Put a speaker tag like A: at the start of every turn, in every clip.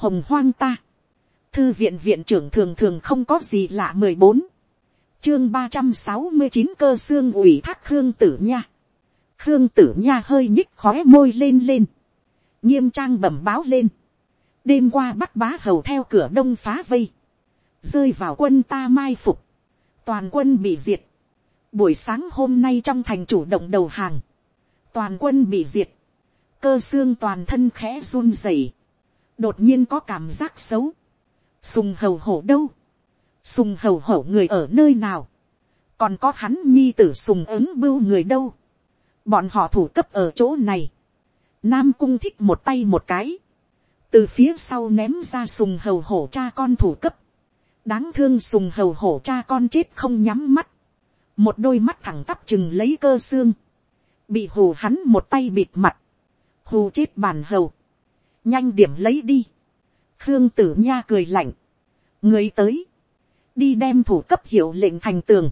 A: hồng hoang ta, thư viện viện trưởng thường thường không có gì lạ mười bốn, chương ba trăm sáu mươi chín cơ xương ủy thác khương tử nha, khương tử nha hơi nhích khóe môi lên lên, nghiêm trang bẩm báo lên, đêm qua bắc bá hầu theo cửa đông phá vây, rơi vào quân ta mai phục, toàn quân bị diệt, buổi sáng hôm nay trong thành chủ động đầu hàng, toàn quân bị diệt, cơ xương toàn thân khẽ run rẩy, đột nhiên có cảm giác xấu, sùng hầu hổ đâu, sùng hầu hổ người ở nơi nào, còn có hắn nhi tử sùng ứng bưu người đâu, bọn họ thủ cấp ở chỗ này, nam cung thích một tay một cái, từ phía sau ném ra sùng hầu hổ cha con thủ cấp, đáng thương sùng hầu hổ cha con chết không nhắm mắt, một đôi mắt thẳng tắp chừng lấy cơ xương, bị hù hắn một tay bịt mặt, hù chết bàn hầu, nhanh điểm lấy đi, khương tử nha cười lạnh, người tới, đi đem thủ cấp hiệu lệnh thành tường,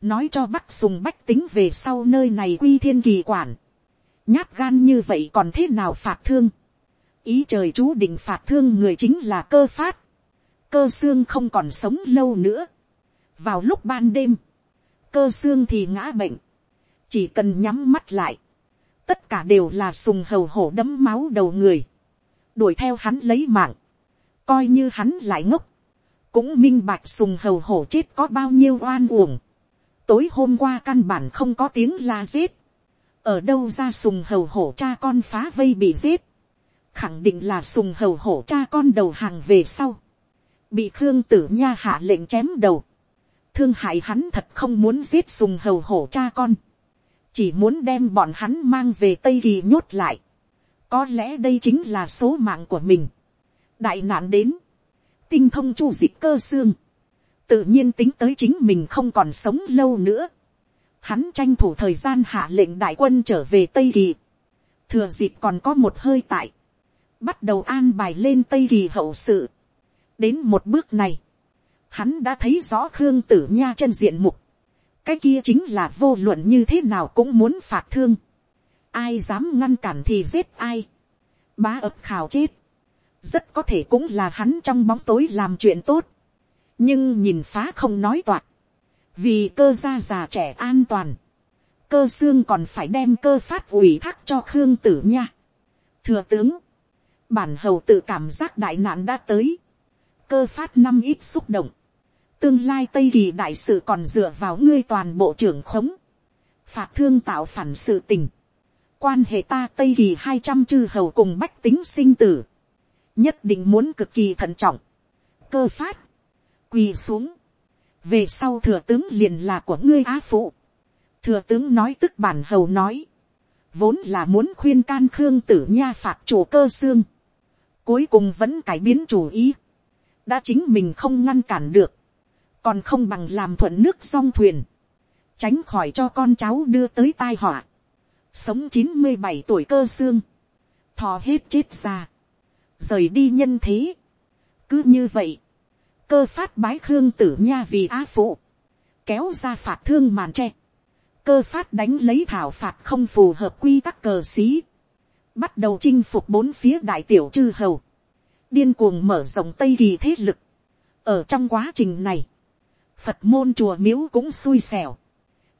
A: nói cho bắc sùng bách tính về sau nơi này quy thiên kỳ quản, nhát gan như vậy còn thế nào phạt thương, ý trời chú định phạt thương người chính là cơ phát, cơ xương không còn sống lâu nữa, vào lúc ban đêm, cơ xương thì ngã bệnh, chỉ cần nhắm mắt lại, tất cả đều là sùng hầu hổ đấm máu đầu người, đuổi theo hắn lấy mạng, coi như hắn lại ngốc, cũng minh bạch sùng hầu hổ chết có bao nhiêu oan uổng, tối hôm qua căn bản không có tiếng la giết, ở đâu ra sùng hầu hổ cha con phá vây bị giết, khẳng định là sùng hầu hổ cha con đầu hàng về sau, bị khương tử nha hạ lệnh chém đầu, thương hại hắn thật không muốn giết sùng hầu hổ cha con, chỉ muốn đem bọn hắn mang về tây kỳ nhốt lại, có lẽ đây chính là số mạng của mình, đại nạn đến, tinh thông chu dịch cơ xương, tự nhiên tính tới chính mình không còn sống lâu nữa, hắn tranh thủ thời gian hạ lệnh đại quân trở về tây kỳ, thừa dịp còn có một hơi tại, bắt đầu an bài lên tây kỳ hậu sự. đến một bước này, hắn đã thấy rõ khương tử nha chân diện mục, cái kia chính là vô luận như thế nào cũng muốn phạt thương, ai dám ngăn cản thì giết ai, bá ập khảo chết, rất có thể cũng là hắn trong bóng tối làm chuyện tốt, nhưng nhìn phá không nói toạc, vì cơ gia già trẻ an toàn, cơ xương còn phải đem cơ phát ủy thác cho khương tử nha. thừa tướng, bản hầu tự cảm giác đại nạn đã tới, cơ phát năm ít xúc động, tương lai tây kỳ đại sự còn dựa vào ngươi toàn bộ trưởng khống, phạt thương tạo phản sự tình, quan hệ ta tây kỳ hai trăm chư hầu cùng bách tính sinh tử, nhất định muốn cực kỳ thận trọng, cơ phát, quỳ xuống, về sau thừa tướng liền là của ngươi á phụ, thừa tướng nói tức bản hầu nói, vốn là muốn khuyên can khương tử nha phạt chủ cơ xương, cuối cùng vẫn cải biến chủ ý, đã chính mình không ngăn cản được, còn không bằng làm thuận nước song thuyền, tránh khỏi cho con cháu đưa tới tai họa, sống chín mươi bảy tuổi cơ xương, thò hết chết ra, rời đi nhân thế. cứ như vậy, cơ phát bái khương tử nha vì á phụ, kéo ra phạt thương màn tre, cơ phát đánh lấy thảo phạt không phù hợp quy tắc cờ xí, bắt đầu chinh phục bốn phía đại tiểu chư hầu, điên cuồng mở rộng tây kỳ thế lực. ở trong quá trình này, phật môn chùa miếu cũng xui xẻo,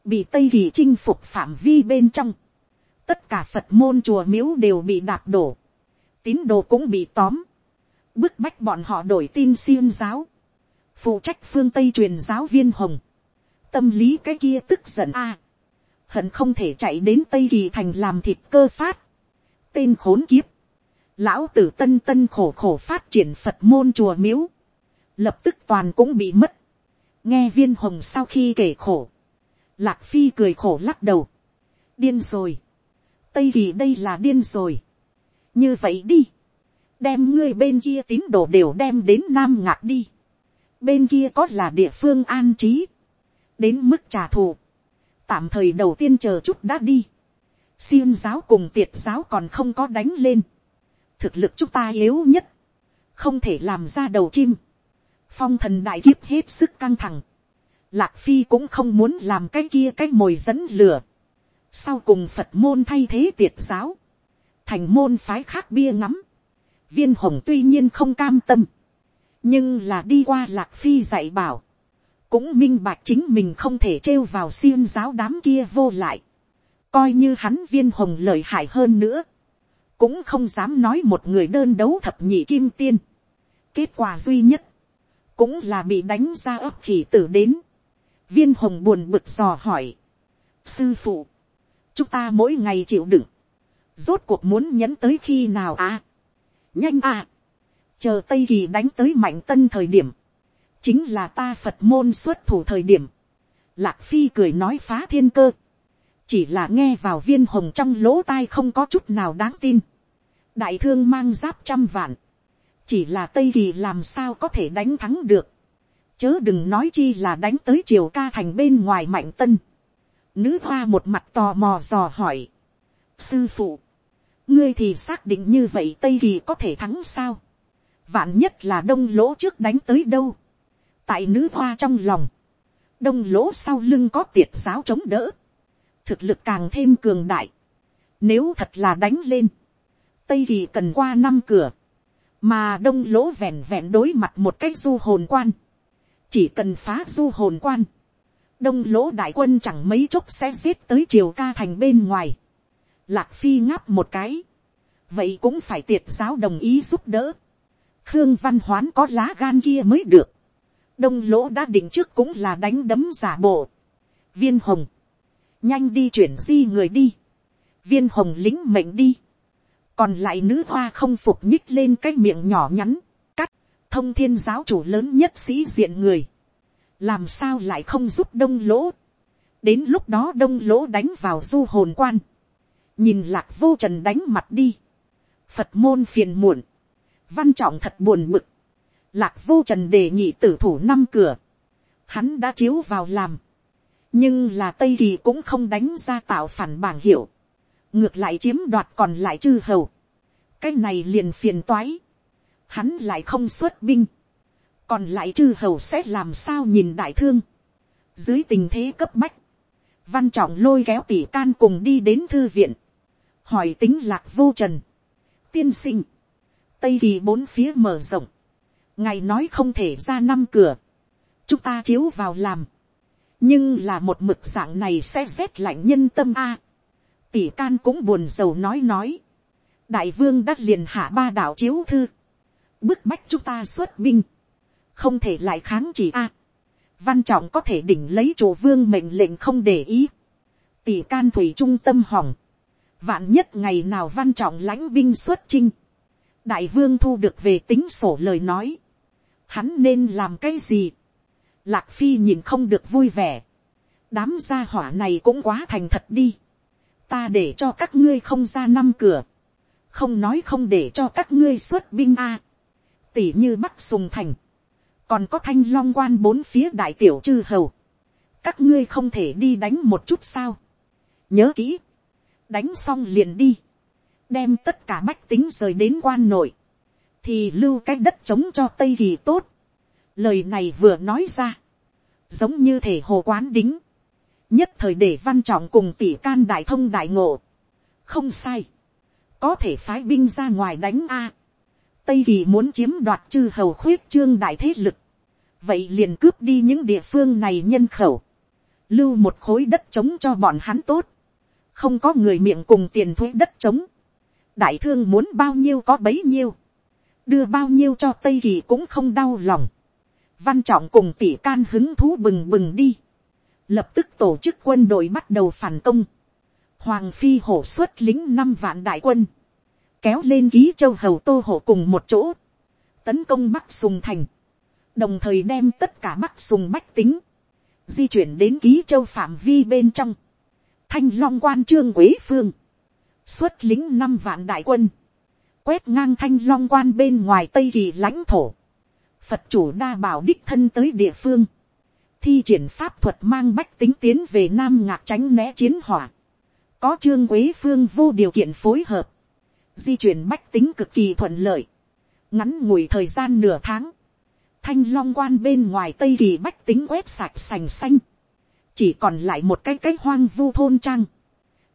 A: bị tây kỳ chinh phục phạm vi bên trong, tất cả phật môn chùa miếu đều bị đạp đổ, tín đồ cũng bị tóm, bức bách bọn họ đổi tin xiêm giáo, phụ trách phương tây truyền giáo viên hồng, tâm lý cái kia tức giận a, hận không thể chạy đến tây kỳ thành làm thịt cơ phát, tên khốn kiếp, lão tử tân tân khổ khổ phát triển phật môn chùa miếu, lập tức toàn cũng bị mất, nghe viên hồng sau khi kể khổ, lạc phi cười khổ lắc đầu, điên rồi, tây kỳ đây là điên rồi, như vậy đi, đem ngươi bên kia tín đồ đều đem đến nam ngạc đi, bên kia có là địa phương an trí, đến mức trả thù, tạm thời đầu tiên chờ chút đã đi, xiêm giáo cùng tiệt giáo còn không có đánh lên, thực lực chúng ta yếu nhất, không thể làm ra đầu chim, phong thần đại kiếp hết sức căng thẳng, lạc phi cũng không muốn làm cái kia cái mồi dẫn lửa, sau cùng phật môn thay thế tiệt giáo, thành môn phái khác bia ngắm, viên hồng tuy nhiên không cam tâm, nhưng là đi qua lạc phi dạy bảo, cũng minh bạch chính mình không thể trêu vào xiêm giáo đám kia vô lại, coi như hắn viên hồng lợi hại hơn nữa, cũng không dám nói một người đơn đấu thập nhị kim tiên. kết quả duy nhất, cũng là bị đánh ra ấp khỉ tử đến. viên hồng buồn bực dò hỏi. sư phụ, chúng ta mỗi ngày chịu đựng, rốt cuộc muốn nhấn tới khi nào à. nhanh à, chờ tây kỳ đánh tới mạnh tân thời điểm, chính là ta phật môn xuất thủ thời điểm. lạc phi cười nói phá thiên cơ, chỉ là nghe vào viên hồng trong lỗ tai không có chút nào đáng tin. đại thương mang giáp trăm vạn, chỉ là tây kỳ làm sao có thể đánh thắng được, chớ đừng nói chi là đánh tới triều ca thành bên ngoài mạnh tân nữ hoa một mặt tò mò dò hỏi, sư phụ, ngươi thì xác định như vậy tây kỳ có thể thắng sao, vạn nhất là đông lỗ trước đánh tới đâu, tại nữ hoa trong lòng, đông lỗ sau lưng có tiệt giáo chống đỡ, thực lực càng thêm cường đại. Nếu thật là đánh lên, Tây Kỳ cần qua năm cửa, mà đông lỗ vẹn vẹn đối mặt một cái du hồn quan. Chỉ cần phá du hồn quan, đông lỗ đại quân chẳng mấy chốc sẽ giết tới triều ca thành bên ngoài. Lạc Phi ngáp một cái. Vậy cũng phải tiệt giáo đồng ý giúp đỡ. Khương Văn Hoán có lá gan kia mới được. Đông lỗ đã định trước cũng là đánh đấm giả bộ. Viên hồng nhanh đi chuyển di người đi, viên hồng lính mệnh đi, còn lại nữ hoa không phục nhích lên cái miệng nhỏ nhắn, cắt, thông thiên giáo chủ lớn nhất sĩ diện người, làm sao lại không giúp đông lỗ, đến lúc đó đông lỗ đánh vào du hồn quan, nhìn lạc vô trần đánh mặt đi, phật môn phiền muộn, văn trọng thật buồn bực, lạc vô trần đề nghị tử thủ năm cửa, hắn đã chiếu vào làm, nhưng là tây kỳ cũng không đánh ra tạo phản bảng hiệu, ngược lại chiếm đoạt còn lại chư hầu, cái này liền phiền toái, hắn lại không xuất binh, còn lại chư hầu sẽ làm sao nhìn đại thương, dưới tình thế cấp bách, văn trọng lôi kéo tỷ can cùng đi đến thư viện, hỏi tính lạc vô trần, tiên sinh, tây kỳ bốn phía mở rộng, ngài nói không thể ra năm cửa, chúng ta chiếu vào làm, nhưng là một mực dạng này sẽ rét lạnh nhân tâm a. tỷ can cũng buồn rầu nói nói. đại vương đã liền hạ ba đạo chiếu thư. bức bách chúng ta xuất binh không thể lại kháng chỉ a. văn trọng có thể đỉnh lấy chủ vương mệnh lệnh không để ý. tỷ can thủy trung tâm hỏng. vạn nhất ngày nào văn trọng lãnh binh xuất chinh. đại vương thu được về tính sổ lời nói. hắn nên làm cái gì Lạc Phi nhìn không được vui vẻ. Đám gia hỏa này cũng quá thành thật đi. Ta để cho các ngươi không ra năm cửa. Không nói không để cho các ngươi xuất binh A. Tỷ như Bắc Sùng Thành. Còn có thanh long quan bốn phía đại tiểu chư hầu. Các ngươi không thể đi đánh một chút sao. Nhớ kỹ. Đánh xong liền đi. Đem tất cả bách tính rời đến quan nội. Thì lưu cái đất trống cho Tây Kỳ tốt Lời này vừa nói ra. Giống như thể hồ quán đính. Nhất thời để văn trọng cùng tỷ can đại thông đại ngộ. Không sai. Có thể phái binh ra ngoài đánh A. Tây Kỳ muốn chiếm đoạt chư hầu khuyết trương đại thế lực. Vậy liền cướp đi những địa phương này nhân khẩu. Lưu một khối đất trống cho bọn hắn tốt. Không có người miệng cùng tiền thuế đất trống. Đại thương muốn bao nhiêu có bấy nhiêu. Đưa bao nhiêu cho Tây Kỳ cũng không đau lòng văn trọng cùng tỷ can hứng thú bừng bừng đi, lập tức tổ chức quân đội bắt đầu phản công, hoàng phi hổ xuất lính năm vạn đại quân, kéo lên ký châu hầu tô hổ cùng một chỗ, tấn công bắc sùng thành, đồng thời đem tất cả bắc sùng bách tính, di chuyển đến ký châu phạm vi bên trong, thanh long quan trương quế phương, xuất lính năm vạn đại quân, quét ngang thanh long quan bên ngoài tây kỳ lãnh thổ, Phật chủ đa bảo đích thân tới địa phương. Thi triển pháp thuật mang bách tính tiến về Nam Ngạc tránh né chiến hỏa. Có trương quế phương vô điều kiện phối hợp. Di chuyển bách tính cực kỳ thuận lợi. Ngắn ngủi thời gian nửa tháng. Thanh long quan bên ngoài Tây Kỳ bách tính quét sạch sành xanh. Chỉ còn lại một cái cái hoang vu thôn trang.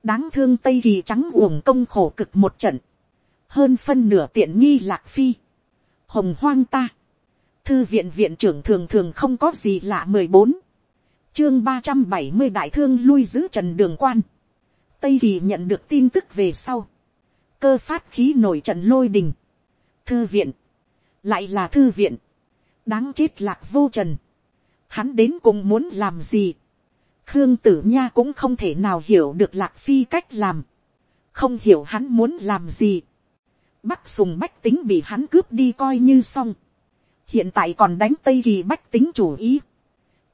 A: Đáng thương Tây Kỳ trắng uổng công khổ cực một trận. hơn phân nửa tiện nghi lạc phi, hồng hoang ta, thư viện viện trưởng thường thường không có gì lạ mười bốn, chương ba trăm bảy mươi đại thương lui giữ trần đường quan, tây kỳ nhận được tin tức về sau, cơ phát khí nổi trận lôi đình, thư viện, lại là thư viện, đáng chết lạc vô trần, hắn đến cùng muốn làm gì, khương tử nha cũng không thể nào hiểu được lạc phi cách làm, không hiểu hắn muốn làm gì, bắc sùng bách tính bị hắn cướp đi coi như xong, hiện tại còn đánh tây kỳ bách tính chủ ý,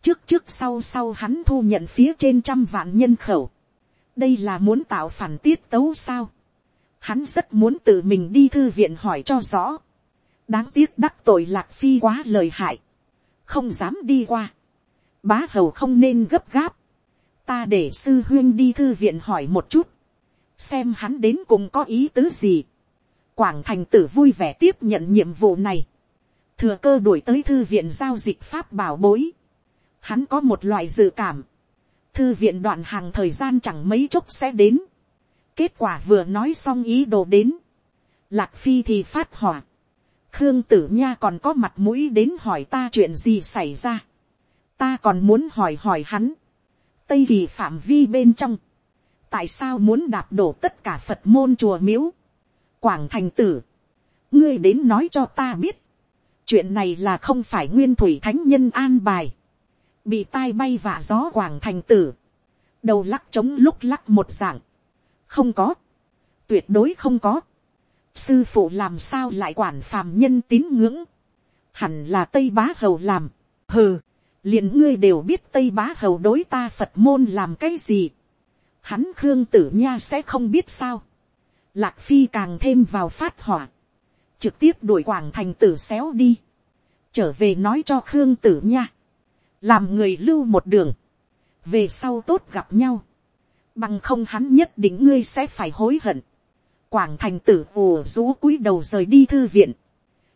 A: trước trước sau sau hắn thu nhận phía trên trăm vạn nhân khẩu, đây là muốn tạo phản tiết tấu sao, hắn rất muốn tự mình đi thư viện hỏi cho rõ, đáng tiếc đắc tội lạc phi quá lời hại, không dám đi qua, bá hầu không nên gấp gáp, ta để sư huyên đi thư viện hỏi một chút, xem hắn đến cùng có ý tứ gì. Quảng thành tử vui vẻ tiếp nhận nhiệm vụ này, thừa cơ đuổi tới thư viện giao dịch pháp bảo bối. Hắn có một loại dự cảm, thư viện đoạn hàng thời gian chẳng mấy chốc sẽ đến. kết quả vừa nói xong ý đồ đến, lạc phi thì phát hỏa khương tử nha còn có mặt mũi đến hỏi ta chuyện gì xảy ra. ta còn muốn hỏi hỏi hắn. Tây kỳ phạm vi bên trong, tại sao muốn đạp đổ tất cả phật môn chùa miếu, quảng thành tử, ngươi đến nói cho ta biết, chuyện này là không phải nguyên thủy thánh nhân an bài, bị tai bay vạ gió quảng thành tử, đầu lắc trống lúc lắc một dạng, không có, tuyệt đối không có, sư phụ làm sao lại quản phàm nhân tín ngưỡng, hẳn là tây bá hầu làm, hừ, liền ngươi đều biết tây bá hầu đối ta phật môn làm cái gì. hắn khương tử nha sẽ không biết sao. lạc phi càng thêm vào phát hỏa. trực tiếp đuổi quảng thành tử xéo đi. trở về nói cho khương tử nha. làm người lưu một đường. về sau tốt gặp nhau. bằng không hắn nhất định ngươi sẽ phải hối hận quảng thành tử ồ rú cúi đầu rời đi thư viện.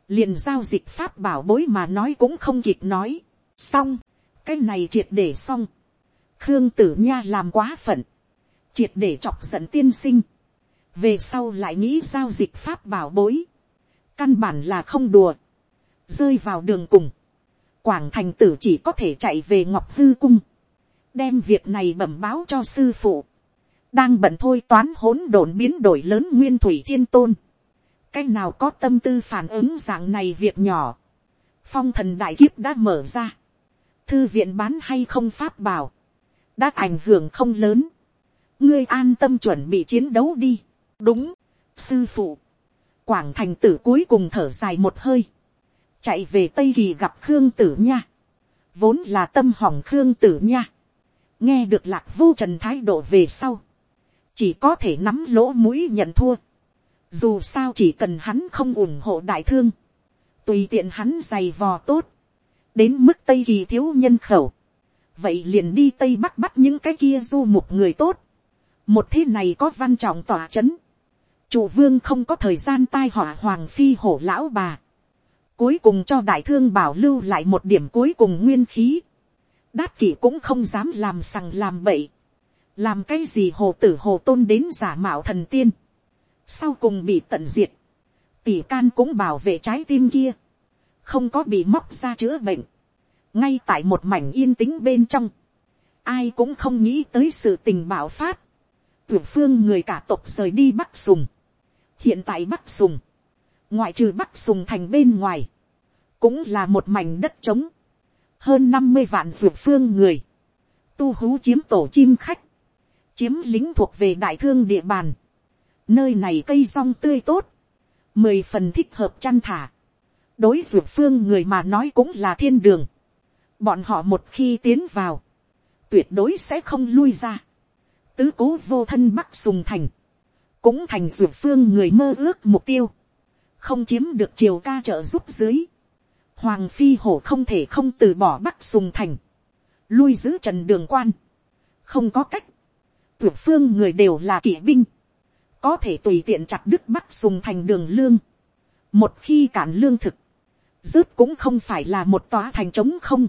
A: liền giao dịch pháp bảo bối mà nói cũng không kịp nói. Xong, cái này triệt để xong, khương tử nha làm quá phận, triệt để chọc giận tiên sinh, về sau lại nghĩ giao dịch pháp bảo bối, căn bản là không đùa, rơi vào đường cùng, quảng thành tử chỉ có thể chạy về ngọc hư cung, đem việc này bẩm báo cho sư phụ, đang bận thôi toán hỗn độn biến đổi lớn nguyên thủy thiên tôn, cái nào có tâm tư phản ứng dạng này việc nhỏ, phong thần đại kiếp đã mở ra, thư viện bán hay không pháp bảo, đã ảnh hưởng không lớn, ngươi an tâm chuẩn bị chiến đấu đi, đúng, sư phụ, quảng thành tử cuối cùng thở dài một hơi, chạy về tây kỳ gặp khương tử nha, vốn là tâm hỏng khương tử nha, nghe được lạc vô trần thái độ về sau, chỉ có thể nắm lỗ mũi nhận thua, dù sao chỉ cần hắn không ủng hộ đại thương, tùy tiện hắn giày vò tốt, đến mức tây kỳ thiếu nhân khẩu, vậy liền đi tây bắc bắt những cái kia du mục người tốt, một thế này có văn trọng tỏa c h ấ n chủ vương không có thời gian tai họa hoàng phi hổ lão bà, cuối cùng cho đại thương bảo lưu lại một điểm cuối cùng nguyên khí, đát kỷ cũng không dám làm sằng làm bậy, làm cái gì hồ tử hồ tôn đến giả mạo thần tiên, sau cùng bị tận diệt, tỷ can cũng bảo vệ trái tim kia, không có bị móc ra chữa bệnh, ngay tại một mảnh yên tĩnh bên trong, ai cũng không nghĩ tới sự tình bạo phát, tuyển phương người cả tộc rời đi bắc sùng, hiện tại bắc sùng, ngoại trừ bắc sùng thành bên ngoài, cũng là một mảnh đất trống, hơn năm mươi vạn ruột phương người, tu hú chiếm tổ chim khách, chiếm lính thuộc về đại thương địa bàn, nơi này cây rong tươi tốt, mười phần thích hợp chăn thả, đối dược phương người mà nói cũng là thiên đường. bọn họ một khi tiến vào, tuyệt đối sẽ không lui ra. tứ cố vô thân bắc sùng thành, cũng thành dược phương người mơ ước mục tiêu, không chiếm được triều ca trợ giúp dưới. hoàng phi hổ không thể không từ bỏ bắc sùng thành, lui giữ trần đường quan, không có cách, tuyệt phương người đều là kỵ binh, có thể tùy tiện chặt đứt bắc sùng thành đường lương, một khi cản lương thực, rớt cũng không phải là một tòa thành trống không,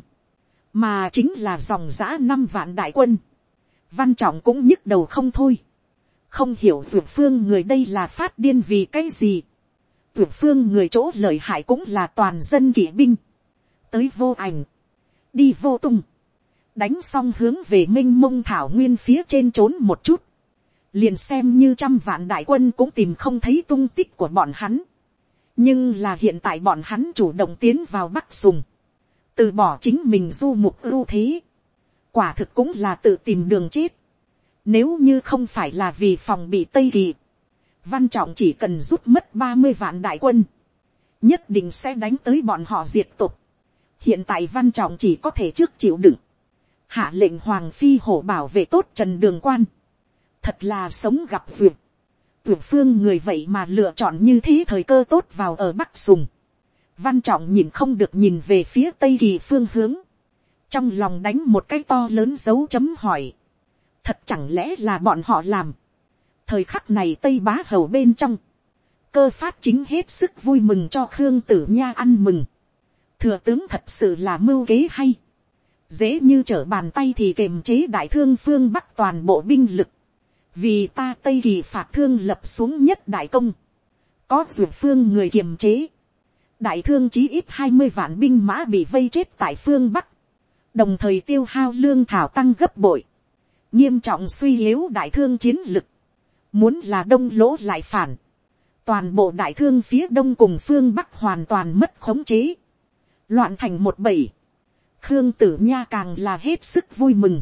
A: mà chính là dòng giã năm vạn đại quân. Văn trọng cũng nhức đầu không thôi, không hiểu dược phương người đây là phát điên vì cái gì. dược phương người chỗ lợi hại cũng là toàn dân kỵ binh. tới vô ảnh, đi vô tung, đánh xong hướng về m i n h mông thảo nguyên phía trên trốn một chút, liền xem như trăm vạn đại quân cũng tìm không thấy tung tích của bọn hắn. nhưng là hiện tại bọn hắn chủ động tiến vào bắc sùng, từ bỏ chính mình du mục ưu thế, quả thực cũng là tự tìm đường chết. Nếu như không phải là vì phòng bị Tây Kỳ, Văn Trọng chỉ cần rút mất ba mươi vạn đại quân, nhất định sẽ đánh tới bọn họ diệt tục. Hiện tại Văn Trọng chỉ có thể trước chịu đựng. Hạ lệnh Hoàng Phi hổ bảo vệ tốt Trần Đường Quan. Thật là sống gặp duyệt. Tuyệt phương người vậy mà lựa chọn như thế thời cơ tốt vào ở Bắc Sùng. Văn Trọng nhìn không được nhìn về phía Tây Kỳ phương hướng. Trong lòng đánh một cái to lớn dấu chấm hỏi thật chẳng lẽ là bọn họ làm. thời khắc này tây bá hầu bên trong, cơ phát chính hết sức vui mừng cho khương tử nha ăn mừng. thừa tướng thật sự là mưu kế hay dễ như trở bàn tay thì kềm chế đại thương phương bắc toàn bộ binh lực. vì ta tây kỳ phạt thương lập xuống nhất đại công. có duyệt phương người kiềm chế. đại thương chí ít hai mươi vạn binh mã bị vây chết tại phương bắc. đồng thời tiêu hao lương thảo tăng gấp bội nghiêm trọng suy yếu đại thương chiến lực, muốn là đông lỗ lại phản, toàn bộ đại thương phía đông cùng phương bắc hoàn toàn mất khống chế, loạn thành một bảy khương tử nha càng là hết sức vui mừng,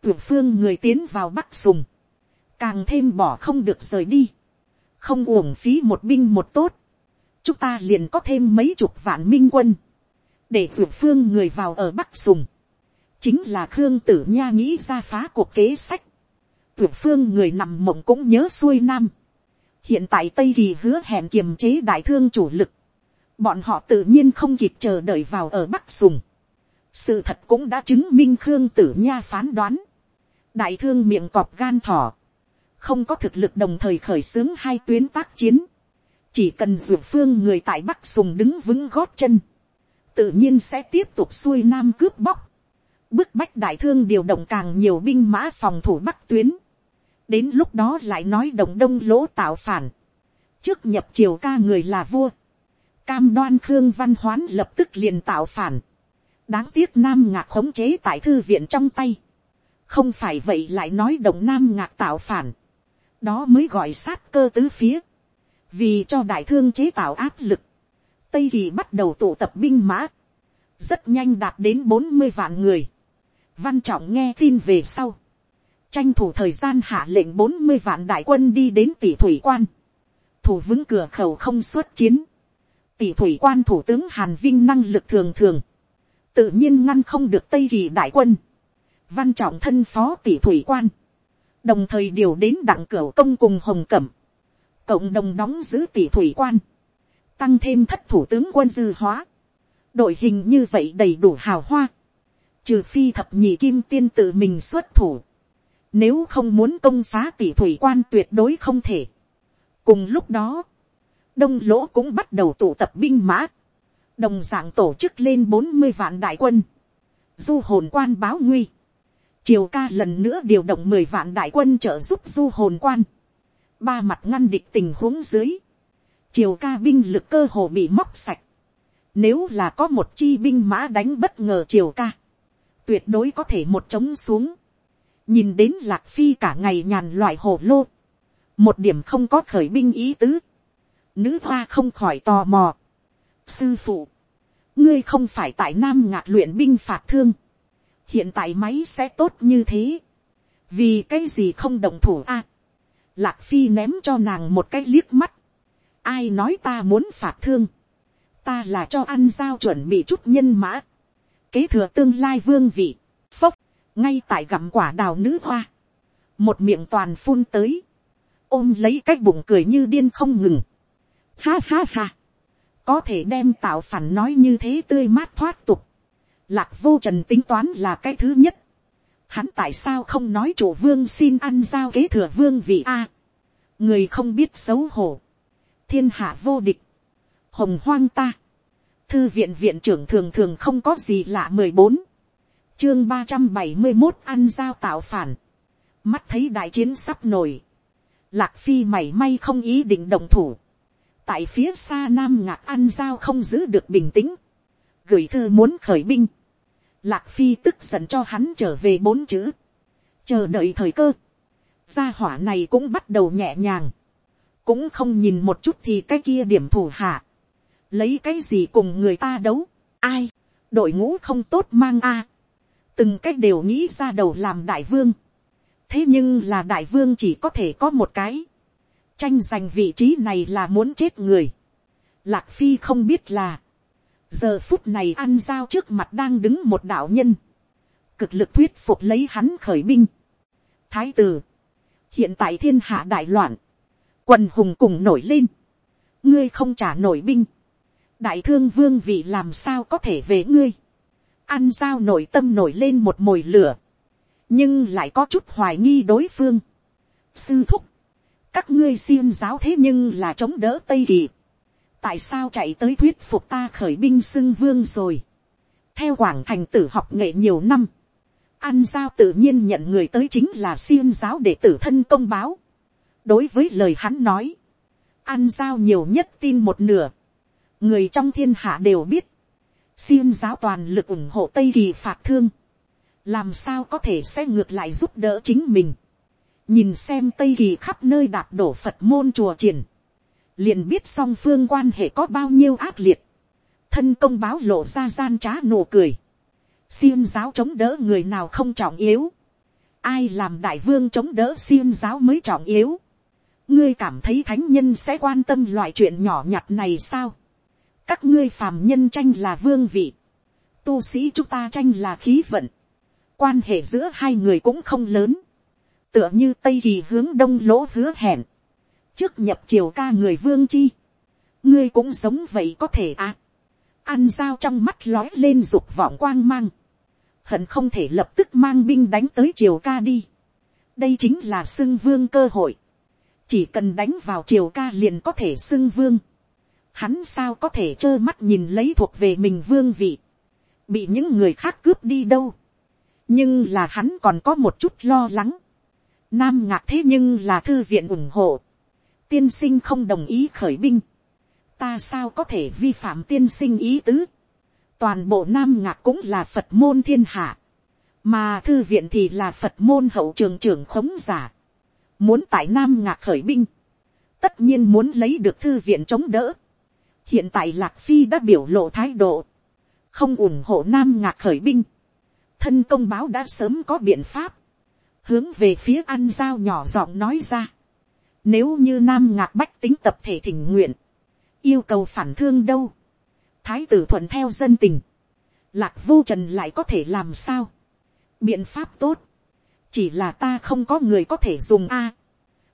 A: tuyệt phương người tiến vào bắc sùng, càng thêm bỏ không được rời đi, không uổng phí một binh một tốt, chúng ta liền có thêm mấy chục vạn minh quân, để tuyệt phương người vào ở bắc sùng, chính là khương tử nha nghĩ ra phá cuộc kế sách. tuyệt phương người nằm mộng cũng nhớ xuôi nam. hiện tại tây kỳ hứa hẹn kiềm chế đại thương chủ lực. bọn họ tự nhiên không kịp chờ đợi vào ở bắc sùng sự thật cũng đã chứng minh khương tử nha phán đoán. đại thương miệng cọp gan thỏ. không có thực lực đồng thời khởi xướng hai tuyến tác chiến. chỉ cần dược phương người tại bắc sùng đứng vững gót chân. tự nhiên sẽ tiếp tục xuôi nam cướp bóc bức bách đại thương điều động càng nhiều binh mã phòng thủ bắc tuyến. đến lúc đó lại nói đồng đông lỗ tạo phản. trước nhập triều ca người là vua. cam đoan khương văn hoán lập tức liền tạo phản đáng tiếc nam ngạc khống chế tại thư viện trong tay. không phải vậy lại nói đồng nam ngạc tạo phản. đó mới gọi sát cơ tứ phía. vì cho đại thương chế tạo áp lực. tây kỳ bắt đầu tụ tập binh mã rất nhanh đạt đến bốn mươi vạn người. Văn trọng nghe tin về sau. Tranh thủ thời gian hạ lệnh bốn mươi vạn đại quân đi đến tỷ thủy quan. Thủ vững cửa khẩu không xuất chiến. Tỷ thủy quan thủ tướng Hàn Vinh năng lực thường thường. Tự nhiên ngăn không được Tây Kỳ đại quân. Văn trọng thân phó tỷ thủy quan. Đồng thời điều đến đặng cửu công cùng Hồng Cẩm. Cộng đồng đóng giữ tỷ thủy quan. Tăng thêm thất thủ tướng quân dư hóa. Đội hình như vậy đầy đủ hào hoa trừ phi thập nhị kim tiên tự mình xuất thủ, nếu không muốn công phá tỷ thủy quan tuyệt đối không thể. cùng lúc đó, đông lỗ cũng bắt đầu tụ tập binh mã, đồng dạng tổ chức lên bốn mươi vạn đại quân, du hồn quan báo nguy, triều ca lần nữa điều động mười vạn đại quân trợ giúp du hồn quan, ba mặt ngăn địch tình huống dưới, triều ca binh lực cơ hồ bị móc sạch, nếu là có một chi binh mã đánh bất ngờ triều ca, tuyệt đối có thể một trống xuống. nhìn đến lạc phi cả ngày nhàn loại hồ lô, một điểm không có khởi binh ý tứ, nữ hoa không khỏi tò mò sư phụ, ngươi không phải tại nam ngạc luyện binh phạt thương, hiện tại máy sẽ tốt như thế, vì cái gì không đồng thủ a, lạc phi ném cho nàng một cái liếc mắt, ai nói ta muốn phạt thương, ta là cho ăn giao chuẩn bị chút nhân mã, kế thừa tương lai vương vị, phốc, ngay tại gặm quả đào nữ hoa, một miệng toàn phun tới, ôm lấy cái bụng cười như điên không ngừng, ha ha ha, có thể đem tạo phản nói như thế tươi mát thoát tục, lạc vô trần tính toán là cái thứ nhất, hắn tại sao không nói chủ vương xin ăn giao kế thừa vương vị a, người không biết xấu hổ, thiên hạ vô địch, hồng hoang ta, thư viện viện trưởng thường thường không có gì lạ mười bốn. Chương ba trăm bảy mươi một ăn giao tạo phản. Mắt thấy đại chiến sắp nổi. Lạc phi mảy may không ý định động thủ, tại phía xa nam ngạc ăn giao không giữ được bình tĩnh, gửi thư muốn khởi binh, lạc phi tức giận cho hắn trở về bốn chữ, chờ đợi thời cơ, gia hỏa này cũng bắt đầu nhẹ nhàng, cũng không nhìn một chút thì cái kia điểm thủ hạ, lấy cái gì cùng người ta đấu, ai, đội ngũ không tốt mang a, từng cách đều nghĩ ra đầu làm đại vương, thế nhưng là đại vương chỉ có thể có một cái, tranh giành vị trí này là muốn chết người, lạc phi không biết là, giờ phút này ăn giao trước mặt đang đứng một đạo nhân, cực lực thuyết phục lấy hắn khởi binh. Thái tử, hiện tại thiên hạ đại loạn, quần hùng cùng nổi lên, ngươi không trả nổi binh, đại thương vương vị làm sao có thể về ngươi, ăn giao nội tâm nổi lên một mồi lửa, nhưng lại có chút hoài nghi đối phương. sư thúc, các ngươi xiêm giáo thế nhưng là chống đỡ tây kỳ, tại sao chạy tới thuyết phục ta khởi binh xưng vương rồi. theo quảng thành tử học nghệ nhiều năm, ăn giao tự nhiên nhận người tới chính là xiêm giáo để tử thân công báo. đối với lời hắn nói, ăn giao nhiều nhất tin một nửa, người trong thiên hạ đều biết, xiêm giáo toàn lực ủng hộ tây kỳ phạt thương, làm sao có thể sẽ ngược lại giúp đỡ chính mình, nhìn xem tây kỳ khắp nơi đạp đổ phật môn chùa triển, liền biết song phương quan hệ có bao nhiêu ác liệt, thân công báo lộ ra gian trá nụ cười, xiêm giáo chống đỡ người nào không trọng yếu, ai làm đại vương chống đỡ xiêm giáo mới trọng yếu, ngươi cảm thấy thánh nhân sẽ quan tâm loại chuyện nhỏ nhặt này sao, các ngươi phàm nhân tranh là vương vị, tu sĩ chúng ta tranh là khí vận, quan hệ giữa hai người cũng không lớn, tựa như tây kỳ hướng đông lỗ hứa hẹn, trước nhập triều ca người vương chi, ngươi cũng sống vậy có thể à. ăn dao trong mắt lói lên dục vọng quang mang, hận không thể lập tức mang binh đánh tới triều ca đi. đây chính là xưng vương cơ hội, chỉ cần đánh vào triều ca liền có thể xưng vương. hắn sao có thể trơ mắt nhìn lấy thuộc về mình vương vị, bị những người khác cướp đi đâu. nhưng là hắn còn có một chút lo lắng nam ngạc thế nhưng là thư viện ủng hộ. Tiên sinh không đồng ý khởi binh, ta sao có thể vi phạm tiên sinh ý tứ, toàn bộ nam ngạc cũng là phật môn thiên hạ, mà thư viện thì là phật môn hậu trường trưởng khống giả, muốn tại nam ngạc khởi binh, tất nhiên muốn lấy được thư viện chống đỡ. hiện tại lạc phi đã biểu lộ thái độ, không ủng hộ nam ngạc khởi binh, thân công báo đã sớm có biện pháp, hướng về phía ăn giao nhỏ giọng nói ra, nếu như Nam Ngạc Bách tính tập thể thỉnh nguyện. Yêu cầu phản thương đâu. Thái tử thuận theo dân tình. Lạc vô trần lại có thể làm sao. Biện pháp tốt. Chỉ là ta không có người có thể dùng A.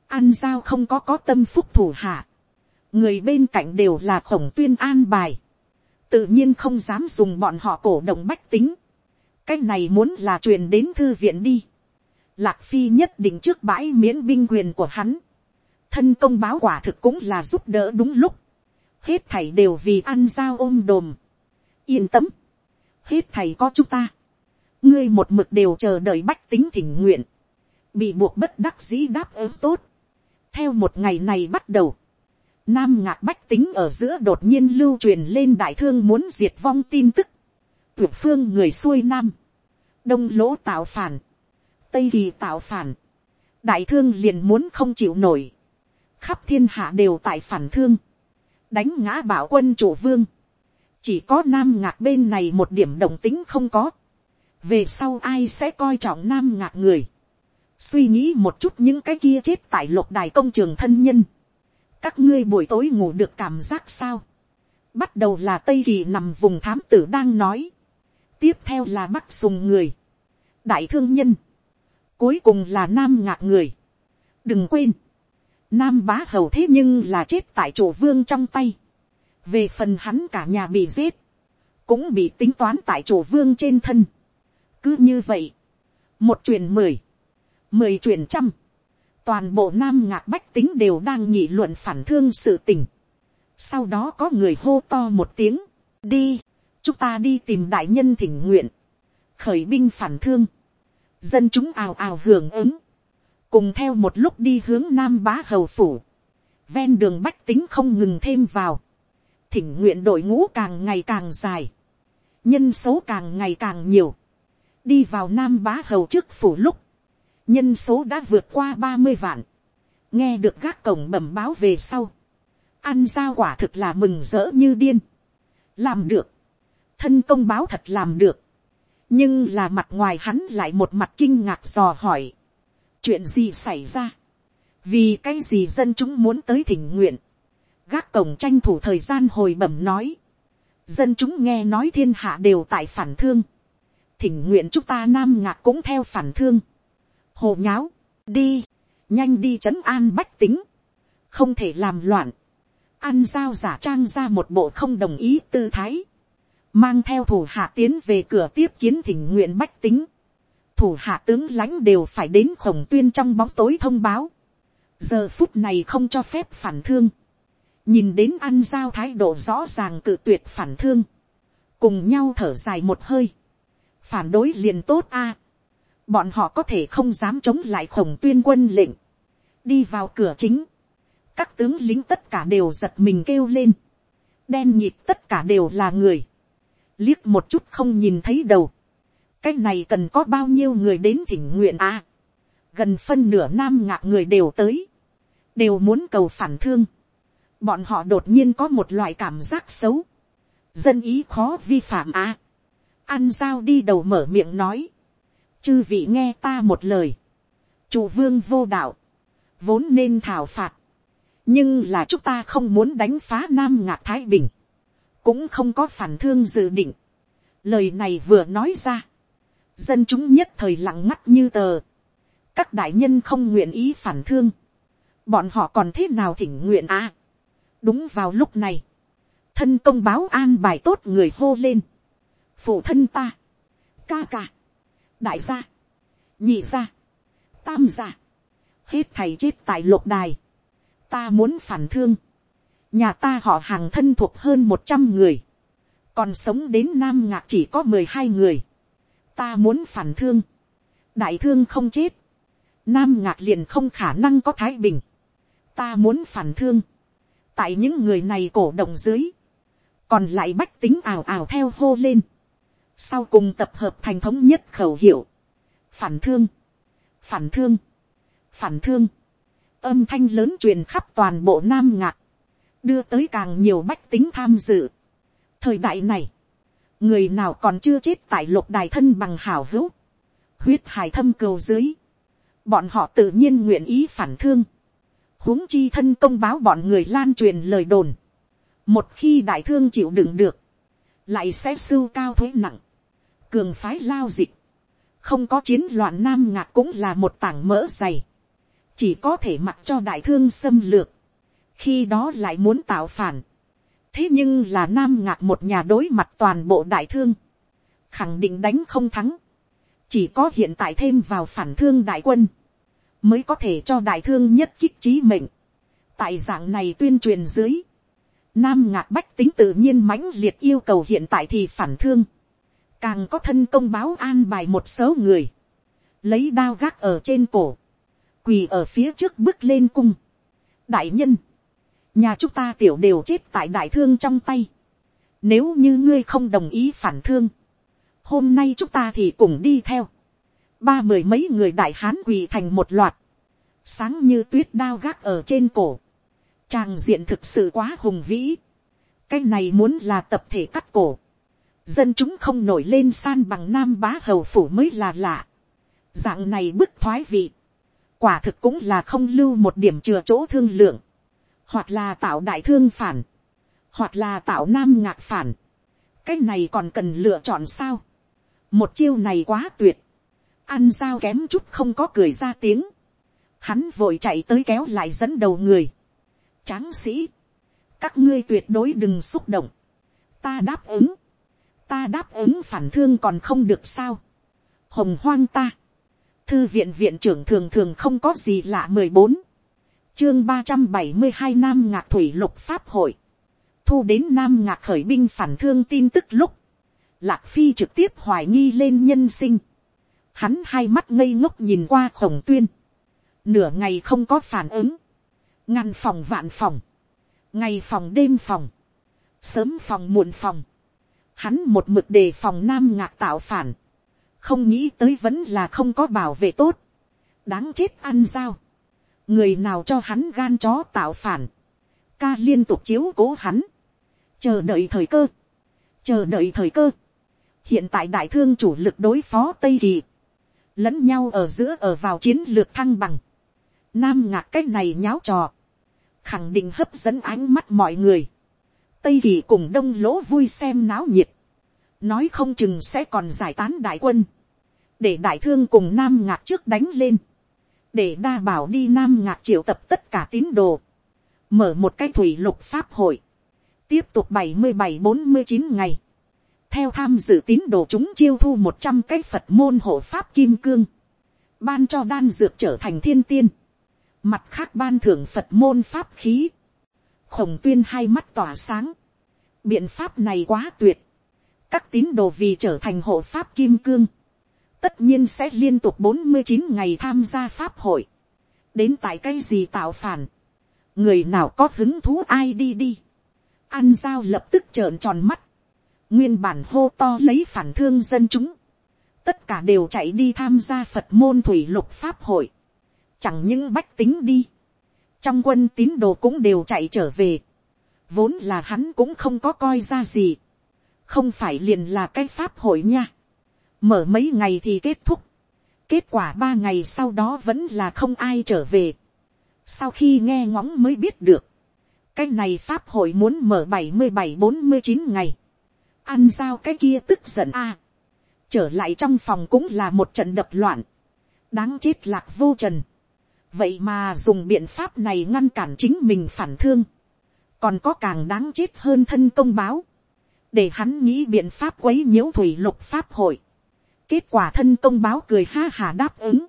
A: Ăn giao không có có tâm phúc thủ hạ. Người bên cạnh đều là khổng tuyên an bài. Tự nhiên không dám dùng bọn họ cổ động bách tính. cách này muốn là truyền đến thư viện đi. Lạc Phi nhất định trước bãi miễn binh quyền của hắn. Thân công báo quả thực cũng là giúp đỡ đúng lúc, hết thảy đều vì ăn dao ôm đồm, yên tâm, hết thầy có chúng ta, ngươi một mực đều chờ đợi bách tính thỉnh nguyện, bị buộc bất đắc dĩ đáp ứng tốt, theo một ngày này bắt đầu, nam ngạc bách tính ở giữa đột nhiên lưu truyền lên đại thương muốn diệt vong tin tức, tuyệt phương người xuôi nam, đông lỗ tạo phản, tây kỳ tạo phản, đại thương liền muốn không chịu nổi, khắp thiên hạ đều tại phản thương, đánh ngã bảo quân chủ vương, chỉ có nam ngạc bên này một điểm đồng tính không có, về sau ai sẽ coi trọng nam ngạc người, suy nghĩ một chút những cái kia chết tại lục đài công trường thân nhân, các ngươi buổi tối ngủ được cảm giác sao, bắt đầu là tây kỳ nằm vùng thám tử đang nói, tiếp theo là bắc sùng người, đại thương nhân, cuối cùng là nam ngạc người, đừng quên, Nam bá hầu thế nhưng là chết tại chỗ vương trong tay. Về phần hắn cả nhà bị giết. Cũng bị tính toán tại chỗ vương trên thân. Cứ như vậy. Một truyền mười. Mười truyền trăm. Toàn bộ nam ngạc bách tính đều đang nhị luận phản thương sự tình. Sau đó có người hô to một tiếng. Đi. Chúng ta đi tìm đại nhân thỉnh nguyện. Khởi binh phản thương. Dân chúng ào ào hưởng ứng. Cùng theo một lúc đi hướng nam bá hầu phủ, ven đường bách tính không ngừng thêm vào, thỉnh nguyện đội ngũ càng ngày càng dài, nhân số càng ngày càng nhiều, đi vào nam bá hầu trước phủ lúc, nhân số đã vượt qua ba mươi vạn, nghe được gác cổng bẩm báo về sau, ăn ra quả thực là mừng rỡ như điên, làm được, thân công báo thật làm được, nhưng là mặt ngoài hắn lại một mặt kinh ngạc dò hỏi, chuyện gì xảy ra, vì cái gì dân chúng muốn tới thỉnh nguyện, gác cổng tranh thủ thời gian hồi bẩm nói, dân chúng nghe nói thiên hạ đều tại phản thương, thỉnh nguyện chúng ta nam ngạc cũng theo phản thương, hồ nháo, đi, nhanh đi c h ấ n an bách tính, không thể làm loạn, ăn giao giả trang ra một bộ không đồng ý tư thái, mang theo thủ hạ tiến về cửa tiếp kiến thỉnh nguyện bách tính, thủ hạ tướng lãnh đều phải đến khổng tuyên trong bóng tối thông báo, giờ phút này không cho phép phản thương, nhìn đến ăn giao thái độ rõ ràng cự tuyệt phản thương, cùng nhau thở dài một hơi, phản đối liền tốt a, bọn họ có thể không dám chống lại khổng tuyên quân lệnh, đi vào cửa chính, các tướng lính tất cả đều giật mình kêu lên, đen nhịp tất cả đều là người, liếc một chút không nhìn thấy đầu, cái này cần có bao nhiêu người đến thỉnh nguyện à, gần phân nửa nam ngạc người đều tới, đều muốn cầu phản thương, bọn họ đột nhiên có một loại cảm giác xấu, dân ý khó vi phạm à, ăn dao đi đầu mở miệng nói, chư vị nghe ta một lời, chủ vương vô đạo, vốn nên thảo phạt, nhưng là chúng ta không muốn đánh phá nam ngạc thái bình, cũng không có phản thương dự định. lời này vừa nói ra, dân chúng nhất thời lặng mắt như tờ, các đại nhân không nguyện ý phản thương, bọn họ còn thế nào thỉnh nguyện à. đúng vào lúc này, thân công báo an bài tốt người hô lên, phụ thân ta, ca ca, đại gia, nhị gia, tam gia, hết thầy chết tại lục đài, ta muốn phản thương, nhà ta họ hàng thân thuộc hơn một trăm người, còn sống đến nam ngạc chỉ có mười hai người, ta muốn phản thương, đại thương không chết, nam ngạc liền không khả năng có thái bình, ta muốn phản thương, tại những người này cổ động dưới, còn lại bách tính ảo ảo theo hô lên, sau cùng tập hợp thành thống nhất khẩu hiệu, phản thương, phản thương, phản thương, âm thanh lớn truyền khắp toàn bộ nam ngạc, đưa tới càng nhiều bách tính tham dự. thời đại này, người nào còn chưa chết tại lục đài thân bằng hảo hữu, huyết hài thâm cầu dưới, bọn họ tự nhiên nguyện ý phản thương, huống chi thân công báo bọn người lan truyền lời đồn, một khi đại thương chịu đựng được, lại sẽ sưu cao thuế nặng, cường phái lao dịch, không có chiến loạn nam ngạc cũng là một tảng mỡ dày, chỉ có thể mặc cho đại thương xâm lược, khi đó lại muốn tạo phản, thế nhưng là nam ngạc một nhà đối mặt toàn bộ đại thương, khẳng định đánh không thắng, chỉ có hiện tại thêm vào phản thương đại quân, mới có thể cho đại thương nhất kích trí mệnh. tại dạng này tuyên truyền dưới, nam ngạc bách tính tự nhiên mãnh liệt yêu cầu hiện tại thì phản thương, càng có thân công báo an bài một số người, lấy đao gác ở trên cổ, quỳ ở phía trước bước lên cung. đại nhân, nhà chúng ta tiểu đều chết tại đại thương trong tay. nếu như ngươi không đồng ý phản thương, hôm nay chúng ta thì cùng đi theo. ba mười mấy người đại hán quỳ thành một loạt, sáng như tuyết đao gác ở trên cổ. tràng diện thực sự quá hùng vĩ. cái này muốn là tập thể cắt cổ dân chúng không nổi lên san bằng nam bá hầu phủ mới là lạ. dạng này bức thoái vị, quả thực cũng là không lưu một điểm chừa chỗ thương lượng, hoặc là tạo đại thương phản, hoặc là tạo nam ngạc phản, cái này còn cần lựa chọn sao. một chiêu này quá tuyệt, ăn dao kém chút không có cười ra tiếng, hắn vội chạy tới kéo lại dẫn đầu người, tráng sĩ, các ngươi tuyệt đối đừng xúc động, ta đáp ứng, ta đáp ứng phản thương còn không được sao. hồng hoang ta, thư viện viện trưởng thường thường không có gì lạ mười bốn, chương ba trăm bảy mươi hai nam ngạc thủy lục pháp hội, thu đến nam ngạc khởi binh phản thương tin tức lúc, lạc phi trực tiếp hoài nghi lên nhân sinh, hắn hai mắt ngây ngốc nhìn qua khổng tuyên, nửa ngày không có phản ứng, ngăn phòng vạn phòng, ngày phòng đêm phòng, sớm phòng muộn phòng, hắn một mực đề phòng nam ngạc tạo phản, không nghĩ tới vẫn là không có bảo vệ tốt, đáng chết ăn dao, người nào cho hắn gan chó tạo phản, ca liên tục chiếu cố hắn, chờ đợi thời cơ, chờ đợi thời cơ, hiện tại đại thương chủ lực đối phó tây kỳ, lẫn nhau ở giữa ở vào chiến lược thăng bằng, nam ngạc cái này nháo trò, khẳng định hấp dẫn ánh mắt mọi người, tây kỳ cùng đông lỗ vui xem náo nhiệt, nói không chừng sẽ còn giải tán đại quân, để đại thương cùng nam ngạc trước đánh lên, để đa bảo đi nam ngạc triệu tập tất cả tín đồ, mở một cái thủy lục pháp hội, tiếp tục bảy mươi bảy bốn mươi chín ngày, theo tham dự tín đồ chúng chiêu thu một trăm cái phật môn hộ pháp kim cương, ban cho đan dược trở thành thiên tiên, mặt khác ban thưởng phật môn pháp khí, khổng tuyên hai mắt tỏa sáng, biện pháp này quá tuyệt, các tín đồ vì trở thành hộ pháp kim cương, tất nhiên sẽ liên tục bốn mươi chín ngày tham gia pháp hội, đến tại cái gì tạo phản, người nào có hứng thú ai đi đi, ăn giao lập tức trợn tròn mắt, nguyên bản hô to lấy phản thương dân chúng, tất cả đều chạy đi tham gia phật môn thủy lục pháp hội, chẳng những bách tính đi, trong quân tín đồ cũng đều chạy trở về, vốn là hắn cũng không có coi ra gì, không phải liền là cái pháp hội nha, mở mấy ngày thì kết thúc, kết quả ba ngày sau đó vẫn là không ai trở về, sau khi nghe ngóng mới biết được, cái này pháp hội muốn mở bảy mươi bảy bốn mươi chín ngày, ăn giao cái kia tức giận a, trở lại trong phòng cũng là một trận đập loạn, đáng chết lạc vô trần, vậy mà dùng biện pháp này ngăn cản chính mình phản thương, còn có càng đáng chết hơn thân công báo, để hắn nghĩ biện pháp quấy nhiễu thủy lục pháp hội, kết quả thân công báo cười ha hà đáp ứng,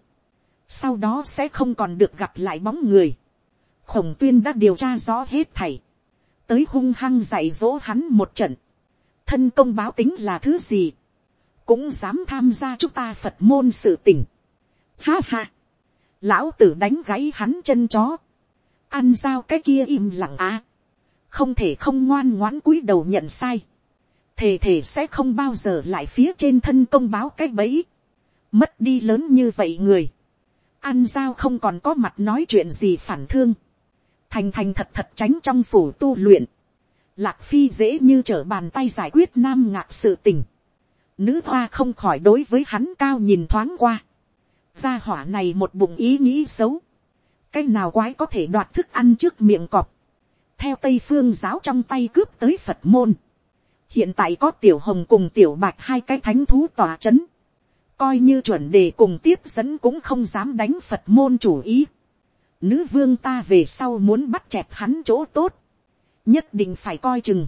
A: sau đó sẽ không còn được gặp lại bóng người, khổng tuyên đã điều tra rõ hết thảy, tới hung hăng dạy dỗ hắn một trận, thân công báo tính là thứ gì, cũng dám tham gia chúng ta phật môn sự tình. Ha ha, lão tử đánh gáy hắn chân chó, ăn dao cái kia im lặng á, không thể không ngoan ngoãn cúi đầu nhận sai, thề thề sẽ không bao giờ lại phía trên thân công báo cái bẫy, mất đi lớn như vậy người, ăn giao không còn có mặt nói chuyện gì phản thương, thành thành thật thật tránh trong phủ tu luyện, lạc phi dễ như trở bàn tay giải quyết nam ngạc sự tình, nữ hoa không khỏi đối với hắn cao nhìn thoáng qua, gia hỏa này một bụng ý nghĩ xấu, cái nào quái có thể đoạt thức ăn trước miệng cọp, theo tây phương giáo trong tay cướp tới phật môn, hiện tại có tiểu hồng cùng tiểu bạch hai cái thánh thú tòa c h ấ n coi như chuẩn đề cùng tiếp dẫn cũng không dám đánh phật môn chủ ý, nữ vương ta về sau muốn bắt chẹt hắn chỗ tốt, nhất định phải coi chừng,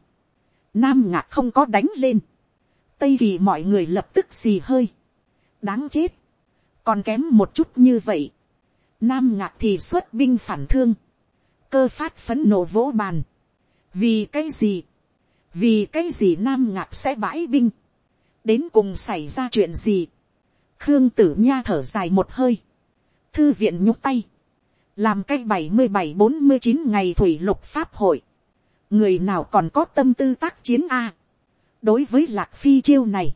A: nam ngạc không có đánh lên, tây vì mọi người lập tức xì hơi, đáng chết, còn kém một chút như vậy, nam ngạc thì xuất binh phản thương, cơ phát phấn nộ vỗ bàn, vì cái gì, vì cái gì nam ngạc sẽ bãi binh, đến cùng xảy ra chuyện gì, khương tử nha thở dài một hơi, thư viện nhúc tay, làm cái bảy mươi bảy bốn mươi chín ngày thủy lục pháp hội, người nào còn có tâm tư tác chiến a, đối với lạc phi chiêu này,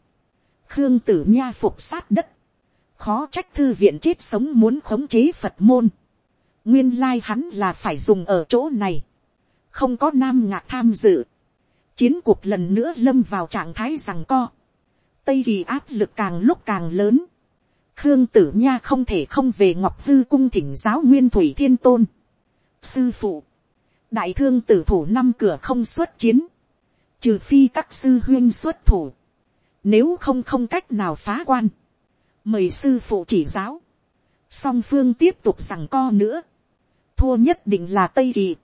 A: khương tử nha phục sát đất, khó trách thư viện chết sống muốn khống chế phật môn. nguyên lai hắn là phải dùng ở chỗ này. không có nam ngạc tham dự chiến cuộc lần nữa lâm vào trạng thái rằng co. tây kỳ áp lực càng lúc càng lớn. khương tử nha không thể không về ngọc hư cung thỉnh giáo nguyên thủy thiên tôn. sư phụ, đại thương tử thủ năm cửa không xuất chiến. trừ phi các sư huyên xuất thủ. nếu không không cách nào phá quan mời sư phụ chỉ giáo, song phương tiếp tục rằng co nữa, thua nhất định là tây kỳ,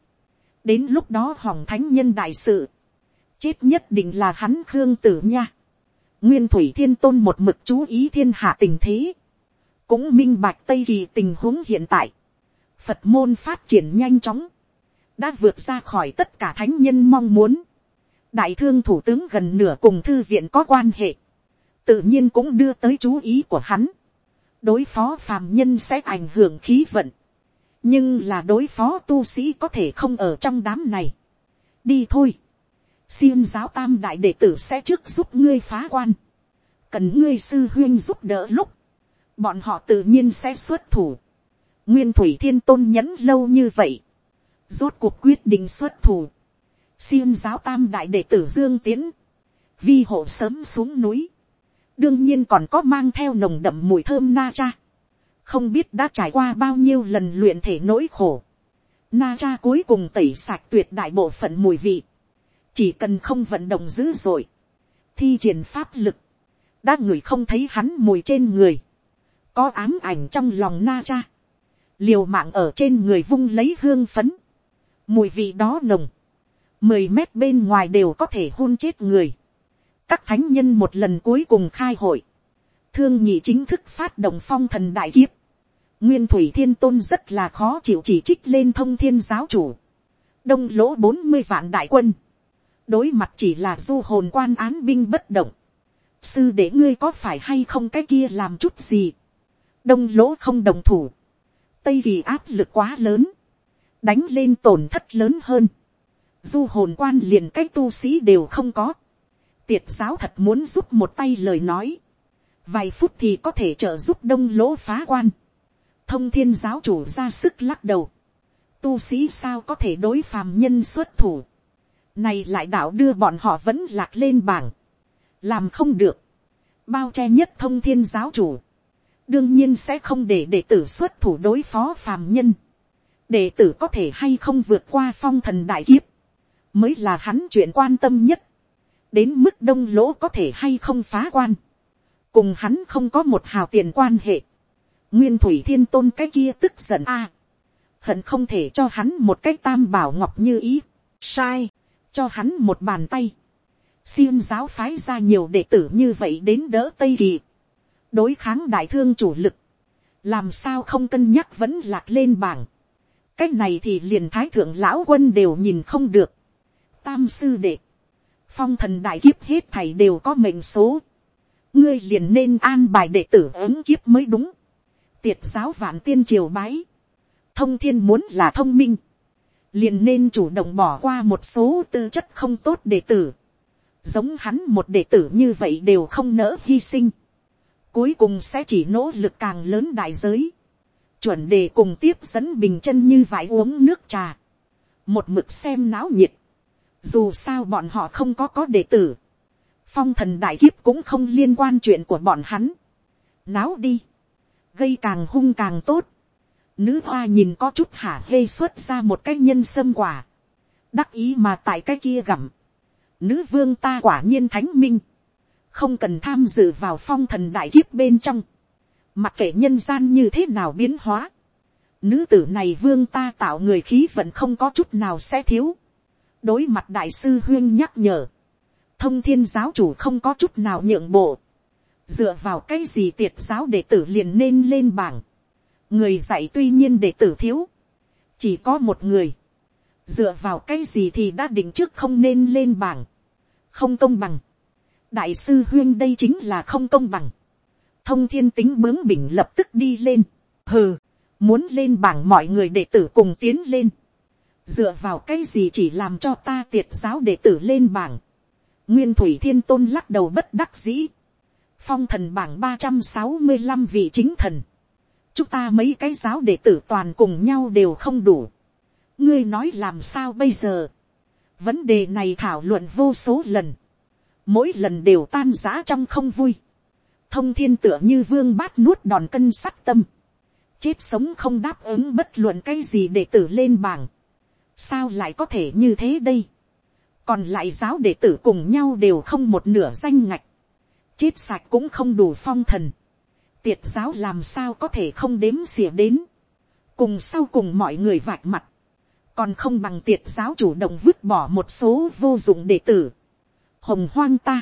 A: đến lúc đó hỏng thánh nhân đại sự, chết nhất định là hắn khương tử nha, nguyên thủy thiên tôn một mực chú ý thiên hạ tình thế, cũng minh bạch tây kỳ tình huống hiện tại, phật môn phát triển nhanh chóng, đã vượt ra khỏi tất cả thánh nhân mong muốn, đại thương thủ tướng gần nửa cùng thư viện có quan hệ, tự nhiên cũng đưa tới chú ý của hắn. đối phó phàm nhân sẽ ảnh hưởng khí vận, nhưng là đối phó tu sĩ có thể không ở trong đám này. đi thôi, xiêm giáo tam đại đệ tử sẽ trước giúp ngươi phá quan, cần ngươi sư huyên giúp đỡ lúc, bọn họ tự nhiên sẽ xuất thủ. nguyên thủy thiên tôn nhẫn lâu như vậy, rốt cuộc quyết định xuất thủ, xiêm giáo tam đại đệ tử dương tiến, vi hộ sớm xuống núi, đương nhiên còn có mang theo nồng đậm mùi thơm na cha, không biết đã trải qua bao nhiêu lần luyện thể nỗi khổ, na cha cuối cùng tẩy sạch tuyệt đại bộ phận mùi vị, chỉ cần không vận động dữ dội, thi triển pháp lực, đã ngửi không thấy hắn mùi trên người, có ám ảnh trong lòng na cha, liều mạng ở trên người vung lấy hương phấn, mùi vị đó nồng, mười mét bên ngoài đều có thể hôn chết người, các thánh nhân một lần cuối cùng khai hội, thương nhị chính thức phát động phong thần đại kiếp, nguyên thủy thiên tôn rất là khó chịu chỉ trích lên thông thiên giáo chủ, đông lỗ bốn mươi vạn đại quân, đối mặt chỉ là du hồn quan án binh bất động, sư để ngươi có phải hay không cái kia làm chút gì, đông lỗ không đồng thủ, tây vì áp lực quá lớn, đánh lên tổn thất lớn hơn, du hồn quan liền cái tu sĩ đều không có, tiệt giáo thật muốn giúp một tay lời nói, vài phút thì có thể trợ giúp đông lỗ phá quan, thông thiên giáo chủ ra sức lắc đầu, tu sĩ sao có thể đối phàm nhân xuất thủ, này lại đạo đưa bọn họ vẫn lạc lên bảng, làm không được, bao che nhất thông thiên giáo chủ, đương nhiên sẽ không để đệ tử xuất thủ đối phó phàm nhân, đệ tử có thể hay không vượt qua phong thần đại kiếp, mới là hắn chuyện quan tâm nhất, đến mức đông lỗ có thể hay không phá quan, cùng hắn không có một hào tiền quan hệ, nguyên thủy thiên tôn cái kia tức giận a, hận không thể cho hắn một cái tam bảo ngọc như ý, sai, cho hắn một bàn tay, xiêm giáo phái ra nhiều đệ tử như vậy đến đỡ tây kỳ, đối kháng đại thương chủ lực, làm sao không cân nhắc vẫn lạc lên bảng, Cách này thì liền thái thượng lão quân đều nhìn không được, tam sư đệ, phong thần đại kiếp hết thầy đều có mệnh số, ngươi liền nên an bài đệ tử ứng kiếp mới đúng, tiệt giáo vạn tiên triều bái, thông thiên muốn là thông minh, liền nên chủ động bỏ qua một số tư chất không tốt đệ tử, giống hắn một đệ tử như vậy đều không nỡ hy sinh, cuối cùng sẽ chỉ nỗ lực càng lớn đại giới, chuẩn đề cùng tiếp dẫn bình chân như vải uống nước trà, một mực xem náo nhiệt, dù sao bọn họ không có có đệ tử, phong thần đại kiếp cũng không liên quan chuyện của bọn hắn, náo đi, gây càng hung càng tốt, nữ hoa nhìn có chút hả hê xuất ra một cái nhân sâm quả, đắc ý mà tại cái kia gặm, nữ vương ta quả nhiên thánh minh, không cần tham dự vào phong thần đại kiếp bên trong, mặc kệ nhân gian như thế nào biến hóa, nữ tử này vương ta tạo người khí vẫn không có chút nào sẽ thiếu, đối mặt đại sư huyên nhắc nhở, thông thiên giáo chủ không có chút nào nhượng bộ, dựa vào cái gì tiệt giáo đệ tử liền nên lên bảng, người dạy tuy nhiên đệ tử thiếu, chỉ có một người, dựa vào cái gì thì đã định trước không nên lên bảng, không công bằng, đại sư huyên đây chính là không công bằng, thông thiên tính bướng bỉnh lập tức đi lên, hừ, muốn lên bảng mọi người đệ tử cùng tiến lên, dựa vào cái gì chỉ làm cho ta tiệt giáo đệ tử lên bảng, nguyên thủy thiên tôn lắc đầu bất đắc dĩ, phong thần bảng ba trăm sáu mươi năm vị chính thần, chúng ta mấy cái giáo đệ tử toàn cùng nhau đều không đủ, ngươi nói làm sao bây giờ, vấn đề này thảo luận vô số lần, mỗi lần đều tan giã trong không vui, thông thiên tựa như vương bát nuốt đòn cân sắt tâm, chết sống không đáp ứng bất luận cái gì đệ tử lên bảng, sao lại có thể như thế đây, còn lại giáo đệ tử cùng nhau đều không một nửa danh ngạch, chết sạch cũng không đủ phong thần, tiệt giáo làm sao có thể không đếm xỉa đến, cùng sau cùng mọi người vạch mặt, còn không bằng tiệt giáo chủ động vứt bỏ một số vô dụng đệ tử, hồng hoang ta,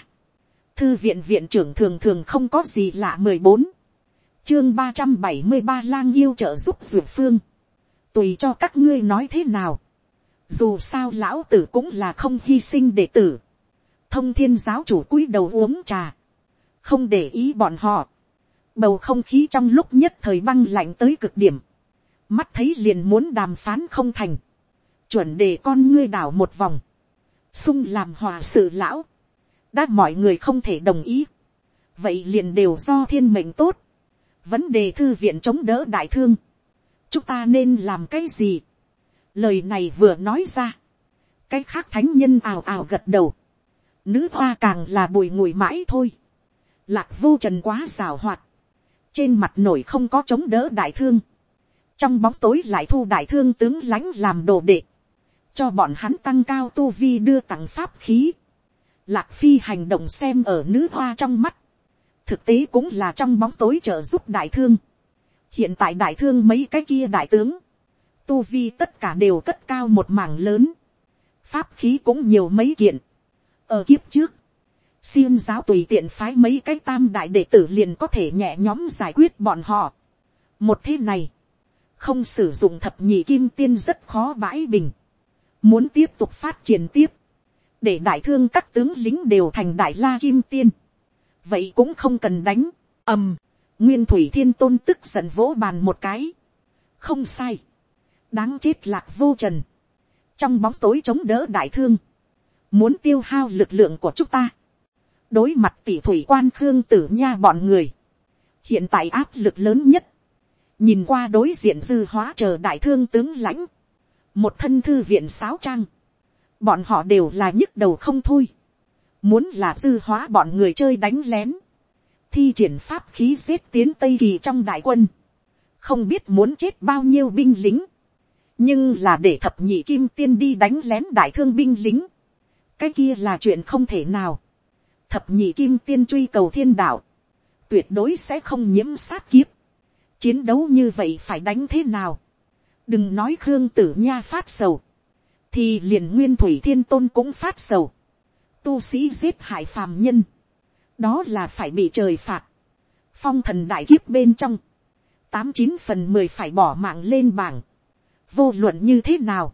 A: thư viện viện trưởng thường thường không có gì lạ mười bốn, chương ba trăm bảy mươi ba lang yêu trợ giúp dược phương, tùy cho các ngươi nói thế nào, dù sao lão tử cũng là không hy sinh đệ tử, thông thiên giáo chủ cúi đầu uống trà, không để ý bọn họ, bầu không khí trong lúc nhất thời băng lạnh tới cực điểm, mắt thấy liền muốn đàm phán không thành, chuẩn để con ngươi đảo một vòng, sung làm hòa sự lão, đã mọi người không thể đồng ý, vậy liền đều do thiên mệnh tốt, vấn đề thư viện chống đỡ đại thương, chúng ta nên làm cái gì, lời này vừa nói ra, cái khác thánh nhân ào ào gật đầu, nữ hoa càng là bùi ngùi mãi thôi, lạc vô trần quá xảo hoạt, trên mặt nổi không có chống đỡ đại thương, trong bóng tối lại thu đại thương tướng lãnh làm đồ đệ, cho bọn hắn tăng cao tu vi đưa tặng pháp khí, lạc phi hành động xem ở nữ hoa trong mắt, thực tế cũng là trong bóng tối trợ giúp đại thương, hiện tại đại thương mấy cái kia đại tướng, tu vi tất cả đều cất cao một mảng lớn, pháp khí cũng nhiều mấy kiện. ở kiếp trước, xiêm giáo tùy tiện phái mấy cái tam đại đệ tử liền có thể nhẹ nhóm giải quyết bọn họ. một thế này, không sử dụng thập nhị kim tiên rất khó bãi bình, muốn tiếp tục phát triển tiếp, để đại thương các tướng lính đều thành đại la kim tiên, vậy cũng không cần đánh, ầm, nguyên thủy thiên tôn tức giận vỗ bàn một cái, không sai, đáng chết lạc vô trần, trong bóng tối chống đỡ đại thương, muốn tiêu hao lực lượng của chúng ta, đối mặt tỷ thủy quan khương tử nha bọn người, hiện tại áp lực lớn nhất, nhìn qua đối diện dư hóa chờ đại thương tướng lãnh, một thân thư viện sáo trang, bọn họ đều là nhức đầu không thôi, muốn là dư hóa bọn người chơi đánh lén, thi triển pháp khí xếp tiến tây kỳ trong đại quân, không biết muốn chết bao nhiêu binh lính, nhưng là để thập nhị kim tiên đi đánh lén đại thương binh lính, cái kia là chuyện không thể nào thập nhị kim tiên truy cầu thiên đạo, tuyệt đối sẽ không nhiễm sát kiếp. chiến đấu như vậy phải đánh thế nào. đừng nói khương tử nha phát sầu, thì liền nguyên thủy thiên tôn cũng phát sầu. tu sĩ giết hại phàm nhân, đó là phải bị trời phạt. phong thần đại kiếp bên trong, tám chín phần mười phải bỏ mạng lên bảng vô luận như thế nào,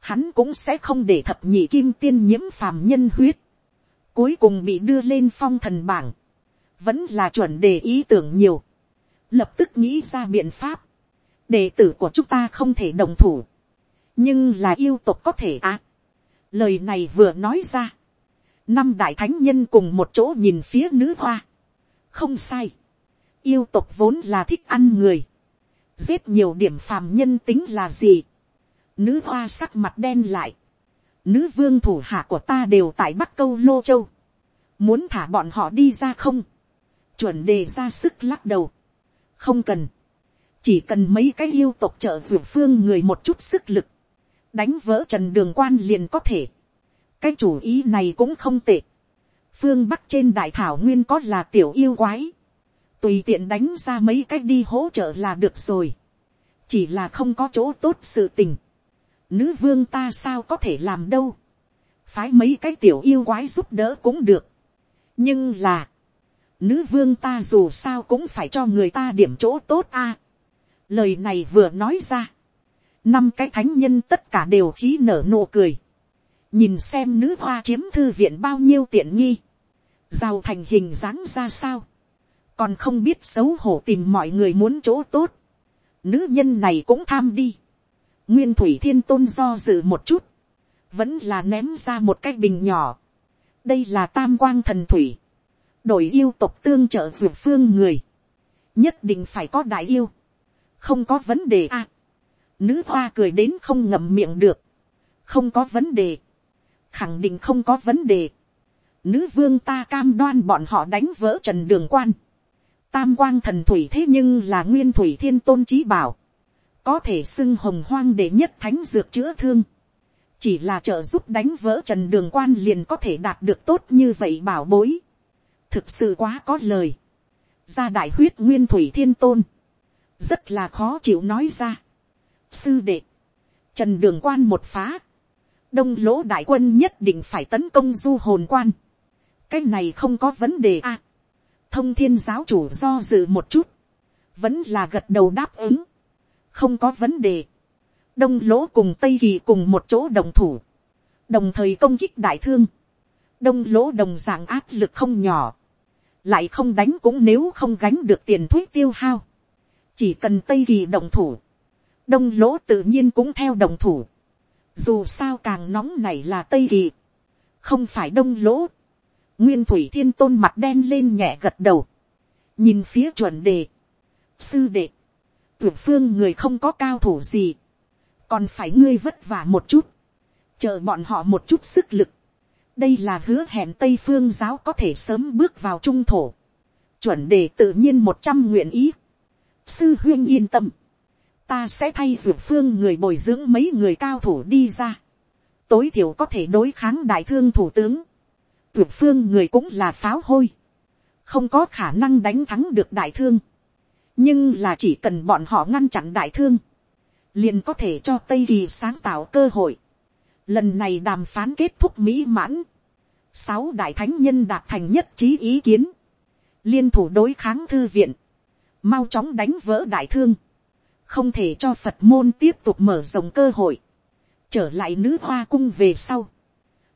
A: hắn cũng sẽ không để thập nhị kim tiên nhiễm phàm nhân huyết, cuối cùng bị đưa lên phong thần bảng, vẫn là chuẩn đề ý tưởng nhiều, lập tức nghĩ ra biện pháp, đệ tử của chúng ta không thể đồng thủ, nhưng là yêu tục có thể à. lời này vừa nói ra, năm đại thánh nhân cùng một chỗ nhìn phía nữ hoa, không sai, yêu tục vốn là thích ăn người, giết nhiều điểm phàm nhân tính là gì. Nữ hoa sắc mặt đen lại. Nữ vương thủ hạ của ta đều tại bắc câu lô châu. Muốn thả bọn họ đi ra không? Chuẩn đề ra sức lắc đầu. Không cần. Chỉ cần mấy cái yêu tộc trợ vượt phương người một chút sức lực. Đánh vỡ trần đường quan liền có thể. Cái chủ ý này cũng không tệ. Phương Bắc trên đại thảo nguyên có là tiểu yêu quái tùy tiện đánh ra mấy cách đi hỗ trợ là được rồi, chỉ là không có chỗ tốt sự tình, nữ vương ta sao có thể làm đâu, phái mấy cái tiểu yêu quái giúp đỡ cũng được, nhưng là, nữ vương ta dù sao cũng phải cho người ta điểm chỗ tốt a. lời này vừa nói ra, năm cái thánh nhân tất cả đều khí nở nụ cười, nhìn xem nữ hoa chiếm thư viện bao nhiêu tiện nghi, giàu thành hình dáng ra sao, còn không biết xấu hổ tìm mọi người muốn chỗ tốt, nữ nhân này cũng tham đi, nguyên thủy thiên tôn do dự một chút, vẫn là ném ra một cái bình nhỏ, đây là tam quang thần thủy, đổi yêu tộc tương trợ vượt phương người, nhất định phải có đại yêu, không có vấn đề à. nữ hoa cười đến không ngậm miệng được, không có vấn đề, khẳng định không có vấn đề, nữ vương ta cam đoan bọn họ đánh vỡ trần đường quan, tam quang thần thủy thế nhưng là nguyên thủy thiên tôn trí bảo, có thể xưng hồng hoang để nhất thánh dược chữa thương, chỉ là trợ giúp đánh vỡ trần đường quan liền có thể đạt được tốt như vậy bảo bối, thực sự quá có lời, ra đại huyết nguyên thủy thiên tôn, rất là khó chịu nói ra. sư đệ, trần đường quan một phá, đông lỗ đại quân nhất định phải tấn công du hồn quan, cái này không có vấn đề a thông thiên giáo chủ do dự một chút, vẫn là gật đầu đáp ứng, không có vấn đề, đông lỗ cùng tây kỳ cùng một chỗ đồng thủ, đồng thời công kích đại thương, đông lỗ đồng d ạ n g áp lực không nhỏ, lại không đánh cũng nếu không gánh được tiền thuế tiêu hao, chỉ cần tây kỳ đồng thủ, đông lỗ tự nhiên cũng theo đồng thủ, dù sao càng nóng này là tây kỳ, không phải đông lỗ, nguyên thủy thiên tôn mặt đen lên nhẹ gật đầu, nhìn phía chuẩn đề, sư đệ, tuyệt phương người không có cao thủ gì, còn phải ngươi vất vả một chút, chờ bọn họ một chút sức lực, đây là hứa hẹn tây phương giáo có thể sớm bước vào trung thổ, chuẩn đề tự nhiên một trăm nguyện ý, sư huyên yên tâm, ta sẽ thay dược phương người bồi dưỡng mấy người cao thủ đi ra, tối thiểu có thể đối kháng đại thương thủ tướng, dược phương người cũng là pháo hôi, không có khả năng đánh thắng được đại thương, nhưng là chỉ cần bọn họ ngăn chặn đại thương, liền có thể cho tây kỳ sáng tạo cơ hội. lần này đàm phán kết thúc mỹ mãn, sáu đại thánh nhân đạt thành nhất trí ý kiến, liên thủ đối kháng thư viện, mau chóng đánh vỡ đại thương, không thể cho phật môn tiếp tục mở rộng cơ hội, trở lại nữ hoa cung về sau.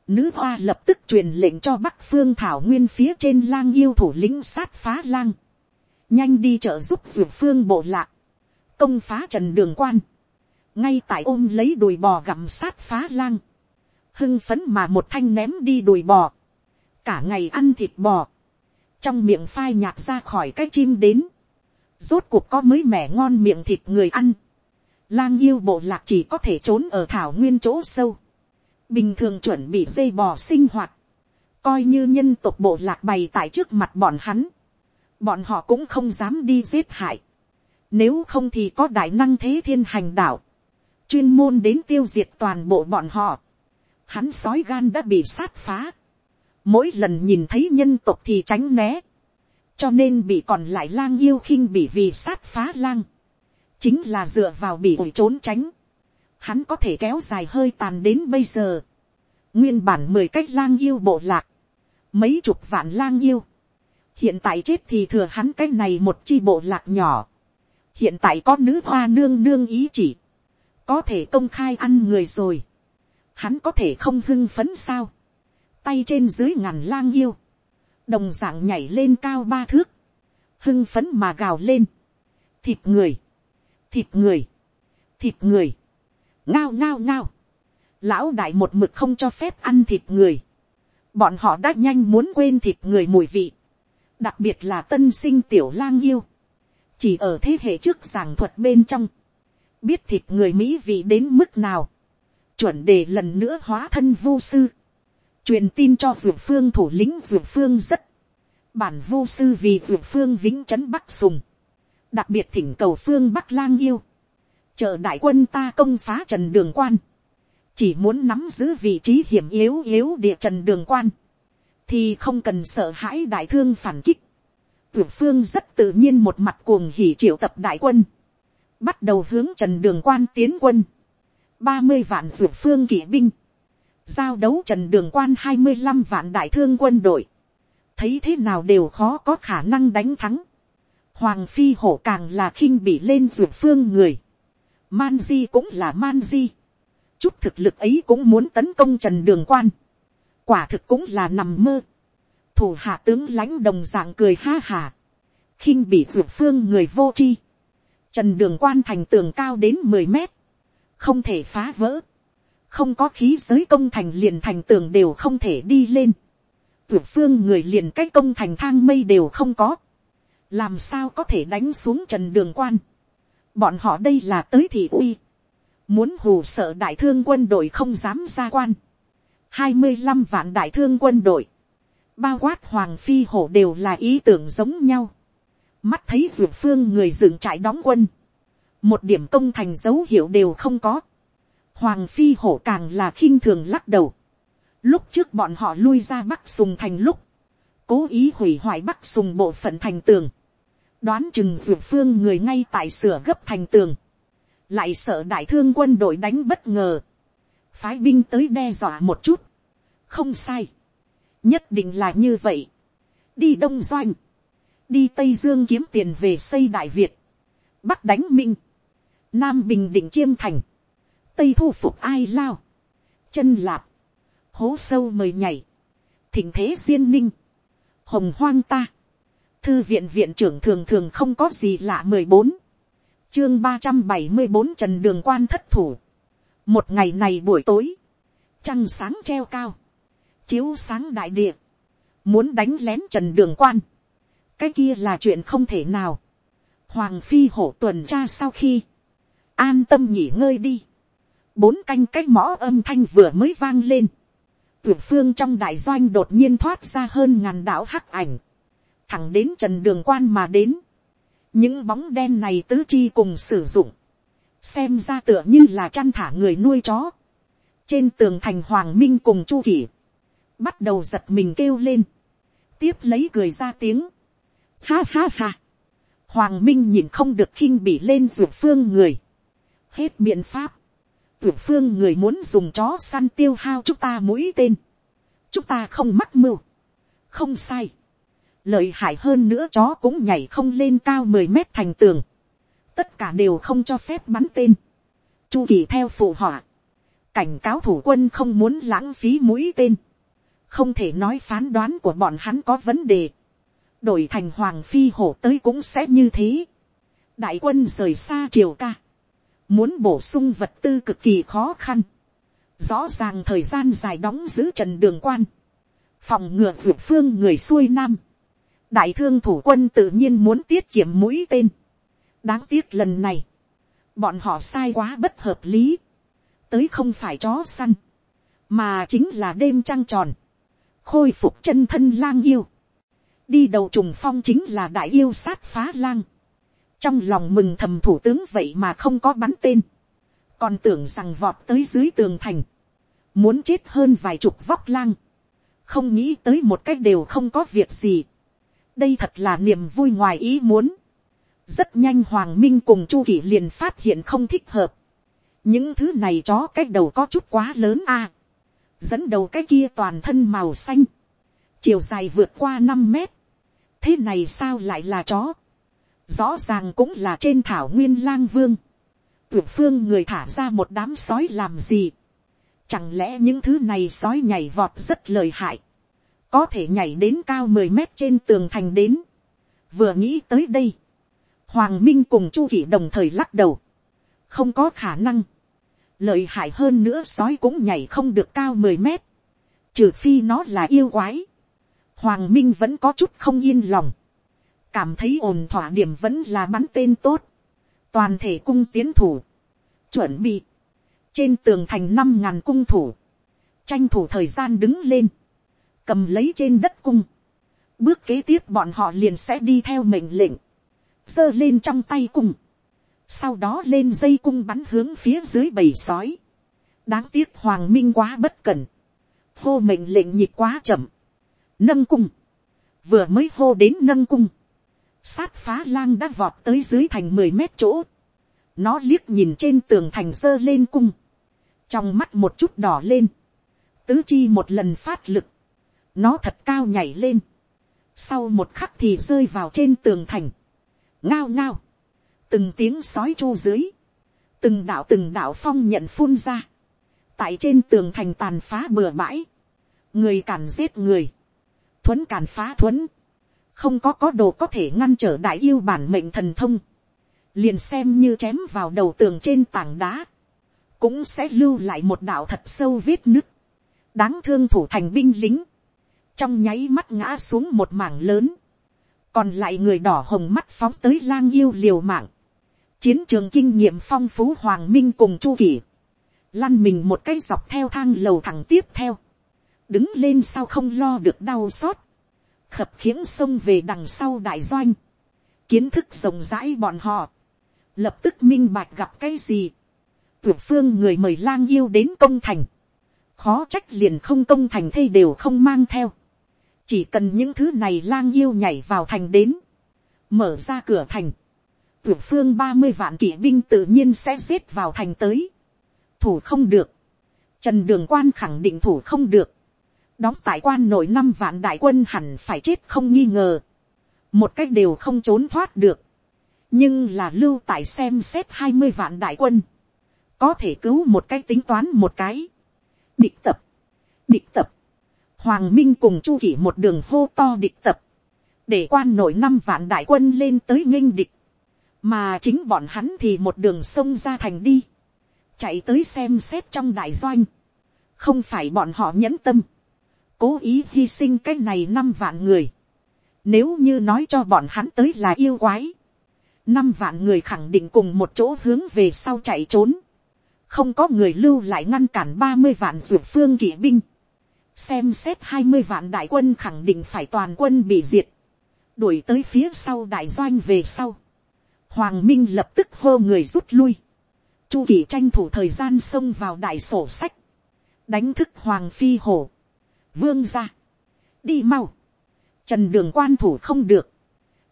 A: Nữ hoa lập tức truyền lệnh cho bắc phương thảo nguyên phía trên lang yêu thủ lĩnh sát phá lang, nhanh đi trợ giúp dược phương bộ lạc, công phá trần đường quan, ngay tại ôm lấy đùi bò gặm sát phá lang, hưng phấn mà một thanh ném đi đùi bò, cả ngày ăn thịt bò, trong miệng phai nhạt ra khỏi cái chim đến, rốt cuộc có mới mẻ ngon miệng thịt người ăn, lang yêu bộ lạc chỉ có thể trốn ở thảo nguyên chỗ sâu, bình thường chuẩn bị dây bò sinh hoạt, coi như nhân tộc bộ lạc bày tại trước mặt bọn hắn, bọn họ cũng không dám đi giết hại, nếu không thì có đại năng thế thiên hành đạo, chuyên môn đến tiêu diệt toàn bộ bọn họ, hắn sói gan đã bị sát phá, mỗi lần nhìn thấy nhân tộc thì tránh né, cho nên bị còn lại lang yêu khinh bị vì sát phá lang, chính là dựa vào bị ủi trốn tránh, hắn có thể kéo dài hơi tàn đến bây giờ, nguyên bản mười cách lang yêu bộ lạc, mấy chục vạn lang yêu, hiện tại chết thì thừa hắn cái này một chi bộ lạc nhỏ, hiện tại có nữ hoa nương nương ý chỉ, có thể công khai ăn người rồi, hắn có thể không hưng phấn sao, tay trên dưới ngàn lang yêu, đồng d ạ n g nhảy lên cao ba thước, hưng phấn mà gào lên, thịt người, thịt người, thịt người, ngao ngao ngao, lão đại một mực không cho phép ăn thịt người, bọn họ đã nhanh muốn quên thịt người mùi vị, đặc biệt là tân sinh tiểu lang yêu, chỉ ở thế hệ trước giảng thuật bên trong, biết thịt người mỹ vị đến mức nào, chuẩn đề lần nữa hóa thân vô sư, truyền tin cho dược phương thủ lĩnh dược phương rất, bản vô sư vì dược phương vĩnh trấn bắc sùng, đặc biệt thỉnh cầu phương bắc lang yêu, chờ đại quân ta công phá trần đường quan, chỉ muốn nắm giữ vị trí hiểm yếu yếu địa trần đường quan, thì không cần sợ hãi đại thương phản kích. Tuyệt phương rất tự nhiên một mặt cuồng hỉ triệu tập đại quân, bắt đầu hướng trần đường quan tiến quân, ba mươi vạn dược phương kỵ binh, giao đấu trần đường quan hai mươi năm vạn đại thương quân đội, thấy thế nào đều khó có khả năng đánh thắng. Hoàng phi hổ càng là khinh bị lên ruột phương người. Man di cũng là man di. Chút thực lực ấy cũng muốn tấn công trần đường quan. Quả thực cũng là nằm mơ. Thủ hạ tướng lãnh đồng dạng cười ha hà. khinh bị ruột phương người vô chi. Trần đường quan thành tường cao đến mười mét. Không thể phá vỡ không có khí giới công thành liền thành tường đều không thể đi lên. Tuyệt phương người liền cái công thành thang mây đều không có. Làm sao có thể đánh xuống trần đường quan. Bọn họ đây là tới thị uy. Muốn hù sợ đại thương quân đội không dám ra quan hai mươi năm vạn đại thương quân đội. Bao quát hoàng phi hổ đều là ý tưởng giống nhau. Mắt thấy dược phương người dựng trại đóng quân. Một điểm công thành dấu hiệu đều không có Hoàng phi hổ càng là khinh thường lắc đầu. Lúc trước bọn họ lui ra bắc sùng thành lúc. Cố ý hủy hoại bắc sùng bộ phận thành tường. Đoán chừng dược phương người ngay tại sửa gấp thành tường. Lại sợ đại thương quân đội đánh bất ngờ. Phái binh tới đe dọa một chút. Không sai. Nhất định là như vậy. Đi Đông Doanh. Đi Tây Dương kiếm tiền về xây Đại Việt. Bắc đánh Minh. Nam Bình Định Chiêm Thành tây thu phục ai lao, chân lạp, hố sâu mời nhảy, thỉnh thế duyên ninh, hồng hoang ta, thư viện viện trưởng thường thường không có gì lạ mười bốn, chương ba trăm bảy mươi bốn trần đường quan thất thủ một ngày này buổi tối, trăng sáng treo cao, chiếu sáng đại địa, muốn đánh lén trần đường quan, cái kia là chuyện không thể nào. hoàng phi hổ tuần tra sau khi, an tâm nghỉ ngơi đi, bốn canh cái mõ âm thanh vừa mới vang lên, tuyển phương trong đại doanh đột nhiên thoát ra hơn ngàn đảo hắc ảnh, thẳng đến trần đường quan mà đến, những bóng đen này tứ chi cùng sử dụng, xem ra tựa như là chăn thả người nuôi chó, trên tường thành hoàng minh cùng chu kỷ, bắt đầu giật mình kêu lên, tiếp lấy cười ra tiếng, ha ha ha, hoàng minh nhìn không được khinh bị lên ruột phương người, hết biện pháp, ruột phương người muốn dùng chó săn tiêu hao chúng ta mũi tên, chúng ta không mắc mưu, không sai, lợi hại hơn nữa chó cũng nhảy không lên cao mười mét thành tường, tất cả đều không cho phép bắn tên, chu kỳ theo phụ họa, cảnh cáo thủ quân không muốn lãng phí mũi tên, không thể nói phán đoán của bọn hắn có vấn đề, đổi thành hoàng phi hổ tới cũng sẽ như thế, đại quân rời xa triều ca, muốn bổ sung vật tư cực kỳ khó khăn, rõ ràng thời gian dài đóng giữ trần đường quan, phòng ngừa ruột phương người xuôi nam, đại thương thủ quân tự nhiên muốn tiết kiệm mũi tên đáng tiếc lần này, bọn họ sai quá bất hợp lý, tới không phải chó săn, mà chính là đêm trăng tròn, khôi phục chân thân lang yêu, đi đầu trùng phong chính là đại yêu sát phá lang, trong lòng mừng thầm thủ tướng vậy mà không có bắn tên, còn tưởng rằng vọt tới dưới tường thành, muốn chết hơn vài chục vóc lang, không nghĩ tới một cách đều không có việc gì, đây thật là niềm vui ngoài ý muốn rất nhanh hoàng minh cùng chu kỷ liền phát hiện không thích hợp. những thứ này chó cái đầu có chút quá lớn a. dẫn đầu cái kia toàn thân màu xanh. chiều dài vượt qua năm mét. thế này sao lại là chó. rõ ràng cũng là trên thảo nguyên lang vương. tuyệt phương người thả ra một đám sói làm gì. chẳng lẽ những thứ này sói nhảy vọt rất lời hại có thể nhảy đến cao mười mét trên tường thành đến. vừa nghĩ tới đây, hoàng minh cùng chu kỷ đồng thời lắc đầu, không có khả năng, lợi hại hơn nữa sói cũng nhảy không được cao mười mét, trừ phi nó là yêu quái. hoàng minh vẫn có chút không yên lòng, cảm thấy ổn thỏa điểm vẫn là bắn tên tốt, toàn thể cung tiến thủ, chuẩn bị, trên tường thành năm ngàn cung thủ, tranh thủ thời gian đứng lên, cầm lấy trên đất cung. Bước kế tiếp bọn họ liền sẽ đi theo mệnh lệnh giơ lên trong tay cung. Sau đó lên dây cung bắn hướng phía dưới bầy sói. Đáng tiếc Hoàng Minh quá bất cẩn. Hô mệnh lệnh nhịp quá chậm. Nâng cung. Vừa mới hô đến nâng cung. Sát phá lang đã vọt tới dưới thành mười mét chỗ. Nó liếc nhìn trên tường thành giơ lên cung. Trong mắt một chút đỏ lên. Tứ chi một lần phát lực nó thật cao nhảy lên, sau một khắc thì rơi vào trên tường thành, ngao ngao, từng tiếng sói chu dưới, từng đạo từng đạo phong nhận phun ra, tại trên tường thành tàn phá bừa bãi, người càn giết người, thuấn càn phá thuấn, không có có đồ có thể ngăn trở đại yêu bản mệnh thần thông, liền xem như chém vào đầu tường trên tảng đá, cũng sẽ lưu lại một đạo thật sâu vết nứt, đáng thương thủ thành binh lính, trong nháy mắt ngã xuống một mảng lớn, còn lại người đỏ hồng mắt phóng tới lang yêu liều mạng, chiến trường kinh nghiệm phong phú hoàng minh cùng chu kỳ. Lăn mình một cái dọc theo thang lầu thẳng tiếp theo, đứng lên sau không lo được đau xót, khập khiễng xông về đằng sau đại doanh, kiến thức rộng rãi bọn họ, lập tức minh bạch gặp cái gì, tuyệt phương người mời lang yêu đến công thành, khó trách liền không công thành thây đều không mang theo, chỉ cần những thứ này lang yêu nhảy vào thành đến, mở ra cửa thành, tuyệt phương ba mươi vạn kỵ binh tự nhiên sẽ giết vào thành tới, thủ không được, trần đường quan khẳng định thủ không được, đóng tại quan nội năm vạn đại quân hẳn phải chết không nghi ngờ, một cách đều không trốn thoát được, nhưng là lưu tại xem xét hai mươi vạn đại quân, có thể cứu một cách tính toán một cái, địch tập, địch tập, Hoàng Minh cùng Chu Kỷ một đường hô to địch tập. Để quan nội năm vạn đại quân lên tới nghênh địch. mà chính bọn hắn thì một đường sông ra thành đi, chạy tới xem xét trong đại doanh, không phải bọn họ nhẫn tâm, cố ý hy sinh cái này năm vạn người, nếu như nói cho bọn hắn tới là yêu quái, năm vạn người khẳng định cùng một chỗ hướng về sau chạy trốn, không có người lưu lại ngăn cản ba mươi vạn ruột phương kỵ binh, xem xét hai mươi vạn đại quân khẳng định phải toàn quân bị diệt, đuổi tới phía sau đại doanh về sau, hoàng minh lập tức hô người rút lui, chu kỳ tranh thủ thời gian xông vào đại sổ sách, đánh thức hoàng phi hổ, vương ra, đi mau, trần đường quan thủ không được,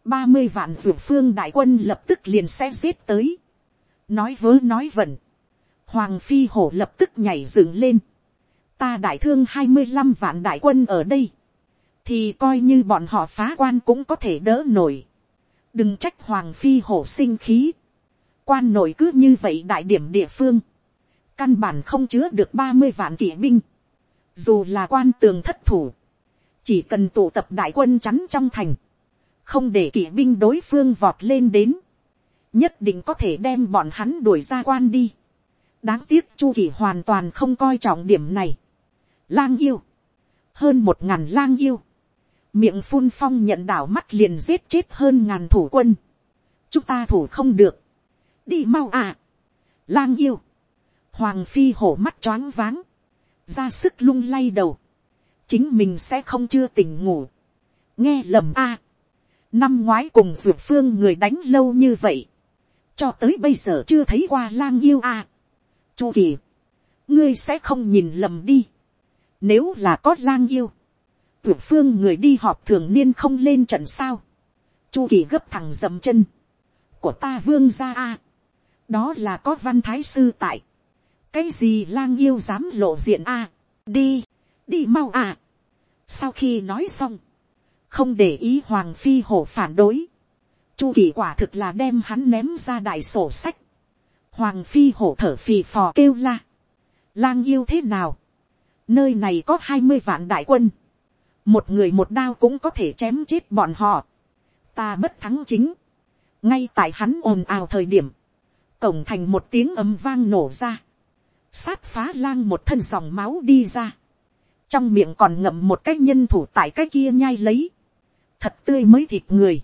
A: ba mươi vạn ruột phương đại quân lập tức liền sẽ giết tới, nói vớ nói vẩn, hoàng phi hổ lập tức nhảy dựng lên, ta đại thương hai mươi năm vạn đại quân ở đây, thì coi như bọn họ phá quan cũng có thể đỡ nổi. đừng trách hoàng phi hổ sinh khí. quan nổi cứ như vậy đại điểm địa phương, căn bản không chứa được ba mươi vạn kỵ binh. dù là quan tường thất thủ, chỉ cần tụ tập đại quân chắn trong thành, không để kỵ binh đối phương vọt lên đến, nhất định có thể đem bọn hắn đuổi ra quan đi. đáng tiếc chu kỳ hoàn toàn không coi trọng điểm này lang yêu, hơn một ngàn lang yêu, miệng phun phong nhận đảo mắt liền giết chết hơn ngàn thủ quân, chúng ta thủ không được, đi mau à, lang yêu, hoàng phi hổ mắt choáng váng, ra sức lung lay đầu, chính mình sẽ không chưa tỉnh ngủ, nghe lầm a, năm ngoái cùng dược phương người đánh lâu như vậy, cho tới bây giờ chưa thấy qua lang yêu a, chu kỳ, ngươi sẽ không nhìn lầm đi, nếu là có lang yêu. Tuyệt phương người đi họp thường niên không lên trận sao. Chu kỳ gấp thẳng dầm chân. Của ta vương ra a Đó là có văn thái sư tại. Cái gì lang yêu dám lộ diện a Đi. Đi mau à. Sau khi nói xong. Không để ý hoàng phi hổ phản đối. Chu kỳ quả thực là đem hắn ném ra đại sổ sách. Hoàng phi hổ thở phì phò kêu la. Lang yêu thế nào? Nơi này có hai mươi vạn đại quân. Một người một đao cũng có thể chém chết bọn họ. Ta bất thắng chính. Ngay tại hắn ồn ào thời điểm. Cổng thành một tiếng ấm vang nổ ra. Sát phá lang một thân dòng máu đi ra. Trong miệng còn ngậm một cái nhân thủ tại cái kia nhai lấy. Thật tươi mới thịt người.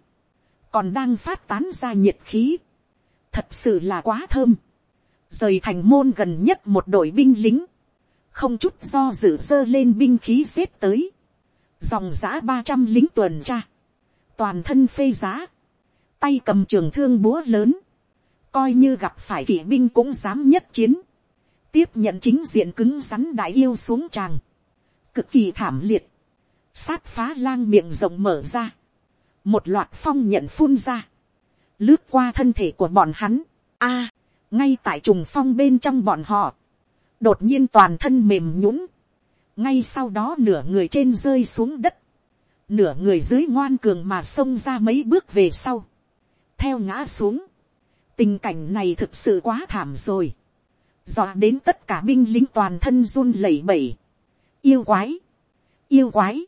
A: Còn đang phát tán ra nhiệt khí. Thật sự là quá thơm rời thành môn gần nhất một đội binh lính, không chút do dự dơ lên binh khí xếp tới, dòng giã ba trăm lính tuần tra, toàn thân phê giá, tay cầm trường thương búa lớn, coi như gặp phải kỵ binh cũng dám nhất chiến, tiếp nhận chính diện cứng rắn đại yêu xuống tràng, cực kỳ thảm liệt, sát phá lang miệng rộng mở ra, một loạt phong nhận phun ra, lướt qua thân thể của bọn hắn, a, ngay tại trùng phong bên trong bọn họ, đột nhiên toàn thân mềm nhũng, ngay sau đó nửa người trên rơi xuống đất, nửa người dưới ngoan cường mà xông ra mấy bước về sau, theo ngã xuống, tình cảnh này thực sự quá thảm rồi, dọa đến tất cả binh lính toàn thân run lẩy bẩy, yêu quái, yêu quái,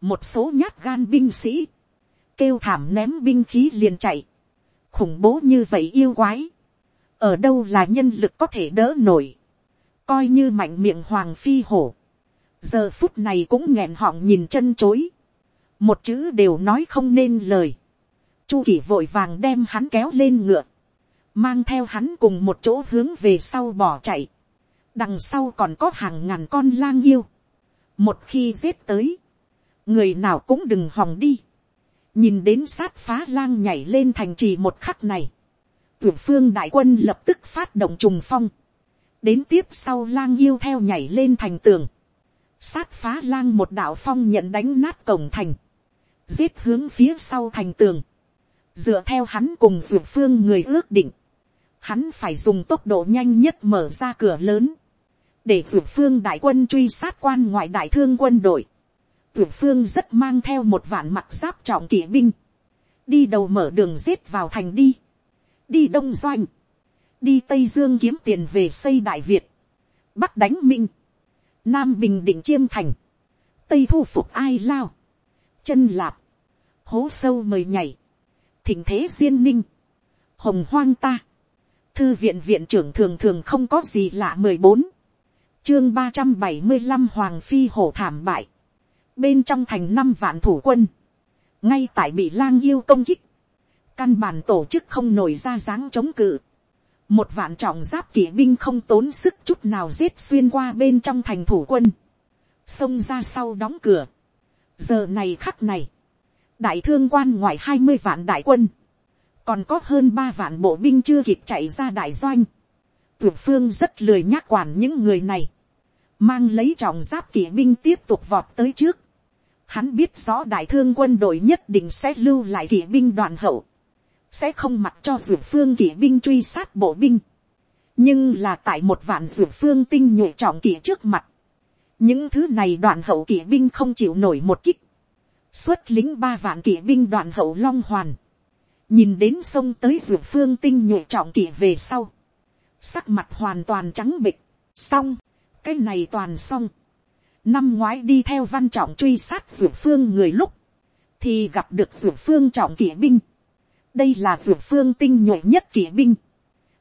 A: một số nhát gan binh sĩ, kêu thảm ném binh khí liền chạy, khủng bố như vậy yêu quái, ở đâu là nhân lực có thể đỡ nổi, coi như mạnh miệng hoàng phi hổ, giờ phút này cũng nghẹn họng nhìn chân chối, một chữ đều nói không nên lời, chu kỷ vội vàng đem hắn kéo lên ngựa, mang theo hắn cùng một chỗ hướng về sau bỏ chạy, đằng sau còn có hàng ngàn con lang yêu, một khi giết tới, người nào cũng đừng hòng đi, nhìn đến sát phá lang nhảy lên thành trì một khắc này, tuyển phương đại quân lập tức phát động trùng phong, đến tiếp sau lang yêu theo nhảy lên thành tường, sát phá lang một đạo phong nhận đánh nát cổng thành, giết hướng phía sau thành tường, dựa theo hắn cùng dược phương người ước định, hắn phải dùng tốc độ nhanh nhất mở ra cửa lớn, để dược phương đại quân truy sát quan ngoại đại thương quân đội, dược phương rất mang theo một vạn mặt giáp trọng kỵ binh, đi đầu mở đường giết vào thành đi, đi đông doanh, đi tây dương kiếm tiền về xây đại việt, bắc đánh minh, nam bình định chiêm thành, tây thu phục ai lao, chân lạp, hố sâu mời nhảy, thỉnh thế duyên ninh, hồng hoang ta, thư viện viện trưởng thường thường không có gì lạ mười bốn, chương ba trăm bảy mươi năm hoàng phi hổ thảm bại, bên trong thành năm vạn thủ quân, ngay tại bị lang yêu công kích, căn bản tổ chức không nổi ra dáng chống cự, một vạn trọng giáp kỵ binh không tốn sức chút nào giết xuyên qua bên trong thành thủ quân, xông ra sau đóng cửa, giờ này khắc này, đại thương quan ngoài hai mươi vạn đại quân, còn có hơn ba vạn bộ binh chưa kịp chạy ra đại doanh, tuyệt phương rất lười nhắc quản những người này, mang lấy trọng giáp kỵ binh tiếp tục vọt tới trước, hắn biết rõ đại thương quân đội nhất định sẽ lưu lại kỵ binh đoàn hậu, sẽ không mặc cho dược phương kỵ binh truy sát bộ binh, nhưng là tại một vạn dược phương tinh nhuệ trọng kỵ trước mặt, những thứ này đoàn hậu kỵ binh không chịu nổi một kích, xuất lính ba vạn kỵ binh đoàn hậu long hoàn, nhìn đến sông tới dược phương tinh nhuệ trọng kỵ về sau, sắc mặt hoàn toàn trắng bịch, xong, cái này toàn xong, năm ngoái đi theo văn trọng truy sát dược phương người lúc, thì gặp được dược phương trọng kỵ binh, đây là dược phương tinh nhuệ nhất kỵ binh,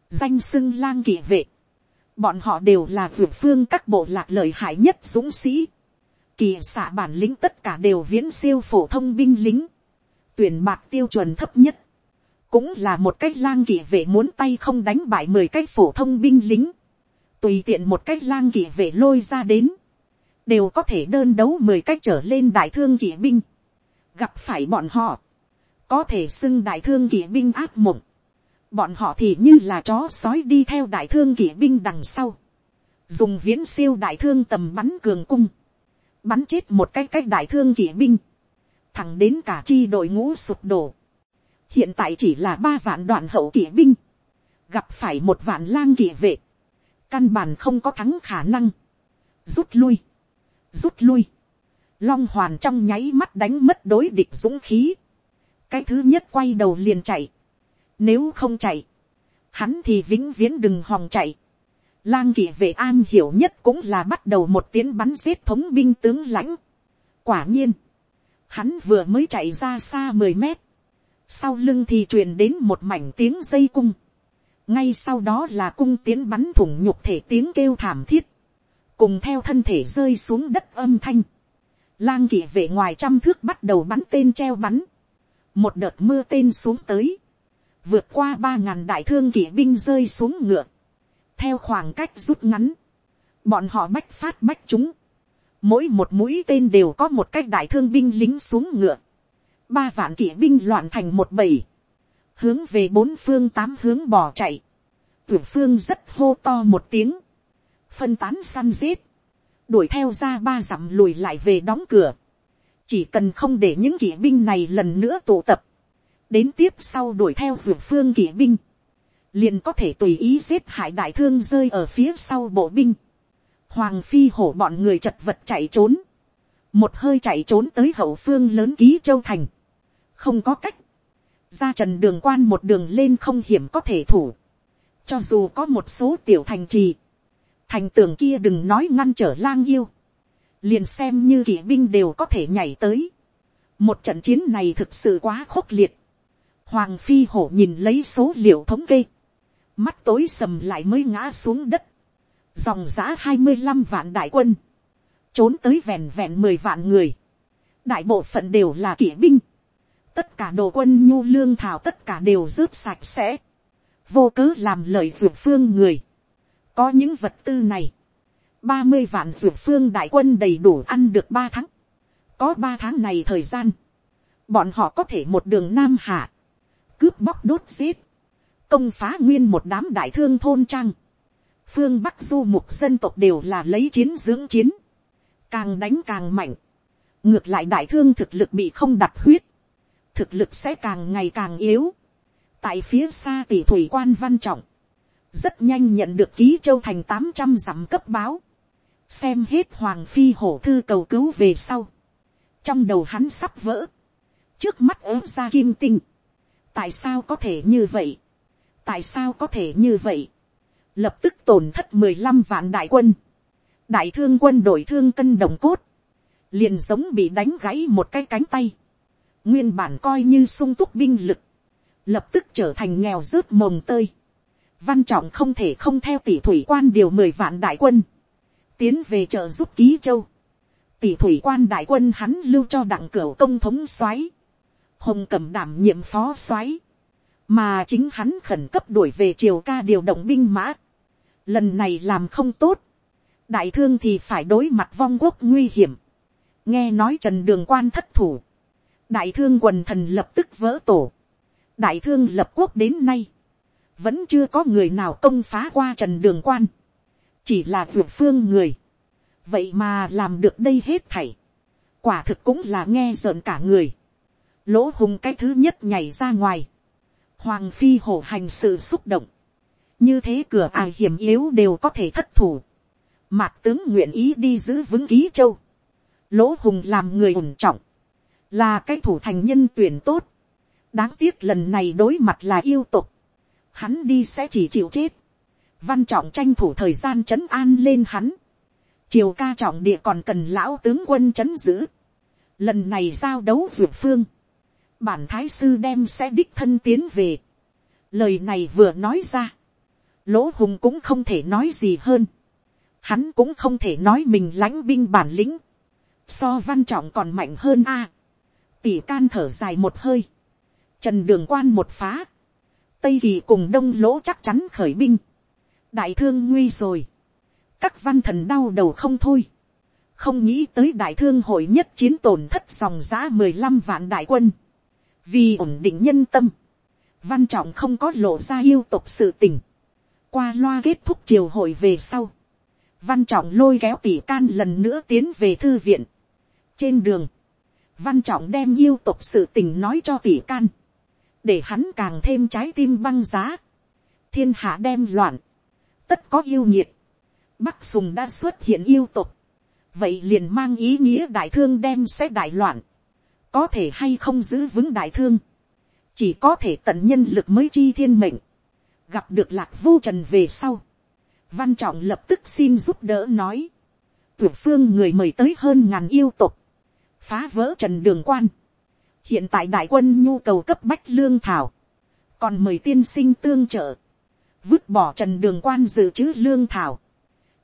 A: danh xưng lang kỵ vệ, bọn họ đều là dược phương các bộ lạc lợi hại nhất dũng sĩ, kỳ xạ bản lĩnh tất cả đều viễn siêu phổ thông binh lính, tuyển bạc tiêu chuẩn thấp nhất, cũng là một cách lang kỵ vệ muốn tay không đánh bại mười cách phổ thông binh lính, tùy tiện một cách lang kỵ vệ lôi ra đến, đều có thể đơn đấu mười cách trở lên đại thương kỵ binh, gặp phải bọn họ, có thể xưng đại thương kỵ binh áp mộng, bọn họ thì như là chó sói đi theo đại thương kỵ binh đằng sau, dùng viễn siêu đại thương tầm bắn cường cung, bắn chết một cái cách đại thương kỵ binh, thẳng đến cả chi đội ngũ sụp đổ, hiện tại chỉ là ba vạn đoạn hậu kỵ binh, gặp phải một vạn lang kỵ vệ, căn bản không có thắng khả năng, rút lui, rút lui, long hoàn trong nháy mắt đánh mất đối địch dũng khí, cái thứ nhất quay đầu liền chạy, nếu không chạy, hắn thì vĩnh viễn đừng hòng chạy, lang kỵ vệ an hiểu nhất cũng là bắt đầu một tiếng bắn giết thống binh tướng lãnh. quả nhiên, hắn vừa mới chạy ra xa mười mét, sau lưng thì truyền đến một mảnh tiếng dây cung, ngay sau đó là cung tiến bắn thủng nhục thể tiếng kêu thảm thiết, cùng theo thân thể rơi xuống đất âm thanh, lang kỵ vệ ngoài trăm thước bắt đầu bắn tên treo bắn, một đợt mưa tên xuống tới, vượt qua ba ngàn đại thương kỵ binh rơi xuống ngựa, theo khoảng cách rút ngắn, bọn họ bách phát bách chúng, mỗi một mũi tên đều có một cách đại thương binh lính xuống ngựa, ba vạn kỵ binh loạn thành một bầy, hướng về bốn phương tám hướng bỏ chạy, tuyển phương rất hô to một tiếng, phân tán săn giết, đuổi theo ra ba dặm lùi lại về đóng cửa, chỉ cần không để những kỵ binh này lần nữa tụ tập, đến tiếp sau đuổi theo dược phương kỵ binh, liền có thể tùy ý giết hại đại thương rơi ở phía sau bộ binh. Hoàng phi hổ bọn người chật vật chạy trốn, một hơi chạy trốn tới hậu phương lớn ký châu thành, không có cách, ra trần đường quan một đường lên không hiểm có thể thủ, cho dù có một số tiểu thành trì, thành tường kia đừng nói ngăn trở lang yêu, liền xem như kỵ binh đều có thể nhảy tới. một trận chiến này thực sự quá khốc liệt. hoàng phi hổ nhìn lấy số liệu thống kê, mắt tối sầm lại mới ngã xuống đất, dòng giã hai mươi năm vạn đại quân, trốn tới vẹn vẹn mười vạn người, đại bộ phận đều là kỵ binh, tất cả đồ quân nhu lương thảo tất cả đều rớt sạch sẽ, vô cớ làm lợi ruột phương người, có những vật tư này, ba mươi vạn dược phương đại quân đầy đủ ăn được ba tháng, có ba tháng này thời gian, bọn họ có thể một đường nam hạ, cướp bóc đốt giết, công phá nguyên một đám đại thương thôn trang, phương bắc du mục dân tộc đều là lấy chiến dưỡng chiến, càng đánh càng mạnh, ngược lại đại thương thực lực bị không đặt huyết, thực lực sẽ càng ngày càng yếu, tại phía xa tỷ thủy quan văn trọng, rất nhanh nhận được ký châu thành tám trăm dặm cấp báo, xem hết hoàng phi hổ thư cầu cứu về sau, trong đầu hắn sắp vỡ, trước mắt ớ ra kim tinh, tại sao có thể như vậy, tại sao có thể như vậy, lập tức tổn thất mười lăm vạn đại quân, đại thương quân đội thương cân đồng cốt, liền giống bị đánh gãy một cái cánh tay, nguyên bản coi như sung túc binh lực, lập tức trở thành nghèo rớt mồng tơi. Văn trọng không thể không theo tỷ thủy quan điều mười vạn đại quân, tiến về trợ giúp ký châu. Tỷ thủy quan đại quân hắn lưu cho đặng cửu công thống soái, hồng cẩm đảm nhiệm phó soái, mà chính hắn khẩn cấp đuổi về triều ca điều động binh mã. Lần này làm không tốt, đại thương thì phải đối mặt vong quốc nguy hiểm. nghe nói trần đường quan thất thủ, đại thương quần thần lập tức vỡ tổ, đại thương lập quốc đến nay, vẫn chưa có người nào công phá qua trần đường quan, chỉ là dược phương người, vậy mà làm được đây hết thảy, quả thực cũng là nghe rợn cả người, lỗ hùng cái thứ nhất nhảy ra ngoài, hoàng phi hổ hành sự xúc động, như thế cửa ai hiểm yếu đều có thể thất thủ, mạc tướng nguyện ý đi giữ vững ký châu, lỗ hùng làm người ổn trọng, là cái thủ thành nhân tuyển tốt, đáng tiếc lần này đối mặt là yêu tục, hắn đi sẽ chỉ chịu chết, văn trọng tranh thủ thời gian c h ấ n an lên hắn, triều ca trọng địa còn cần lão tướng quân c h ấ n giữ, lần này giao đấu dược phương, bản thái sư đem sẽ đích thân tiến về, lời này vừa nói ra, lỗ hùng cũng không thể nói gì hơn, hắn cũng không thể nói mình lãnh binh bản lĩnh, so văn trọng còn mạnh hơn a, tỷ can thở dài một hơi, trần đường quan một phá, tây kỳ cùng đông lỗ chắc chắn khởi binh, đại thương nguy rồi, các văn thần đau đầu không thôi, không nghĩ tới đại thương hội nhất chiến tổn thất dòng giã mười lăm vạn đại quân, vì ổn định nhân tâm, văn trọng không có lộ ra yêu tục sự tình, qua loa kết thúc triều hội về sau, văn trọng lôi kéo tỷ can lần nữa tiến về thư viện. trên đường, văn trọng đem yêu tục sự tình nói cho tỷ can, để hắn càng thêm trái tim băng giá, thiên hạ đem loạn, tất có yêu nhiệt, bắc sùng đã xuất hiện yêu tục, vậy liền mang ý nghĩa đại thương đem sẽ đại loạn, có thể hay không giữ vững đại thương, chỉ có thể tận nhân lực mới chi thiên mệnh, gặp được lạc vô trần về sau, văn trọng lập tức xin giúp đỡ nói, tuyển phương người mời tới hơn ngàn yêu tục, phá vỡ trần đường quan, hiện tại đại quân nhu cầu cấp bách lương thảo, còn mời tiên sinh tương trợ, vứt bỏ trần đường quan dự trữ lương thảo,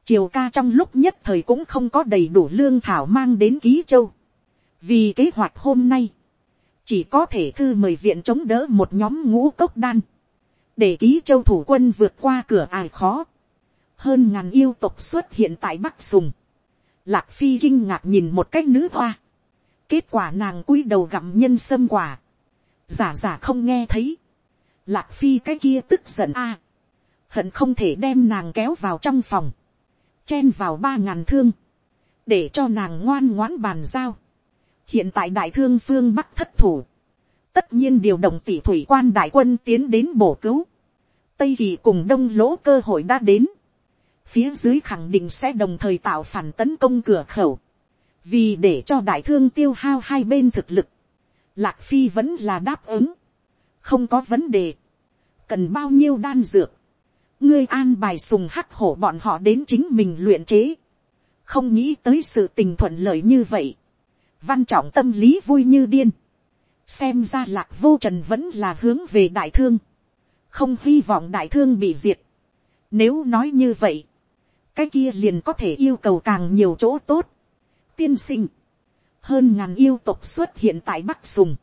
A: triều ca trong lúc nhất thời cũng không có đầy đủ lương thảo mang đến ký châu, vì kế hoạch hôm nay, chỉ có thể thư mời viện chống đỡ một nhóm ngũ cốc đan, để ký châu thủ quân vượt qua cửa ải khó, hơn ngàn yêu tộc xuất hiện tại bắc sùng, lạc phi kinh ngạc nhìn một cách nữ hoa, kết quả nàng cúi đầu gặm nhân sâm quả, giả giả không nghe thấy, lạc phi cái kia tức giận a, hận không thể đem nàng kéo vào trong phòng, chen vào ba ngàn thương, để cho nàng ngoan ngoãn bàn giao. hiện tại đại thương phương bắc thất thủ, tất nhiên điều động tỷ thủy quan đại quân tiến đến bổ cứu, tây kỳ cùng đông lỗ cơ hội đã đến, phía dưới khẳng định sẽ đồng thời tạo phản tấn công cửa khẩu, vì để cho đại thương tiêu hao hai bên thực lực, lạc phi vẫn là đáp ứng, không có vấn đề, cần bao nhiêu đan dược, ngươi an bài sùng hắc hổ bọn họ đến chính mình luyện chế, không nghĩ tới sự tình thuận lợi như vậy, văn trọng tâm lý vui như điên, xem ra lạc vô trần vẫn là hướng về đại thương, không hy vọng đại thương bị diệt. Nếu nói như vậy, cái kia liền có thể yêu cầu càng nhiều chỗ tốt. Tiên sinh, hơn ngàn yêu tục xuất hiện tại bắc sùng,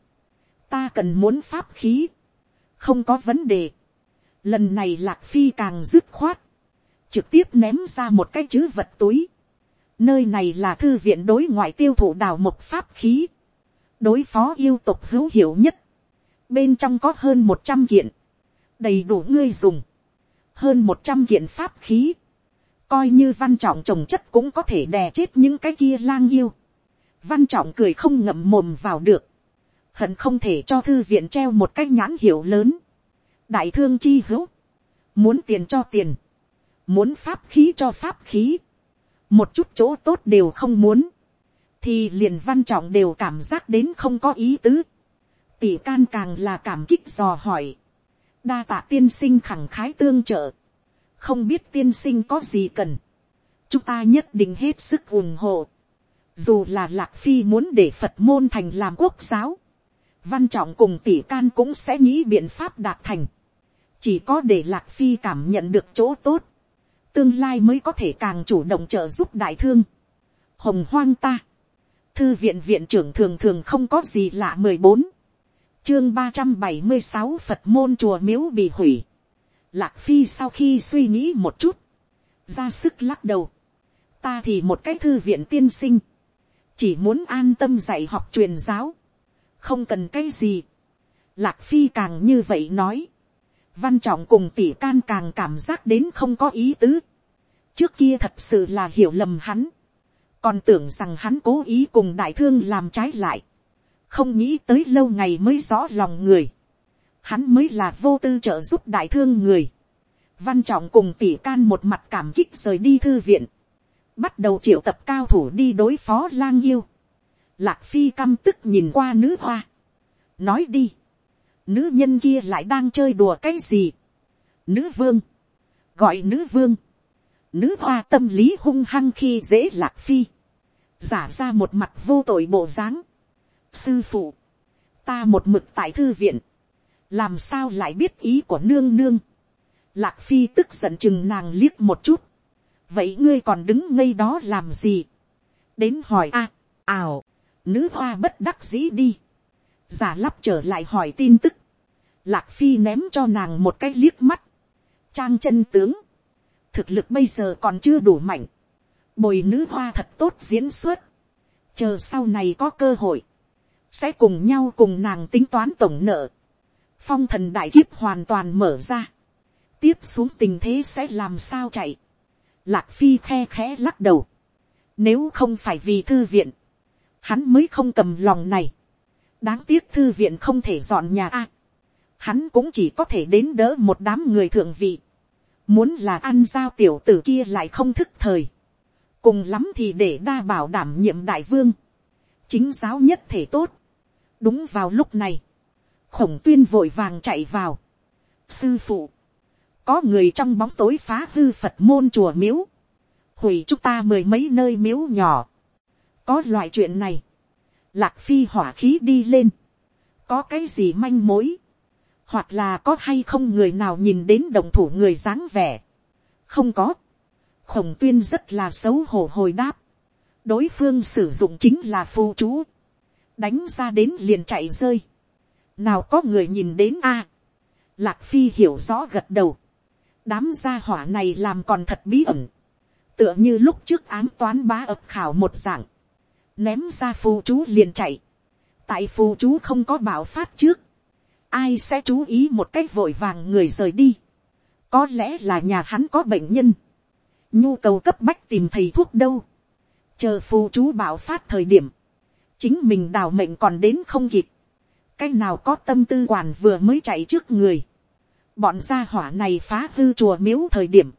A: ta cần muốn pháp khí, không có vấn đề, lần này lạc phi càng dứt khoát, trực tiếp ném ra một cái chữ vật túi, nơi này là thư viện đối ngoại tiêu thụ đào một pháp khí, đối phó yêu tục hữu hiệu nhất, bên trong có hơn một trăm kiện, đầy đủ ngươi dùng, hơn một trăm kiện pháp khí, coi như văn trọng trồng chất cũng có thể đè chết những cái kia lang yêu. văn trọng cười không ngậm mồm vào được, hận không thể cho thư viện treo một cái nhãn hiệu lớn đại thương chi hữu, muốn tiền cho tiền, muốn pháp khí cho pháp khí, một chút chỗ tốt đều không muốn, thì liền văn trọng đều cảm giác đến không có ý tứ. tỷ can càng là cảm kích dò hỏi, đa tạ tiên sinh khẳng khái tương trợ, không biết tiên sinh có gì cần, chúng ta nhất định hết sức ủng hộ. Dù là lạc phi muốn để phật môn thành làm quốc giáo, văn trọng cùng tỷ can cũng sẽ nghĩ biện pháp đạt thành, chỉ có để lạc phi cảm nhận được chỗ tốt, tương lai mới có thể càng chủ động trợ giúp đại thương. hồng hoang ta, thư viện viện trưởng thường thường không có gì lạ mười bốn, chương ba trăm bảy mươi sáu phật môn chùa miếu bị hủy. lạc phi sau khi suy nghĩ một chút, ra sức lắc đầu, ta thì một cái thư viện tiên sinh, chỉ muốn an tâm dạy học truyền giáo, không cần cái gì. Lạc phi càng như vậy nói, văn trọng cùng tỷ can càng cảm giác đến không có ý tứ. trước kia thật sự là hiểu lầm hắn, còn tưởng rằng hắn cố ý cùng đại thương làm trái lại, không nghĩ tới lâu ngày mới rõ lòng người, hắn mới là vô tư trợ giúp đại thương người. Văn trọng cùng tỷ can một mặt cảm kích rời đi thư viện, bắt đầu triệu tập cao thủ đi đối phó lang yêu. Lạc phi căm tức nhìn qua nữ hoa, nói đi, nữ nhân kia lại đang chơi đùa cái gì. Nữ vương, gọi nữ vương, nữ hoa tâm lý hung hăng khi dễ lạc phi, giả ra một mặt vô tội bộ dáng. Sư phụ, ta một mực tại thư viện, làm sao lại biết ý của nương nương. Lạc phi tức giận chừng nàng liếc một chút, vậy ngươi còn đứng ngây đó làm gì. đến hỏi a, ảo, nữ hoa bất đắc dĩ đi, giả lắp trở lại hỏi tin tức, lạc phi ném cho nàng một cái liếc mắt, trang chân tướng, thực lực bây giờ còn chưa đủ mạnh, bồi nữ hoa thật tốt diễn xuất, chờ sau này có cơ hội, sẽ cùng nhau cùng nàng tính toán tổng nợ, phong thần đại kiếp hoàn toàn mở ra, tiếp xuống tình thế sẽ làm sao chạy, lạc phi khe khẽ lắc đầu, nếu không phải vì thư viện, hắn mới không cầm lòng này, đáng tiếc thư viện không thể dọn nhà a, hắn cũng chỉ có thể đến đỡ một đám người thượng vị, muốn là ăn giao tiểu tử kia lại không thức thời, cùng lắm thì để đa bảo đảm nhiệm đại vương, chính giáo nhất thể tốt. đúng vào lúc này, khổng tuyên vội vàng chạy vào. sư phụ, có người trong bóng tối phá hư phật môn chùa miếu, hủy chúng ta mười mấy nơi miếu nhỏ. có loại chuyện này, lạc phi hỏa khí đi lên, có cái gì manh mối, hoặc là có hay không người nào nhìn đến đồng thủ người dáng vẻ, không có, khổng tuyên rất là xấu hổ hồi đáp, đối phương sử dụng chính là phù chú, đánh ra đến liền chạy rơi, nào có người nhìn đến a, lạc phi hiểu rõ gật đầu, đám gia hỏa này làm còn thật bí ẩn, tựa như lúc trước án toán bá ập khảo một dạng, ném ra phù chú liền chạy, tại phù chú không có bảo phát trước, ai sẽ chú ý một cách vội vàng người rời đi, có lẽ là nhà hắn có bệnh nhân, nhu cầu cấp bách tìm thầy thuốc đâu, chờ phù chú bảo phát thời điểm, chính mình đào mệnh còn đến không kịp, cái nào có tâm tư quản vừa mới chạy trước người, bọn gia hỏa này phá hư chùa miếu thời điểm,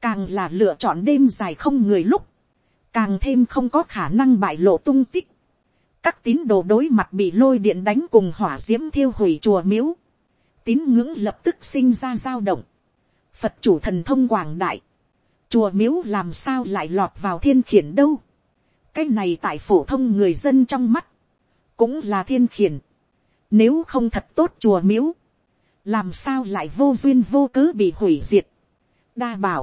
A: càng là lựa chọn đêm dài không người lúc, càng thêm không có khả năng bại lộ tung tích, các tín đồ đối mặt bị lôi điện đánh cùng hỏa d i ễ m thiêu hủy chùa miếu, tín ngưỡng lập tức sinh ra dao động, phật chủ thần thông quảng đại, chùa miếu làm sao lại lọt vào thiên khiển đâu, cái này tại phổ thông người dân trong mắt, cũng là thiên khiển, nếu không thật tốt chùa miếu, làm sao lại vô duyên vô cớ bị hủy diệt, đa bảo,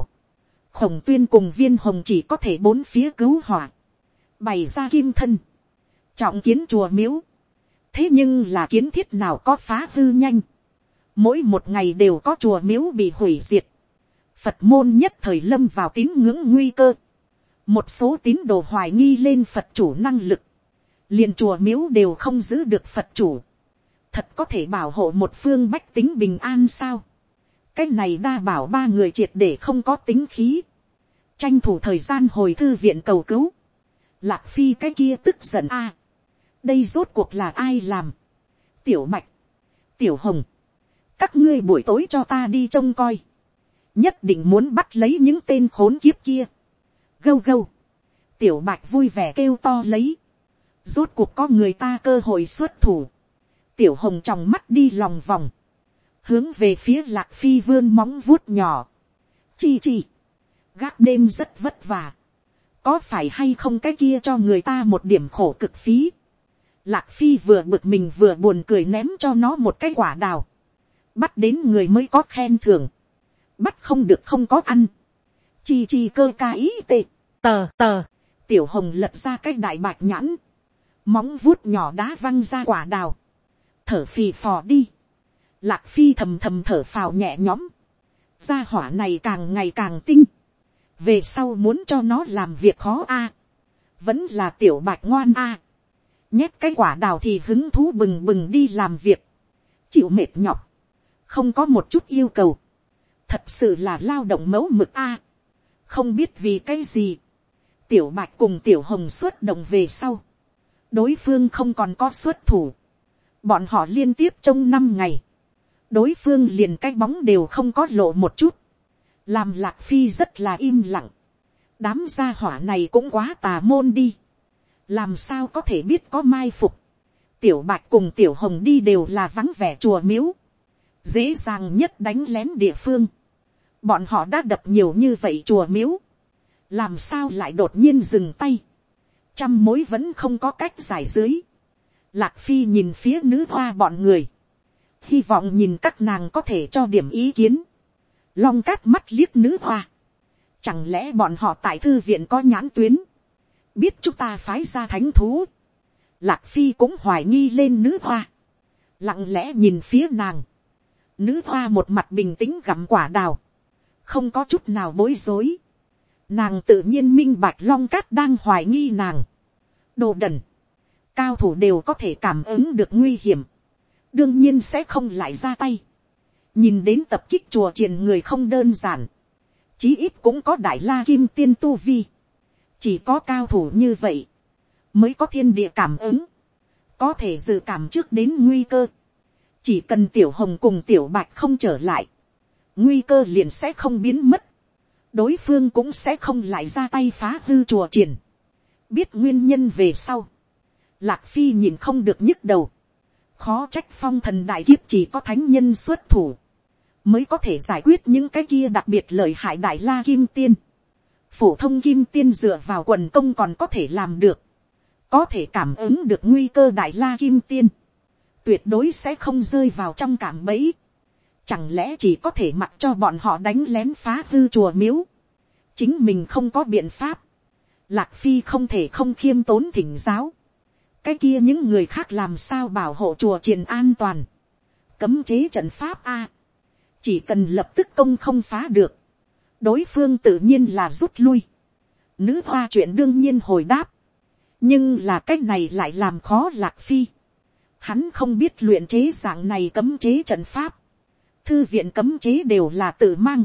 A: khổng tuyên cùng viên hồng chỉ có thể bốn phía cứu hỏa, bày ra kim thân, trọng kiến chùa miếu. thế nhưng là kiến thiết nào có phá hư nhanh. mỗi một ngày đều có chùa miếu bị hủy diệt. phật môn nhất thời lâm vào tín ngưỡng nguy cơ. một số tín đồ hoài nghi lên phật chủ năng lực. liền chùa miếu đều không giữ được phật chủ. thật có thể bảo hộ một phương bách tính bình an sao. cái này đa bảo ba người triệt để không có tính khí tranh thủ thời gian hồi thư viện cầu cứu. Lạc phi cái kia tức giận a. Đây rốt cuộc là ai làm. tiểu mạch, tiểu hồng, các ngươi buổi tối cho ta đi trông coi, nhất định muốn bắt lấy những tên khốn kiếp kia. gâu gâu, tiểu bạch vui vẻ kêu to lấy, rốt cuộc có người ta cơ hội xuất thủ, tiểu hồng trong mắt đi lòng vòng, hướng về phía lạc phi vươn móng vuốt nhỏ, chi chi, gác đêm rất vất vả, có phải hay không cái kia cho người ta một điểm khổ cực phí, Lạc phi vừa bực mình vừa buồn cười ném cho nó một cái quả đào. bắt đến người mới có khen thưởng. bắt không được không có ăn. chi chi cơ ca ý tệ. tờ tờ. tiểu hồng lật ra cái đại bạch nhãn. móng vuốt nhỏ đá văng ra quả đào. thở phì phò đi. Lạc phi thầm thầm thở phào nhẹ nhõm. gia hỏa này càng ngày càng tinh về sau muốn cho nó làm việc khó a. vẫn là tiểu bạch ngoan a. Nhét cái quả đào thì hứng thú bừng bừng đi làm việc, chịu mệt nhọc, không có một chút yêu cầu, thật sự là lao động mẫu mực a, không biết vì cái gì, tiểu bạch cùng tiểu hồng xuất động về sau, đối phương không còn có xuất thủ, bọn họ liên tiếp trong năm ngày, đối phương liền cái bóng đều không có lộ một chút, làm lạc phi rất là im lặng, đám gia hỏa này cũng quá tà môn đi, làm sao có thể biết có mai phục, tiểu bạch cùng tiểu hồng đi đều là vắng vẻ chùa miếu, dễ dàng nhất đánh lén địa phương, bọn họ đã đập nhiều như vậy chùa miếu, làm sao lại đột nhiên dừng tay, trăm mối vẫn không có cách giải dưới, lạc phi nhìn phía nữ hoa bọn người, hy vọng nhìn các nàng có thể cho điểm ý kiến, long cát mắt liếc nữ hoa, chẳng lẽ bọn họ tại thư viện có nhãn tuyến, biết chúng ta phái ra thánh thú, lạc phi cũng hoài nghi lên nữ hoa, lặng lẽ nhìn phía nàng, nữ hoa một mặt bình tĩnh gặm quả đào, không có chút nào bối rối, nàng tự nhiên minh bạch long cát đang hoài nghi nàng, đồ đần, cao thủ đều có thể cảm ứng được nguy hiểm, đương nhiên sẽ không lại ra tay, nhìn đến tập kích chùa triền người không đơn giản, chí ít cũng có đại la kim tiên tu vi, chỉ có cao thủ như vậy, mới có thiên địa cảm ứng, có thể dự cảm trước đến nguy cơ, chỉ cần tiểu hồng cùng tiểu bạch không trở lại, nguy cơ liền sẽ không biến mất, đối phương cũng sẽ không lại ra tay phá hư chùa triển, biết nguyên nhân về sau, lạc phi nhìn không được nhức đầu, khó trách phong thần đại kiếp chỉ có thánh nhân xuất thủ, mới có thể giải quyết những cái kia đặc biệt lợi hại đại la kim tiên. Phổ thông kim tiên dựa vào quần công còn có thể làm được, có thể cảm ứng được nguy cơ đại la kim tiên, tuyệt đối sẽ không rơi vào trong cảm bẫy, chẳng lẽ chỉ có thể mặc cho bọn họ đánh lén phá hư chùa miếu, chính mình không có biện pháp, lạc phi không thể không khiêm tốn thỉnh giáo, cái kia những người khác làm sao bảo hộ chùa triền an toàn, cấm chế trận pháp a, chỉ cần lập tức công không phá được, đối phương tự nhiên là rút lui. Nữ hoa chuyện đương nhiên hồi đáp. nhưng là cái này lại làm khó lạc phi. Hắn không biết luyện chế dạng này cấm chế trận pháp. Thư viện cấm chế đều là tự mang.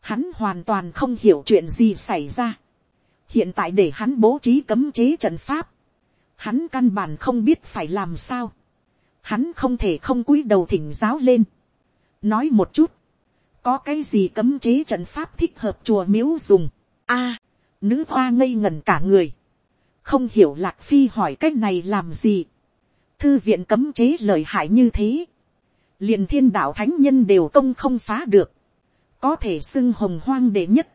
A: Hắn hoàn toàn không hiểu chuyện gì xảy ra. Hiện tại để hắn bố trí cấm chế trận pháp. Hắn căn bản không biết phải làm sao. Hắn không thể không cúi đầu thỉnh giáo lên. Nói một chút có cái gì cấm chế trận pháp thích hợp chùa miếu dùng. a, nữ hoa ngây ngẩn cả người. không hiểu lạc phi hỏi cái này làm gì. thư viện cấm chế lời hại như thế. liền thiên đạo thánh nhân đều công không phá được. có thể xưng hồng hoang đệ nhất.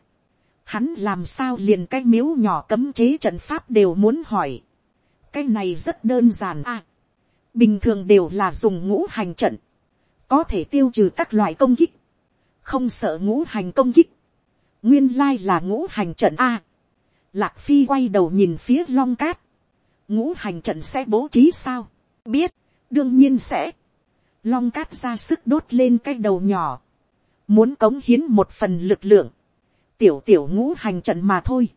A: hắn làm sao liền cái miếu nhỏ cấm chế trận pháp đều muốn hỏi. cái này rất đơn giản a. bình thường đều là dùng ngũ hành trận có thể tiêu trừ các loại công kích. Không sợ ngũ hành công kích, nguyên lai là ngũ hành trận a. Lạc phi quay đầu nhìn phía long cát, ngũ hành trận sẽ bố trí sao, biết, đương nhiên sẽ. Long cát ra sức đốt lên cái đầu nhỏ, muốn cống hiến một phần lực lượng, tiểu tiểu ngũ hành trận mà thôi.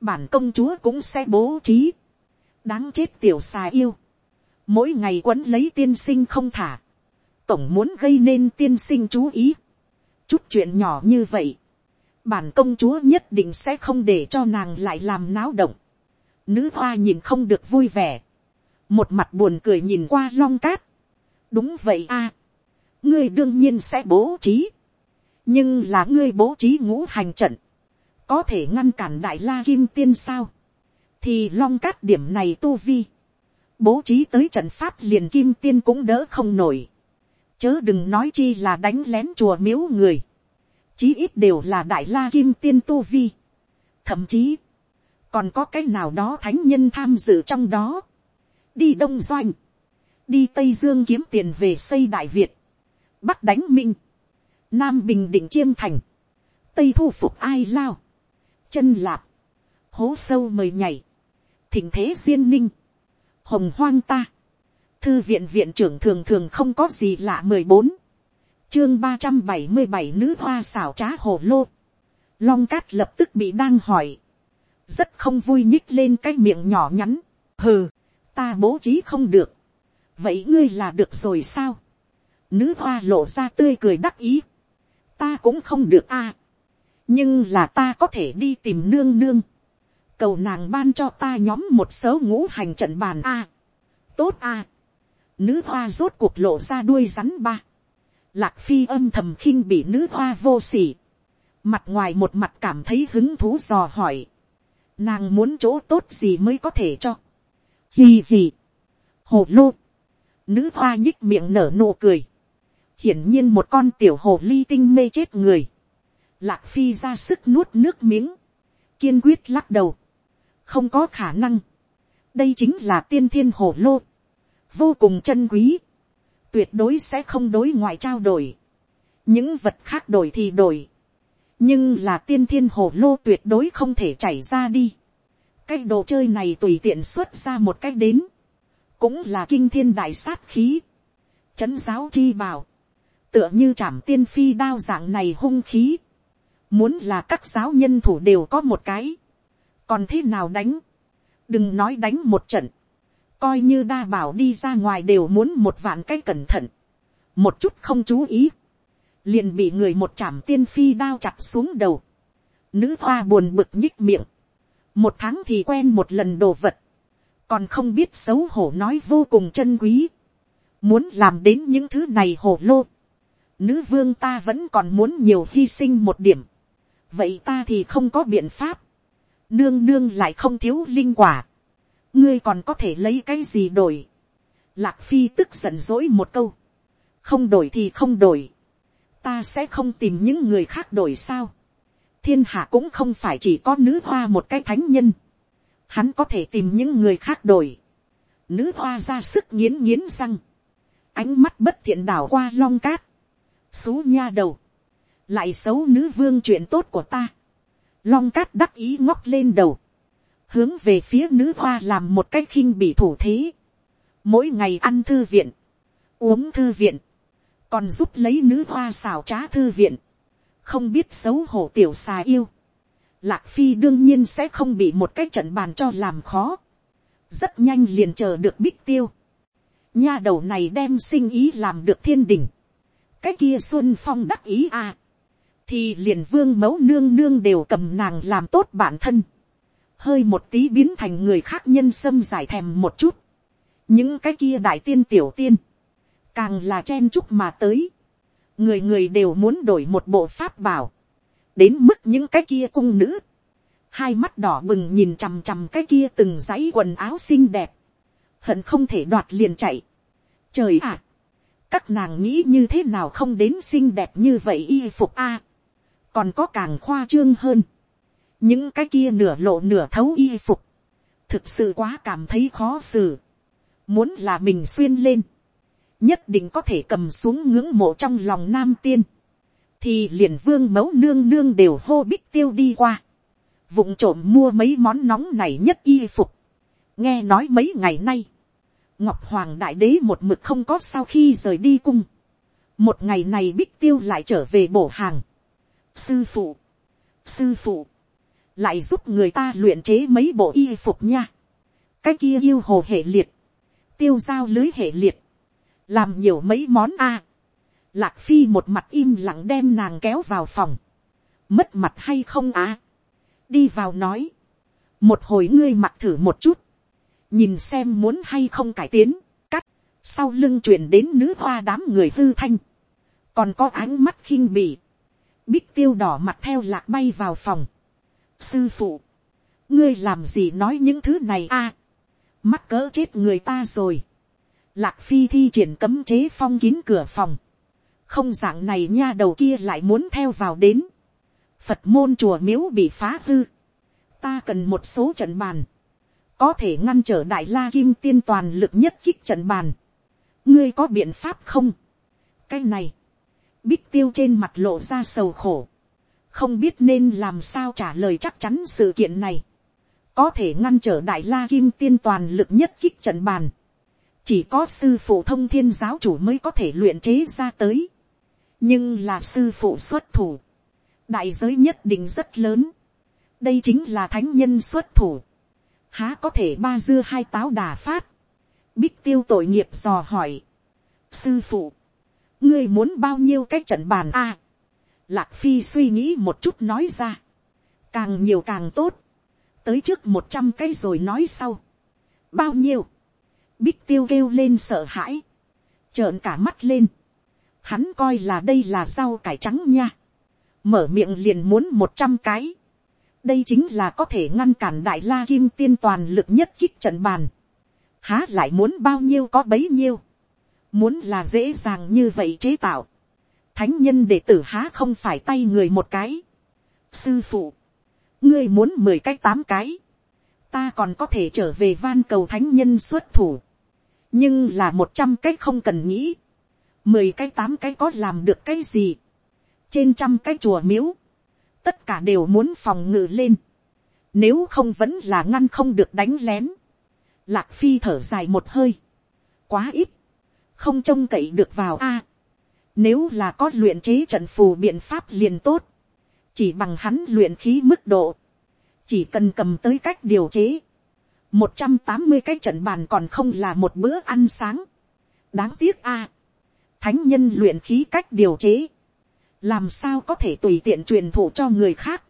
A: Bản công chúa cũng sẽ bố trí, đáng chết tiểu xà yêu, mỗi ngày quấn lấy tiên sinh không thả, tổng muốn gây nên tiên sinh chú ý. Chút chuyện nhỏ như vậy, bản công chúa nhất định sẽ không để cho nàng lại làm náo động. Nữ hoa nhìn không được vui vẻ, một mặt buồn cười nhìn qua long cát. đúng vậy a, ngươi đương nhiên sẽ bố trí, nhưng là ngươi bố trí ngũ hành trận, có thể ngăn cản đại la kim tiên sao, thì long cát điểm này tu vi, bố trí tới trận pháp liền kim tiên cũng đỡ không nổi chớ đừng nói chi là đánh lén chùa miếu người, chí ít đều là đại la kim tiên tu vi, thậm chí, còn có cái nào đó thánh nhân tham dự trong đó, đi đông doanh, đi tây dương kiếm tiền về xây đại việt, bắc đánh minh, nam bình định chiêm thành, tây thu phục ai lao, chân lạp, hố sâu mời nhảy, thỉnh thế duyên ninh, hồng hoang ta, thư viện viện trưởng thường thường không có gì lạ mười bốn, chương ba trăm bảy mươi bảy nữ hoa xảo trá hồ lô, long cát lập tức bị đang hỏi, rất không vui nhích lên cái miệng nhỏ nhắn, hừ, ta bố trí không được, vậy ngươi là được rồi sao, nữ hoa lộ ra tươi cười đắc ý, ta cũng không được a, nhưng là ta có thể đi tìm nương nương, cầu nàng ban cho ta nhóm một số ngũ hành trận bàn a, tốt a, nữ hoa rốt cuộc lộ ra đuôi rắn ba, lạc phi âm thầm khinh bị nữ hoa vô sỉ, mặt ngoài một mặt cảm thấy hứng thú dò hỏi, nàng muốn chỗ tốt gì mới có thể cho, hì hì, hồ lô, nữ hoa nhích miệng nở nụ cười, hiển nhiên một con tiểu hồ ly tinh mê chết người, lạc phi ra sức nuốt nước miếng, kiên quyết lắc đầu, không có khả năng, đây chính là tiên thiên hồ lô, vô cùng chân quý, tuyệt đối sẽ không đối ngoại trao đổi, những vật khác đổi thì đổi, nhưng là tiên thiên hồ lô tuyệt đối không thể chảy ra đi, cái đồ chơi này tùy tiện xuất ra một cách đến, cũng là kinh thiên đại sát khí, trấn giáo chi bảo, tựa như trảm tiên phi đao dạng này hung khí, muốn là các giáo nhân thủ đều có một cái, còn thế nào đánh, đừng nói đánh một trận, coi như đa bảo đi ra ngoài đều muốn một vạn cái cẩn thận, một chút không chú ý, liền bị người một chảm tiên phi đao chặt xuống đầu, nữ hoa buồn bực nhích miệng, một tháng thì quen một lần đồ vật, còn không biết xấu hổ nói vô cùng chân quý, muốn làm đến những thứ này hổ lô, nữ vương ta vẫn còn muốn nhiều hy sinh một điểm, vậy ta thì không có biện pháp, nương nương lại không thiếu linh quả, ngươi còn có thể lấy cái gì đổi, lạc phi tức giận dỗi một câu, không đổi thì không đổi, ta sẽ không tìm những người khác đổi sao, thiên hạ cũng không phải chỉ có nữ hoa một cái thánh nhân, hắn có thể tìm những người khác đổi, nữ hoa ra sức nghiến nghiến răng, ánh mắt bất thiện đảo qua long cát, xú nha đầu, lại xấu nữ vương chuyện tốt của ta, long cát đắc ý ngóc lên đầu, hướng về phía nữ hoa làm một cách khinh bị thủ thế, mỗi ngày ăn thư viện, uống thư viện, còn giúp lấy nữ hoa xào trá thư viện, không biết xấu hổ tiểu xà yêu, lạc phi đương nhiên sẽ không bị một cái trận bàn cho làm khó, rất nhanh liền chờ được bích tiêu, nha đầu này đem sinh ý làm được thiên đình, cái kia xuân phong đắc ý à, thì liền vương mẫu nương nương đều cầm nàng làm tốt bản thân, hơi một tí biến thành người khác nhân sâm giải thèm một chút, những cái kia đại tiên tiểu tiên, càng là chen chúc mà tới, người người đều muốn đổi một bộ pháp bảo, đến mức những cái kia cung nữ, hai mắt đỏ bừng nhìn chằm chằm cái kia từng dãy quần áo xinh đẹp, hận không thể đoạt liền chạy. Trời ạ, các nàng nghĩ như thế nào không đến xinh đẹp như vậy y phục a, còn có càng khoa trương hơn, những cái kia nửa lộ nửa thấu y phục, thực sự quá cảm thấy khó xử, muốn là mình xuyên lên, nhất định có thể cầm xuống ngưỡng mộ trong lòng nam tiên, thì liền vương mẫu nương nương đều hô bích tiêu đi qua, vụng trộm mua mấy món nóng này nhất y phục, nghe nói mấy ngày nay, ngọc hoàng đại đế một mực không có sau khi rời đi cung, một ngày này bích tiêu lại trở về bổ hàng, sư phụ, sư phụ, lại giúp người ta luyện chế mấy bộ y phục nha, cái kia yêu hồ hệ liệt, tiêu giao lưới hệ liệt, làm nhiều mấy món a. Lạc phi một mặt im lặng đem nàng kéo vào phòng, mất mặt hay không á, đi vào nói, một hồi ngươi mặc thử một chút, nhìn xem muốn hay không cải tiến, cắt, sau lưng chuyển đến nữ hoa đám người hư thanh, còn có ánh mắt khinh bỉ, bích tiêu đỏ mặt theo lạc bay vào phòng, sư phụ, ngươi làm gì nói những thứ này a, mắc cỡ chết người ta rồi, Lạc phi thi triển cấm chế phong kín cửa phòng. Không dạng này nha đầu kia lại muốn theo vào đến. Phật môn chùa miếu bị phá hư. Ta cần một số trận bàn. có thể ngăn trở đại la kim tiên toàn lực nhất kích trận bàn. ngươi có biện pháp không. cái này, bích tiêu trên mặt lộ ra sầu khổ không biết nên làm sao trả lời chắc chắn sự kiện này. có thể ngăn trở đại la kim tiên toàn lực nhất kích trận bàn. chỉ có sư phụ thông thiên giáo chủ mới có thể luyện chế ra tới. nhưng là sư phụ xuất thủ. đại giới nhất định rất lớn. đây chính là thánh nhân xuất thủ há có thể ba dưa hai táo đà phát, bích tiêu tội nghiệp dò hỏi, sư phụ, ngươi muốn bao nhiêu cái trận bàn a, lạc phi suy nghĩ một chút nói ra, càng nhiều càng tốt, tới trước một trăm cái rồi nói sau, bao nhiêu, bích tiêu kêu lên sợ hãi, trợn cả mắt lên, hắn coi là đây là rau cải trắng nha, mở miệng liền muốn một trăm cái, đây chính là có thể ngăn cản đại la kim tiên toàn lực nhất kích trận bàn. Há lại muốn bao nhiêu có bấy nhiêu. Muốn là dễ dàng như vậy chế tạo. Thánh nhân đệ tử há không phải tay người một cái. Sư phụ. Ngươi muốn mười cái tám cái. Ta còn có thể trở về van cầu thánh nhân xuất thủ. Nhưng là một trăm cái không cần nghĩ. Mười cái tám cái có làm được cái gì. Trên trăm cái chùa miếu tất cả đều muốn phòng ngự lên, nếu không vẫn là ngăn không được đánh lén, lạc phi thở dài một hơi, quá ít, không trông cậy được vào a, nếu là có luyện chế trận phù biện pháp liền tốt, chỉ bằng hắn luyện khí mức độ, chỉ cần cầm tới cách điều chế, một trăm tám mươi cái trận bàn còn không là một bữa ăn sáng. đáng tiếc a, thánh nhân luyện khí cách điều chế, làm sao có thể tùy tiện truyền thụ cho người khác,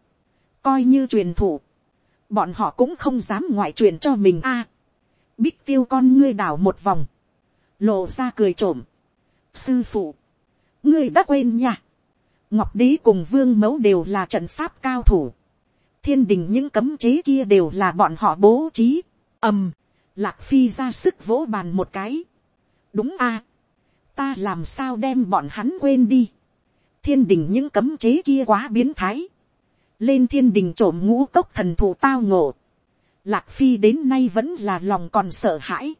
A: coi như truyền thụ, bọn họ cũng không dám ngoại truyền cho mình a. bích tiêu con ngươi đảo một vòng, lộ ra cười trộm, sư phụ, ngươi đã quên nha, ngọc đế cùng vương mẫu đều là trận pháp cao thủ, thiên đình những cấm chế kia đều là bọn họ bố trí, ầm, lạc phi ra sức vỗ bàn một cái, đúng a, ta làm sao đem bọn hắn quên đi, thiên đình những cấm chế kia quá biến thái. Lên thiên đình trộm ngũ cốc thần thụ tao ngộ. Lạc phi đến nay vẫn là lòng còn sợ hãi.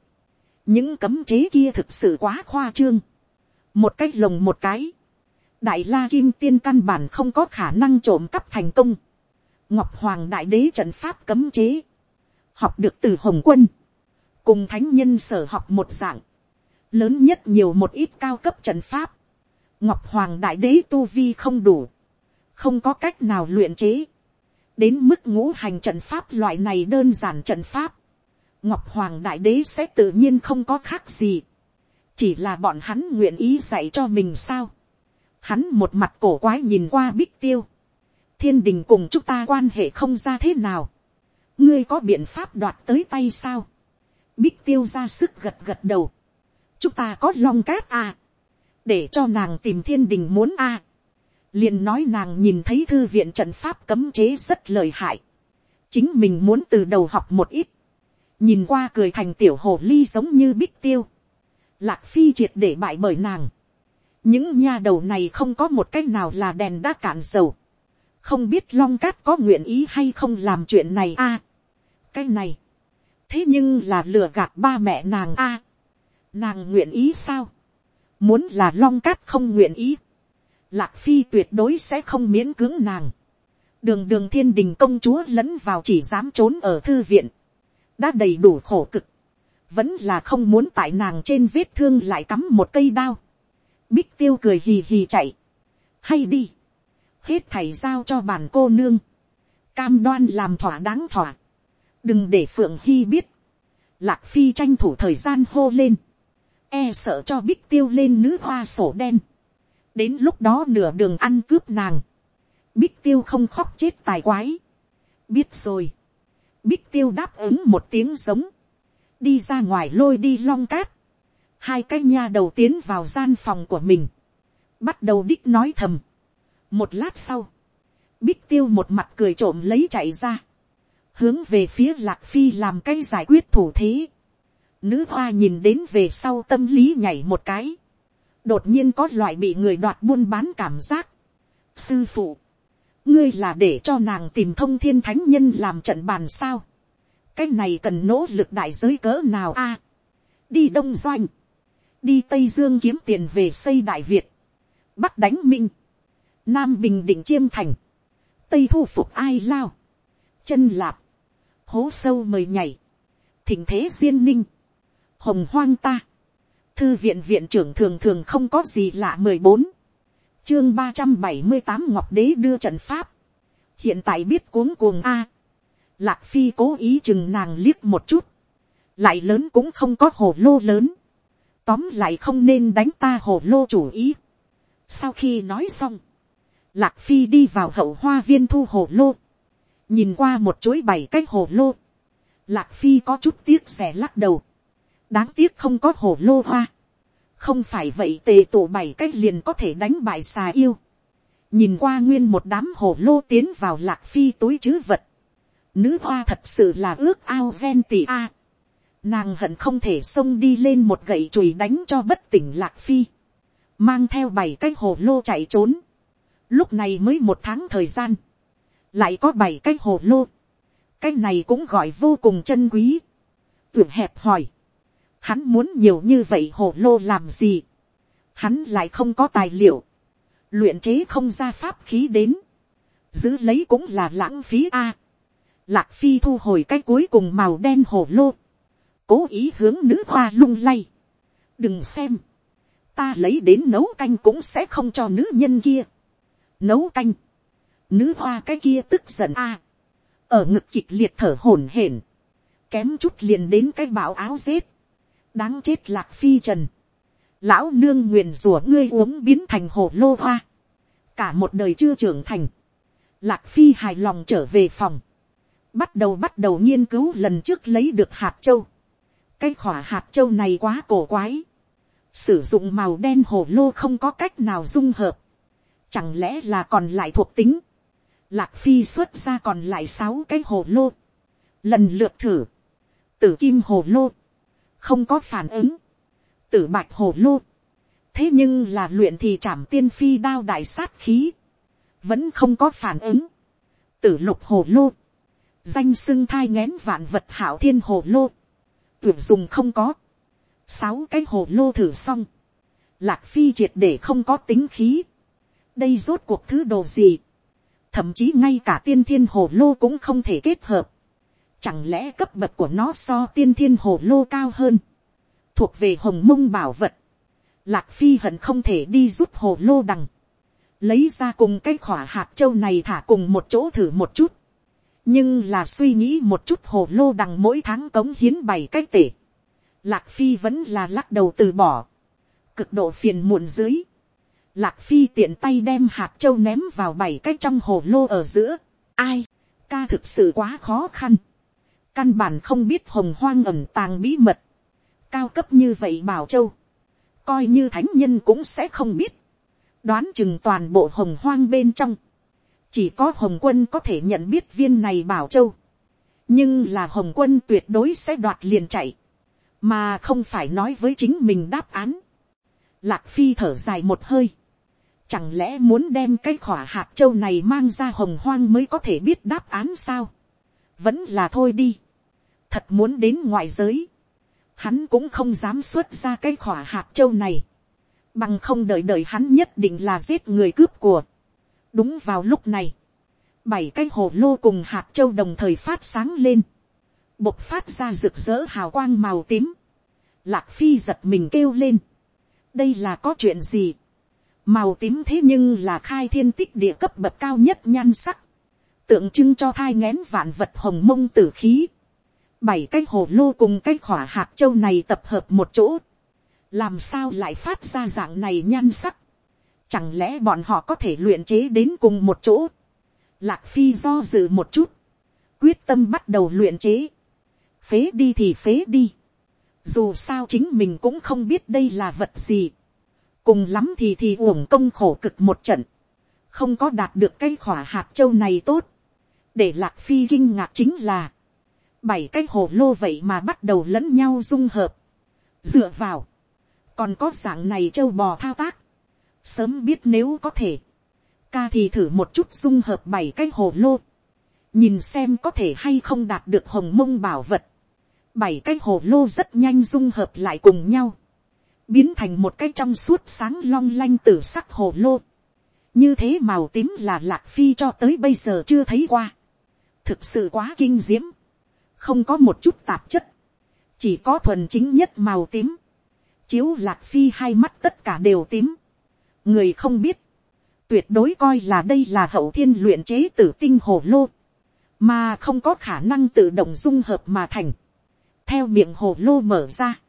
A: Những cấm chế kia thực sự quá khoa trương. Một cái lồng một cái. Đại la kim tiên căn bản không có khả năng trộm cắp thành công. Ngọc Hoàng đại đế trận pháp cấm chế. Học được từ Hồng Quân. Cùng thánh nhân sở học một dạng. Lớn nhất nhiều một ít cao cấp trận pháp ngọc hoàng đại đế tu vi không đủ, không có cách nào luyện chế, đến mức ngũ hành trận pháp loại này đơn giản trận pháp, ngọc hoàng đại đế sẽ tự nhiên không có khác gì, chỉ là bọn hắn nguyện ý dạy cho mình sao, hắn một mặt cổ quái nhìn qua bích tiêu, thiên đình cùng chúng ta quan hệ không ra thế nào, ngươi có biện pháp đoạt tới tay sao, bích tiêu ra sức gật gật đầu, chúng ta có long cát à, để cho nàng tìm thiên đình muốn a. liền nói nàng nhìn thấy thư viện trận pháp cấm chế rất lời hại. chính mình muốn từ đầu học một ít. nhìn qua cười thành tiểu hồ ly giống như bích tiêu lạc phi triệt để bại bởi nàng. những nha đầu này không có một cách nào là đèn đã cạn dầu. không biết long cát có nguyện ý hay không làm chuyện này a. cái này. thế nhưng là lừa gạt ba mẹ nàng a. nàng nguyện ý sao Muốn là long cát không nguyện ý. Lạc phi tuyệt đối sẽ không miễn cưỡng nàng. Đường đường thiên đình công chúa lẫn vào chỉ dám trốn ở thư viện. Đã đầy đủ khổ cực. Vẫn là không muốn tại nàng trên vết thương lại cắm một cây đao. Bích tiêu cười hì hì chạy. Hay đi. Hết thầy giao cho bản cô nương. Cam đoan làm thỏa đáng thỏa. Đừng để Phượng Hy biết. Lạc Phi tranh thủ thời gian hô lên e sợ cho bích tiêu lên nữ hoa sổ đen. đến lúc đó nửa đường ăn cướp nàng. bích tiêu không khóc chết tài quái. biết rồi. bích tiêu đáp ứng một tiếng giống đi ra ngoài lôi đi long cát. hai cái nha đầu tiến vào gian phòng của mình. bắt đầu đích nói thầm. một lát sau, bích tiêu một mặt cười trộm lấy chạy ra. hướng về phía lạc phi làm cái giải quyết thủ thế Nữ hoa nhìn đến về sau tâm lý nhảy một cái. Đột nhiên có loại bị người đoạt buôn bán cảm giác. Sư phụ. Ngươi là để cho nàng tìm thông thiên thánh nhân làm trận bàn sao cái này cần nỗ lực đại giới cỡ nào a. À, đi đông doanh, đi tây dương kiếm tiền về xây đại việt, bắc đánh minh, nam bình định chiêm thành, tây thu phục ai lao, chân lạp, hố sâu mời nhảy, thỉnh thế duyên ninh, hồng hoang ta, thư viện viện trưởng thường thường không có gì lạ mười bốn, chương ba trăm bảy mươi tám ngọc đế đưa trận pháp, hiện tại biết cuống cuồng a, lạc phi cố ý chừng nàng liếc một chút, lại lớn cũng không có hồ lô lớn, tóm lại không nên đánh ta hồ lô chủ ý. sau khi nói xong, lạc phi đi vào hậu hoa viên thu hồ lô, nhìn qua một chuỗi bảy cái hồ lô, lạc phi có chút tiếc rẻ lắc đầu, đáng tiếc không có hồ lô hoa, không phải vậy tề tụ bảy cái liền có thể đánh bại xà yêu, nhìn qua nguyên một đám hồ lô tiến vào lạc phi túi chứ vật, nữ hoa thật sự là ước ao ven tỉ a, nàng hận không thể xông đi lên một gậy chùi đánh cho bất tỉnh lạc phi, mang theo bảy cái hồ lô chạy trốn, lúc này mới một tháng thời gian, lại có bảy cái hồ lô, cái này cũng gọi vô cùng chân quý, tưởng hẹp hỏi, hắn muốn nhiều như vậy hồ lô làm gì, hắn lại không có tài liệu, luyện chế không ra pháp khí đến, giữ lấy cũng là lãng phí a. Lạc phi thu hồi cái cuối cùng màu đen hồ lô, cố ý hướng nữ hoa lung lay. đừng xem, ta lấy đến nấu canh cũng sẽ không cho nữ nhân kia. nấu canh, nữ hoa cái kia tức giận a, ở ngực kịch liệt thở hổn hển, kém chút liền đến cái bảo áo rết, đáng chết lạc phi trần, lão nương nguyền rủa ngươi uống biến thành hồ lô hoa, cả một đời chưa trưởng thành, lạc phi hài lòng trở về phòng, bắt đầu bắt đầu nghiên cứu lần trước lấy được hạt châu, cái khỏa hạt châu này quá cổ quái, sử dụng màu đen hồ lô không có cách nào dung hợp, chẳng lẽ là còn lại thuộc tính, lạc phi xuất ra còn lại sáu cái hồ lô, lần lượt thử, tử kim hồ lô, không có phản ứng, tử bạch hồ lô, thế nhưng là luyện thì chảm tiên phi đao đại sát khí, vẫn không có phản ứng, tử lục hồ lô, danh sưng thai ngén vạn vật hảo thiên hồ lô, tuyển dùng không có, sáu cái hồ lô thử xong, lạc phi triệt để không có tính khí, đây rốt cuộc thứ đồ gì, thậm chí ngay cả tiên thiên hồ lô cũng không thể kết hợp, chẳng lẽ cấp bậc của nó so tiên thiên hồ lô cao hơn, thuộc về hồng mông bảo vật, lạc phi hận không thể đi rút hồ lô đằng, lấy ra cùng cái khỏa hạt châu này thả cùng một chỗ thử một chút, nhưng là suy nghĩ một chút hồ lô đằng mỗi tháng cống hiến bảy cái tể, lạc phi vẫn là lắc đầu từ bỏ, cực độ phiền muộn dưới, lạc phi tiện tay đem hạt châu ném vào bảy cái trong hồ lô ở giữa, ai, ca thực sự quá khó khăn, căn bản không biết hồng hoang ẩm tàng bí mật, cao cấp như vậy bảo châu, coi như thánh nhân cũng sẽ không biết, đoán chừng toàn bộ hồng hoang bên trong, chỉ có hồng quân có thể nhận biết viên này bảo châu, nhưng là hồng quân tuyệt đối sẽ đoạt liền chạy, mà không phải nói với chính mình đáp án. Lạc phi thở dài một hơi, chẳng lẽ muốn đem cái khỏa hạt châu này mang ra hồng hoang mới có thể biết đáp án sao, vẫn là thôi đi, thật muốn đến ngoại giới, hắn cũng không dám xuất ra cái khỏa hạt châu này, bằng không đợi đợi hắn nhất định là giết người cướp của đúng vào lúc này, bảy cái hồ lô cùng hạt châu đồng thời phát sáng lên, bộc phát ra rực rỡ hào quang màu tím, lạc phi giật mình kêu lên, đây là có chuyện gì, màu tím thế nhưng là khai thiên tích địa cấp bậc cao nhất nhan sắc, tượng trưng cho thai ngén vạn vật hồng mông tử khí, bảy cái hồ lô cùng cái khỏa hạt châu này tập hợp một chỗ, làm sao lại phát ra dạng này nhan sắc, chẳng lẽ bọn họ có thể luyện chế đến cùng một chỗ, lạc phi do dự một chút, quyết tâm bắt đầu luyện chế, phế đi thì phế đi, dù sao chính mình cũng không biết đây là vật gì, cùng lắm thì thì uổng công khổ cực một trận, không có đạt được cái khỏa hạt châu này tốt, để lạc phi kinh ngạc chính là, bảy cái hồ lô vậy mà bắt đầu lẫn nhau dung hợp, dựa vào, còn có dạng này châu bò thao tác, sớm biết nếu có thể, ca thì thử một chút dung hợp bảy cái hồ lô, nhìn xem có thể hay không đạt được hồng mông bảo vật, bảy cái hồ lô rất nhanh dung hợp lại cùng nhau, biến thành một cái trong suốt sáng long lanh t sắc hồ lô, như thế màu tím là lạc phi cho tới bây giờ chưa thấy qua, thực sự quá kinh diễm, không có một chút tạp chất, chỉ có thuần chính nhất màu tím, chiếu lạc phi hai mắt tất cả đều tím, người không biết, tuyệt đối coi là đây là hậu thiên luyện chế tử tinh hồ lô, mà không có khả năng tự động dung hợp mà thành. theo miệng hồ lô mở ra,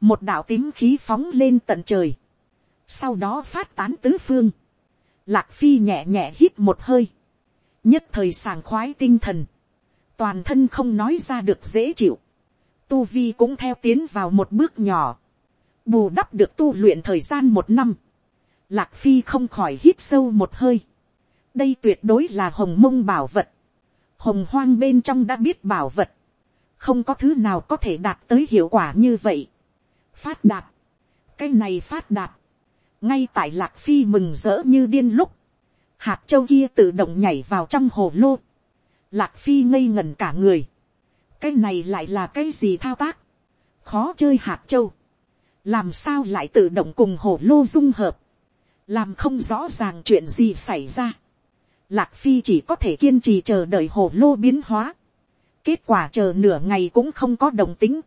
A: một đạo tím khí phóng lên tận trời, sau đó phát tán tứ phương, lạc phi nhẹ nhẹ hít một hơi, nhất thời sàng khoái tinh thần, toàn thân không nói ra được dễ chịu, tu vi cũng theo tiến vào một bước nhỏ, bù đắp được tu luyện thời gian một năm, lạc phi không khỏi hít sâu một hơi, đây tuyệt đối là hồng mông bảo vật, hồng hoang bên trong đã biết bảo vật, không có thứ nào có thể đạt tới hiệu quả như vậy. phát đạt, cái này phát đạt, ngay tại lạc phi mừng rỡ như điên lúc, hạt châu kia tự động nhảy vào trong hồ lô, lạc phi ngây ngần cả người, cái này lại là cái gì thao tác, khó chơi hạt châu, làm sao lại tự động cùng hồ lô dung hợp, làm không rõ ràng chuyện gì xảy ra. Lạc phi chỉ có thể kiên trì chờ đợi hồ lô biến hóa. kết quả chờ nửa ngày cũng không có đồng tính.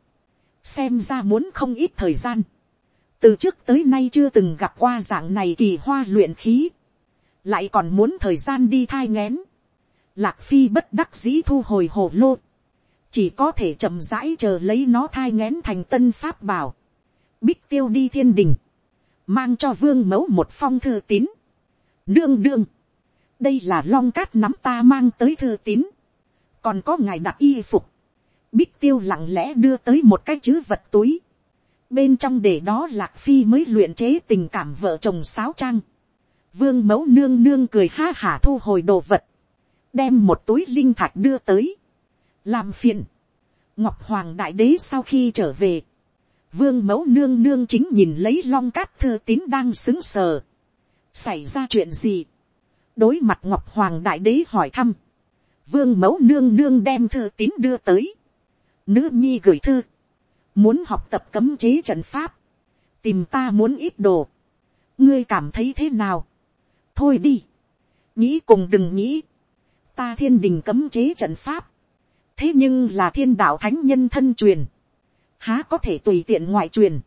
A: xem ra muốn không ít thời gian. từ trước tới nay chưa từng gặp qua dạng này kỳ hoa luyện khí. lại còn muốn thời gian đi thai ngén. Lạc phi bất đắc dĩ thu hồi hồ lô. chỉ có thể chậm rãi chờ lấy nó thai ngén thành tân pháp bảo. bích tiêu đi thiên đình mang cho vương mẫu một phong thư tín. đương đương, đây là long cát nắm ta mang tới thư tín, còn có ngài đặt y phục, bích tiêu lặng lẽ đưa tới một cái chữ vật túi, bên trong để đó lạc phi mới luyện chế tình cảm vợ chồng sáo trang, vương mẫu nương nương cười ha hả thu hồi đồ vật, đem một túi linh thạch đưa tới, làm phiền, ngọc hoàng đại đế sau khi trở về, vương mẫu nương nương chính nhìn lấy long cát thư tín đang xứng sờ. xảy ra chuyện gì. đối mặt ngọc hoàng đại đế hỏi thăm. vương mẫu nương nương đem thư tín đưa tới. nữ nhi gửi thư. muốn học tập cấm chế trận pháp. tìm ta muốn ít đồ. ngươi cảm thấy thế nào. thôi đi. nghĩ cùng đừng nghĩ. ta thiên đình cấm chế trận pháp. thế nhưng là thiên đạo thánh nhân thân truyền há có thể tùy tiện ngoại truyền.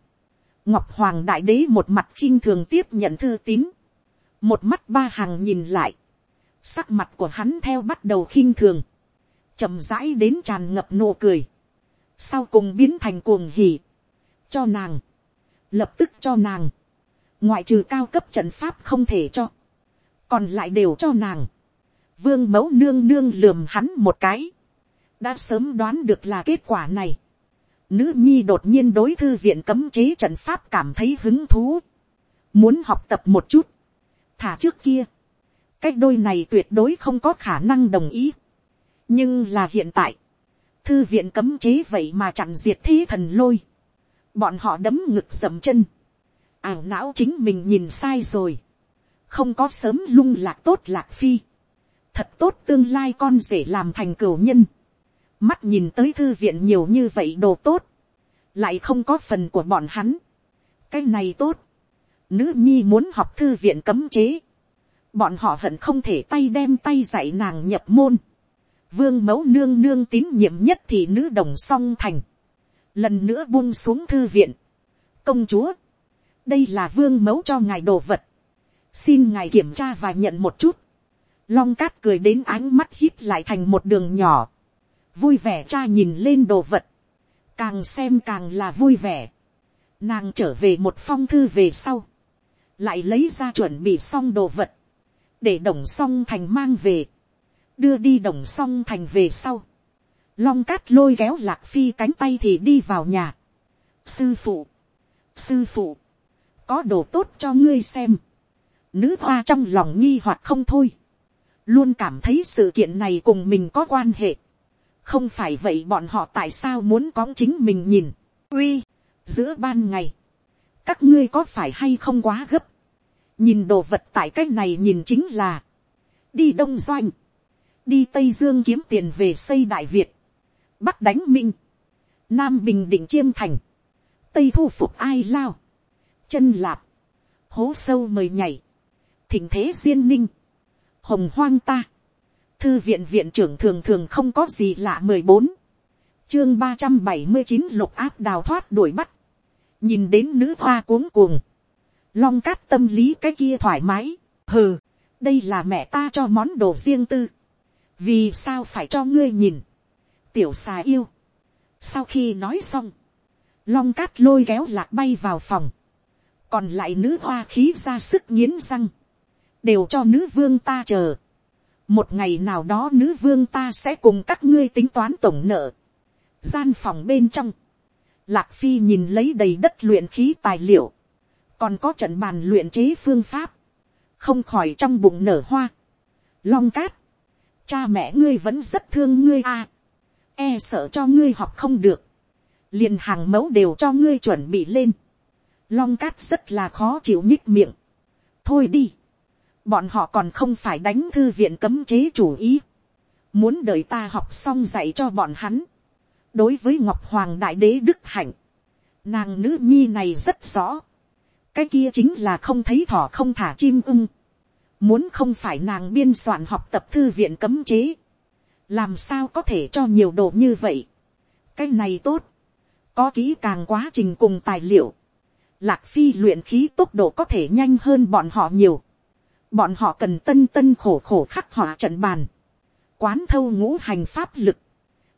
A: ngọc hoàng đại đế một mặt khinh thường tiếp nhận thư tín, một mắt ba hàng nhìn lại, sắc mặt của hắn theo bắt đầu khinh thường, chậm rãi đến tràn ngập nụ cười, sau cùng biến thành cuồng hỉ, cho nàng, lập tức cho nàng, ngoại trừ cao cấp trận pháp không thể cho, còn lại đều cho nàng, vương mẫu nương nương lườm hắn một cái, đã sớm đoán được là kết quả này, Nữ nhi đột nhiên đối thư viện cấm chế trận pháp cảm thấy hứng thú. Muốn học tập một chút. Thả trước kia. cái đôi này tuyệt đối không có khả năng đồng ý. Nhưng là hiện tại. Thư viện cấm chế vậy mà chặn diệt thế thần lôi. Bọn họ đấm ngực dầm chân. Ảo não chính mình nhìn sai rồi. Không có sớm lung lạc tốt lạc phi. Thật tốt tương lai con rể làm thành cửu nhân mắt nhìn tới thư viện nhiều như vậy đồ tốt, lại không có phần của bọn hắn. cái này tốt, nữ nhi muốn học thư viện cấm chế, bọn họ hận không thể tay đem tay dạy nàng nhập môn, vương mẫu nương nương tín nhiệm nhất thì nữ đồng song thành, lần nữa buông xuống thư viện, công chúa, đây là vương mẫu cho ngài đồ vật, xin ngài kiểm tra và nhận một chút, long cát cười đến ánh mắt hít lại thành một đường nhỏ, vui vẻ cha nhìn lên đồ vật, càng xem càng là vui vẻ. Nàng trở về một phong thư về sau, lại lấy ra chuẩn bị xong đồ vật, để đồng song thành mang về, đưa đi đồng song thành về sau. Long cát lôi kéo lạc phi cánh tay thì đi vào nhà. Sư phụ, sư phụ, có đồ tốt cho ngươi xem. Nữ hoa trong lòng nghi hoặc không thôi. Luôn cảm thấy sự kiện này cùng mình có quan hệ không phải vậy bọn họ tại sao muốn có chính mình nhìn, uy, giữa ban ngày, các ngươi có phải hay không quá gấp, nhìn đồ vật tại cái này nhìn chính là, đi đông doanh, đi tây dương kiếm tiền về xây đại việt, bắc đánh minh, nam bình định chiêm thành, tây thu phục ai lao, chân lạp, hố sâu mời nhảy, thỉnh thế duyên ninh, hồng hoang ta, thư viện viện trưởng thường thường không có gì lạ mười bốn, chương ba trăm bảy mươi chín lục áp đào thoát đuổi bắt, nhìn đến nữ hoa cuống cuồng, long cát tâm lý cái kia thoải mái, hừ, đây là mẹ ta cho món đồ riêng tư, vì sao phải cho ngươi nhìn, tiểu xà yêu, sau khi nói xong, long cát lôi kéo lạc bay vào phòng, còn lại nữ hoa khí ra sức nghiến răng, đều cho nữ vương ta chờ, một ngày nào đó nữ vương ta sẽ cùng các ngươi tính toán tổng nợ, gian phòng bên trong, lạc phi nhìn lấy đầy đất luyện khí tài liệu, còn có trận bàn luyện chế phương pháp, không khỏi trong bụng nở hoa. Long cát, cha mẹ ngươi vẫn rất thương ngươi à, e sợ cho ngươi học không được, liền hàng mẫu đều cho ngươi chuẩn bị lên. Long cát rất là khó chịu nhích miệng. thôi đi, bọn họ còn không phải đánh thư viện cấm chế chủ ý, muốn đợi ta học xong dạy cho bọn hắn. đối với ngọc hoàng đại đế đức hạnh, nàng nữ nhi này rất rõ, cái kia chính là không thấy thỏ không thả chim ưng. Muốn không phải nàng biên soạn học tập thư viện cấm chế. Làm sao có thể cho nhiều đồ như vậy. Cái này tốt. Có kỹ càng quá trình cùng tài liệu. Lạc phi luyện khí tốc độ có thể nhanh hơn bọn họ nhiều. Bọn họ cần tân tân khổ khổ khắc họa trận bàn. Quán thâu ngũ hành pháp lực.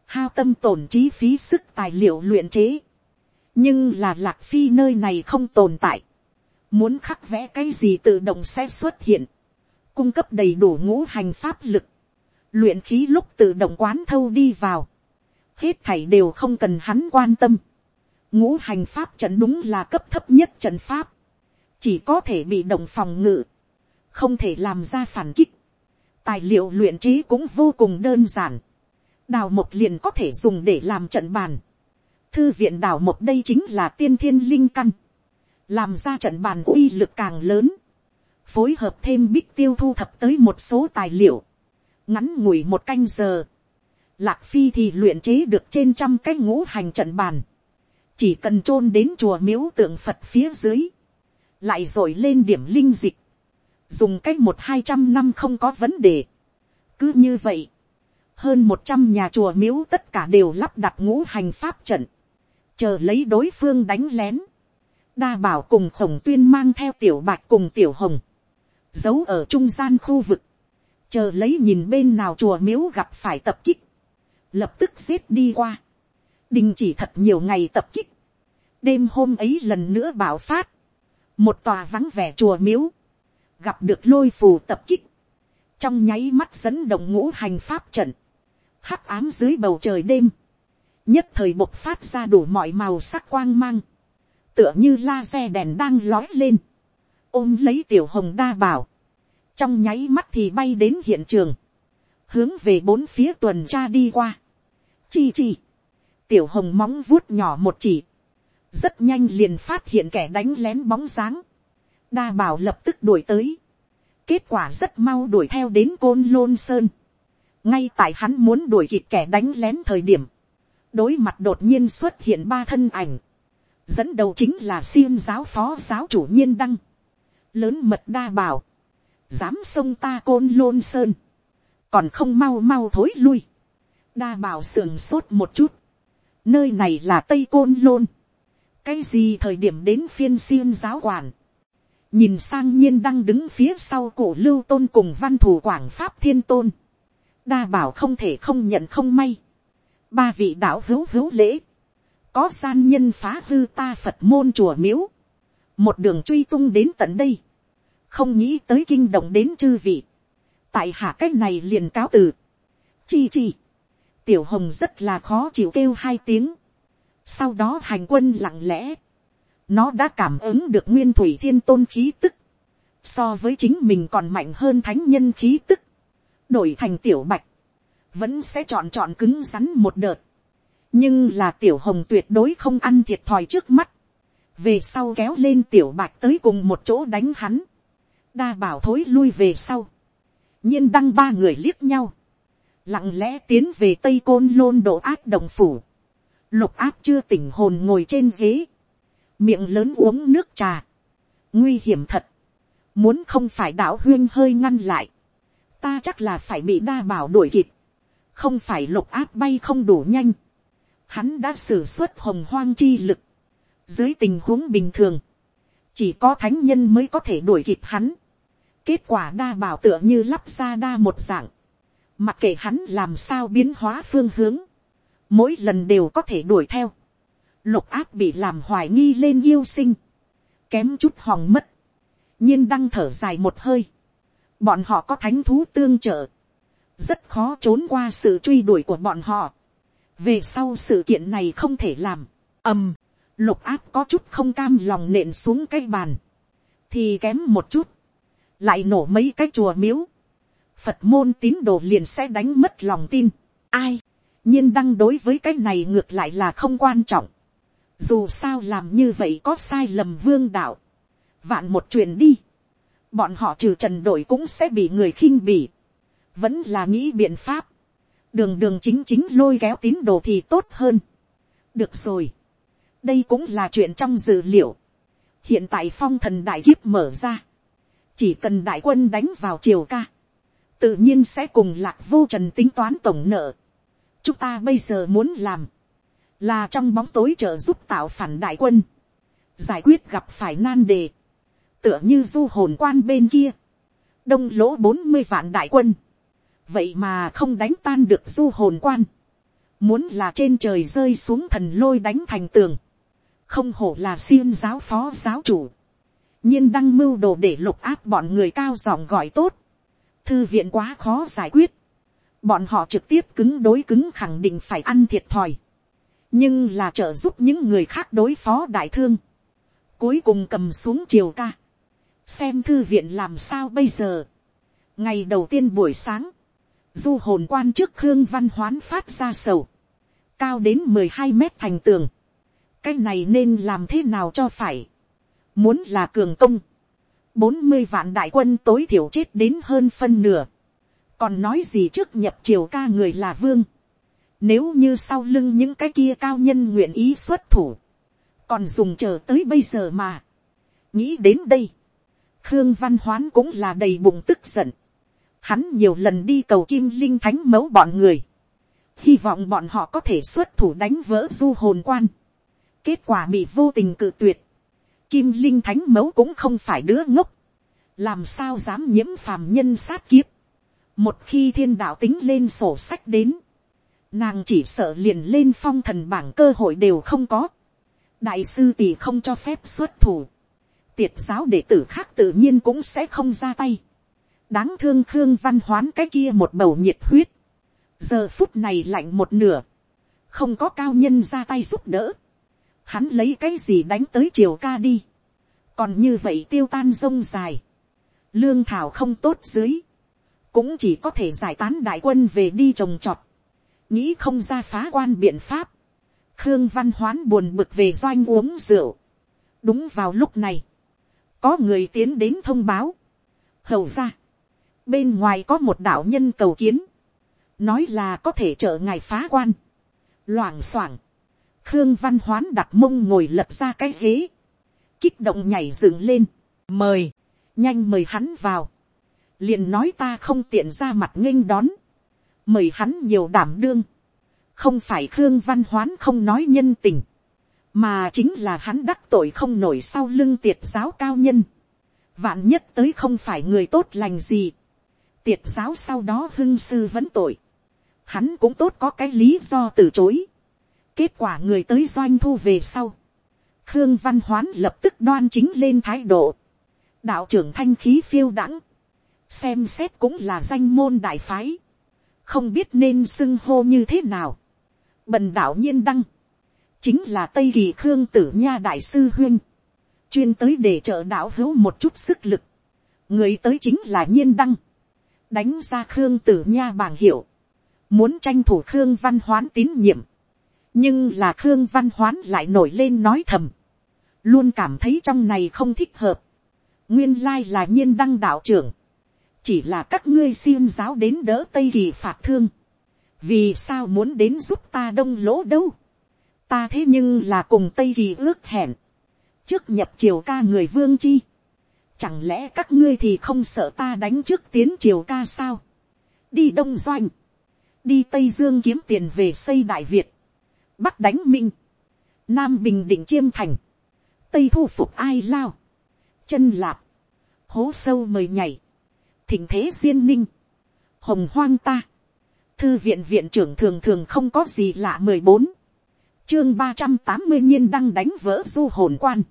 A: Hao tâm tổn trí phí sức tài liệu luyện chế. Nhưng là lạc phi nơi này không tồn tại. Muốn khắc vẽ cái gì tự động sẽ xuất hiện, cung cấp đầy đủ ngũ hành pháp lực, luyện khí lúc tự động quán thâu đi vào, hết thảy đều không cần hắn quan tâm, ngũ hành pháp trận đúng là cấp thấp nhất trận pháp, chỉ có thể bị động phòng ngự, không thể làm ra phản kích, tài liệu luyện trí cũng vô cùng đơn giản, đào một liền có thể dùng để làm trận bàn, thư viện đào một đây chính là tiên thiên linh căn, làm ra trận bàn uy lực càng lớn, phối hợp thêm bích tiêu thu thập tới một số tài liệu, ngắn ngủi một canh giờ, lạc phi thì luyện chế được trên trăm cái ngũ hành trận bàn, chỉ cần chôn đến chùa miếu tượng phật phía dưới, lại rồi lên điểm linh dịch, dùng cách một hai trăm năm không có vấn đề. cứ như vậy, hơn một trăm nhà chùa miếu tất cả đều lắp đặt ngũ hành pháp trận, chờ lấy đối phương đánh lén, đa bảo cùng khổng tuyên mang theo tiểu bạch cùng tiểu hồng, giấu ở trung gian khu vực, chờ lấy nhìn bên nào chùa miếu gặp phải tập kích, lập tức giết đi qua, đình chỉ thật nhiều ngày tập kích, đêm hôm ấy lần nữa bảo phát, một tòa vắng vẻ chùa miếu, gặp được lôi phù tập kích, trong nháy mắt dẫn động ngũ hành pháp trận, hắc ám dưới bầu trời đêm, nhất thời bộc phát ra đủ mọi màu sắc quang mang, tựa như la xe đèn đang lói lên, ôm lấy tiểu hồng đa bảo, trong nháy mắt thì bay đến hiện trường, hướng về bốn phía tuần tra đi qua. Chi chi, tiểu hồng móng vuốt nhỏ một chỉ, rất nhanh liền phát hiện kẻ đánh lén bóng dáng, đa bảo lập tức đuổi tới, kết quả rất mau đuổi theo đến côn lôn sơn, ngay tại hắn muốn đuổi kịp kẻ đánh lén thời điểm, đối mặt đột nhiên xuất hiện ba thân ảnh, dẫn đầu chính là xiêm giáo phó giáo chủ nhiên đăng, lớn mật đa bảo, dám xông ta côn lôn sơn, còn không mau mau thối lui, đa bảo sườn sốt một chút, nơi này là tây côn lôn, cái gì thời điểm đến phiên xiêm giáo quản, nhìn sang nhiên đăng đứng phía sau cổ lưu tôn cùng văn thủ quảng pháp thiên tôn, đa bảo không thể không nhận không may, ba vị đạo hữu hữu lễ, có gian nhân phá hư ta phật môn chùa miếu, một đường truy tung đến tận đây, không nghĩ tới kinh động đến chư vị, tại hạ cách này liền cáo từ, chi chi, tiểu hồng rất là khó chịu kêu hai tiếng, sau đó hành quân lặng lẽ, nó đã cảm ứng được nguyên thủy thiên tôn khí tức, so với chính mình còn mạnh hơn thánh nhân khí tức, đổi thành tiểu bạch, vẫn sẽ chọn chọn cứng rắn một đợt, nhưng là tiểu hồng tuyệt đối không ăn thiệt thòi trước mắt, về sau kéo lên tiểu bạch tới cùng một chỗ đánh hắn, đa bảo thối lui về sau, nhiên đăng ba người liếc nhau, lặng lẽ tiến về tây côn lôn độ áp đồng phủ, lục áp chưa tỉnh hồn ngồi trên ghế, miệng lớn uống nước trà, nguy hiểm thật, muốn không phải đạo huyên hơi ngăn lại, ta chắc là phải bị đa bảo đuổi kịp, không phải lục áp bay không đủ nhanh, hắn đã xử suất hồng hoang chi lực, dưới tình huống bình thường, chỉ có thánh nhân mới có thể đuổi kịp hắn, kết quả đa bảo tựa như lắp ra đa một dạng, mặc kệ hắn làm sao biến hóa phương hướng, mỗi lần đều có thể đuổi theo, lục áp bị làm hoài nghi lên yêu sinh, kém chút hòng mất, nhiên đăng thở dài một hơi, bọn họ có thánh thú tương trợ, rất khó trốn qua sự truy đuổi của bọn họ, về sau sự kiện này không thể làm, ầm, lục áp có chút không cam lòng nện xuống cái bàn, thì kém một chút, lại nổ mấy cái chùa miếu, phật môn tín đồ liền sẽ đánh mất lòng tin, ai, nhiên đăng đối với cái này ngược lại là không quan trọng, dù sao làm như vậy có sai lầm vương đạo, vạn một chuyện đi, bọn họ trừ trần đội cũng sẽ bị người khinh bỉ, vẫn là nghĩ biện pháp, đường đường chính chính lôi kéo tín đồ thì tốt hơn. được rồi, đây cũng là chuyện trong dự liệu, hiện tại phong thần đại kiếp mở ra, chỉ cần đại quân đánh vào triều ca, tự nhiên sẽ cùng lạc vô trần tính toán tổng nợ. chúng ta bây giờ muốn làm, là trong bóng tối trợ giúp tạo phản đại quân, giải quyết gặp phải nan đề, tựa như du hồn quan bên kia, đông lỗ bốn mươi vạn đại quân, vậy mà không đánh tan được du hồn quan, muốn là trên trời rơi xuống thần lôi đánh thành tường, không hổ là xiêm giáo phó giáo chủ, nhiên đăng mưu đồ để lục áp bọn người cao giọng gọi tốt, thư viện quá khó giải quyết, bọn họ trực tiếp cứng đối cứng khẳng định phải ăn thiệt thòi, nhưng là trợ giúp những người khác đối phó đại thương, cuối cùng cầm xuống triều ca, xem thư viện làm sao bây giờ. ngày đầu tiên buổi sáng, du hồn quan trước khương văn hoán phát ra sầu, cao đến mười hai mét thành tường, cái này nên làm thế nào cho phải, muốn là cường công, bốn mươi vạn đại quân tối thiểu chết đến hơn phân nửa, còn nói gì trước nhập triều ca người là vương, nếu như sau lưng những cái kia cao nhân nguyện ý xuất thủ, còn dùng chờ tới bây giờ mà, nghĩ đến đây, khương văn hoán cũng là đầy bụng tức giận, hắn nhiều lần đi cầu kim linh thánh mẫu bọn người, hy vọng bọn họ có thể xuất thủ đánh vỡ du hồn quan, kết quả bị vô tình cự tuyệt, kim linh thánh mẫu cũng không phải đứa ngốc, làm sao dám nhiễm phàm nhân sát kiếp, một khi thiên đạo tính lên sổ sách đến, nàng chỉ sợ liền lên phong thần bảng cơ hội đều không có, đại sư tỷ không cho phép xuất thủ, tiệt giáo đệ tử khác tự nhiên cũng sẽ không ra tay, đáng thương khương văn hoán cái kia một bầu nhiệt huyết, giờ phút này lạnh một nửa, không có cao nhân ra tay giúp đỡ, hắn lấy cái gì đánh tới triều ca đi, còn như vậy tiêu tan rông dài, lương thảo không tốt dưới, cũng chỉ có thể giải tán đại quân về đi trồng trọt, nghĩ không ra phá quan biện pháp, khương văn hoán buồn bực về doanh uống rượu, đúng vào lúc này, có người tiến đến thông báo, hầu ra, bên ngoài có một đạo nhân cầu kiến, nói là có thể trợ ngài phá quan, loảng xoảng, khương văn hoán đặt mông ngồi lật ra cái ghế, kích động nhảy dựng lên, mời, nhanh mời hắn vào, liền nói ta không tiện ra mặt nghênh đón, mời hắn nhiều đảm đương, không phải khương văn hoán không nói nhân tình, mà chính là hắn đắc tội không nổi sau lưng tiệt giáo cao nhân, vạn nhất tới không phải người tốt lành gì, tiệt giáo sau đó hưng sư vẫn tội, hắn cũng tốt có cái lý do từ chối, kết quả người tới doanh thu về sau, khương văn hoán lập tức đoan chính lên thái độ, đạo trưởng thanh khí phiêu đãng, xem xét cũng là danh môn đại phái, không biết nên xưng hô như thế nào, bần đạo nhiên đăng, chính là tây kỳ khương tử nha đại sư huyên, chuyên tới để trợ đạo hữu một chút sức lực, người tới chính là nhiên đăng, đánh ra khương tử nha bảng hiệu, muốn tranh thủ khương văn hoán tín nhiệm, nhưng là khương văn hoán lại nổi lên nói thầm, luôn cảm thấy trong này không thích hợp, nguyên lai là nhiên đăng đạo trưởng, chỉ là các ngươi xiêm giáo đến đỡ tây kỳ phạt thương, vì sao muốn đến giúp ta đông lỗ đâu, ta thế nhưng là cùng tây kỳ ước hẹn, trước nhập triều ca người vương chi, chẳng lẽ các ngươi thì không sợ ta đánh trước tiến triều ca sao, đi đông doanh, đi tây dương kiếm tiền về xây đại việt, bắc đánh minh, nam bình định chiêm thành, tây thu phục ai lao, chân lạp, hố sâu mời nhảy, thỉnh thế duyên ninh, hồng hoang ta, thư viện viện trưởng thường thường không có gì lạ mười bốn, chương ba trăm tám mươi nhiên đăng đánh vỡ du hồn quan,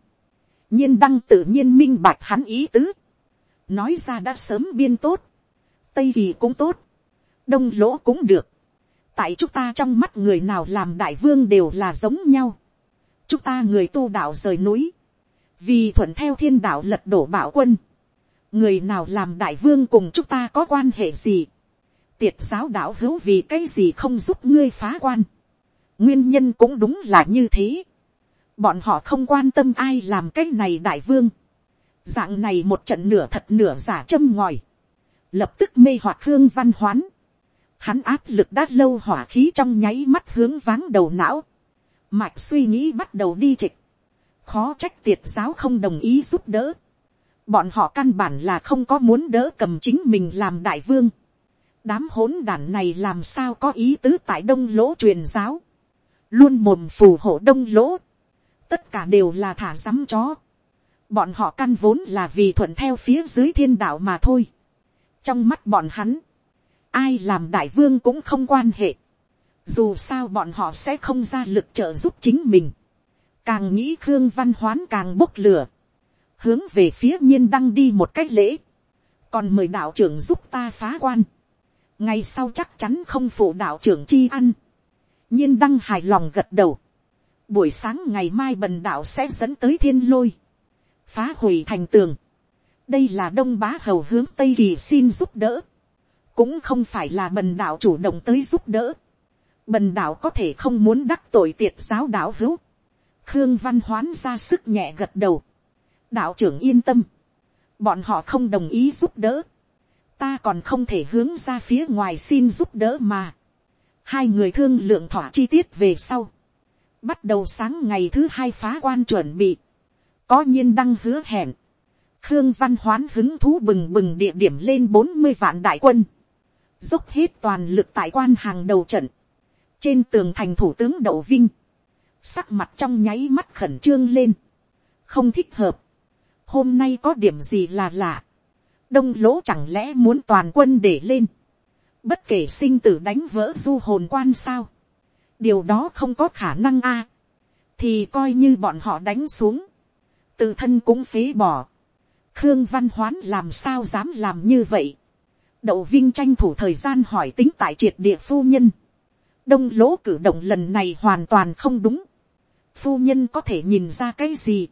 A: nhiên đăng tự nhiên minh bạch hắn ý tứ, nói ra đã sớm biên tốt, tây kỳ cũng tốt, đông lỗ cũng được, tại chúng ta trong mắt người nào làm đại vương đều là giống nhau, chúng ta người tu đạo rời núi, vì thuận theo thiên đạo lật đổ bảo quân, người nào làm đại vương cùng chúng ta có quan hệ gì, tiệt giáo đạo hữu vì cái gì không giúp ngươi phá quan, nguyên nhân cũng đúng là như thế, bọn họ không quan tâm ai làm cái này đại vương, dạng này một trận nửa thật nửa giả châm ngòi, lập tức mê hoặc hương văn hoán, hắn áp lực đã lâu hỏa khí trong nháy mắt hướng váng đầu não, mạch suy nghĩ bắt đầu đi trịch, khó trách tiệt giáo không đồng ý giúp đỡ, bọn họ căn bản là không có muốn đỡ cầm chính mình làm đại vương, đám hỗn đản này làm sao có ý tứ tại đông lỗ truyền giáo, luôn mồm phù hộ đông lỗ, tất cả đều là thả rắm chó, bọn họ căn vốn là vì thuận theo phía dưới thiên đạo mà thôi, trong mắt bọn hắn, ai làm đại vương cũng không quan hệ, dù sao bọn họ sẽ không ra lực trợ giúp chính mình, càng nghĩ khương văn hoán càng bốc lửa, hướng về phía nhiên đăng đi một cách lễ, còn mời đạo trưởng giúp ta phá quan, ngày sau chắc chắn không phụ đạo trưởng chi ăn, nhiên đăng hài lòng gật đầu, buổi sáng ngày mai bần đạo sẽ dẫn tới thiên lôi, phá hủy thành tường, đây là đông bá hầu hướng tây kỳ xin giúp đỡ, cũng không phải là bần đạo chủ động tới giúp đỡ, bần đạo có thể không muốn đắc tội tiệt giáo đạo hữu, khương văn hoán ra sức nhẹ gật đầu, đạo trưởng yên tâm, bọn họ không đồng ý giúp đỡ, ta còn không thể hướng ra phía ngoài xin giúp đỡ mà, hai người thương lượng thỏa chi tiết về sau, bắt đầu sáng ngày thứ hai phá quan chuẩn bị, có nhiên đăng hứa hẹn, khương văn hoán hứng thú bừng bừng địa điểm lên bốn mươi vạn đại quân, dốc hết toàn lực tại quan hàng đầu trận, trên tường thành thủ tướng đậu vinh, sắc mặt trong nháy mắt khẩn trương lên, không thích hợp, hôm nay có điểm gì là lạ, đông lỗ chẳng lẽ muốn toàn quân để lên, bất kể sinh tử đánh vỡ du hồn quan sao, điều đó không có khả năng a, thì coi như bọn họ đánh xuống, tự thân cũng phế bỏ, khương văn hoán làm sao dám làm như vậy, đậu vinh tranh thủ thời gian hỏi tính tại triệt địa phu nhân, đông lỗ cử động lần này hoàn toàn không đúng, phu nhân có thể nhìn ra cái gì,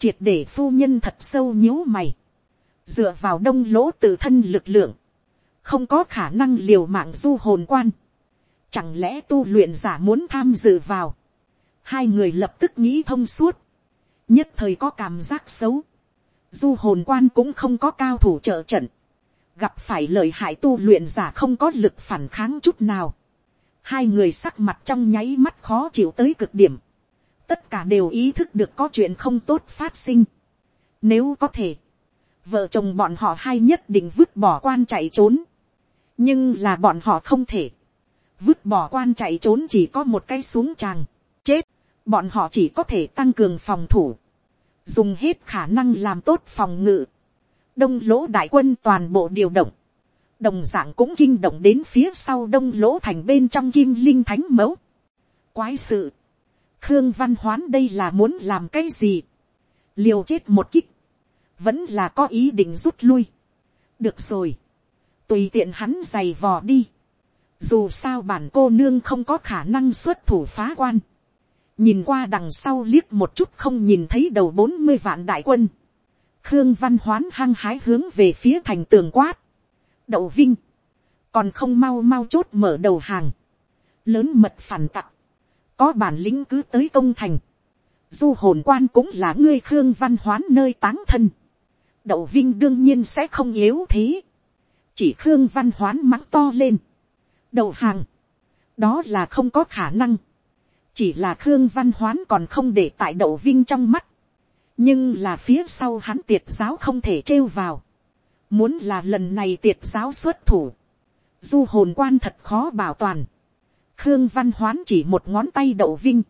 A: triệt để phu nhân thật sâu nhíu mày, dựa vào đông lỗ tự thân lực lượng, không có khả năng liều mạng du hồn quan, chẳng lẽ tu luyện giả muốn tham dự vào, hai người lập tức nghĩ thông suốt, nhất thời có cảm giác xấu, du hồn quan cũng không có cao thủ trợ trận, gặp phải lời hại tu luyện giả không có lực phản kháng chút nào, hai người sắc mặt trong nháy mắt khó chịu tới cực điểm, tất cả đều ý thức được có chuyện không tốt phát sinh. Nếu có thể, vợ chồng bọn họ hai nhất định vứt bỏ quan chạy trốn. nhưng là bọn họ không thể. vứt bỏ quan chạy trốn chỉ có một cái xuống tràng, chết. bọn họ chỉ có thể tăng cường phòng thủ, dùng hết khả năng làm tốt phòng ngự. đông lỗ đại quân toàn bộ điều động, đồng d ạ n g cũng kinh động đến phía sau đông lỗ thành bên trong kim linh thánh mẫu. quái sự, khương văn hoán đây là muốn làm cái gì, liều chết một kích, vẫn là có ý định rút lui. được rồi, tùy tiện hắn giày vò đi, dù sao bản cô nương không có khả năng xuất thủ phá quan, nhìn qua đằng sau liếc một chút không nhìn thấy đầu bốn mươi vạn đại quân, khương văn hoán hăng hái hướng về phía thành tường quát, đậu vinh, còn không mau mau chốt mở đầu hàng, lớn mật phản tặc, có bản lĩnh cứ tới công thành, du hồn quan cũng là ngươi khương văn hoán nơi táng thân, đậu vinh đương nhiên sẽ không yếu thế, chỉ khương văn hoán mắng to lên, đầu hàng, đó là không có khả năng, chỉ là khương văn hoán còn không để tại đậu vinh trong mắt, nhưng là phía sau hắn tiệt giáo không thể trêu vào, muốn là lần này tiệt giáo xuất thủ, du hồn quan thật khó bảo toàn, khương văn hoán chỉ một ngón tay đậu vinh,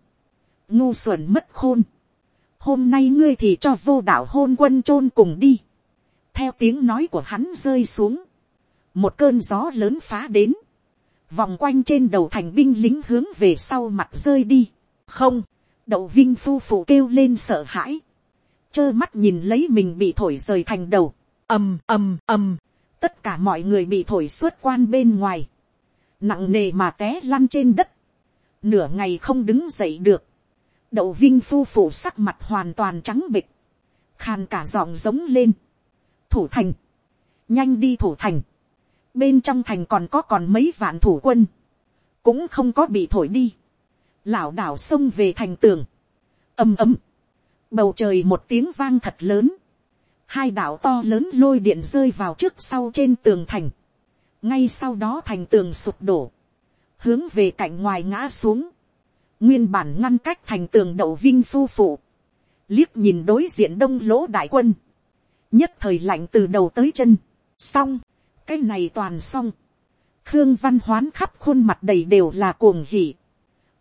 A: ngu xuẩn mất khôn, hôm nay ngươi thì cho vô đạo hôn quân chôn cùng đi, theo tiếng nói của hắn rơi xuống, một cơn gió lớn phá đến, vòng quanh trên đầu thành binh lính hướng về sau mặt rơi đi, không, đậu vinh phu phụ kêu lên sợ hãi, trơ mắt nhìn lấy mình bị thổi rời thành đầu, ầm ầm ầm, tất cả mọi người bị thổi xuất quan bên ngoài, nặng nề mà té lăn trên đất, nửa ngày không đứng dậy được, đậu vinh phu phụ sắc mặt hoàn toàn trắng bịch, khàn cả giọng giống lên, thủ thành, nhanh đi thủ thành, bên trong thành còn có còn mấy vạn thủ quân, cũng không có bị thổi đi, lảo đảo xông về thành tường, ầm ầm, bầu trời một tiếng vang thật lớn, hai đảo to lớn lôi điện rơi vào trước sau trên tường thành, ngay sau đó thành tường sụp đổ, hướng về cạnh ngoài ngã xuống, nguyên bản ngăn cách thành tường đậu vinh phu phụ, liếc nhìn đối diện đông lỗ đại quân, nhất thời lạnh từ đầu tới chân, xong, cái này toàn xong, khương văn hoán khắp khuôn mặt đầy đều là cuồng hỉ,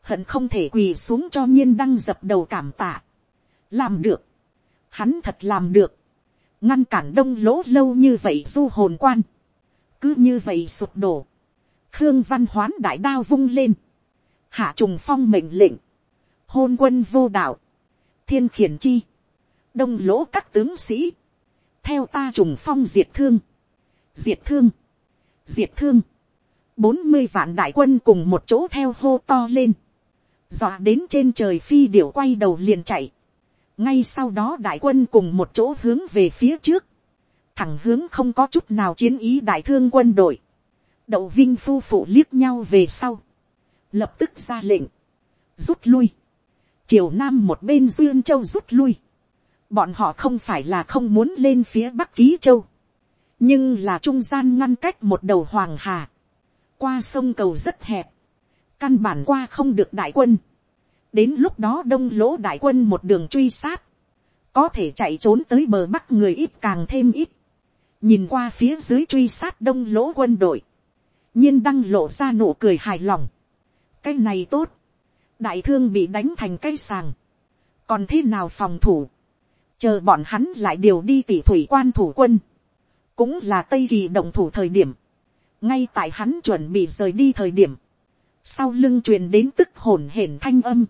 A: hận không thể quỳ xuống cho nhiên đăng dập đầu cảm tạ, làm được, hắn thật làm được, ngăn cản đông lỗ lâu như vậy du hồn quan, cứ như vậy sụp đổ, khương văn hoán đại đao vung lên, hạ trùng phong mệnh lệnh, hôn quân vô đạo, thiên khiển chi, đông lỗ các tướng sĩ, theo ta trùng phong diệt thương, diệt thương, diệt thương, bốn mươi vạn đại quân cùng một chỗ theo hô to lên, dọa đến trên trời phi điểu quay đầu liền chạy, ngay sau đó đại quân cùng một chỗ hướng về phía trước, thẳng hướng không có chút nào chiến ý đại thương quân đội, đậu vinh phu phụ liếc nhau về sau, lập tức ra lệnh, rút lui, triều nam một bên dương châu rút lui, bọn họ không phải là không muốn lên phía bắc ký châu, nhưng là trung gian ngăn cách một đầu hoàng hà, qua sông cầu rất hẹp, căn bản qua không được đại quân, đến lúc đó đông lỗ đại quân một đường truy sát, có thể chạy trốn tới bờ bắc người ít càng thêm ít, nhìn qua phía dưới truy sát đông lỗ quân đội, nhiên đăng lộ ra nụ cười hài lòng, cái này tốt, đại thương bị đánh thành cây sàng, còn thế nào phòng thủ, chờ bọn hắn lại điều đi tỷ thủy quan thủ quân, cũng là tây kỳ động thủ thời điểm, ngay tại hắn chuẩn bị rời đi thời điểm, sau lưng truyền đến tức hồn hển thanh âm,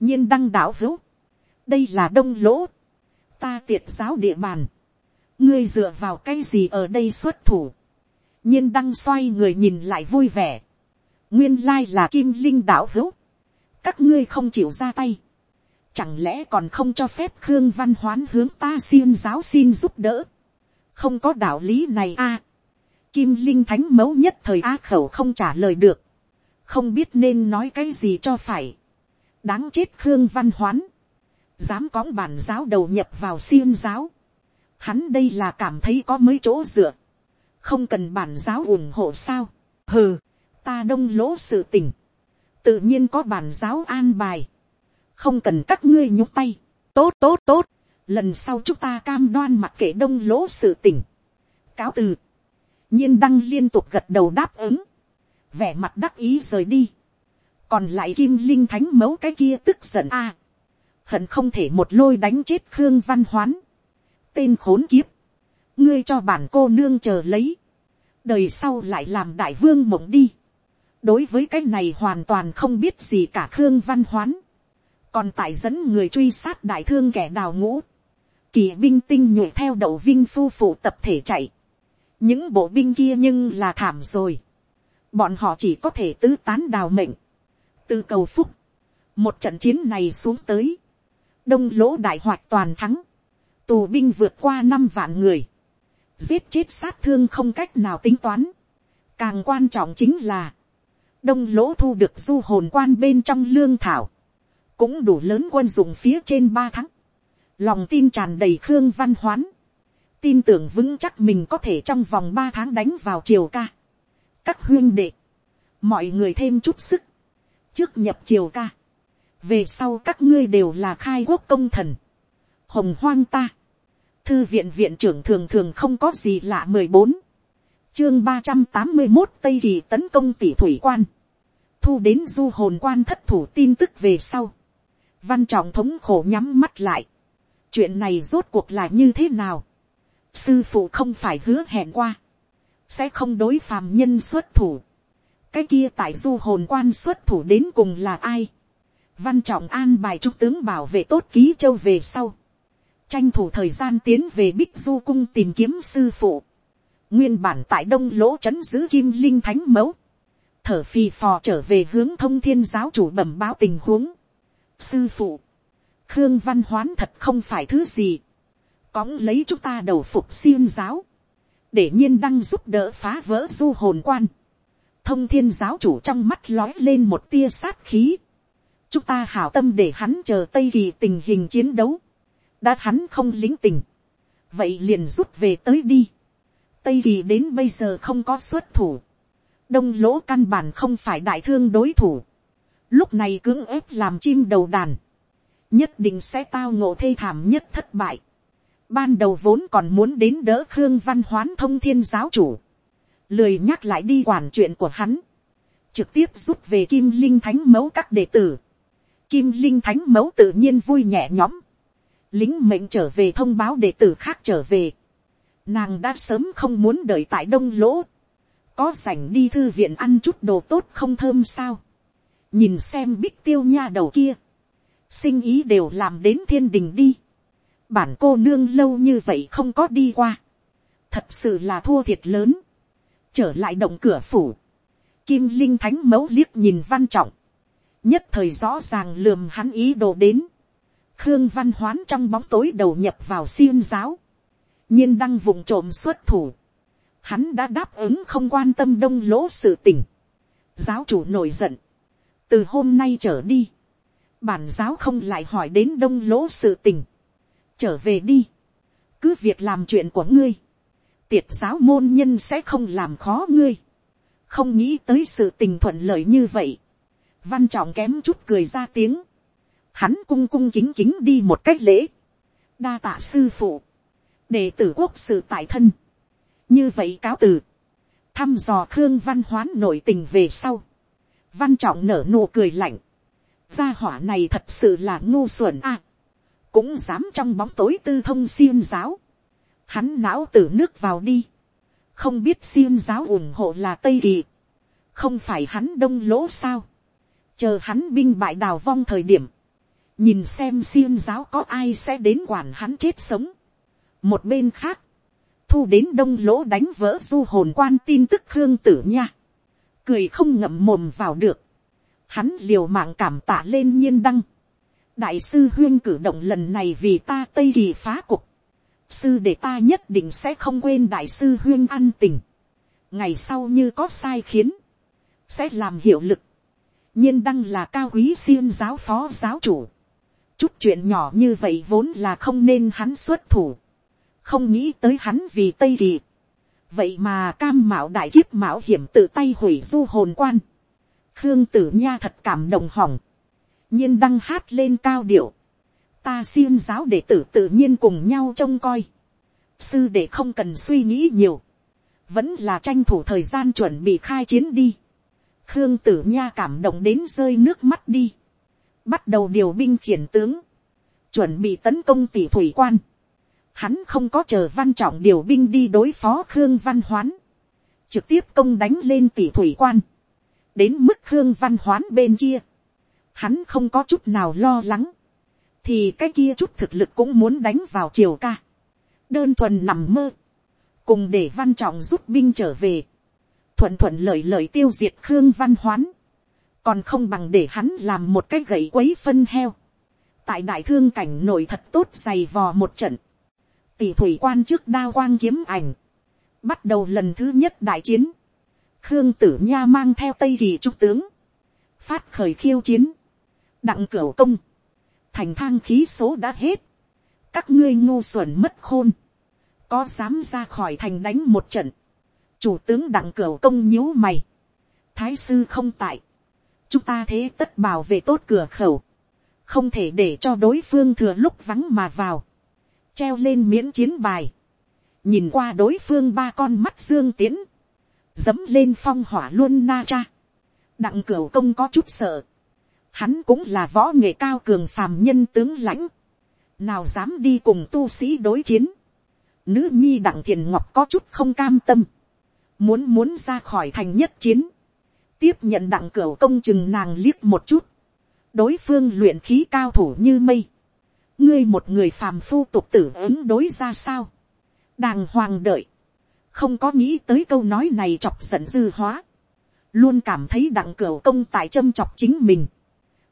A: nhiên đăng đảo hữu, đây là đông lỗ, ta tiệt giáo địa bàn, ngươi dựa vào cái gì ở đây xuất thủ, nhiên đăng xoay người nhìn lại vui vẻ, nguyên lai là kim linh đạo hữu, các ngươi không chịu ra tay, chẳng lẽ còn không cho phép khương văn hoán hướng ta xiêm giáo xin giúp đỡ, không có đạo lý này a, à, kim linh thánh mẫu nhất thời a khẩu không trả lời được, không biết nên nói cái gì cho phải, đáng chết khương văn hoán, dám cõng bản giáo đầu nhập vào xiêm giáo, hắn đây là cảm thấy có mấy chỗ dựa, không cần bản giáo ủng hộ sao, hừ, ta đông lỗ sự tình, tự nhiên có bản giáo an bài, không cần các ngươi nhúc tay, tốt tốt tốt, lần sau chúng ta cam đoan mặc kệ đông lỗ sự tình, cáo từ, nhiên đăng liên tục gật đầu đáp ứng, vẻ mặt đắc ý rời đi, còn lại kim linh thánh mấu cái kia tức giận a, hận không thể một lôi đánh chết khương văn hoán, tên khốn kiếp, ngươi cho bản cô nương chờ lấy, đời sau lại làm đại vương mộng đi, đối với cái này hoàn toàn không biết gì cả khương văn hoán, còn tại dẫn người truy sát đại thương kẻ đào ngũ, kỳ binh tinh nhuệ theo đậu vinh phu phụ tập thể chạy, những bộ binh kia nhưng là thảm rồi, bọn họ chỉ có thể tứ tán đào mệnh, từ cầu phúc, một trận chiến này xuống tới, đông lỗ đại hoạt toàn thắng, tù binh vượt qua năm vạn người, giết chết sát thương không cách nào tính toán, càng quan trọng chính là, đông lỗ thu được du hồn quan bên trong lương thảo, cũng đủ lớn quân dụng phía trên ba tháng, lòng tin tràn đầy khương văn hoán, tin tưởng vững chắc mình có thể trong vòng ba tháng đánh vào triều ca. các huyên đệ, mọi người thêm chút sức, trước nhập triều ca, về sau các ngươi đều là khai quốc công thần, hồng hoang ta, thư viện viện trưởng thường thường không có gì lạ mười bốn, chương ba trăm tám mươi một tây kỳ tấn công tỷ thủy quan, thu đến du hồn quan thất thủ tin tức về sau, văn trọng thống khổ nhắm mắt lại, chuyện này rốt cuộc là như thế nào, sư phụ không phải hứa hẹn qua, sẽ không đối phàm nhân xuất thủ, cái kia tại du hồn quan xuất thủ đến cùng là ai, văn trọng an bài trung tướng bảo vệ tốt ký châu về sau, tranh thủ thời gian tiến về bích du cung tìm kiếm sư phụ, nguyên bản tại đông lỗ c h ấ n giữ kim linh thánh mẫu, thở phì phò trở về hướng thông thiên giáo chủ bẩm báo tình huống. sư phụ, khương văn hoán thật không phải thứ gì, cóng lấy chúng ta đầu phục xiêm giáo, để nhiên đăng giúp đỡ phá vỡ du hồn quan. thông thiên giáo chủ trong mắt lói lên một tia sát khí. chúng ta hảo tâm để hắn chờ tây kỳ tình hình chiến đấu đã hắn không lính tình. vậy liền rút về tới đi. Tây kỳ đến bây giờ không có xuất thủ, đông lỗ căn bản không phải đại thương đối thủ, lúc này cưỡng ép làm chim đầu đàn, nhất định sẽ tao ngộ thê thảm nhất thất bại. Ban đầu vốn còn muốn đến đỡ khương văn hoán thông thiên giáo chủ, lười nhắc lại đi quản chuyện của hắn, trực tiếp rút về kim linh thánh mẫu các đệ tử. Kim linh thánh mẫu tự nhiên vui nhẹ nhõm, lính mệnh trở về thông báo đệ tử khác trở về Nàng đã sớm không muốn đợi tại đông lỗ. Có sảnh đi thư viện ăn chút đồ tốt không thơm sao. Nhìn xem bích tiêu nha đầu kia. Sinh ý đều làm đến thiên đình đi. Bản cô nương lâu như vậy không có đi qua. Thật sự là thua thiệt lớn. Trở lại động cửa phủ. Kim Linh Thánh mấu liếc nhìn văn trọng. Nhất thời rõ ràng lườm hắn ý đồ đến. Khương Văn Hoán trong bóng tối đầu nhập vào siêng giáo. Nhiên đăng vùng trộm xuất thủ, hắn đã đáp ứng không quan tâm đông lỗ sự tình, giáo chủ nổi giận, từ hôm nay trở đi, bản giáo không lại hỏi đến đông lỗ sự tình, trở về đi, cứ việc làm chuyện của ngươi, tiệt giáo môn nhân sẽ không làm khó ngươi, không nghĩ tới sự tình thuận lợi như vậy, văn trọng kém chút cười ra tiếng, hắn cung cung chính chính đi một cách lễ, đa tạ sư phụ, đệ tử quốc sự tại thân, như vậy cáo từ, thăm dò khương văn hoán nội tình về sau, văn trọng nở nụ cười lạnh, gia hỏa này thật sự là ngu xuẩn a, cũng dám trong bóng tối tư thông xiêm giáo, hắn não từ nước vào đi, không biết xiêm giáo ủng hộ là tây kỳ, không phải hắn đông lỗ sao, chờ hắn binh bại đào vong thời điểm, nhìn xem xiêm giáo có ai sẽ đến quản hắn chết sống, một bên khác, thu đến đông lỗ đánh vỡ du hồn quan tin tức khương tử nha, cười không ngậm mồm vào được, hắn liều mạng cảm tạ lên nhiên đăng, đại sư huyên cử động lần này vì ta tây kỳ phá cục, sư để ta nhất định sẽ không quên đại sư huyên ăn tình, ngày sau như có sai khiến, sẽ làm hiệu lực, nhiên đăng là cao quý xiêm giáo phó giáo chủ, chút chuyện nhỏ như vậy vốn là không nên hắn xuất thủ, không nghĩ tới hắn vì tây kỳ, vậy mà cam mạo đại kiếp mạo hiểm tự tay hủy du hồn quan, khương tử nha thật cảm động hỏng, nhiên đăng hát lên cao điệu, ta xuyên giáo đệ tử tự nhiên cùng nhau trông coi, sư đệ không cần suy nghĩ nhiều, vẫn là tranh thủ thời gian chuẩn bị khai chiến đi, khương tử nha cảm động đến rơi nước mắt đi, bắt đầu điều binh khiển tướng, chuẩn bị tấn công tỷ thủy quan, hắn không có chờ văn trọng điều binh đi đối phó khương văn hoán, trực tiếp công đánh lên tỷ thủy quan, đến mức khương văn hoán bên kia, hắn không có chút nào lo lắng, thì cái kia chút thực lực cũng muốn đánh vào triều ca, đơn thuần nằm mơ, cùng để văn trọng rút binh trở về, thuận thuận lợi lợi tiêu diệt khương văn hoán, còn không bằng để hắn làm một cái gậy quấy phân heo, tại đại thương cảnh nổi thật tốt dày vò một trận, tỷ thủy quan trước đao quang kiếm ảnh, bắt đầu lần thứ nhất đại chiến, khương tử nha mang theo tây kỳ trung tướng, phát khởi khiêu chiến, đặng cửa công, thành thang khí số đã hết, các ngươi ngu xuẩn mất khôn, có dám ra khỏi thành đánh một trận, chủ tướng đặng cửa công nhíu mày, thái sư không tại, chúng ta thế tất bảo vệ tốt cửa khẩu, không thể để cho đối phương thừa lúc vắng mà vào, treo lên miễn chiến bài, nhìn qua đối phương ba con mắt dương tiến, dấm lên phong hỏa luôn na cha, đặng cửa công có chút sợ, hắn cũng là võ nghệ cao cường phàm nhân tướng lãnh, nào dám đi cùng tu sĩ đối chiến, nữ nhi đặng thiền ngọc có chút không cam tâm, muốn muốn ra khỏi thành nhất chiến, tiếp nhận đặng cửa công chừng nàng liếc một chút, đối phương luyện khí cao thủ như mây, ngươi một người phàm phu tục tử ứng đối ra sao, đàng hoàng đợi, không có nghĩ tới câu nói này chọc giận dư hóa, luôn cảm thấy đặng cửa công tại châm chọc chính mình,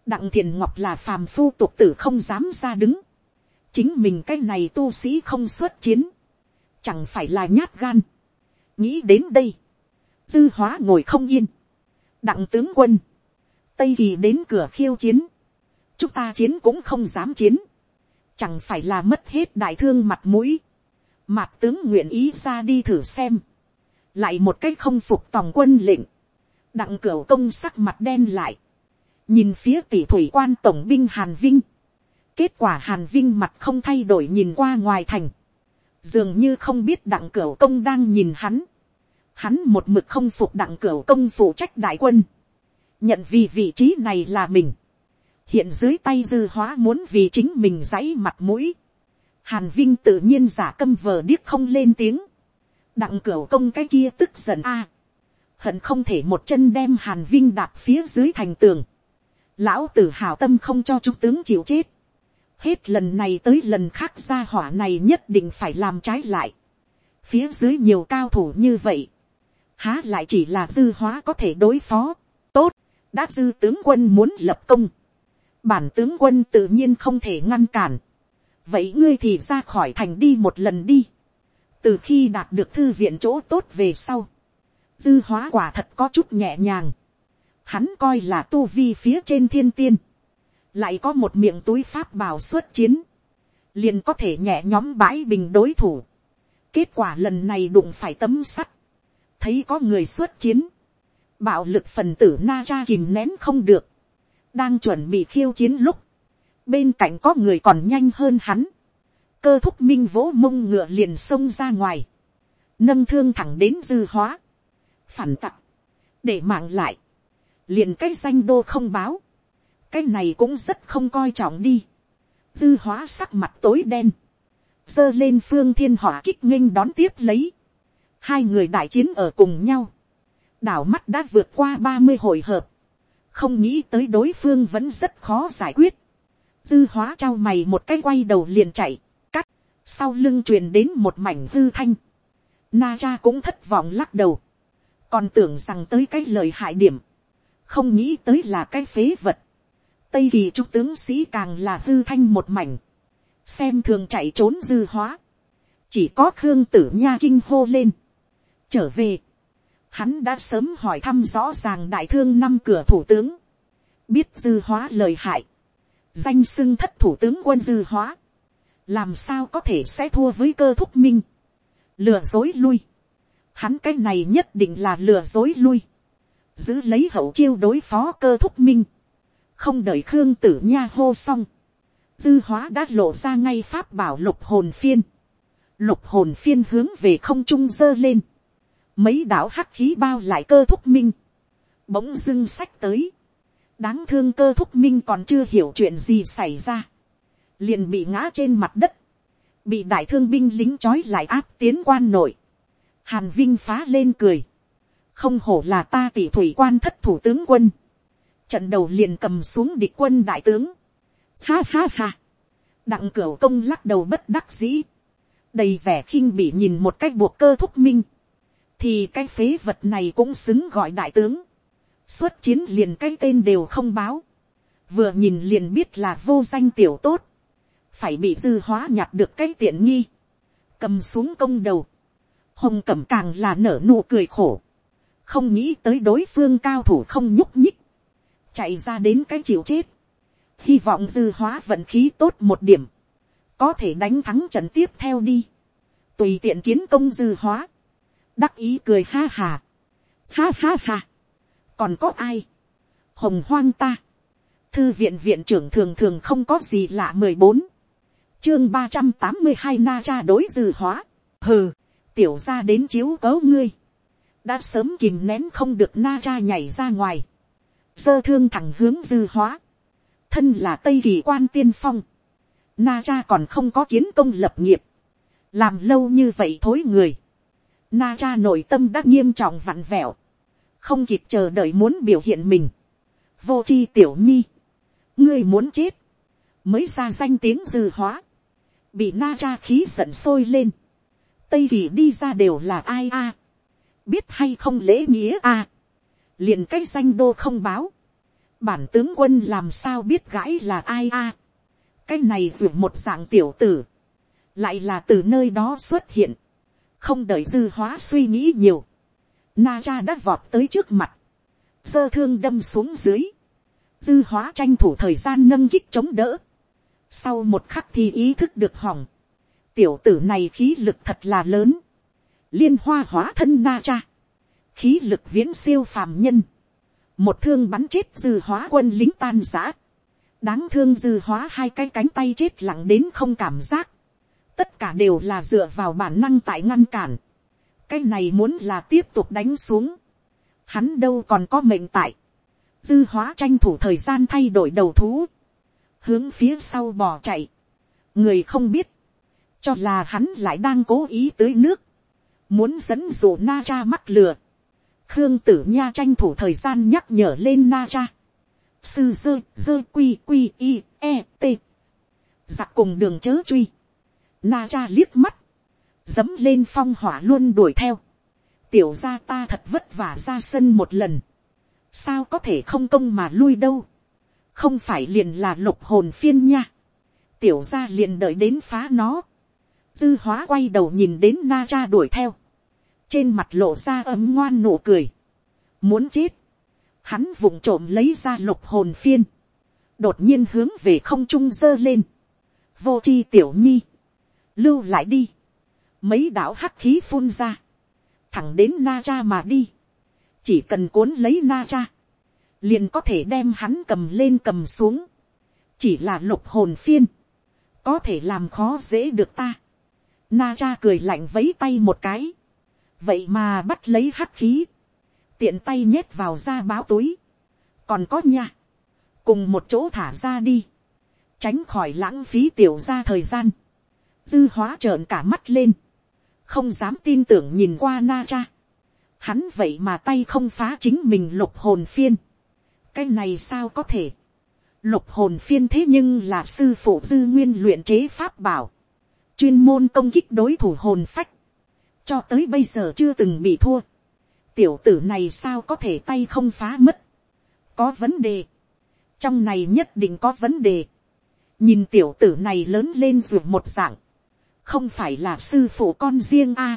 A: đặng thiền ngọc là phàm phu tục tử không dám ra đứng, chính mình cái này tu sĩ không xuất chiến, chẳng phải là nhát gan, nghĩ đến đây, dư hóa ngồi không yên, đặng tướng quân, tây kỳ đến cửa khiêu chiến, chúng ta chiến cũng không dám chiến, chẳng phải là mất hết đại thương mặt mũi, mặt tướng nguyện ý ra đi thử xem, lại một cách không phục tòng quân lệnh, đặng cửa công sắc mặt đen lại, nhìn phía tỷ thủy quan tổng binh hàn vinh, kết quả hàn vinh mặt không thay đổi nhìn qua ngoài thành, dường như không biết đặng cửa công đang nhìn hắn, hắn một mực không phục đặng cửa công phụ trách đại quân, nhận vì vị trí này là mình, hiện dưới tay dư hóa muốn vì chính mình dãy mặt mũi, hàn vinh tự nhiên giả câm vờ điếc không lên tiếng, đặng cửa công cái kia tức giận a, hận không thể một chân đem hàn vinh đạp phía dưới thành tường, lão tử hào tâm không cho trung tướng chịu chết, hết lần này tới lần khác ra hỏa này nhất định phải làm trái lại, phía dưới nhiều cao thủ như vậy, há lại chỉ là dư hóa có thể đối phó, tốt, đã dư tướng quân muốn lập công, bản tướng quân tự nhiên không thể ngăn cản, vậy ngươi thì ra khỏi thành đi một lần đi, từ khi đạt được thư viện chỗ tốt về sau, dư hóa quả thật có chút nhẹ nhàng, hắn coi là tu vi phía trên thiên tiên, lại có một miệng túi pháp bảo xuất chiến, liền có thể nhẹ nhóm bãi bình đối thủ. kết quả lần này đụng phải tấm sắt, thấy có người xuất chiến, bạo lực phần tử na cha kìm nén không được, đang chuẩn bị khiêu chiến lúc, bên cạnh có người còn nhanh hơn hắn, cơ thúc minh vỗ mông ngựa liền xông ra ngoài, nâng thương thẳng đến dư hóa, phản tặc, để mạng lại, liền cái danh đô không báo, cái này cũng rất không coi trọng đi, dư hóa sắc mặt tối đen, giơ lên phương thiên hỏa kích nghênh đón tiếp lấy, hai người đại chiến ở cùng nhau, đảo mắt đã vượt qua ba mươi hồi hợp, không nghĩ tới đối phương vẫn rất khó giải quyết, dư hóa trao mày một cái quay đầu liền chạy, cắt, sau lưng truyền đến một mảnh hư thanh, na cha cũng thất vọng lắc đầu, còn tưởng rằng tới cái lời hại điểm, không nghĩ tới là cái phế vật, tây kỳ trung tướng sĩ càng là hư thanh một mảnh, xem thường chạy trốn dư hóa, chỉ có khương tử nha kinh hô lên, trở về, hắn đã sớm hỏi thăm rõ ràng đại thương năm cửa thủ tướng, biết dư hóa lời hại, danh xưng thất thủ tướng quân dư hóa, làm sao có thể sẽ thua với cơ thúc minh, lừa dối lui, hắn cái này nhất định là lừa dối lui, giữ lấy hậu chiêu đối phó cơ thúc minh, không đợi khương tử nha hô xong, dư hóa đã lộ ra ngay pháp bảo lục hồn phiên, lục hồn phiên hướng về không trung dơ lên, mấy đạo hắc khí bao lại cơ thúc minh, bỗng dưng sách tới, đáng thương cơ thúc minh còn chưa hiểu chuyện gì xảy ra, liền bị ngã trên mặt đất, bị đại thương binh lính trói lại áp tiến quan nội, hàn vinh phá lên cười, không hổ là ta tỷ thủy quan thất thủ tướng quân, trận đầu liền cầm xuống địch quân đại tướng, ha ha ha, đặng cửa công lắc đầu bất đắc dĩ, đầy vẻ khinh bị nhìn một cách buộc cơ thúc minh, thì cái phế vật này cũng xứng gọi đại tướng, xuất chiến liền cái tên đều không báo, vừa nhìn liền biết là vô danh tiểu tốt, phải bị dư hóa nhặt được cái tiện nghi, cầm xuống công đầu, hồng cẩm càng là nở nụ cười khổ, không nghĩ tới đối phương cao thủ không nhúc nhích, chạy ra đến cái chịu chết, hy vọng dư hóa vận khí tốt một điểm, có thể đánh thắng trận tiếp theo đi, tùy tiện kiến công dư hóa, đắc ý cười ha hà, ha ha ha, còn có ai, hồng hoang ta, thư viện viện trưởng thường thường không có gì lạ mười bốn, chương ba trăm tám mươi hai na cha đối dư hóa, hừ, tiểu ra đến chiếu cấu ngươi, đã sớm kìm nén không được na cha nhảy ra ngoài, dơ thương thẳng hướng dư hóa, thân là tây kỳ quan tiên phong, na cha còn không có kiến công lập nghiệp, làm lâu như vậy thối người, na cha nội tâm đã nghiêm trọng vặn vẹo, không kịp chờ đợi muốn biểu hiện mình, vô Chi tiểu nhi, ngươi muốn chết, mới ra danh tiếng dư hóa, bị na cha khí giận sôi lên, tây kỳ đi ra đều là ai a, biết hay không lễ nghĩa a, liền cái danh đô không báo, bản tướng quân làm sao biết gãi là ai a, cái này dù một dạng tiểu tử, lại là từ nơi đó xuất hiện, không đợi dư hóa suy nghĩ nhiều, Na cha đã vọt tới trước mặt. Sơ thương đâm xuống dưới. Dư hóa tranh thủ thời gian nâng kích chống đỡ. Sau một khắc thì ý thức được hỏng. Tiểu tử này khí lực thật là lớn. Liên hoa hóa thân na cha. Khí lực viễn siêu phàm nhân. Một thương bắn chết dư hóa quân lính tan giã. Đáng thương dư hóa hai cái cánh tay chết lặng đến không cảm giác. Tất cả đều là dựa vào bản năng tại ngăn cản. Cái này muốn là tiếp tục đánh xuống, hắn đâu còn có mệnh tại, dư hóa tranh thủ thời gian thay đổi đầu thú, hướng phía sau bò chạy, người không biết, cho là hắn lại đang cố ý tưới nước, muốn dẫn dụ na cha mắc lừa, khương tử nha tranh thủ thời gian nhắc nhở lên na cha, sư dơ dơ quy quy i e t, giặc cùng đường chớ truy, na cha liếc mắt, dấm lên phong hỏa luôn đuổi theo, tiểu ra ta thật vất vả ra sân một lần, sao có thể không công mà lui đâu, không phải liền là lục hồn phiên nha, tiểu ra liền đợi đến phá nó, dư hóa quay đầu nhìn đến na cha đuổi theo, trên mặt lộ ra ấm ngoan nụ cười, muốn chết, hắn vụng trộm lấy ra lục hồn phiên, đột nhiên hướng về không trung dơ lên, vô c h i tiểu nhi, lưu lại đi, mấy đạo hắc khí phun ra, thẳng đến na cha mà đi, chỉ cần cuốn lấy na cha, liền có thể đem hắn cầm lên cầm xuống, chỉ là lục hồn phiên, có thể làm khó dễ được ta. Na cha cười lạnh vấy tay một cái, vậy mà bắt lấy hắc khí, tiện tay nhét vào ra báo túi, còn có nha, cùng một chỗ thả ra đi, tránh khỏi lãng phí tiểu ra thời gian, dư hóa trợn cả mắt lên, không dám tin tưởng nhìn qua na cha. Hắn vậy mà tay không phá chính mình lục hồn phiên. cái này sao có thể. lục hồn phiên thế nhưng là sư phụ dư nguyên luyện chế pháp bảo. chuyên môn công kích đối thủ hồn phách. cho tới bây giờ chưa từng bị thua. tiểu tử này sao có thể tay không phá mất. có vấn đề. trong này nhất định có vấn đề. nhìn tiểu tử này lớn lên ruột một dạng không phải là sư phụ con riêng a.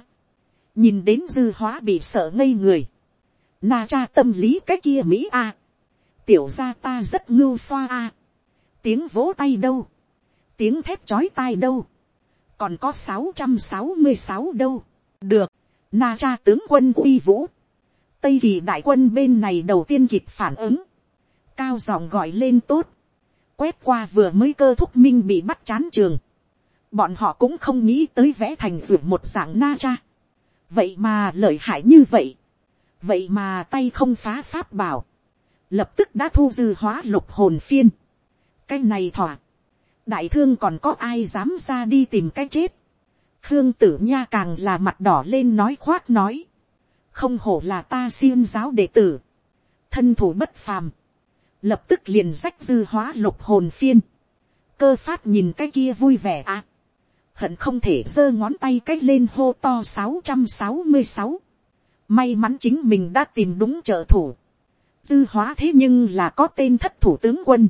A: nhìn đến dư hóa bị sợ ngây người. na cha tâm lý cái kia mỹ a. tiểu gia ta rất ngưu xoa a. tiếng vỗ tay đâu. tiếng thép chói tai đâu. còn có sáu trăm sáu mươi sáu đâu. được. na cha tướng quân uy vũ. tây kỳ đại quân bên này đầu tiên kịp phản ứng. cao giọng gọi lên tốt. quét qua vừa mới cơ thúc minh bị bắt chán trường bọn họ cũng không nghĩ tới vẽ thành ruột một dạng na cha. vậy mà lợi hại như vậy. vậy mà tay không phá pháp bảo. lập tức đã thu dư hóa lục hồn phiên. cái này thỏa. đại thương còn có ai dám ra đi tìm cái chết. khương tử nha càng là mặt đỏ lên nói khoác nói. không hổ là ta xiêm giáo đệ tử. thân thủ bất phàm. lập tức liền rách dư hóa lục hồn phiên cơ phát nhìn cái kia vui vẻ à hận không thể giơ ngón tay cách lên hô to sáu trăm sáu mươi sáu. May mắn chính mình đã tìm đúng trợ thủ. Dư hóa thế nhưng là có tên thất thủ tướng quân.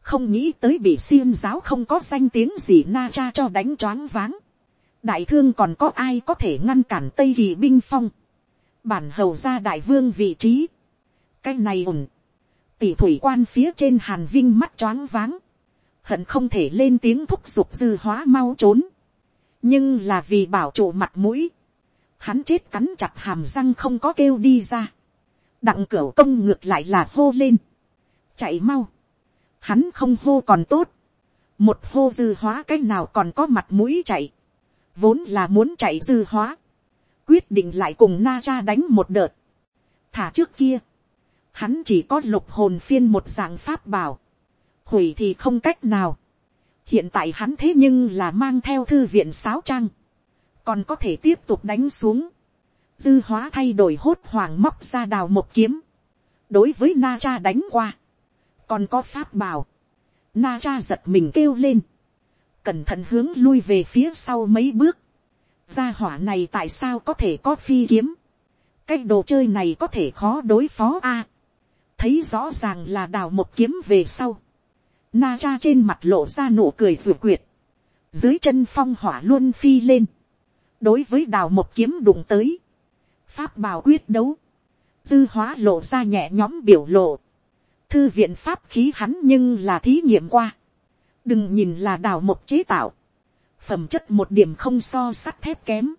A: Không nghĩ tới bị xiêm giáo không có danh tiếng gì na cha cho đánh choáng váng. Đại thương còn có ai có thể ngăn cản Tây Kỳ binh phong. Bản hầu ra đại vương vị trí. Cái này ổn. Tỷ thủy quan phía trên hàn vinh mắt choáng váng hận không thể lên tiếng thúc giục dư hóa mau trốn. nhưng là vì bảo trụ mặt mũi, hắn chết cắn chặt hàm răng không có kêu đi ra. đặng cửa công ngược lại là hô lên, chạy mau, hắn không hô còn tốt, một hô dư hóa cái nào còn có mặt mũi chạy, vốn là muốn chạy dư hóa, quyết định lại cùng na cha đánh một đợt, thả trước kia, hắn chỉ có lục hồn phiên một dạng pháp bảo, hủy thì không cách nào, hiện tại hắn thế nhưng là mang theo thư viện sáo trang, còn có thể tiếp tục đánh xuống, dư hóa thay đổi hốt hoàng móc ra đào một kiếm, đối với na cha đánh qua, còn có pháp bảo, na cha giật mình kêu lên, cẩn thận hướng lui về phía sau mấy bước, gia hỏa này tại sao có thể có phi kiếm, cái đồ chơi này có thể khó đối phó a, thấy rõ ràng là đào một kiếm về sau, na cha trên mặt lộ ra nụ cười ruột quyệt, dưới chân phong hỏa luôn phi lên, đối với đào một kiếm đụng tới, pháp bào quyết đấu, dư hóa lộ ra nhẹ nhóm biểu lộ, thư viện pháp khí hắn nhưng là thí nghiệm qua, đừng nhìn là đào một chế tạo, phẩm chất một điểm không so sắt thép kém,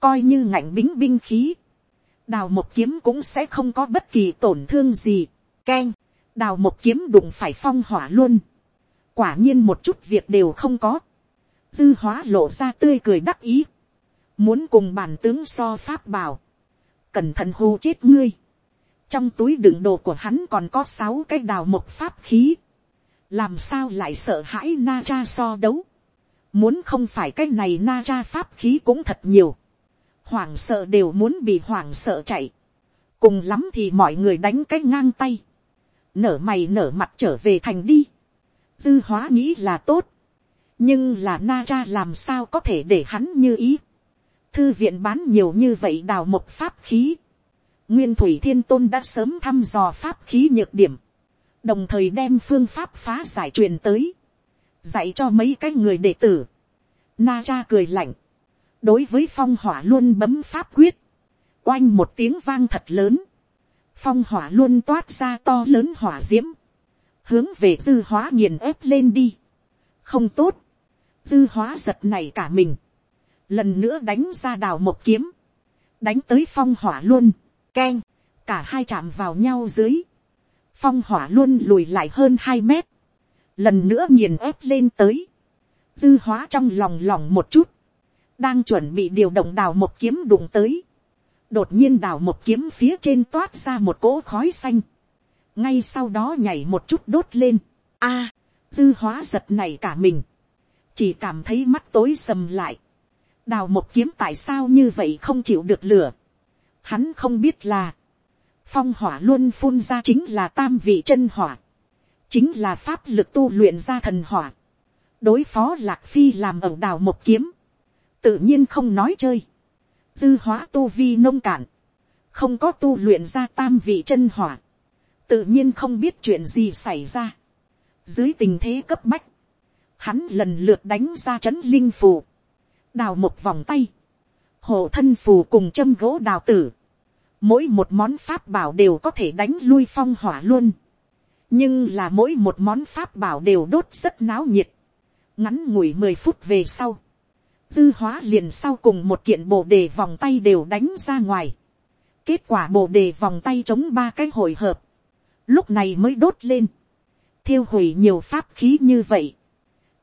A: coi như ngạnh bính binh khí, đào một kiếm cũng sẽ không có bất kỳ tổn thương gì, keng, đào một kiếm đụng phải phong hỏa luôn, quả nhiên một chút việc đều không có, dư hóa lộ ra tươi cười đắc ý, muốn cùng bản tướng so pháp bảo, cẩn thận hô chết ngươi, trong túi đựng đồ của hắn còn có sáu cái đào một pháp khí, làm sao lại sợ hãi na cha so đấu, muốn không phải cái này na cha pháp khí cũng thật nhiều, hoảng sợ đều muốn bị hoảng sợ chạy, cùng lắm thì mọi người đánh cái ngang tay, nở mày nở mặt trở về thành đi, dư hóa nghĩ là tốt, nhưng là na cha làm sao có thể để hắn như ý, thư viện bán nhiều như vậy đào một pháp khí, nguyên thủy thiên tôn đã sớm thăm dò pháp khí nhược điểm, đồng thời đem phương pháp phá giải truyền tới, dạy cho mấy cái người đệ tử. Na cha cười lạnh, đối với phong hỏa luôn bấm pháp quyết, oanh một tiếng vang thật lớn, phong hỏa luôn toát ra to lớn hỏa d i ễ m hướng về dư hóa nghiền ép lên đi, không tốt, dư hóa giật này cả mình, lần nữa đánh ra đào một kiếm, đánh tới phong hỏa luôn, keng, cả hai chạm vào nhau dưới, phong hỏa luôn lùi lại hơn hai mét, lần nữa nghiền ép lên tới, dư hóa trong lòng lòng một chút, đang chuẩn bị điều động đào một kiếm đụng tới, đột nhiên đào một kiếm phía trên toát ra một cỗ khói xanh, ngay sau đó nhảy một chút đốt lên, a, dư hóa giật này cả mình, chỉ cảm thấy mắt tối sầm lại, đào một kiếm tại sao như vậy không chịu được lửa, hắn không biết là, phong hỏa luôn phun ra chính là tam vị chân hỏa, chính là pháp lực tu luyện ra thần hỏa, đối phó lạc phi làm ẩu đào một kiếm, tự nhiên không nói chơi, dư hóa tu vi nông cạn, không có tu luyện ra tam vị chân hỏa, tự nhiên không biết chuyện gì xảy ra. Dưới tình thế cấp bách, hắn lần lượt đánh ra c h ấ n linh phù, đào một vòng tay, hộ thân phù cùng châm gỗ đào tử, mỗi một món pháp bảo đều có thể đánh lui phong hỏa luôn, nhưng là mỗi một món pháp bảo đều đốt rất náo nhiệt, ngắn ngủi mười phút về sau, dư hóa liền sau cùng một kiện bộ đề vòng tay đều đánh ra ngoài. kết quả bộ đề vòng tay chống ba cái hồi hợp, lúc này mới đốt lên, thiêu hủy nhiều pháp khí như vậy,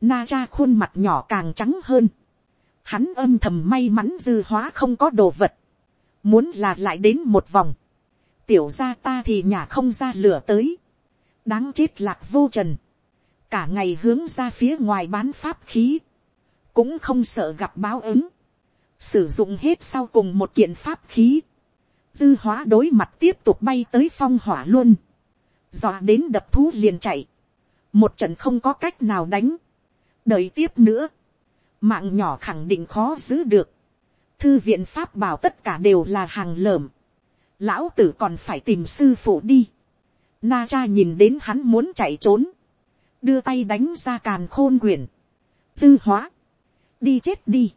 A: na cha khuôn mặt nhỏ càng trắng hơn, hắn âm thầm may mắn dư hóa không có đồ vật, muốn là lại đến một vòng, tiểu ra ta thì nhà không ra lửa tới, đáng chết lạc vô trần, cả ngày hướng ra phía ngoài bán pháp khí, cũng không sợ gặp báo ứng, sử dụng hết sau cùng một kiện pháp khí, dư hóa đối mặt tiếp tục bay tới phong hỏa luôn, dọa đến đập thú liền chạy, một trận không có cách nào đánh, đợi tiếp nữa, mạng nhỏ khẳng định khó giữ được, thư viện pháp bảo tất cả đều là hàng lởm, lão tử còn phải tìm sư phụ đi, na cha nhìn đến hắn muốn chạy trốn, đưa tay đánh ra càn khôn quyển, dư hóa, đi chết đi,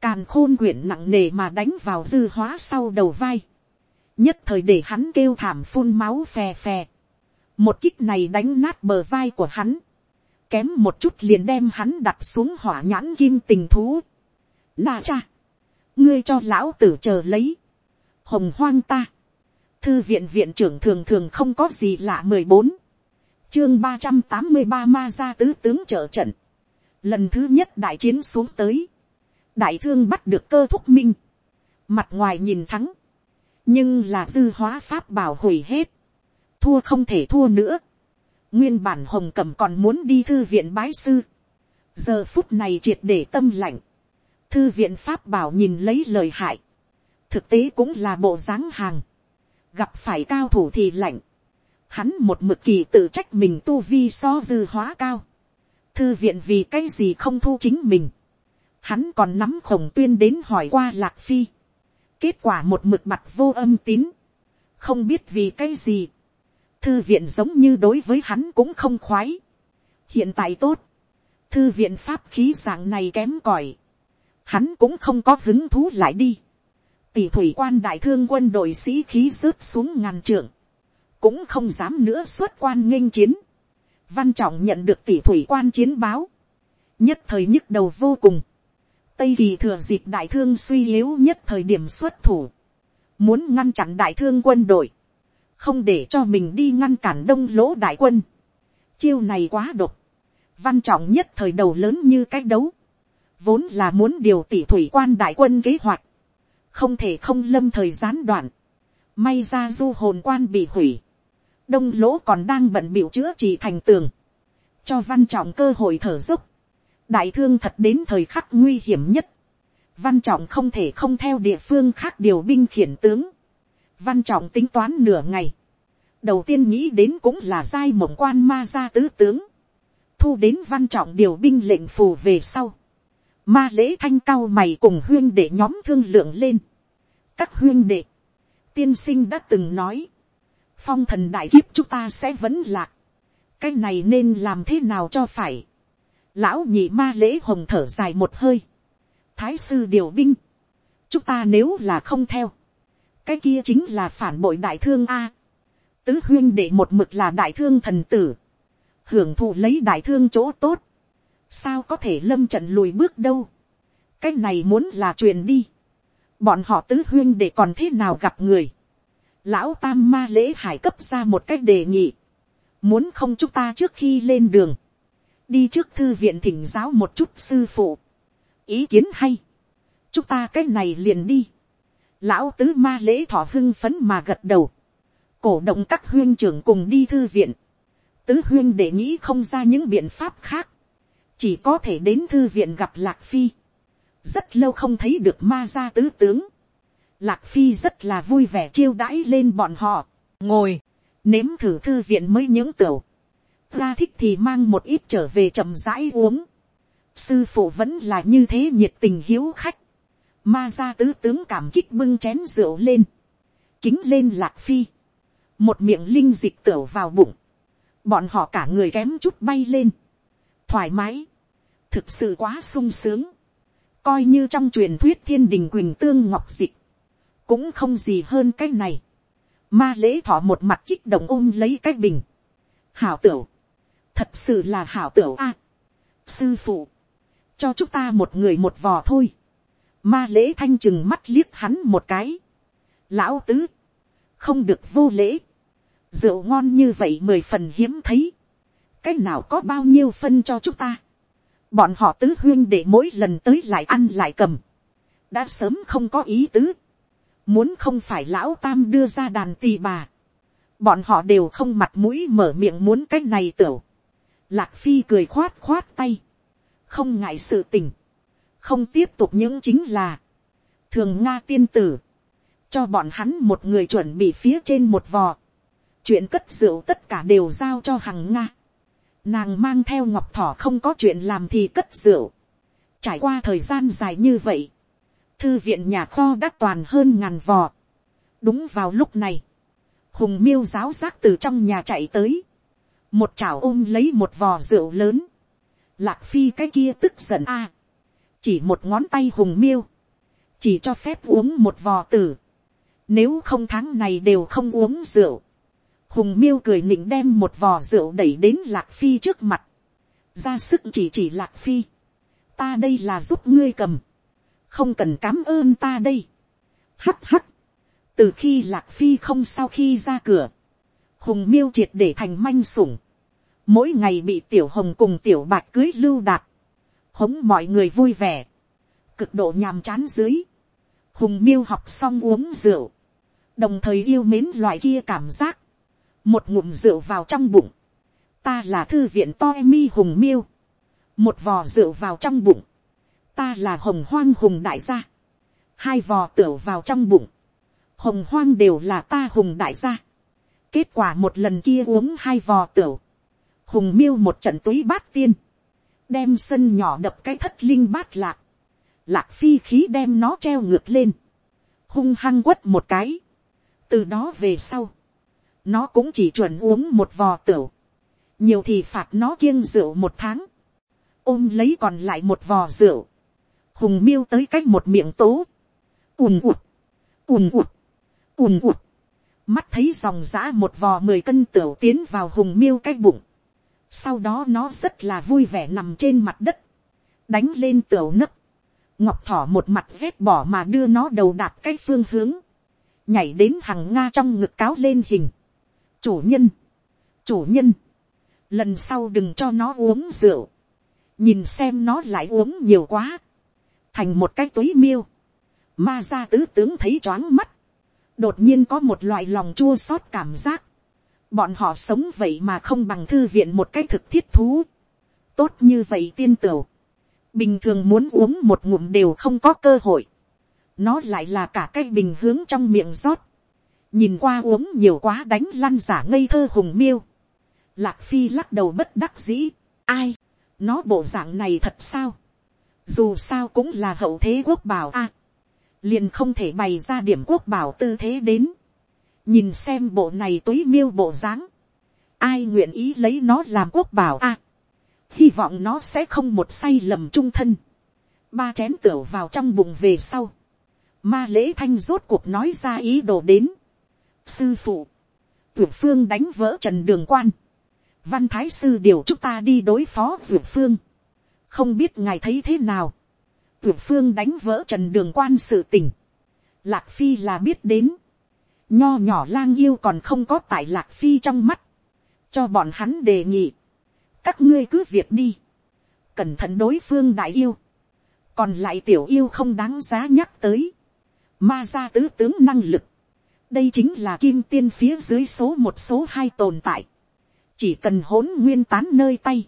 A: càn khôn quyển nặng nề mà đánh vào dư hóa sau đầu vai, nhất thời để hắn kêu thảm phun máu phè phè, một kích này đánh nát bờ vai của hắn, kém một chút liền đem hắn đặt xuống hỏa nhãn kim tình thú. Na cha, ngươi cho lão tử chờ lấy, hồng hoang ta, thư viện viện trưởng thường thường không có gì lạ mười bốn, chương ba trăm tám mươi ba ma gia tứ tướng trợ trận, lần thứ nhất đại chiến xuống tới, đại thương bắt được cơ thúc minh, mặt ngoài nhìn thắng, nhưng là dư hóa pháp bảo hủy hết, thua không thể thua nữa, nguyên bản hồng cẩm còn muốn đi thư viện bái sư, giờ phút này triệt để tâm lạnh, thư viện pháp bảo nhìn lấy lời hại, thực tế cũng là bộ dáng hàng, gặp phải cao thủ thì lạnh, hắn một mực kỳ tự trách mình tu vi so dư hóa cao, thư viện vì cái gì không thu chính mình, hắn còn nắm khổng tuyên đến hỏi qua lạc phi, kết quả một mực mặt vô âm tín, không biết vì cái gì, thư viện giống như đối với hắn cũng không khoái, hiện tại tốt, thư viện pháp khí dạng này kém cỏi, hắn cũng không có hứng thú lại đi, tỷ thủy quan đại thương quân đội sĩ khí rớt xuống ngàn trượng, cũng không dám nữa xuất quan nghênh chiến. Văn trọng nhận được tỷ thủy quan chiến báo, nhất thời nhức đầu vô cùng. Tây kỳ thừa dịp đại thương suy yếu nhất thời điểm xuất thủ, muốn ngăn chặn đại thương quân đội, không để cho mình đi ngăn cản đông lỗ đại quân. Chiêu này quá độc, văn trọng nhất thời đầu lớn như cái đấu, vốn là muốn điều tỷ thủy quan đại quân kế hoạch, không thể không lâm thời gián đoạn, may ra du hồn quan bị hủy, đông lỗ còn đang bận biểu chữa trị thành tường, cho văn trọng cơ hội thở dốc, đại thương thật đến thời khắc nguy hiểm nhất, văn trọng không thể không theo địa phương khác điều binh khiển tướng, văn trọng tính toán nửa ngày, đầu tiên nghĩ đến cũng là giai mộng quan ma gia tứ tướng, thu đến văn trọng điều binh lệnh phù về sau, ma lễ thanh cao mày cùng huyên để nhóm thương lượng lên, các huyên đệ, tiên sinh đã từng nói, phong thần đại kiếp chúng ta sẽ vẫn lạc, cái này nên làm thế nào cho phải, lão nhị ma lễ hồng thở dài một hơi, thái sư điều binh, chúng ta nếu là không theo, cái kia chính là phản bội đại thương a, tứ huyên để một mực là đại thương thần tử, hưởng thụ lấy đại thương chỗ tốt, sao có thể lâm trận lùi bước đâu, cái này muốn là truyền đi, bọn họ tứ huyên để còn thế nào gặp người, lão tam ma lễ hải cấp ra một cách đề nghị, muốn không chúng ta trước khi lên đường, đi trước thư viện thỉnh giáo một chút sư phụ, ý kiến hay, chúng ta cái này liền đi, lão tứ ma lễ thọ hưng phấn mà gật đầu, cổ động các huyên trưởng cùng đi thư viện, tứ huyên để nghĩ không ra những biện pháp khác, chỉ có thể đến thư viện gặp lạc phi, rất lâu không thấy được ma gia tứ tướng, Lạc Phi rất là vui vẻ chiêu đãi lên bọn họ. Ngồi, nếm thử thư viện mới những tửu. Ra thích thì mang một ít trở về chậm rãi uống. Sư phụ vẫn là như thế nhiệt tình hiếu khách. Ma gia tứ tướng cảm kích bưng chén rượu lên. Kính lên Lạc Phi. Một miệng linh dịch tửu vào bụng. Bọn họ cả người kém chút bay lên. Thoải mái. Thực sự quá sung sướng. Coi như trong truyền thuyết thiên đình quỳnh tương ngọc dịch cũng không gì hơn cái này. Ma lễ thọ một mặt kích động ôm lấy cái bình. Hảo tửu. Thật sự là hảo tửu a. sư phụ. Cho chúng ta một người một vò thôi. Ma lễ thanh chừng mắt liếc hắn một cái. Lão tứ. Không được vô lễ. Rượu ngon như vậy mười phần hiếm thấy. Cái nào có bao nhiêu phân cho chúng ta. Bọn họ tứ huyên để mỗi lần tới lại ăn lại cầm. Đã sớm không có ý tứ Muốn không phải lão tam đưa ra đàn tì bà. Bọn họ đều không mặt mũi mở miệng muốn cái này tửu. Lạc phi cười khoát khoát tay. Không ngại sự tình. Không tiếp tục những chính là. Thường Nga tiên tử. Cho bọn hắn một người chuẩn bị phía trên một vò. Chuyện cất rượu tất cả đều giao cho hằng Nga. Nàng mang theo ngọc thỏ không có chuyện làm thì cất rượu. Trải qua thời gian dài như vậy thư viện nhà kho đã toàn hơn ngàn vò. đúng vào lúc này, hùng miêu giáo giác từ trong nhà chạy tới, một chảo ôm lấy một vò rượu lớn, lạc phi cái kia tức giận a, chỉ một ngón tay hùng miêu, chỉ cho phép uống một vò tử, nếu không tháng này đều không uống rượu, hùng miêu cười nịnh đem một vò rượu đẩy đến lạc phi trước mặt, ra sức chỉ chỉ lạc phi, ta đây là giúp ngươi cầm, không cần cám ơn ta đây. hắt hắt, từ khi lạc phi không sau khi ra cửa, hùng miêu triệt để thành manh sủng, mỗi ngày bị tiểu hồng cùng tiểu bạc cưới lưu đạt, hống mọi người vui vẻ, cực độ nhàm chán dưới, hùng miêu học xong uống rượu, đồng thời yêu mến loại kia cảm giác, một ngụm rượu vào trong bụng, ta là thư viện toi mi hùng miêu, một vò rượu vào trong bụng, ta là hồng hoang hùng đại gia, hai vò tửu vào trong bụng, hồng hoang đều là ta hùng đại gia, kết quả một lần kia uống hai vò tửu, hùng miêu một trận túi bát tiên, đem sân nhỏ đập cái thất linh bát lạc, lạc phi khí đem nó treo ngược lên, hung hăng quất một cái, từ đó về sau, nó cũng chỉ chuẩn uống một vò tửu, nhiều thì phạt nó kiêng rượu một tháng, ôm lấy còn lại một vò rượu, hùng miêu tới cách một miệng tố, ùn ụt, ùn ụt, ùn ụt, mắt thấy dòng giã một vò mười cân tửu tiến vào hùng miêu cái bụng, sau đó nó rất là vui vẻ nằm trên mặt đất, đánh lên tửu nấc, ngọc thỏ một mặt vét bỏ mà đưa nó đầu đạp cái phương hướng, nhảy đến hàng nga trong ngực cáo lên hình, chủ nhân, chủ nhân, lần sau đừng cho nó uống rượu, nhìn xem nó lại uống nhiều quá, thành một cái túi miêu, ma gia tứ tướng thấy choáng mắt, đột nhiên có một loại lòng chua xót cảm giác, bọn họ sống vậy mà không bằng thư viện một cái thực thiết thú, tốt như vậy tiên tửu, bình thường muốn uống một ngụm đều không có cơ hội, nó lại là cả cái bình hướng trong miệng rót, nhìn qua uống nhiều quá đánh lăn giả ngây thơ hùng miêu, lạc phi lắc đầu bất đắc dĩ, ai, nó bộ dạng này thật sao, dù sao cũng là hậu thế quốc bảo a, liền không thể bày ra điểm quốc bảo tư thế đến, nhìn xem bộ này túi miêu bộ dáng, ai nguyện ý lấy nó làm quốc bảo a, hy vọng nó sẽ không một say lầm trung thân, ba chén tửu vào trong bụng về sau, ma lễ thanh rốt cuộc nói ra ý đồ đến, sư phụ, tuyệt phương đánh vỡ trần đường quan, văn thái sư điều chúng ta đi đối phó tuyệt phương, không biết ngài thấy thế nào, tuyệt phương đánh vỡ trần đường quan sự tình, lạc phi là biết đến, nho nhỏ lang yêu còn không có tại lạc phi trong mắt, cho bọn hắn đề nghị, các ngươi cứ việc đi, cẩn thận đối phương đại yêu, còn lại tiểu yêu không đáng giá nhắc tới, ma gia tứ tướng năng lực, đây chính là kim tiên phía dưới số một số hai tồn tại, chỉ cần hỗn nguyên tán nơi tay,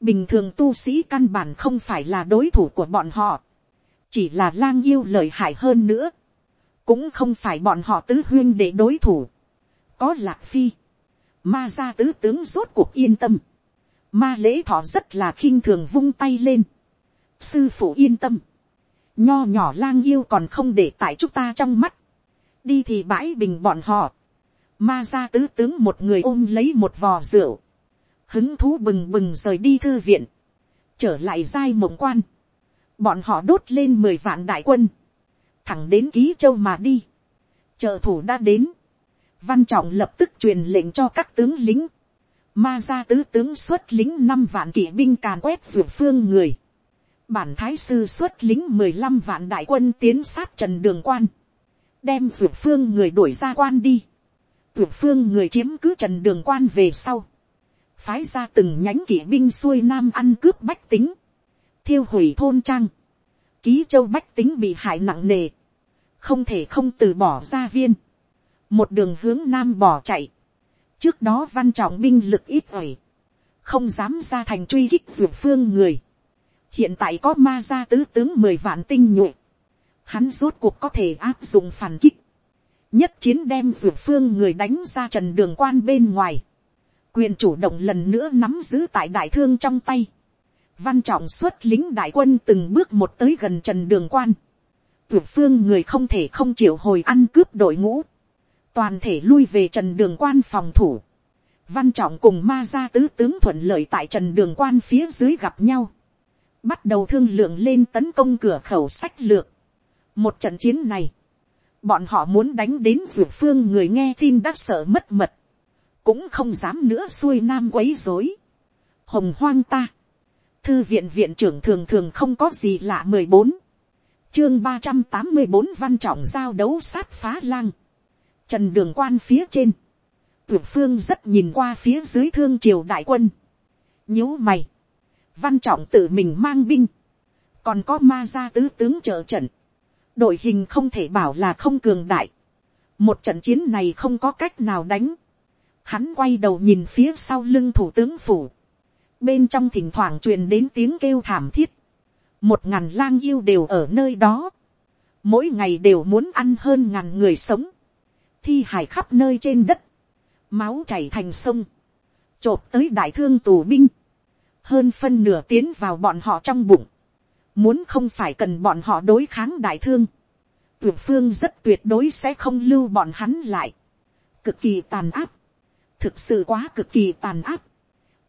A: bình thường tu sĩ căn bản không phải là đối thủ của bọn họ, chỉ là lang yêu lợi hại hơn nữa, cũng không phải bọn họ tứ huyên để đối thủ, có lạc phi, ma gia tứ tướng rốt cuộc yên tâm, ma lễ thọ rất là khinh thường vung tay lên, sư phụ yên tâm, nho nhỏ lang yêu còn không để tại chúng ta trong mắt, đi thì bãi bình bọn họ, ma gia tứ tướng một người ôm lấy một vò rượu, hứng thú bừng bừng rời đi thư viện, trở lại giai mộng quan, bọn họ đốt lên mười vạn đại quân, thẳng đến ký châu mà đi, trợ thủ đã đến, văn trọng lập tức truyền lệnh cho các tướng lính, ma gia tứ tướng xuất lính năm vạn kỵ binh càn quét ruột phương người, bản thái sư xuất lính mười lăm vạn đại quân tiến sát trần đường quan, đem ruột phương người đuổi ra quan đi, ruột phương người chiếm cứ trần đường quan về sau, phái ra từng nhánh kỵ binh xuôi nam ăn cướp bách tính, thiêu hủy thôn trang, ký châu bách tính bị hại nặng nề, không thể không từ bỏ gia viên, một đường hướng nam bỏ chạy, trước đó văn trọng binh lực ít ỏi, không dám ra thành truy kích dược phương người, hiện tại có ma gia tứ tướng mười vạn tinh nhuệ, hắn rốt cuộc có thể áp dụng phản kích, nhất chiến đem dược phương người đánh ra trần đường quan bên ngoài, quyền chủ động lần nữa nắm giữ tại đại thương trong tay, văn trọng xuất lính đại quân từng bước một tới gần trần đường quan, ruột phương người không thể không chịu hồi ăn cướp đội ngũ, toàn thể lui về trần đường quan phòng thủ, văn trọng cùng ma gia tứ tướng thuận lợi tại trần đường quan phía dưới gặp nhau, bắt đầu thương lượng lên tấn công cửa khẩu sách lược. một trận chiến này, bọn họ muốn đánh đến ruột phương người nghe tin đã sợ mất mật, cũng không dám nữa xuôi nam quấy dối. hồng hoang ta, thư viện viện trưởng thường thường không có gì lạ mười bốn, chương ba trăm tám mươi bốn văn trọng giao đấu sát phá lang, trần đường quan phía trên, tuyệt phương rất nhìn qua phía dưới thương triều đại quân, nhíu mày, văn trọng tự mình mang binh, còn có ma gia tứ tướng trợ trận, đội hình không thể bảo là không cường đại, một trận chiến này không có cách nào đánh, hắn quay đầu nhìn phía sau lưng thủ tướng phủ, bên trong thỉnh thoảng truyền đến tiếng kêu thảm thiết, một ngàn lang yêu đều ở nơi đó, mỗi ngày đều muốn ăn hơn ngàn người sống, thi hài khắp nơi trên đất, máu chảy thành sông, chộp tới đại thương tù binh, hơn phân nửa tiến vào bọn họ trong bụng, muốn không phải cần bọn họ đối kháng đại thương, tuyệt phương rất tuyệt đối sẽ không lưu bọn hắn lại, cực kỳ tàn áp, thực sự quá cực kỳ tàn áp,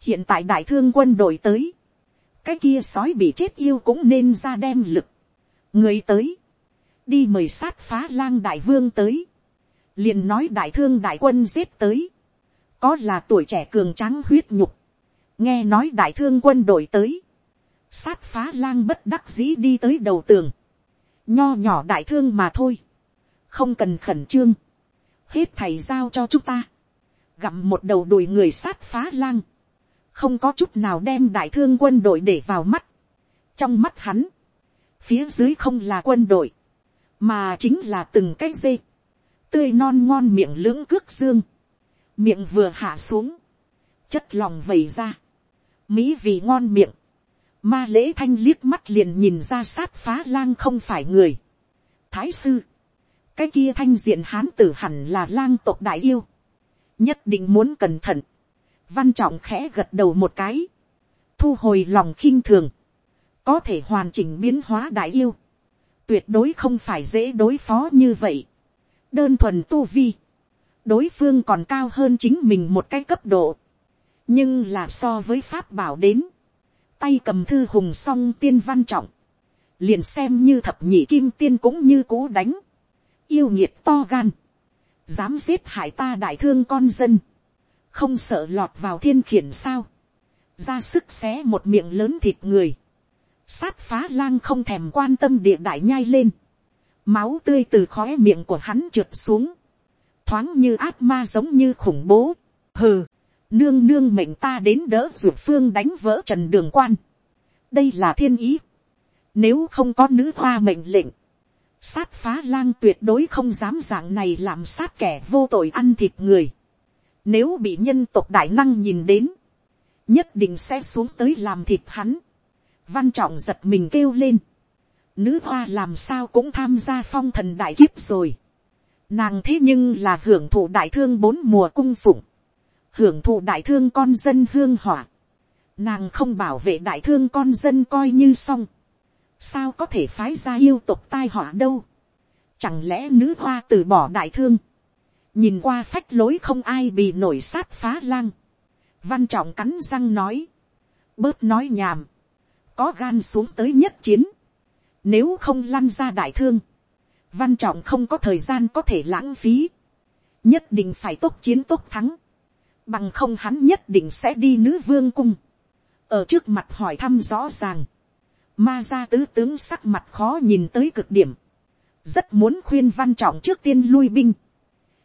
A: hiện tại đại thương quân đội tới, cái kia sói bị chết yêu cũng nên ra đem lực, người tới, đi mời sát phá lang đại vương tới, liền nói đại thương đại quân giết tới, có là tuổi trẻ cường trắng huyết nhục, nghe nói đại thương quân đội tới, sát phá lang bất đắc dĩ đi tới đầu tường, nho nhỏ đại thương mà thôi, không cần khẩn trương, hết thầy giao cho chúng ta, gặm một đầu đùi người sát phá lang, không có chút nào đem đại thương quân đội để vào mắt, trong mắt hắn, phía dưới không là quân đội, mà chính là từng cái dê, tươi non ngon miệng lưỡng cước xương, miệng vừa hạ xuống, chất lòng vầy ra, mỹ vì ngon miệng, ma lễ thanh liếc mắt liền nhìn ra sát phá lang không phải người. thái sư, cái kia thanh diện hán tử hẳn là lang tộc đại yêu, nhất định muốn cẩn thận, văn trọng khẽ gật đầu một cái, thu hồi lòng khinh thường, có thể hoàn chỉnh biến hóa đại yêu, tuyệt đối không phải dễ đối phó như vậy, đơn thuần tu vi, đối phương còn cao hơn chính mình một cái cấp độ, nhưng là so với pháp bảo đến, tay cầm thư hùng song tiên văn trọng, liền xem như thập nhị kim tiên cũng như cố đánh, yêu nhiệt to gan, dám giết hại ta đại thương con dân, không sợ lọt vào thiên khiển sao, ra sức xé một miệng lớn thịt người, sát phá lang không thèm quan tâm địa đại nhai lên, máu tươi từ khóe miệng của hắn trượt xuống, thoáng như ác ma giống như khủng bố, hừ, nương nương mệnh ta đến đỡ ruột phương đánh vỡ trần đường quan, đây là thiên ý, nếu không có nữ hoa mệnh lệnh, sát phá lang tuyệt đối không dám dạng này làm sát kẻ vô tội ăn thịt người, nếu bị nhân tộc đại năng nhìn đến, nhất định sẽ xuống tới làm thịt hắn, văn trọng giật mình kêu lên, nữ hoa làm sao cũng tham gia phong thần đại kiếp rồi. Nàng thế nhưng là hưởng thụ đại thương bốn mùa cung phụng. Hưởng thụ đại thương con dân hương hỏa. Nàng không bảo vệ đại thương con dân coi như xong. Sao có thể phái ra yêu tục tai họa đâu. Chẳng lẽ nữ hoa từ bỏ đại thương. Nhìn qua phách lối không ai bị nổi sát phá lang. Văn trọng cắn răng nói. Bớt nói nhảm. Có gan xuống tới nhất chiến nếu không lăn ra đại thương, văn trọng không có thời gian có thể lãng phí. Nhất định phải tốt chiến tốt thắng. Bằng không hắn nhất định sẽ đi nữ vương cung. Ở trước mặt hỏi thăm rõ ràng. Ma gia tứ tướng sắc mặt khó nhìn tới cực điểm. Rất muốn khuyên văn trọng trước tiên lui binh.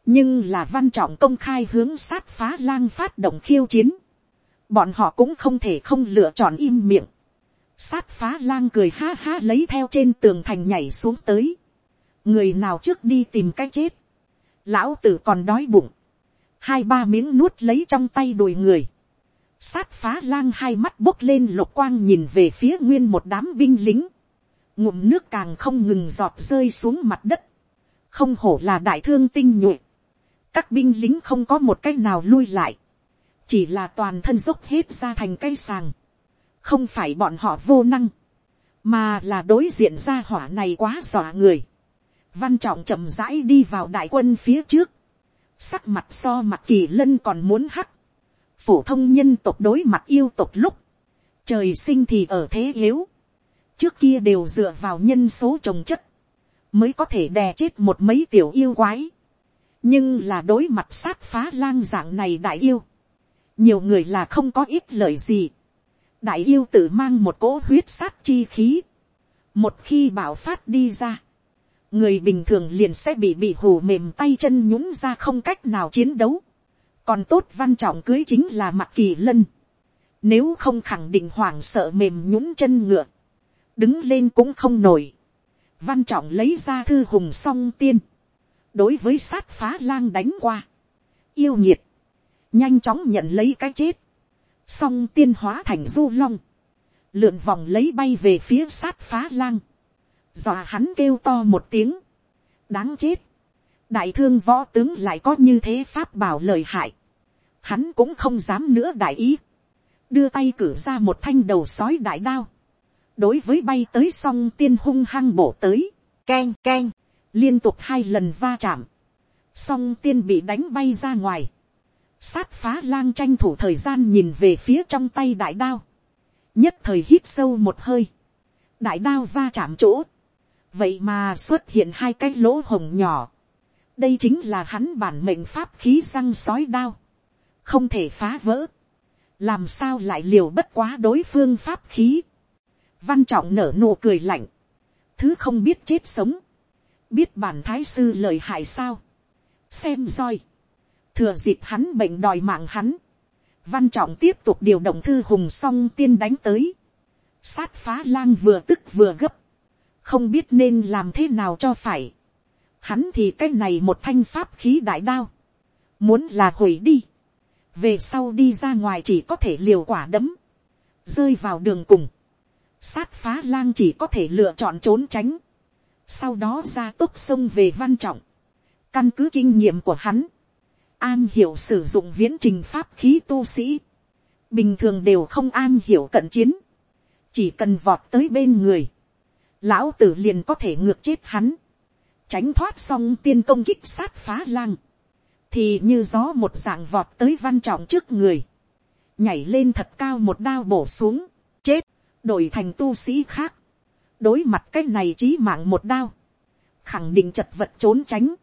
A: Nhưng là văn trọng công khai hướng sát phá lang phát động khiêu chiến. Bọn họ cũng không thể không lựa chọn im miệng sát phá lang cười ha ha lấy theo trên tường thành nhảy xuống tới. người nào trước đi tìm cái chết. lão tử còn đói bụng. hai ba miếng nuốt lấy trong tay đùi người sát phá lang hai mắt bốc lên lục quang nhìn về phía nguyên một đám binh lính. ngụm nước càng không ngừng giọt rơi xuống mặt đất. không hổ là đại thương tinh nhuệ. các binh lính không có một cách nào lui lại. chỉ là toàn thân dốc hết ra thành cây sàng không phải bọn họ vô năng, mà là đối diện ra hỏa này quá dọa người. văn trọng chậm rãi đi vào đại quân phía trước, sắc mặt so mặt kỳ lân còn muốn hắc, phổ thông nhân tộc đối mặt yêu tộc lúc, trời sinh thì ở thế yếu, trước kia đều dựa vào nhân số trồng chất, mới có thể đè chết một mấy tiểu yêu quái, nhưng là đối mặt sát phá lang dạng này đại yêu, nhiều người là không có ít lời gì, đại yêu tự mang một cỗ huyết sát chi khí, một khi bảo phát đi ra, người bình thường liền sẽ bị bị hù mềm tay chân nhũng ra không cách nào chiến đấu còn tốt văn trọng cưới chính là mặt kỳ lân. nếu không khẳng định hoảng sợ mềm nhũng chân ngựa, đứng lên cũng không nổi. văn trọng lấy ra thư hùng song tiên, đối với sát phá lang đánh qua, yêu nhiệt, nhanh chóng nhận lấy cái chết, song tiên hóa thành du long, lượn vòng lấy bay về phía sát phá lang, dọa hắn kêu to một tiếng, đáng chết, đại thương võ tướng lại có như thế pháp bảo lời hại, hắn cũng không dám nữa đại ý, đưa tay cử ra một thanh đầu sói đại đao, đối với bay tới song tiên hung hăng bổ tới, keng keng, liên tục hai lần va chạm, song tiên bị đánh bay ra ngoài, sát phá lang tranh thủ thời gian nhìn về phía trong tay đại đao, nhất thời hít sâu một hơi, đại đao va chạm chỗ, vậy mà xuất hiện hai cái lỗ hồng nhỏ, đây chính là hắn bản mệnh pháp khí răng sói đao, không thể phá vỡ, làm sao lại liều bất quá đối phương pháp khí, văn trọng nở nụ cười lạnh, thứ không biết chết sống, biết bản thái sư lời hại sao, xem roi, thừa dịp hắn bệnh đòi mạng hắn, văn trọng tiếp tục điều động thư hùng song tiên đánh tới, sát phá lang vừa tức vừa gấp, không biết nên làm thế nào cho phải, hắn thì cái này một thanh pháp khí đại đao, muốn là hủy đi, về sau đi ra ngoài chỉ có thể liều quả đấm, rơi vào đường cùng, sát phá lang chỉ có thể lựa chọn trốn tránh, sau đó ra tốc sông về văn trọng, căn cứ kinh nghiệm của hắn, an hiểu sử dụng viễn trình pháp khí tu sĩ, bình thường đều không an hiểu cận chiến, chỉ cần vọt tới bên người, lão tử liền có thể ngược chết hắn, tránh thoát xong tiên công kích sát phá lang, thì như gió một dạng vọt tới văn trọng trước người, nhảy lên thật cao một đao bổ xuống, chết, đổi thành tu sĩ khác, đối mặt cái này chí mạng một đao, khẳng định chật vật trốn tránh,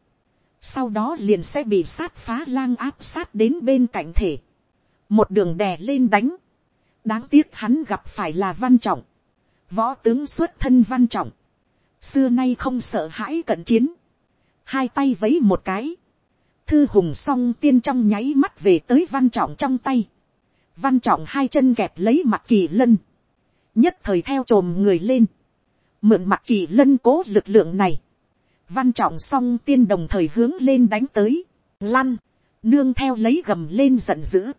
A: sau đó liền sẽ bị sát phá lang áp sát đến bên cạnh thể, một đường đè lên đánh, đáng tiếc hắn gặp phải là văn trọng, võ tướng xuất thân văn trọng, xưa nay không sợ hãi cận chiến, hai tay vấy một cái, thư hùng song tiên trong nháy mắt về tới văn trọng trong tay, văn trọng hai chân kẹp lấy mặt kỳ lân, nhất thời theo t người lên, mượn mặt kỳ lân cố lực lượng này, văn trọng song tiên đồng thời hướng lên đánh tới, lăn, nương theo lấy gầm lên giận dữ,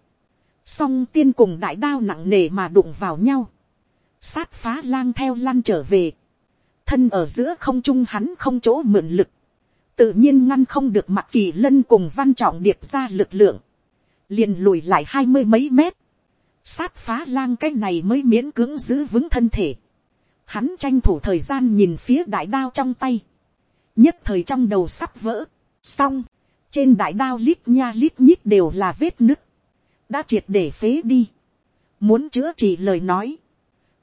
A: song tiên cùng đại đao nặng nề mà đụng vào nhau, sát phá lang theo lăn trở về, thân ở giữa không trung hắn không chỗ mượn lực, tự nhiên ngăn không được mặt kỳ lân cùng văn trọng điệp ra lực lượng, liền lùi lại hai mươi mấy mét, sát phá lang cái này mới miễn cưỡng giữ vững thân thể, hắn tranh thủ thời gian nhìn phía đại đao trong tay, nhất thời trong đầu sắp vỡ, xong, trên đại đao lít nha lít nhít đều là vết nứt, đã triệt để phế đi, muốn chữa trị lời nói,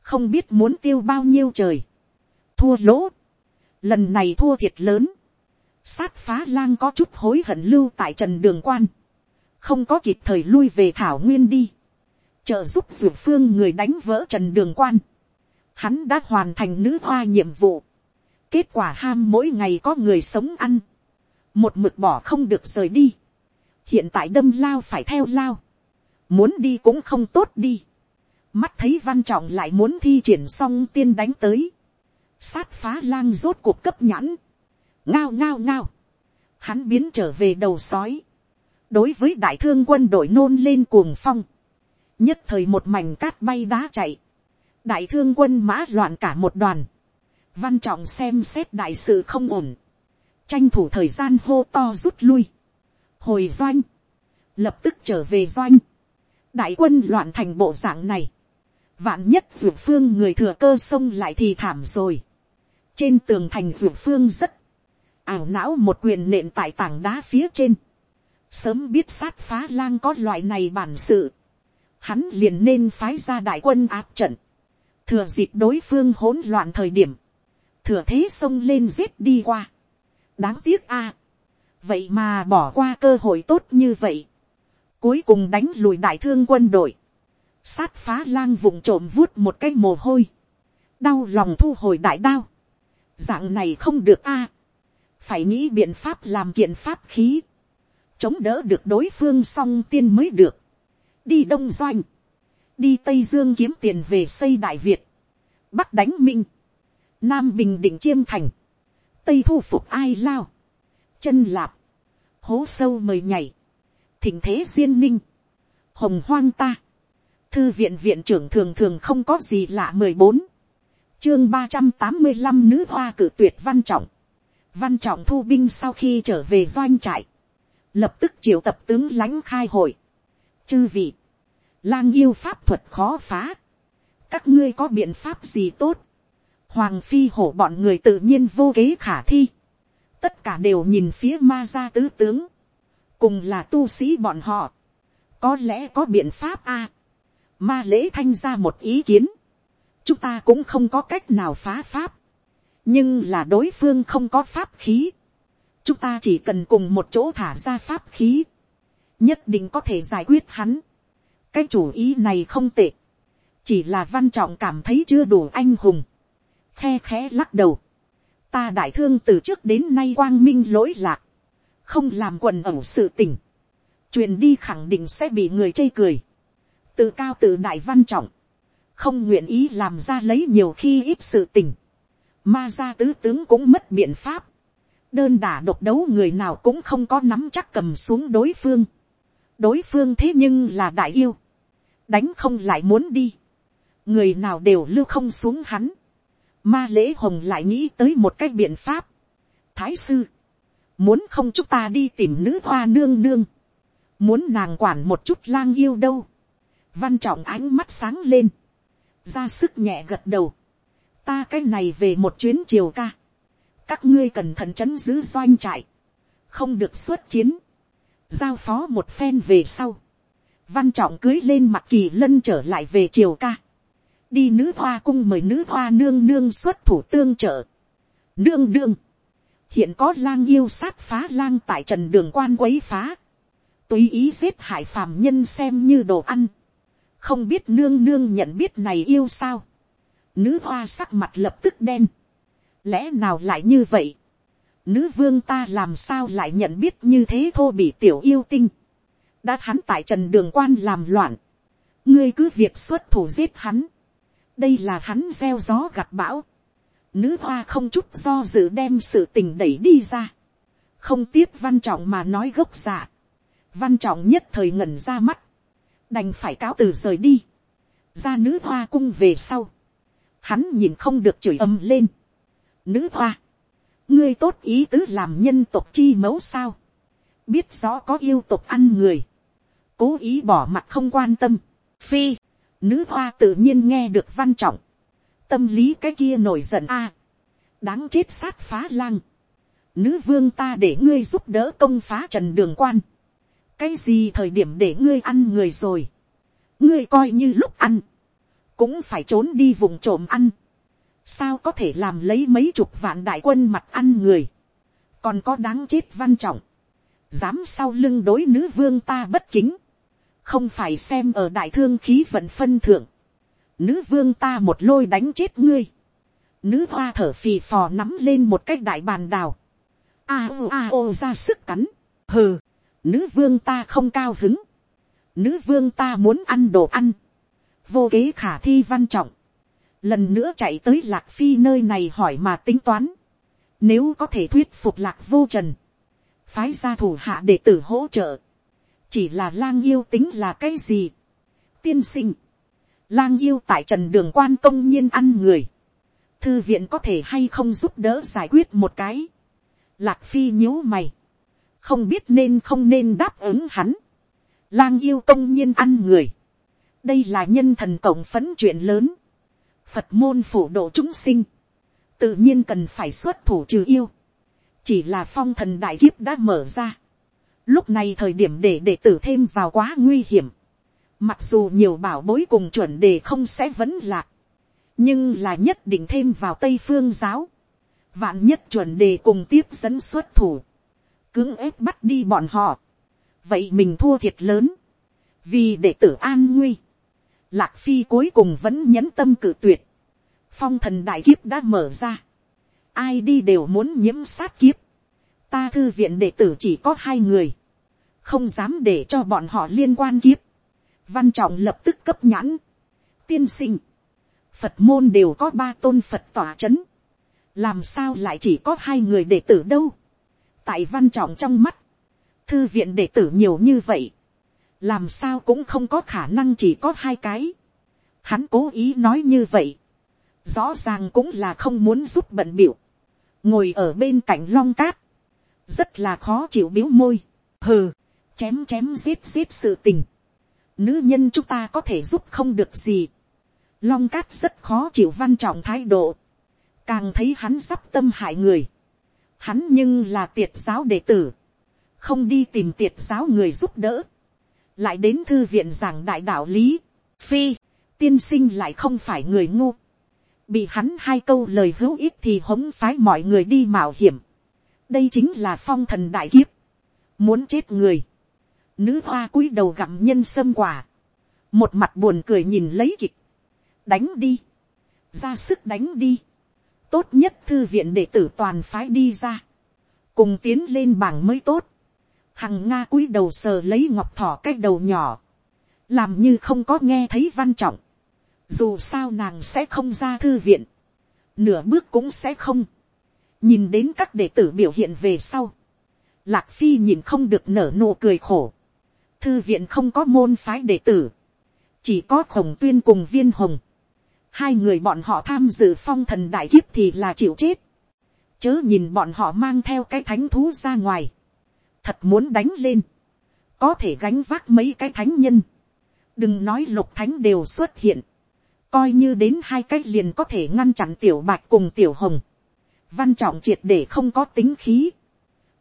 A: không biết muốn tiêu bao nhiêu trời, thua lỗ, lần này thua thiệt lớn, sát phá lang có chút hối hận lưu tại trần đường quan, không có kịp thời lui về thảo nguyên đi, trợ giúp dược phương người đánh vỡ trần đường quan, hắn đã hoàn thành nữ hoa nhiệm vụ, kết quả ham mỗi ngày có người sống ăn, một mực bỏ không được rời đi, hiện tại đâm lao phải theo lao, muốn đi cũng không tốt đi, mắt thấy văn trọng lại muốn thi triển xong tiên đánh tới, sát phá lang rốt cuộc cấp nhãn, ngao ngao ngao, hắn biến trở về đầu sói, đối với đại thương quân đội nôn lên cuồng phong, nhất thời một mảnh cát bay đá chạy, đại thương quân mã loạn cả một đoàn, văn trọng xem xét đại sự không ổn, tranh thủ thời gian hô to rút lui, hồi doanh, lập tức trở về doanh, đại quân loạn thành bộ dạng này, vạn nhất ruột phương người thừa cơ xông lại thì thảm rồi, trên tường thành ruột phương rất, ảo não một quyền nện tại tảng đá phía trên, sớm biết sát phá lang có loại này bản sự, hắn liền nên phái ra đại quân áp trận, thừa dịp đối phương hỗn loạn thời điểm, thừa thế xông lên giết đi qua. đáng tiếc a, vậy mà bỏ qua cơ hội tốt như vậy, cuối cùng đánh lùi đại thương quân đội, sát phá lang vùng trộm vuốt một cái mồ hôi, đau lòng thu hồi đại đao, dạng này không được a, phải nghĩ biện pháp làm kiện pháp khí, chống đỡ được đối phương song tiên mới được, đi đông doanh, đi tây dương kiếm tiền về xây đại việt, bắc đánh minh, nam bình định chiêm thành, tây thu phục ai lao, chân lạp, hố sâu mời nhảy, thỉnh thế duyên ninh, hồng hoang ta, thư viện viện trưởng thường thường không có gì lạ mười bốn, chương ba trăm tám mươi năm nữ hoa cử tuyệt văn trọng, văn trọng thu binh sau khi trở về doanh trại, lập tức triệu tập tướng lãnh khai hội, chư vị, lang yêu pháp thuật khó phá, các ngươi có biện pháp gì tốt, hoàng phi hổ bọn người tự nhiên vô kế khả thi, tất cả đều nhìn phía ma gia tứ tướng, cùng là tu sĩ bọn họ, có lẽ có biện pháp a, ma lễ thanh ra một ý kiến, chúng ta cũng không có cách nào phá pháp, nhưng là đối phương không có pháp khí, chúng ta chỉ cần cùng một chỗ thả ra pháp khí, nhất định có thể giải quyết hắn. cái chủ ý này không tệ, chỉ là văn trọng cảm thấy chưa đủ anh hùng, khe khẽ lắc đầu, ta đại thương từ trước đến nay quang minh lỗi lạc, không làm quần ẩu sự tình, truyền đi khẳng định sẽ bị người chê cười, tự cao tự đại văn trọng, không nguyện ý làm ra lấy nhiều khi ít sự tình, ma gia tứ tướng cũng mất biện pháp, đơn đả độc đấu người nào cũng không có nắm chắc cầm xuống đối phương, đối phương thế nhưng là đại yêu, đánh không lại muốn đi, người nào đều lưu không xuống hắn, ma lễ hồng lại nghĩ tới một cách biện pháp, thái sư, muốn không chúng ta đi tìm nữ hoa nương nương, muốn nàng quản một chút lang yêu đâu, văn trọng ánh mắt sáng lên, ra sức nhẹ gật đầu, ta cái này về một chuyến chiều ca, các ngươi cẩn thận chấn giữ doanh trại, không được xuất chiến, giao phó một phen về sau, văn trọng cưới lên mặt kỳ lân trở lại về chiều ca, đi nữ hoa cung mời nữ hoa nương nương xuất thủ tương trợ, nương nương, hiện có lang yêu sát phá lang tại trần đường quan quấy phá, tùy ý giết hại phàm nhân xem như đồ ăn, không biết nương nương nhận biết này yêu sao, nữ hoa sắc mặt lập tức đen, lẽ nào lại như vậy, nữ vương ta làm sao lại nhận biết như thế thô bị tiểu yêu tinh, đã hắn tại trần đường quan làm loạn, ngươi cứ việc xuất thủ giết hắn, đây là hắn gieo gió gặt bão, nữ hoa không chút do dự đem sự tình đẩy đi ra, không tiếp văn trọng mà nói gốc giả văn trọng nhất thời ngẩn ra mắt, đành phải cáo từ rời đi, ra nữ hoa cung về sau, hắn nhìn không được chửi ầm lên, nữ hoa, ngươi tốt ý tứ làm nhân tộc chi mẫu sao, biết rõ có yêu tộc ăn người, cố ý bỏ mặt không quan tâm, phi, nữ hoa tự nhiên nghe được văn trọng, tâm lý cái kia nổi giận a, đáng chết sát phá lang, nữ vương ta để ngươi giúp đỡ công phá trần đường quan, cái gì thời điểm để ngươi ăn người rồi, ngươi coi như lúc ăn, cũng phải trốn đi vùng trộm ăn, sao có thể làm lấy mấy chục vạn đại quân mặt ăn người, còn có đáng chết văn trọng, dám sau lưng đối nữ vương ta bất kính, không phải xem ở đại thương khí vận phân thượng, nữ vương ta một lôi đánh chết ngươi, nữ hoa thở phì phò nắm lên một cái đại bàn đào, a ô a ô ra sức cắn, hừ, nữ vương ta không cao hứng, nữ vương ta muốn ăn đồ ăn, vô kế khả thi văn trọng, lần nữa chạy tới lạc phi nơi này hỏi mà tính toán, nếu có thể thuyết phục lạc vô trần, phái ra thủ hạ để tử hỗ trợ, chỉ là lang yêu tính là cái gì, tiên sinh, lang yêu tại trần đường quan công nhiên ăn người, thư viện có thể hay không giúp đỡ giải quyết một cái, lạc phi nhíu mày, không biết nên không nên đáp ứng hắn, lang yêu công nhiên ăn người, đây là nhân thần cộng phấn chuyện lớn, phật môn phủ độ chúng sinh, tự nhiên cần phải xuất thủ trừ yêu, chỉ là phong thần đại kiếp đã mở ra, lúc này thời điểm để đệ tử thêm vào quá nguy hiểm, mặc dù nhiều bảo bối cùng chuẩn đề không sẽ vẫn lạc, nhưng là nhất định thêm vào tây phương giáo, vạn nhất chuẩn đề cùng tiếp dẫn xuất thủ, cưỡng ép bắt đi bọn họ, vậy mình thua thiệt lớn, vì đệ tử an nguy, lạc phi cuối cùng vẫn nhẫn tâm cự tuyệt, phong thần đại kiếp đã mở ra, ai đi đều muốn nhiễm sát kiếp, ta thư viện đệ tử chỉ có hai người, không dám để cho bọn họ liên quan kiếp, văn trọng lập tức cấp nhãn, tiên sinh, phật môn đều có ba tôn phật tỏa c h ấ n làm sao lại chỉ có hai người đệ tử đâu, tại văn trọng trong mắt, thư viện đệ tử nhiều như vậy, làm sao cũng không có khả năng chỉ có hai cái, hắn cố ý nói như vậy, rõ ràng cũng là không muốn giúp bận biểu, ngồi ở bên cạnh long cát, rất là khó chịu biếu môi, hừ, chém chém giết giết sự tình, nữ nhân chúng ta có thể giúp không được gì, long cát rất khó chịu văn trọng thái độ, càng thấy hắn sắp tâm hại người, hắn nhưng là tiệt giáo đệ tử, không đi tìm tiệt giáo người giúp đỡ, lại đến thư viện giảng đại đạo lý, phi, tiên sinh lại không phải người ngu, bị hắn hai câu lời hữu ích thì hống phái mọi người đi mạo hiểm, đây chính là phong thần đại kiếp, muốn chết người, nữ hoa cúi đầu gặm nhân sâm quả, một mặt buồn cười nhìn lấy kịch, đánh đi, ra sức đánh đi, tốt nhất thư viện đệ tử toàn phái đi ra, cùng tiến lên bảng mới tốt, hằng nga cúi đầu sờ lấy ngọc thỏ cái đầu nhỏ, làm như không có nghe thấy văn trọng, dù sao nàng sẽ không ra thư viện, nửa bước cũng sẽ không, nhìn đến các đệ tử biểu hiện về sau, lạc phi nhìn không được nở nụ cười khổ, thư viện không có môn phái đệ tử, chỉ có khổng tuyên cùng viên hồng, hai người bọn họ tham dự phong thần đại kiếp thì là chịu chết. chớ nhìn bọn họ mang theo cái thánh thú ra ngoài. thật muốn đánh lên. có thể gánh vác mấy cái thánh nhân. đừng nói lục thánh đều xuất hiện. coi như đến hai cách liền có thể ngăn chặn tiểu bạch cùng tiểu hồng. văn trọng triệt để không có tính khí.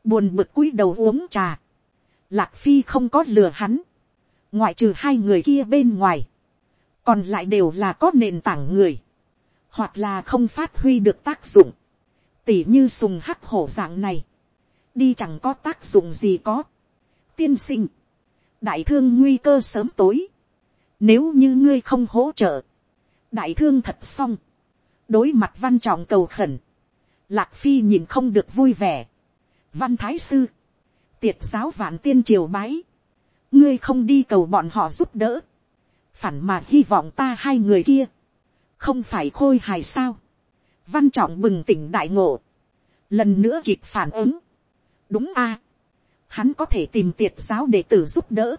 A: buồn bực cúi đầu uống trà. lạc phi không có lừa hắn. ngoại trừ hai người kia bên ngoài còn lại đều là có nền tảng người, hoặc là không phát huy được tác dụng, tỉ như sùng hắc hổ dạng này, đi chẳng có tác dụng gì có. tiên sinh, đại thương nguy cơ sớm tối, nếu như ngươi không hỗ trợ, đại thương thật xong, đối mặt văn trọng cầu khẩn, lạc phi nhìn không được vui vẻ, văn thái sư, tiệt giáo vạn tiên triều bái, ngươi không đi cầu bọn họ giúp đỡ, phản mà hy vọng ta hai người kia, không phải khôi hài sao. văn trọng bừng tỉnh đại ngộ, lần nữa kịp phản ứng. đúng a, hắn có thể tìm tiệt giáo để tử giúp đỡ.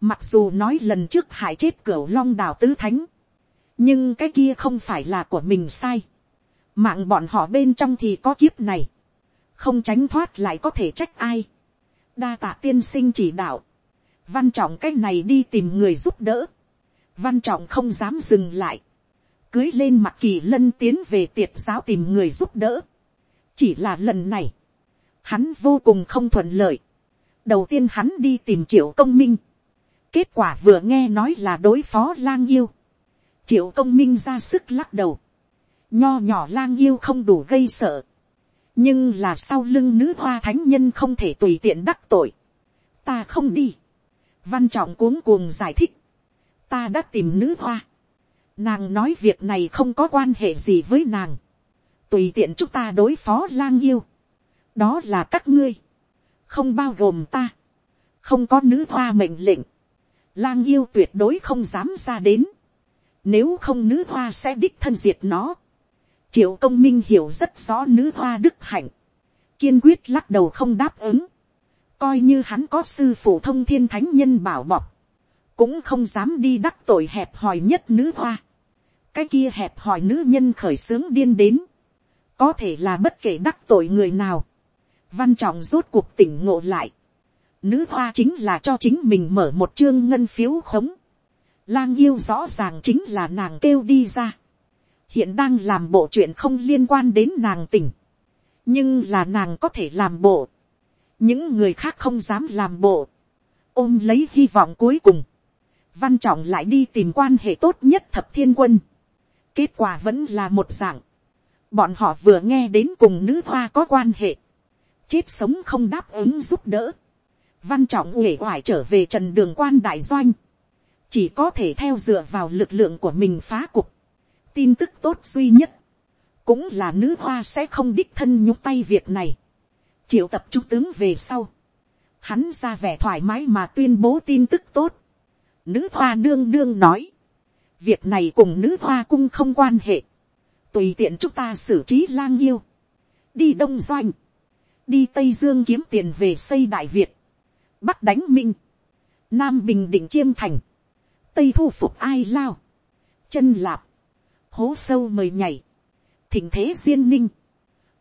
A: mặc dù nói lần trước hại chết cửa long đào tứ thánh, nhưng cái kia không phải là của mình sai. mạng bọn họ bên trong thì có kiếp này, không tránh thoát lại có thể trách ai. đa tạ tiên sinh chỉ đạo, văn trọng cái này đi tìm người giúp đỡ văn trọng không dám dừng lại, cưới lên mặt kỳ lân tiến về tiệt giáo tìm người giúp đỡ. chỉ là lần này, hắn vô cùng không thuận lợi. đầu tiên hắn đi tìm triệu công minh, kết quả vừa nghe nói là đối phó lang yêu, triệu công minh ra sức lắc đầu, nho nhỏ lang yêu không đủ gây sợ, nhưng là sau lưng nữ hoa thánh nhân không thể tùy tiện đắc tội, ta không đi, văn trọng cuống cuồng giải thích, ta đã tìm nữ hoa. Nàng nói việc này không có quan hệ gì với nàng. Tùy tiện chúng ta đối phó lang yêu. Đó là các ngươi. Không bao gồm ta. Không có nữ hoa mệnh lệnh. Lang yêu tuyệt đối không dám ra đến. Nếu không nữ hoa sẽ đích thân diệt nó. Triệu công minh hiểu rất rõ nữ hoa đức hạnh. Kiên quyết lắc đầu không đáp ứng. Coi như hắn có sư phụ thông thiên thánh nhân bảo bọc cũng không dám đi đắc tội hẹp hòi nhất nữ hoa. cái kia hẹp hòi nữ nhân khởi xướng điên đến, có thể là bất kể đắc tội người nào. văn trọng rốt cuộc tỉnh ngộ lại. nữ hoa chính là cho chính mình mở một chương ngân phiếu khống. lang yêu rõ ràng chính là nàng kêu đi ra. hiện đang làm bộ chuyện không liên quan đến nàng tỉnh. nhưng là nàng có thể làm bộ. những người khác không dám làm bộ. ôm lấy hy vọng cuối cùng văn trọng lại đi tìm quan hệ tốt nhất thập thiên quân. kết quả vẫn là một dạng. bọn họ vừa nghe đến cùng nữ hoa có quan hệ. chết sống không đáp ứng giúp đỡ. văn trọng uể oải trở về trần đường quan đại doanh. chỉ có thể theo dựa vào lực lượng của mình phá cục. tin tức tốt duy nhất. cũng là nữ hoa sẽ không đích thân nhúc tay việc này. triệu tập trung tướng về sau, hắn ra vẻ thoải mái mà tuyên bố tin tức tốt. Nữ hoa nương nương nói, việc này cùng nữ hoa cung không quan hệ, tùy tiện chúng ta xử trí lang yêu, đi đông doanh, đi tây dương kiếm tiền về xây đại việt, bắc đánh minh, nam bình định chiêm thành, tây thu phục ai lao, chân lạp, hố sâu mời nhảy, thỉnh thế duyên ninh,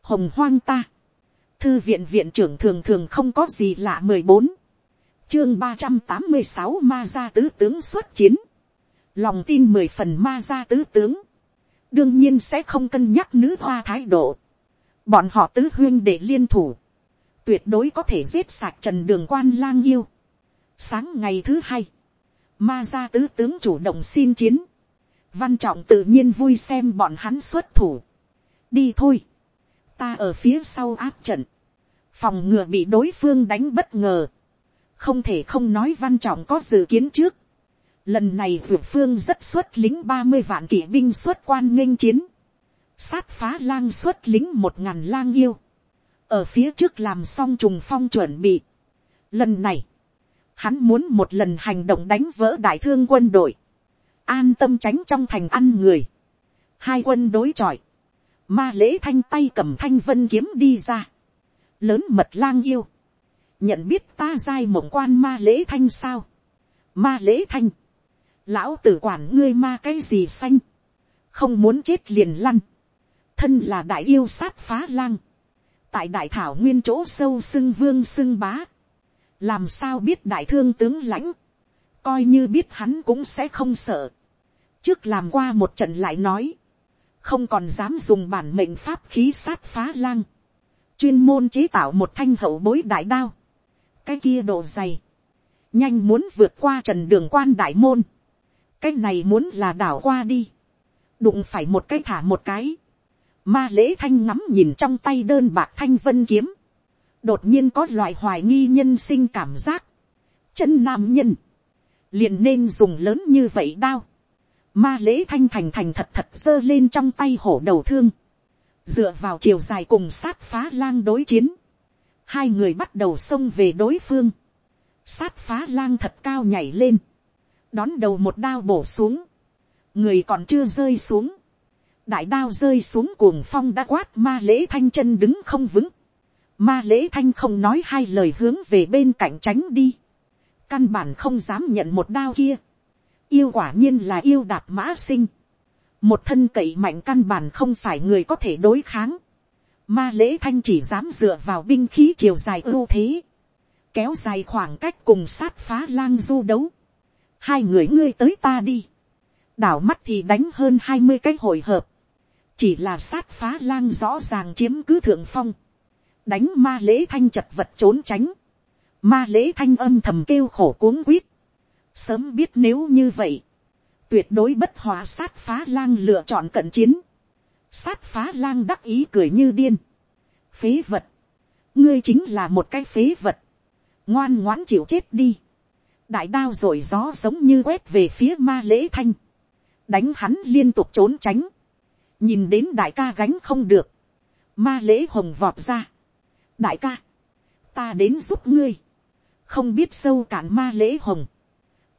A: hồng hoang ta, thư viện viện trưởng thường thường không có gì lạ mười bốn, chương ba trăm tám mươi sáu ma gia tứ tướng xuất chiến, lòng tin mười phần ma gia tứ tướng, đương nhiên sẽ không cân nhắc nữ hoa thái độ, bọn họ tứ huyên để liên thủ, tuyệt đối có thể giết sạc trần đường quan lang yêu. Sáng ngày thứ hai, ma gia tứ tướng chủ động xin chiến, văn trọng tự nhiên vui xem bọn hắn xuất thủ. đi thôi, ta ở phía sau áp trận, phòng ngừa bị đối phương đánh bất ngờ, không thể không nói văn trọng có dự kiến trước. Lần này dược phương rất xuất lính ba mươi vạn kỵ binh xuất quan nghênh chiến. Sát phá lang xuất lính một ngàn lang yêu. Ở phía trước làm xong trùng phong chuẩn bị. Lần này, hắn muốn một lần hành động đánh vỡ đại thương quân đội. An tâm tránh trong thành ăn người. Hai quân đối chọi. Ma lễ thanh tay cầm thanh vân kiếm đi ra. Lớn mật lang yêu. Nhận biết ta giai mộng quan ma lễ thanh sao. Ma lễ thanh. Lão tử quản ngươi ma cái gì xanh. Không muốn chết liền lăn. Thân là đại yêu sát phá lang. Tại đại thảo nguyên chỗ sâu xưng vương xưng bá. Làm sao biết đại thương tướng lãnh. Coi như biết hắn cũng sẽ không sợ. Trước làm qua một trận lại nói không còn dám dùng bản mệnh pháp khí sát phá lang, chuyên môn chế tạo một thanh hậu bối đại đao, cái kia độ dày, nhanh muốn vượt qua trần đường quan đại môn, cái này muốn là đảo qua đi, đụng phải một cái thả một cái, ma lễ thanh ngắm nhìn trong tay đơn bạc thanh vân kiếm, đột nhiên có loại hoài nghi nhân sinh cảm giác, chân nam nhân, liền nên dùng lớn như vậy đao, Ma lễ thanh thành thành thật thật giơ lên trong tay hổ đầu thương. Dựa vào chiều dài cùng sát phá lang đối chiến. Hai người bắt đầu xông về đối phương. Sát phá lang thật cao nhảy lên. Đón đầu một đao bổ xuống. Người còn chưa rơi xuống. Đại đao rơi xuống cuồng phong đã quát ma lễ thanh chân đứng không vững. Ma lễ thanh không nói hai lời hướng về bên cạnh tránh đi. Căn bản không dám nhận một đao kia Yêu quả nhiên là yêu đạp mã sinh. Một thân cậy mạnh căn bản không phải người có thể đối kháng. Ma lễ thanh chỉ dám dựa vào binh khí chiều dài ưu thế. Kéo dài khoảng cách cùng sát phá lang du đấu. Hai người ngươi tới ta đi. Đảo mắt thì đánh hơn hai mươi cái hồi hợp. Chỉ là sát phá lang rõ ràng chiếm cứ thượng phong. Đánh ma lễ thanh chật vật trốn tránh. Ma lễ thanh âm thầm kêu khổ cuống quýt Sớm biết nếu như vậy. Tuyệt đối bất hóa sát phá lang lựa chọn cận chiến. Sát phá lang đắc ý cười như điên. Phế vật. Ngươi chính là một cái phế vật. Ngoan ngoãn chịu chết đi. Đại đao rồi gió giống như quét về phía ma lễ thanh. Đánh hắn liên tục trốn tránh. Nhìn đến đại ca gánh không được. Ma lễ hồng vọt ra. Đại ca. Ta đến giúp ngươi. Không biết sâu cản ma lễ hồng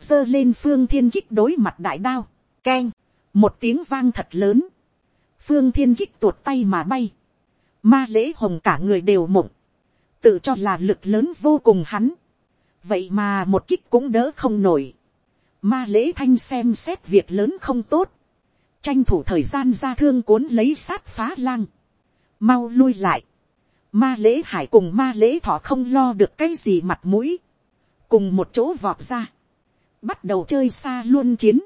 A: dơ lên phương thiên kích đối mặt đại đao, keng, một tiếng vang thật lớn, phương thiên kích tuột tay mà bay, ma lễ hồng cả người đều mộng, tự cho là lực lớn vô cùng hắn, vậy mà một kích cũng đỡ không nổi, ma lễ thanh xem xét việc lớn không tốt, tranh thủ thời gian ra thương cuốn lấy sát phá lang, mau lui lại, ma lễ hải cùng ma lễ thọ không lo được cái gì mặt mũi, cùng một chỗ vọt ra, bắt đầu chơi xa luôn chiến,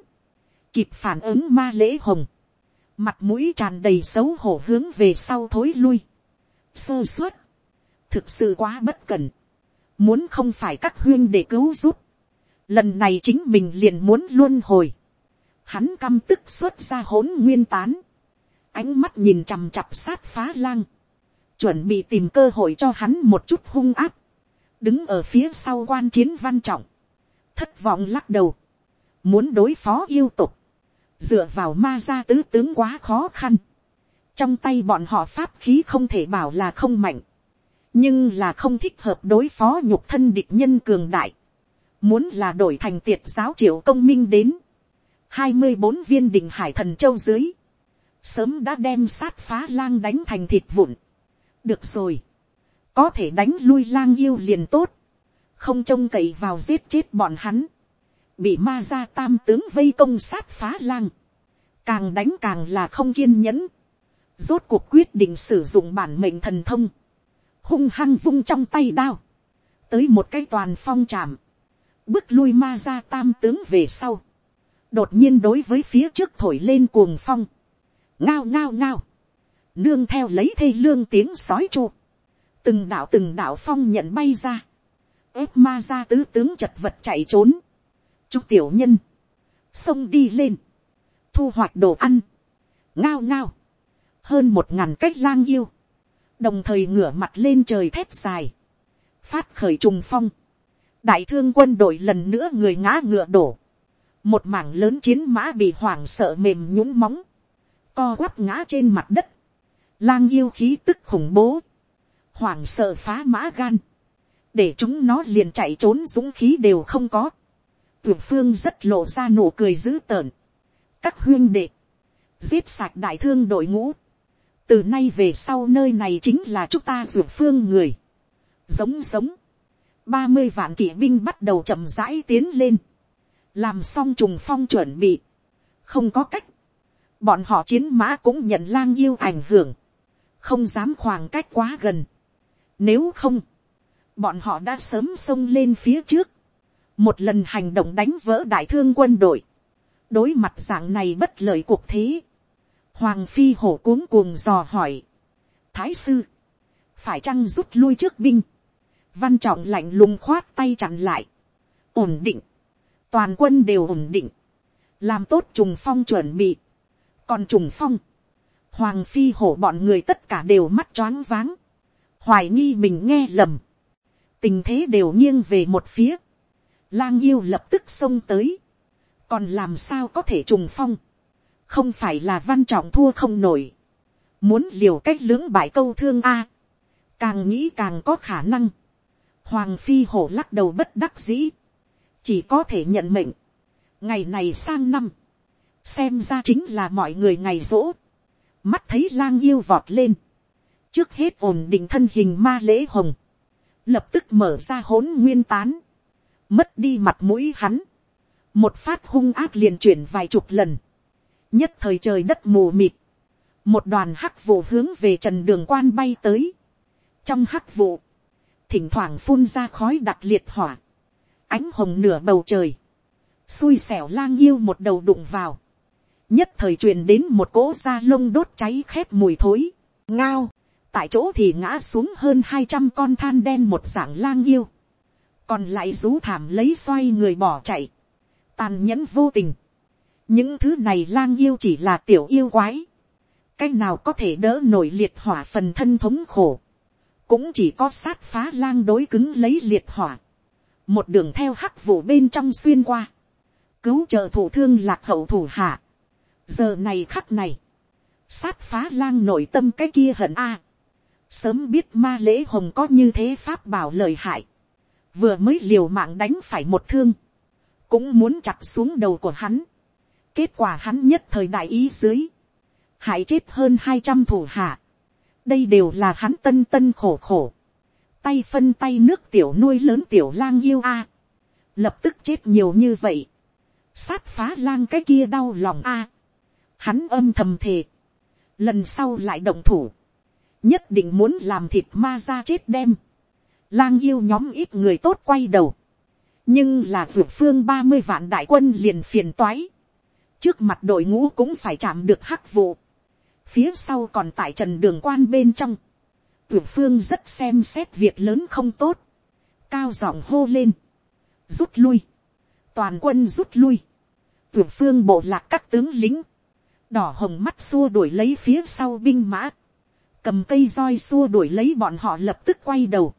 A: kịp phản ứng ma lễ hồng, mặt mũi tràn đầy xấu hổ hướng về sau thối lui, sơ suất, thực sự quá bất cần, muốn không phải các huyên để cứu giúp, lần này chính mình liền muốn luôn hồi, hắn căm tức xuất ra hỗn nguyên tán, ánh mắt nhìn chằm chặp sát phá lang, chuẩn bị tìm cơ hội cho hắn một chút hung áp, đứng ở phía sau quan chiến văn trọng, thất vọng lắc đầu, muốn đối phó yêu tục, dựa vào ma gia tứ tướng quá khó khăn, trong tay bọn họ pháp khí không thể bảo là không mạnh, nhưng là không thích hợp đối phó nhục thân địch nhân cường đại, muốn là đổi thành tiệt giáo triệu công minh đến, hai mươi bốn viên đỉnh hải thần châu dưới, sớm đã đem sát phá lang đánh thành thịt vụn. được rồi, có thể đánh lui lang yêu liền tốt, không trông cậy vào giết chết bọn hắn, bị ma gia tam tướng vây công sát phá lang, càng đánh càng là không kiên nhẫn, rốt cuộc quyết định sử dụng bản mệnh thần thông, hung hăng vung trong tay đao, tới một cái toàn phong tràm, bước lui ma gia tam tướng về sau, đột nhiên đối với phía trước thổi lên cuồng phong, ngao ngao ngao, nương theo lấy thê lương tiếng sói chu, từng đạo từng đạo phong nhận bay ra, ép ma ra tứ tướng chật vật chạy trốn, chúc tiểu nhân, xông đi lên, thu hoạch đồ ăn, ngao ngao, hơn một ngàn cách lang yêu, đồng thời ngửa mặt lên trời thép dài, phát khởi trùng phong, đại thương quân đội lần nữa người ngã ngựa đổ, một mảng lớn chiến mã bị hoảng sợ mềm nhũng móng, co quắp ngã trên mặt đất, lang yêu khí tức khủng bố, hoảng sợ phá mã gan, để chúng nó liền chạy trốn dũng khí đều không có. Tuyệt phương rất lộ ra nụ cười dữ tợn. Các huyên đệ, giết sạch đại thương đội ngũ. Từ nay về sau nơi này chính là chúng ta tuyệt phương người. Giống giống. ba mươi vạn kỵ binh bắt đầu chậm rãi tiến lên. Làm xong trùng phong chuẩn bị. Không có cách. Bọn họ chiến mã cũng nhận lang yêu ảnh hưởng. Không dám khoảng cách quá gần. Nếu không bọn họ đã sớm xông lên phía trước, một lần hành động đánh vỡ đại thương quân đội, đối mặt dạng này bất lợi cuộc thế, hoàng phi hổ cuống cuồng dò hỏi, thái sư, phải chăng rút lui trước binh, văn trọng lạnh lùng khoát tay chặn lại, ổn định, toàn quân đều ổn định, làm tốt trùng phong chuẩn bị, còn trùng phong, hoàng phi hổ bọn người tất cả đều mắt choáng váng, hoài nghi mình nghe lầm, tình thế đều nghiêng về một phía, lang yêu lập tức xông tới, còn làm sao có thể trùng phong, không phải là văn trọng thua không nổi, muốn liều cách lưỡng bại câu thương a, càng nghĩ càng có khả năng, hoàng phi hổ lắc đầu bất đắc dĩ, chỉ có thể nhận mệnh, ngày này sang năm, xem ra chính là mọi người ngày rỗ, mắt thấy lang yêu vọt lên, trước hết ổn định thân hình ma lễ hồng, lập tức mở ra hỗn nguyên tán, mất đi mặt mũi hắn, một phát hung ác liền chuyển vài chục lần, nhất thời trời đất mù mịt, một đoàn hắc vụ hướng về trần đường quan bay tới, trong hắc vụ, thỉnh thoảng phun ra khói đặc liệt hỏa, ánh hồng nửa bầu trời, xui xẻo lang yêu một đầu đụng vào, nhất thời truyền đến một cỗ da lông đốt cháy khét mùi thối, ngao, tại chỗ thì ngã xuống hơn hai trăm con than đen một dạng lang yêu, còn lại rú thảm lấy xoay người bỏ chạy, tàn nhẫn vô tình. những thứ này lang yêu chỉ là tiểu yêu quái, cái nào có thể đỡ nổi liệt hỏa phần thân thống khổ, cũng chỉ có sát phá lang đối cứng lấy liệt hỏa, một đường theo hắc vụ bên trong xuyên qua, cứu trợ thủ thương lạc hậu thủ hạ. giờ này khắc này, sát phá lang nội tâm cái kia hận a, sớm biết ma lễ hồng có như thế pháp bảo lời hại, vừa mới liều mạng đánh phải một thương, cũng muốn chặt xuống đầu của hắn, kết quả hắn nhất thời đại ý dưới, hại chết hơn hai trăm thủ hạ, đây đều là hắn tân tân khổ khổ, tay phân tay nước tiểu nuôi lớn tiểu lang yêu a, lập tức chết nhiều như vậy, sát phá lang cái kia đau lòng a, hắn âm thầm thề, lần sau lại động thủ, nhất định muốn làm thịt ma ra chết đem, lang yêu nhóm ít người tốt quay đầu, nhưng là vượt phương ba mươi vạn đại quân liền phiền toái, trước mặt đội ngũ cũng phải chạm được hắc vụ, phía sau còn tại trần đường quan bên trong, vượt phương rất xem xét việc lớn không tốt, cao giọng hô lên, rút lui, toàn quân rút lui, vượt phương bộ lạc các tướng lính, đỏ hồng mắt xua đuổi lấy phía sau binh mã, cầm cây roi xua đuổi lấy bọn họ lập tức quay đầu,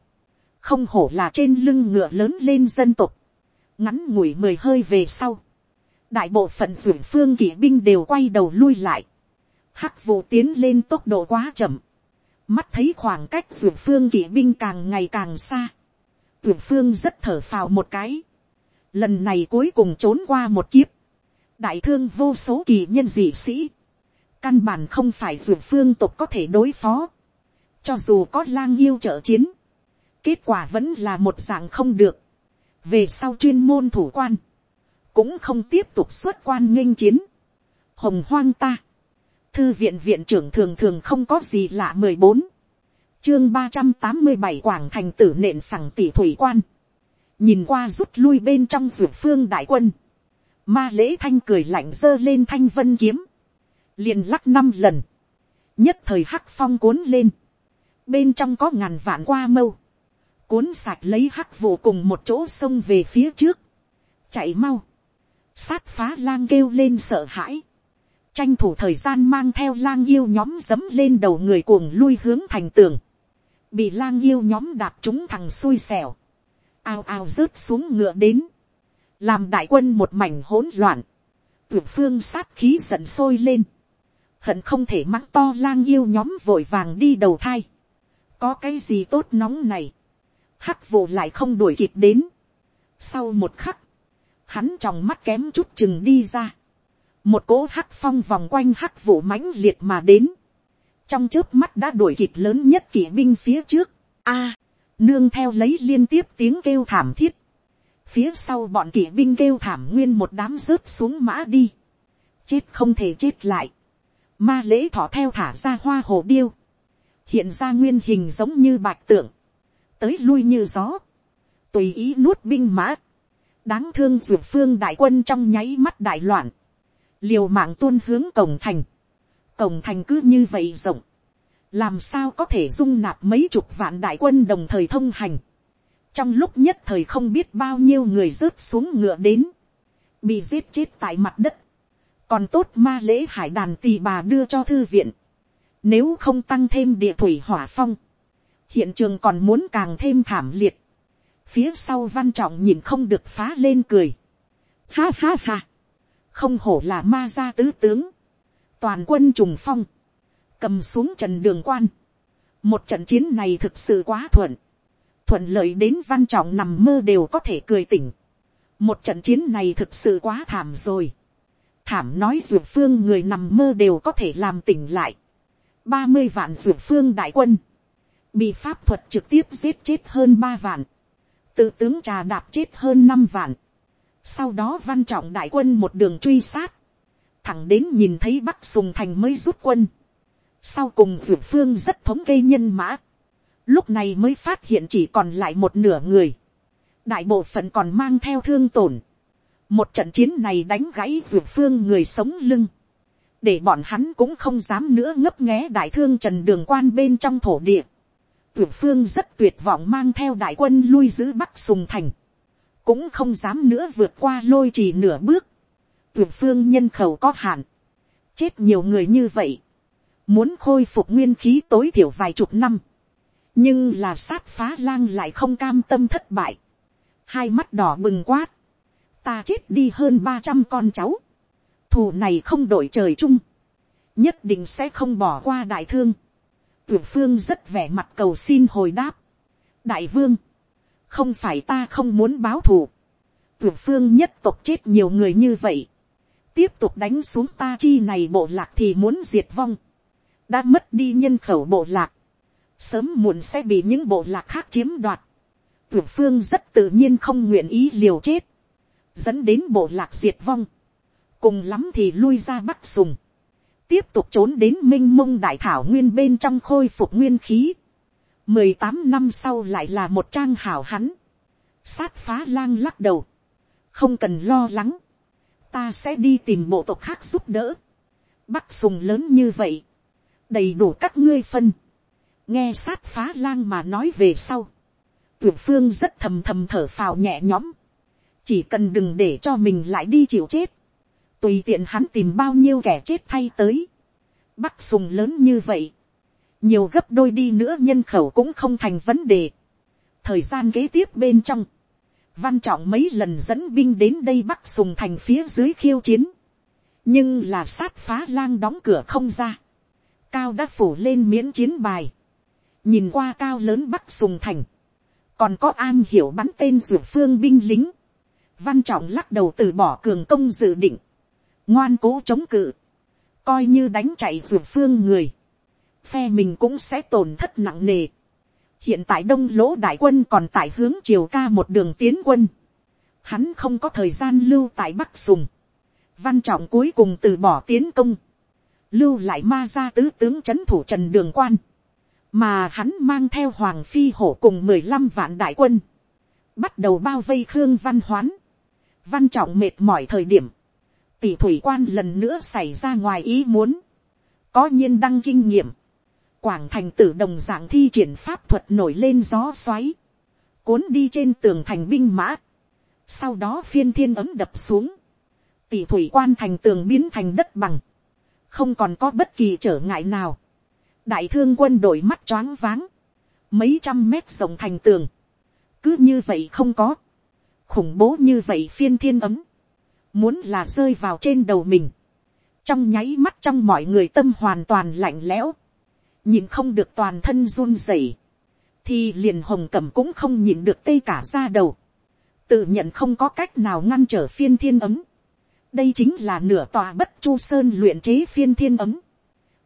A: không hổ là trên lưng ngựa lớn lên dân tộc, ngắn ngủi mười hơi về sau, đại bộ phận ruộng phương kỵ binh đều quay đầu lui lại, hắc vụ tiến lên tốc độ quá chậm, mắt thấy khoảng cách ruột phương kỵ binh càng ngày càng xa, ruột phương rất thở phào một cái, lần này cuối cùng trốn qua một kiếp, đại thương vô số kỳ nhân dị sĩ, căn bản không phải ruột phương tục có thể đối phó, cho dù có lang yêu trợ chiến, kết quả vẫn là một dạng không được, về sau chuyên môn thủ quan, cũng không tiếp tục xuất quan nghênh chiến, hồng hoang ta, thư viện viện trưởng thường thường không có gì lạ mười bốn, chương ba trăm tám mươi bảy quảng thành tử nện phẳng tỷ thủy quan, nhìn qua rút lui bên trong ruột phương đại quân, ma lễ thanh cười lạnh giơ lên thanh vân kiếm, liền lắc năm lần, nhất thời hắc phong cuốn lên, bên trong có ngàn vạn qua mâu, cuốn sạch lấy hắc vụ cùng một chỗ sông về phía trước, chạy mau, sát phá lang kêu lên sợ hãi, tranh thủ thời gian mang theo lang yêu nhóm dấm lên đầu người cuồng lui hướng thành tường, bị lang yêu nhóm đạp chúng thằng xui xẻo, ao ao rớt xuống ngựa đến, làm đại quân một mảnh hỗn loạn, tuyệt phương sát khí giận sôi lên, hận không thể mắng to lang yêu nhóm vội vàng đi đầu thai, có cái gì tốt nóng này, hắc vụ lại không đuổi kịp đến, sau một khắc, hắn tròng mắt kém chút chừng đi ra, một cỗ hắc phong vòng quanh hắc vụ mãnh liệt mà đến, trong trước mắt đã đuổi kịp lớn nhất kỵ binh phía trước, a, nương theo lấy liên tiếp tiếng kêu thảm thiết, phía sau bọn kỵ binh kêu thảm nguyên một đám rớt xuống mã đi, chết không thể chết lại, ma lễ thọ theo thả ra hoa hồ điêu, hiện ra nguyên hình giống như bạch tượng, tới lui như gió, tùy ý nuốt binh mã, đáng thương dược phương đại quân trong nháy mắt đại loạn, liều mạng tuôn hướng cổng thành, cổng thành cứ như vậy rộng, làm sao có thể dung nạp mấy chục vạn đại quân đồng thời thông hành, trong lúc nhất thời không biết bao nhiêu người rớt xuống ngựa đến, bị giết chết tại mặt đất, còn tốt ma lễ hải đàn tì bà đưa cho thư viện, nếu không tăng thêm địa thủy hỏa phong, hiện trường còn muốn càng thêm thảm liệt, phía sau văn trọng nhìn không được phá lên cười, ha ha ha, không hổ là ma gia tứ tướng, toàn quân trùng phong, cầm xuống trần đường quan, một trận chiến này thực sự quá thuận, thuận lợi đến văn trọng nằm mơ đều có thể cười tỉnh, một trận chiến này thực sự quá thảm rồi, thảm nói dược phương người nằm mơ đều có thể làm tỉnh lại, ba mươi vạn dược phương đại quân, bị pháp thuật trực tiếp giết chết hơn ba vạn, tự tướng trà đạp chết hơn năm vạn, sau đó văn trọng đại quân một đường truy sát, thẳng đến nhìn thấy bắc sùng thành mới rút quân, sau cùng dược phương rất thống kê nhân mã, lúc này mới phát hiện chỉ còn lại một nửa người, đại bộ phận còn mang theo thương tổn, một trận chiến này đánh gãy dược phương người sống lưng, để bọn hắn cũng không dám nữa ngấp nghé đại thương trần đường quan bên trong thổ địa. Tuyệt phương rất tuyệt vọng mang theo đại quân lui giữ bắc sùng thành, cũng không dám nữa vượt qua lôi trì nửa bước. Tuyệt phương nhân khẩu có hạn, chết nhiều người như vậy, muốn khôi phục nguyên khí tối thiểu vài chục năm, nhưng là sát phá lang lại không cam tâm thất bại, hai mắt đỏ bừng quát, ta chết đi hơn ba trăm con cháu, thù này không đổi trời chung, nhất định sẽ không bỏ qua đại thương. Tử phương rất vẻ mặt cầu xin hồi đáp. đại vương, không phải ta không muốn báo thù. Tử phương nhất tộc chết nhiều người như vậy. tiếp tục đánh xuống ta chi này bộ lạc thì muốn diệt vong. đã mất đi nhân khẩu bộ lạc. sớm muộn sẽ bị những bộ lạc khác chiếm đoạt. Tử phương rất tự nhiên không nguyện ý liều chết. dẫn đến bộ lạc diệt vong cùng lắm thì lui ra bắc sùng, tiếp tục trốn đến m i n h mông đại thảo nguyên bên trong khôi phục nguyên khí. mười tám năm sau lại là một trang hảo hắn, sát phá lang lắc đầu, không cần lo lắng, ta sẽ đi tìm bộ tộc khác giúp đỡ, bắc sùng lớn như vậy, đầy đủ các ngươi phân, nghe sát phá lang mà nói về sau, tuyển phương rất thầm thầm thở phào nhẹ nhõm, chỉ cần đừng để cho mình lại đi chịu chết, tùy tiện hắn tìm bao nhiêu kẻ chết thay tới. Bắc sùng lớn như vậy, nhiều gấp đôi đi nữa nhân khẩu cũng không thành vấn đề. thời gian kế tiếp bên trong, văn trọng mấy lần dẫn binh đến đây bắc sùng thành phía dưới khiêu chiến. nhưng là sát phá lang đóng cửa không ra. cao đã phủ lên miễn chiến bài. nhìn qua cao lớn bắc sùng thành, còn có an hiểu bắn tên ruột phương binh lính, văn trọng lắc đầu từ bỏ cường công dự định, ngoan cố chống cự, coi như đánh chạy ruột phương người, phe mình cũng sẽ tổn thất nặng nề. hiện tại đông lỗ đại quân còn tại hướng triều ca một đường tiến quân, hắn không có thời gian lưu tại bắc sùng, văn trọng cuối cùng từ bỏ tiến công, lưu lại ma ra tứ tướng c h ấ n thủ trần đường quan, mà hắn mang theo hoàng phi hổ cùng mười lăm vạn đại quân, bắt đầu bao vây khương văn hoán, văn trọng mệt mỏi thời điểm, tỷ thủy quan lần nữa xảy ra ngoài ý muốn, có nhiên đăng kinh nghiệm, quảng thành tử đồng dạng thi triển pháp thuật nổi lên gió xoáy, cuốn đi trên tường thành binh mã, sau đó phiên thiên ấm đập xuống, tỷ thủy quan thành tường biến thành đất bằng, không còn có bất kỳ trở ngại nào. đại thương quân đội mắt choáng váng, mấy trăm mét rộng thành tường, cứ như vậy không có, khủng bố như vậy phiên thiên ấm, muốn là rơi vào trên đầu mình, trong nháy mắt trong mọi người tâm hoàn toàn lạnh lẽo, nhìn không được toàn thân run rẩy, thì liền hồng cẩm cũng không nhìn được tê cả ra đầu, tự nhận không có cách nào ngăn trở phiên thiên ấm, đây chính là nửa tòa bất chu sơn luyện chế phiên thiên ấm,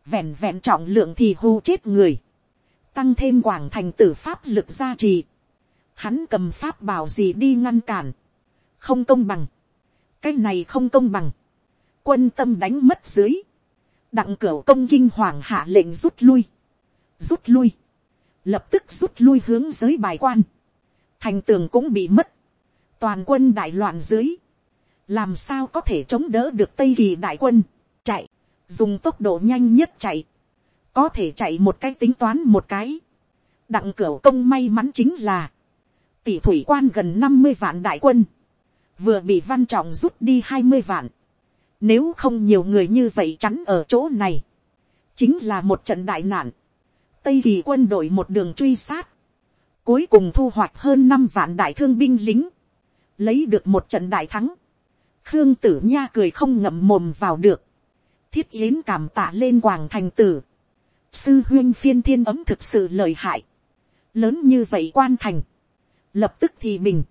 A: vẹn vẹn trọng lượng thì hù chết người, tăng thêm quảng thành tử pháp lực gia trì, hắn cầm pháp bảo gì đi ngăn cản, không công bằng, cái này không công bằng, quân tâm đánh mất dưới, đặng cửa công kinh hoàng hạ lệnh rút lui, rút lui, lập tức rút lui hướng giới bài quan, thành tường cũng bị mất, toàn quân đại loạn dưới, làm sao có thể chống đỡ được tây kỳ đại quân, chạy, dùng tốc độ nhanh nhất chạy, có thể chạy một cái tính toán một cái, đặng cửa công may mắn chính là, tỷ thủy quan gần năm mươi vạn đại quân, vừa bị văn trọng rút đi hai mươi vạn, nếu không nhiều người như vậy chắn ở chỗ này, chính là một trận đại nạn, tây kỳ quân đội một đường truy sát, cuối cùng thu hoạch hơn năm vạn đại thương binh lính, lấy được một trận đại thắng, khương tử nha cười không ngậm mồm vào được, thiết yến cảm tạ lên quảng thành tử, sư huyên phiên thiên ấm thực sự lợi hại, lớn như vậy quan thành, lập tức thì mình,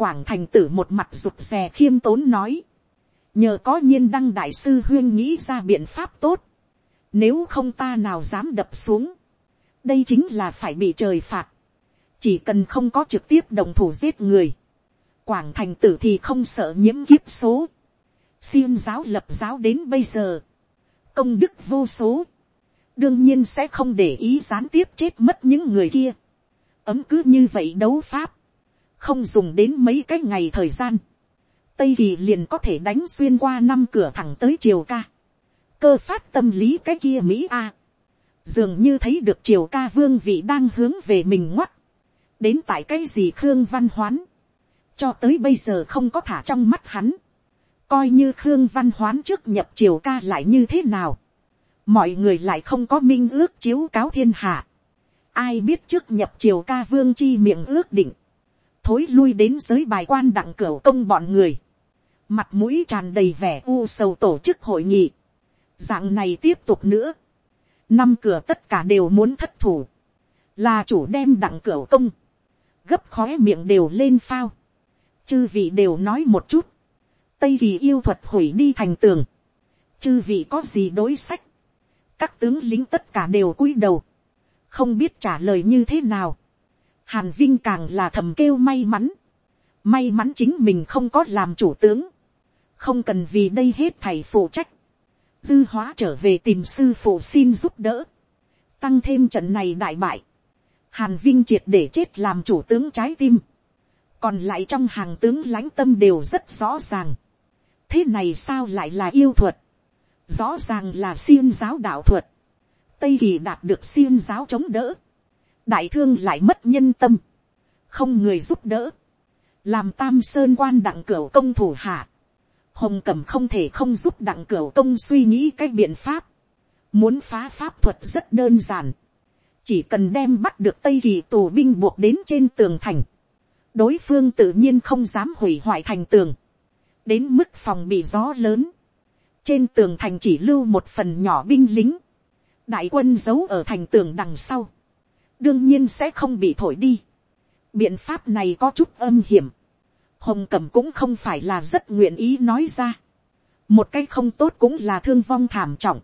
A: quảng thành tử một mặt rụt rè khiêm tốn nói, nhờ có nhiên đăng đại sư huyên nghĩ ra biện pháp tốt, nếu không ta nào dám đập xuống, đây chính là phải bị trời phạt, chỉ cần không có trực tiếp đồng thủ giết người, quảng thành tử thì không sợ nhiễm kiếp số. Xiêm giáo lập giáo đến bây giờ. Công đức vô số. Đương nhiên sẽ không để ý gián tiếp chết mất những người kia. Ấm cứ như vậy đấu pháp. Không dùng đến mấy cái ngày thời gian. Tây kỳ liền có thể đánh xuyên qua năm cửa thẳng tới triều ca. Cơ phát tâm lý cái kia Mỹ A. Dường như thấy được triều ca vương vị đang hướng về mình ngoắt. Đến tại cái gì Khương Văn Hoán cho tới bây giờ không có thả trong mắt hắn, coi như khương văn hoán trước nhập triều ca lại như thế nào, mọi người lại không có minh ước chiếu cáo thiên hạ, ai biết trước nhập triều ca vương chi miệng ước định, thối lui đến giới bài quan đặng cửa công bọn người, mặt mũi tràn đầy vẻ u sầu tổ chức hội nghị, dạng này tiếp tục nữa, năm cửa tất cả đều muốn thất thủ, là chủ đem đặng cửa công, gấp khóe miệng đều lên phao, chư vị đều nói một chút, tây kỳ yêu thuật hủy đi thành tường, chư vị có gì đối sách, các tướng lính tất cả đều cúi đầu, không biết trả lời như thế nào, hàn vinh càng là thầm kêu may mắn, may mắn chính mình không có làm chủ tướng, không cần vì đây hết thầy phụ trách, dư hóa trở về tìm sư phụ xin giúp đỡ, tăng thêm trận này đại bại, hàn vinh triệt để chết làm chủ tướng trái tim, còn lại trong hàng tướng lãnh tâm đều rất rõ ràng. thế này sao lại là yêu thuật, rõ ràng là siêng giáo đạo thuật, tây kỳ đạt được siêng giáo chống đỡ, đại thương lại mất nhân tâm, không người giúp đỡ, làm tam sơn quan đặng cửa công thủ hạ, hồng cẩm không thể không giúp đặng cửa công suy nghĩ cái biện pháp, muốn phá pháp thuật rất đơn giản, chỉ cần đem bắt được tây kỳ tù binh buộc đến trên tường thành, đối phương tự nhiên không dám hủy hoại thành tường, đến mức phòng bị gió lớn, trên tường thành chỉ lưu một phần nhỏ binh lính, đại quân giấu ở thành tường đằng sau, đương nhiên sẽ không bị thổi đi. biện pháp này có chút âm hiểm. hồng cẩm cũng không phải là rất nguyện ý nói ra. một cái không tốt cũng là thương vong thảm trọng.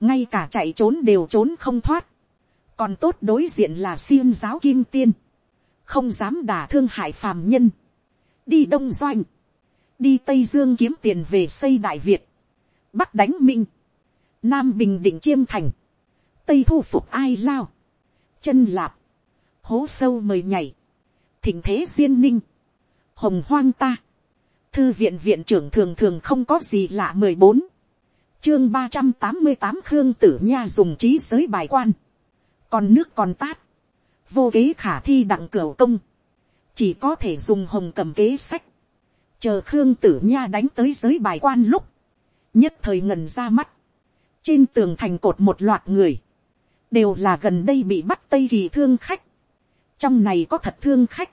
A: ngay cả chạy trốn đều trốn không thoát. còn tốt đối diện là xiêm giáo kim tiên. không dám đả thương hại phàm nhân. đi đông doanh. đi tây dương kiếm tiền về xây đại việt. bắc đánh minh. nam bình định chiêm thành. tây thu phục ai lao chân lạp, hố sâu mời nhảy, thỉnh thế duyên ninh, hồng hoang ta, thư viện viện trưởng thường thường không có gì lạ mười bốn, chương ba trăm tám mươi tám khương tử nha dùng trí giới bài quan, còn nước còn tát, vô kế khả thi đặng cửa công, chỉ có thể dùng hồng cầm kế sách, chờ khương tử nha đánh tới giới bài quan lúc, nhất thời ngần ra mắt, trên tường thành cột một loạt người, đều là gần đây bị bắt tây kỳ thương khách. trong này có thật thương khách,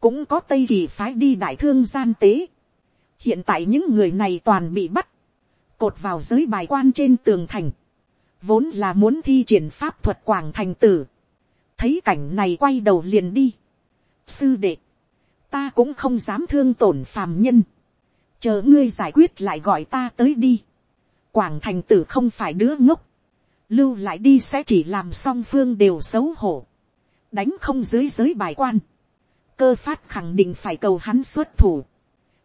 A: cũng có tây kỳ phái đi đại thương gian tế. hiện tại những người này toàn bị bắt, cột vào giới bài quan trên tường thành, vốn là muốn thi triển pháp thuật quảng thành tử. thấy cảnh này quay đầu liền đi. sư đệ, ta cũng không dám thương tổn phàm nhân, chờ ngươi giải quyết lại gọi ta tới đi. quảng thành tử không phải đứa ngốc, lưu lại đi sẽ chỉ làm song phương đều xấu hổ, đánh không dưới giới bài quan, cơ phát khẳng định phải cầu hắn xuất thủ.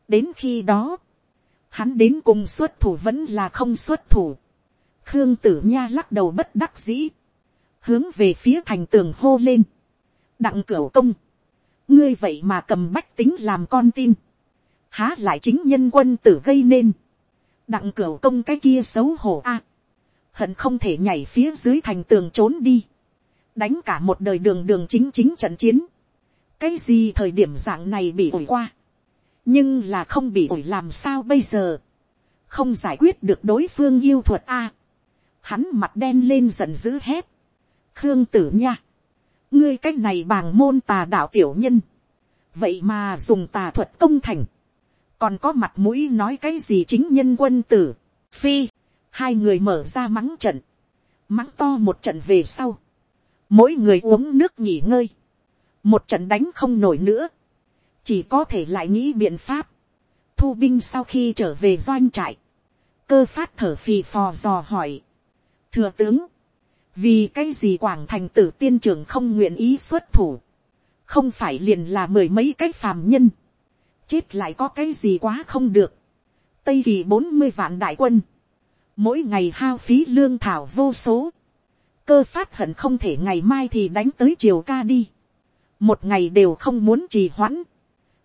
A: đến khi đó, hắn đến cùng xuất thủ vẫn là không xuất thủ. khương tử nha lắc đầu bất đắc dĩ, hướng về phía thành tường hô lên, đặng cửu công, ngươi vậy mà cầm bách tính làm con tin, há lại chính nhân quân tử gây nên, đặng cửu công cái kia xấu hổ a, hận không thể nhảy phía dưới thành tường trốn đi, đánh cả một đời đường đường chính chính trận chiến, cái gì thời điểm dạng này bị ủi qua, nhưng là không bị ủi làm sao bây giờ, không giải quyết được đối phương yêu thuật a, hắn mặt đen lên giận dữ hét, khương tử nha, ngươi cái này bàng môn tà đạo tiểu nhân, vậy mà dùng tà thuật công thành, còn có mặt mũi nói cái gì chính nhân quân tử, phi, hai người mở ra mắng trận, mắng to một trận về sau, mỗi người uống nước nghỉ ngơi, một trận đánh không nổi nữa, chỉ có thể lại nghĩ biện pháp, thu binh sau khi trở về doanh trại, cơ phát thở phì phò dò hỏi, thừa tướng, vì cái gì quảng thành tử tiên trưởng không nguyện ý xuất thủ, không phải liền là mười mấy cái phàm nhân, chết lại có cái gì quá không được, tây kỳ bốn mươi vạn đại quân, mỗi ngày hao phí lương thảo vô số, cơ phát hận không thể ngày mai thì đánh tới chiều ca đi, một ngày đều không muốn trì hoãn,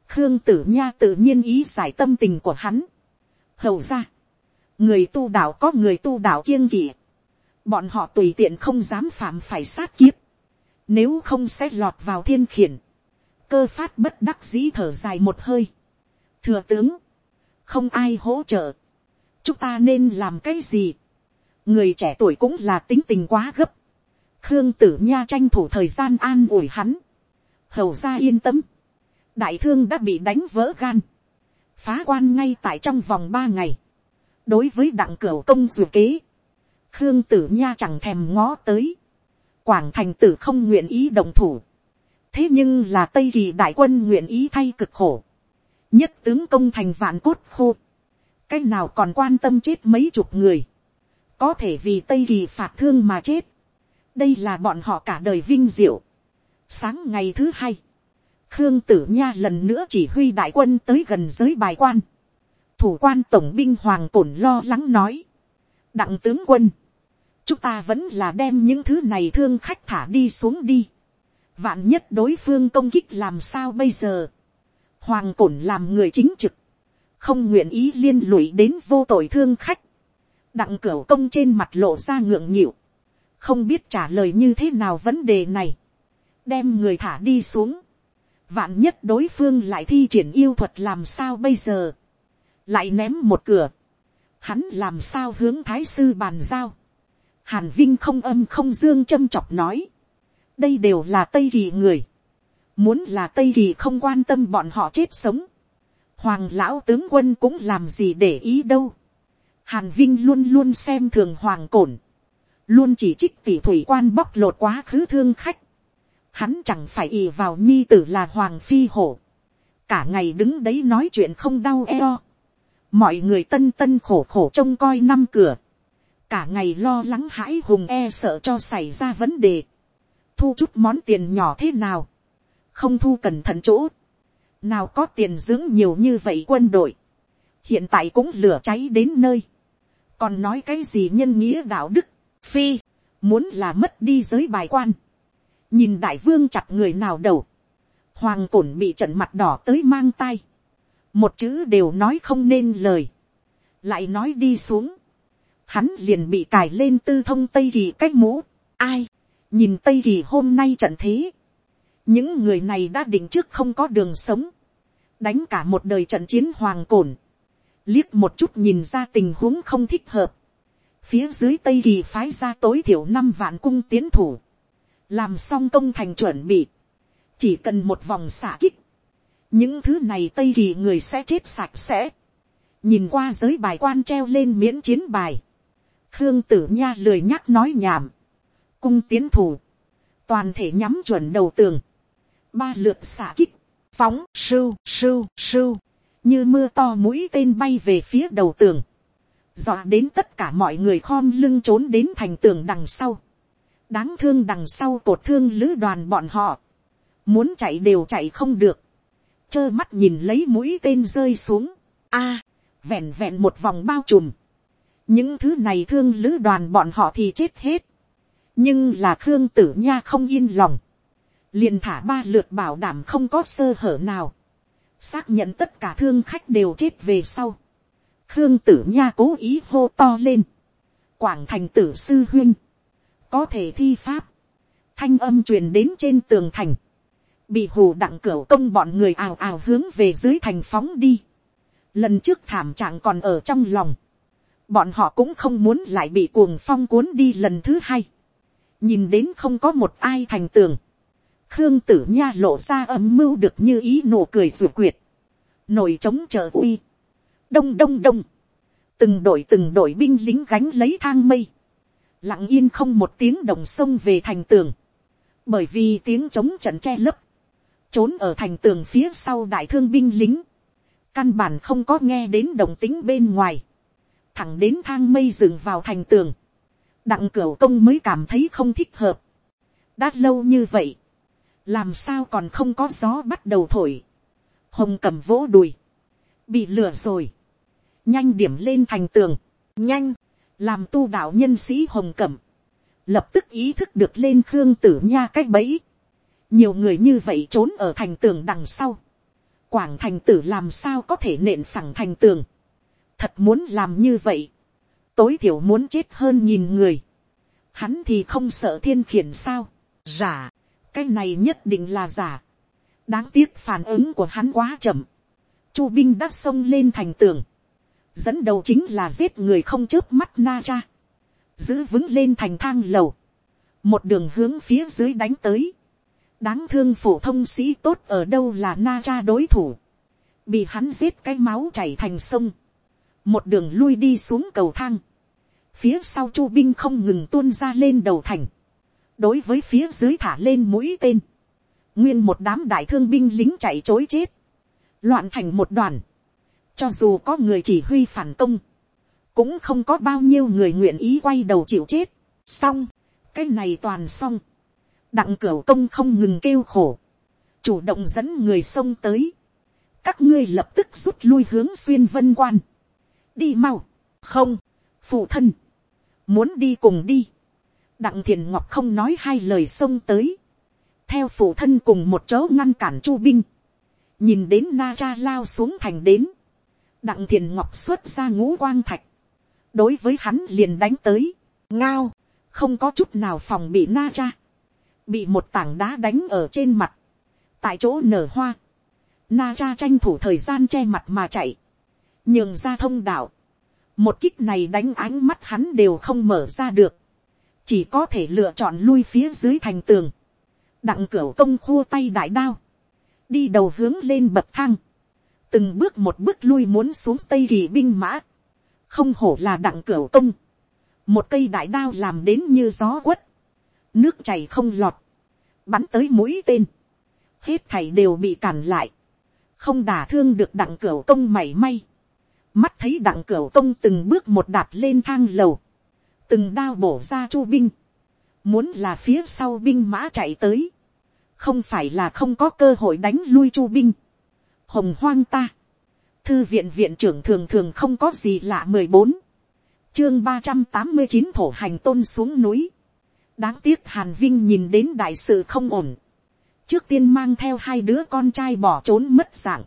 A: khương tử nha tự nhiên ý giải tâm tình của hắn, hầu ra, người tu đạo có người tu đạo kiêng kỵ, bọn họ tùy tiện không dám phạm phải sát kiếp, nếu không sẽ lọt vào thiên khiển, cơ phát bất đắc dĩ thở dài một hơi, thừa tướng, không ai hỗ trợ, chúng ta nên làm cái gì. người trẻ tuổi cũng là tính tình quá gấp. khương tử nha tranh thủ thời gian an ủi hắn. hầu ra yên tâm. đại thương đã bị đánh vỡ gan. phá quan ngay tại trong vòng ba ngày. đối với đặng cửu công dù kế. khương tử nha chẳng thèm ngó tới. quảng thành tử không nguyện ý đồng thủ. thế nhưng là tây kỳ đại quân nguyện ý thay cực khổ. nhất tướng công thành vạn cốt khô cái nào còn quan tâm chết mấy chục người, có thể vì tây kỳ phạt thương mà chết, đây là bọn họ cả đời vinh diệu. sáng ngày thứ hai, khương tử nha lần nữa chỉ huy đại quân tới gần giới bài quan, thủ quan tổng binh hoàng cổn lo lắng nói, đặng tướng quân, chúng ta vẫn là đem những thứ này thương khách thả đi xuống đi, vạn nhất đối phương công kích làm sao bây giờ, hoàng cổn làm người chính trực, không nguyện ý liên lụy đến vô tội thương khách, đặng cửa công trên mặt lộ ra ngượng nghịu, không biết trả lời như thế nào vấn đề này, đem người thả đi xuống, vạn nhất đối phương lại thi triển yêu thuật làm sao bây giờ, lại ném một cửa, hắn làm sao hướng thái sư bàn giao, hàn vinh không âm không dương châm chọc nói, đây đều là tây kỳ người, muốn là tây kỳ không quan tâm bọn họ chết sống, hoàng lão tướng quân cũng làm gì để ý đâu. hàn vinh luôn luôn xem thường hoàng cổn, luôn chỉ trích tỷ thủy quan bóc lột quá khứ thương khách, hắn chẳng phải ì vào nhi tử là hoàng phi hổ, cả ngày đứng đấy nói chuyện không đau eo, mọi người tân tân khổ khổ trông coi năm cửa, cả ngày lo lắng hãi hùng e sợ cho xảy ra vấn đề, thu chút món tiền nhỏ thế nào, không thu cẩn thận chỗ, nào có tiền dưỡng nhiều như vậy quân đội, hiện tại cũng lửa cháy đến nơi, còn nói cái gì nhân nghĩa đạo đức, phi, muốn là mất đi giới bài quan, nhìn đại vương chặt người nào đầu, hoàng cổn bị trận mặt đỏ tới mang tay, một chữ đều nói không nên lời, lại nói đi xuống, hắn liền bị cài lên tư thông tây kỳ cách mũ, ai, nhìn tây kỳ hôm nay trận thế, những người này đã định trước không có đường sống, đánh cả một đời trận chiến hoàng cổn, liếc một chút nhìn ra tình huống không thích hợp, phía dưới tây kỳ phái ra tối thiểu năm vạn cung tiến thủ, làm xong công thành chuẩn bị, chỉ cần một vòng xả kích, những thứ này tây kỳ người sẽ chết sạch sẽ, nhìn qua giới bài quan treo lên miễn chiến bài, khương tử nha lười nhắc nói nhảm, cung tiến thủ, toàn thể nhắm chuẩn đầu tường, ba lượt xả kích, phóng sưu sưu sưu, như mưa to mũi tên bay về phía đầu tường, dọa đến tất cả mọi người khom lưng trốn đến thành tường đằng sau, đáng thương đằng sau cột thương lữ đoàn bọn họ, muốn chạy đều chạy không được, trơ mắt nhìn lấy mũi tên rơi xuống, a, vẹn vẹn một vòng bao trùm, những thứ này thương lữ đoàn bọn họ thì chết hết, nhưng là khương tử nha không yên lòng, liền thả ba lượt bảo đảm không có sơ hở nào, xác nhận tất cả thương khách đều chết về sau, khương tử nha cố ý hô to lên, quảng thành tử sư huyên, có thể thi pháp, thanh âm truyền đến trên tường thành, bị hù đặng cửa công bọn người ào ào hướng về dưới thành phóng đi, lần trước thảm trạng còn ở trong lòng, bọn họ cũng không muốn lại bị cuồng phong cuốn đi lần thứ hai, nhìn đến không có một ai thành tường, khương tử nha lộ ra âm mưu được như ý nụ cười ruột quyệt, nổi trống trợ uy, đông đông đông, từng đội từng đội binh lính gánh lấy thang mây, lặng yên không một tiếng đồng sông về thành tường, bởi vì tiếng trống trận che lấp, trốn ở thành tường phía sau đại thương binh lính, căn bản không có nghe đến đồng tính bên ngoài, thẳng đến thang mây dừng vào thành tường, đặng cửa công mới cảm thấy không thích hợp, đã lâu như vậy, làm sao còn không có gió bắt đầu thổi, hồng cầm vỗ đùi, bị lửa rồi, nhanh điểm lên thành tường, nhanh, làm tu đạo nhân sĩ hồng cẩm, lập tức ý thức được lên khương tử nha cách bẫy, nhiều người như vậy trốn ở thành tường đằng sau, quảng thành tử làm sao có thể nện phẳng thành tường, thật muốn làm như vậy, tối thiểu muốn chết hơn nhìn người, hắn thì không sợ thiên khiển sao, giả, cái này nhất định là giả, đáng tiếc phản ứng của hắn quá chậm, chu binh đã xông lên thành tường, dẫn đầu chính là giết người không chớp mắt na cha, giữ vững lên thành thang lầu, một đường hướng phía dưới đánh tới, đáng thương phổ thông sĩ tốt ở đâu là na cha đối thủ, bị hắn giết cái máu chảy thành sông, một đường lui đi xuống cầu thang, phía sau chu binh không ngừng tuôn ra lên đầu thành, đối với phía dưới thả lên mũi tên, nguyên một đám đại thương binh lính chạy chối chết, loạn thành một đoàn, cho dù có người chỉ huy phản công, cũng không có bao nhiêu người nguyện ý quay đầu chịu chết. Xong, cái này toàn xong. Đặng cửa công không ngừng kêu khổ. Chủ động dẫn người sông tới. Các ngươi lập tức rút lui hướng xuyên vân quan. Đi mau. Không. Phụ thân. Muốn đi cùng đi. Đặng thiền ngọc không nói hai lời xông tới. Theo phụ thân cùng một chỗ ngăn cản chu binh. Nhìn đến na cha lao xuống thành đến. Đặng thiền ngọc xuất ra ngũ quang thạch, đối với hắn liền đánh tới, ngao, không có chút nào phòng bị na cha, bị một tảng đá đánh ở trên mặt, tại chỗ nở hoa, na cha tranh thủ thời gian che mặt mà chạy, nhường ra thông đạo, một kích này đánh ánh mắt hắn đều không mở ra được, chỉ có thể lựa chọn lui phía dưới thành tường, đặng cửa công khua tay đại đao, đi đầu hướng lên bậc thang, từng bước một bước lui muốn xuống tây kỳ binh mã, không hổ là đặng cửa công, một cây đại đao làm đến như gió quất, nước chảy không lọt, bắn tới mũi tên, hết thảy đều bị cản lại, không đả thương được đặng cửa công mảy may, mắt thấy đặng cửa công từng bước một đạp lên thang lầu, từng đao bổ ra chu binh, muốn là phía sau binh mã chạy tới, không phải là không có cơ hội đánh lui chu binh, hồng hoang ta, thư viện viện trưởng thường thường không có gì lạ mười bốn, chương ba trăm tám mươi chín thổ hành tôn xuống núi, đáng tiếc hàn vinh nhìn đến đại sự không ổn, trước tiên mang theo hai đứa con trai bỏ trốn mất dạng,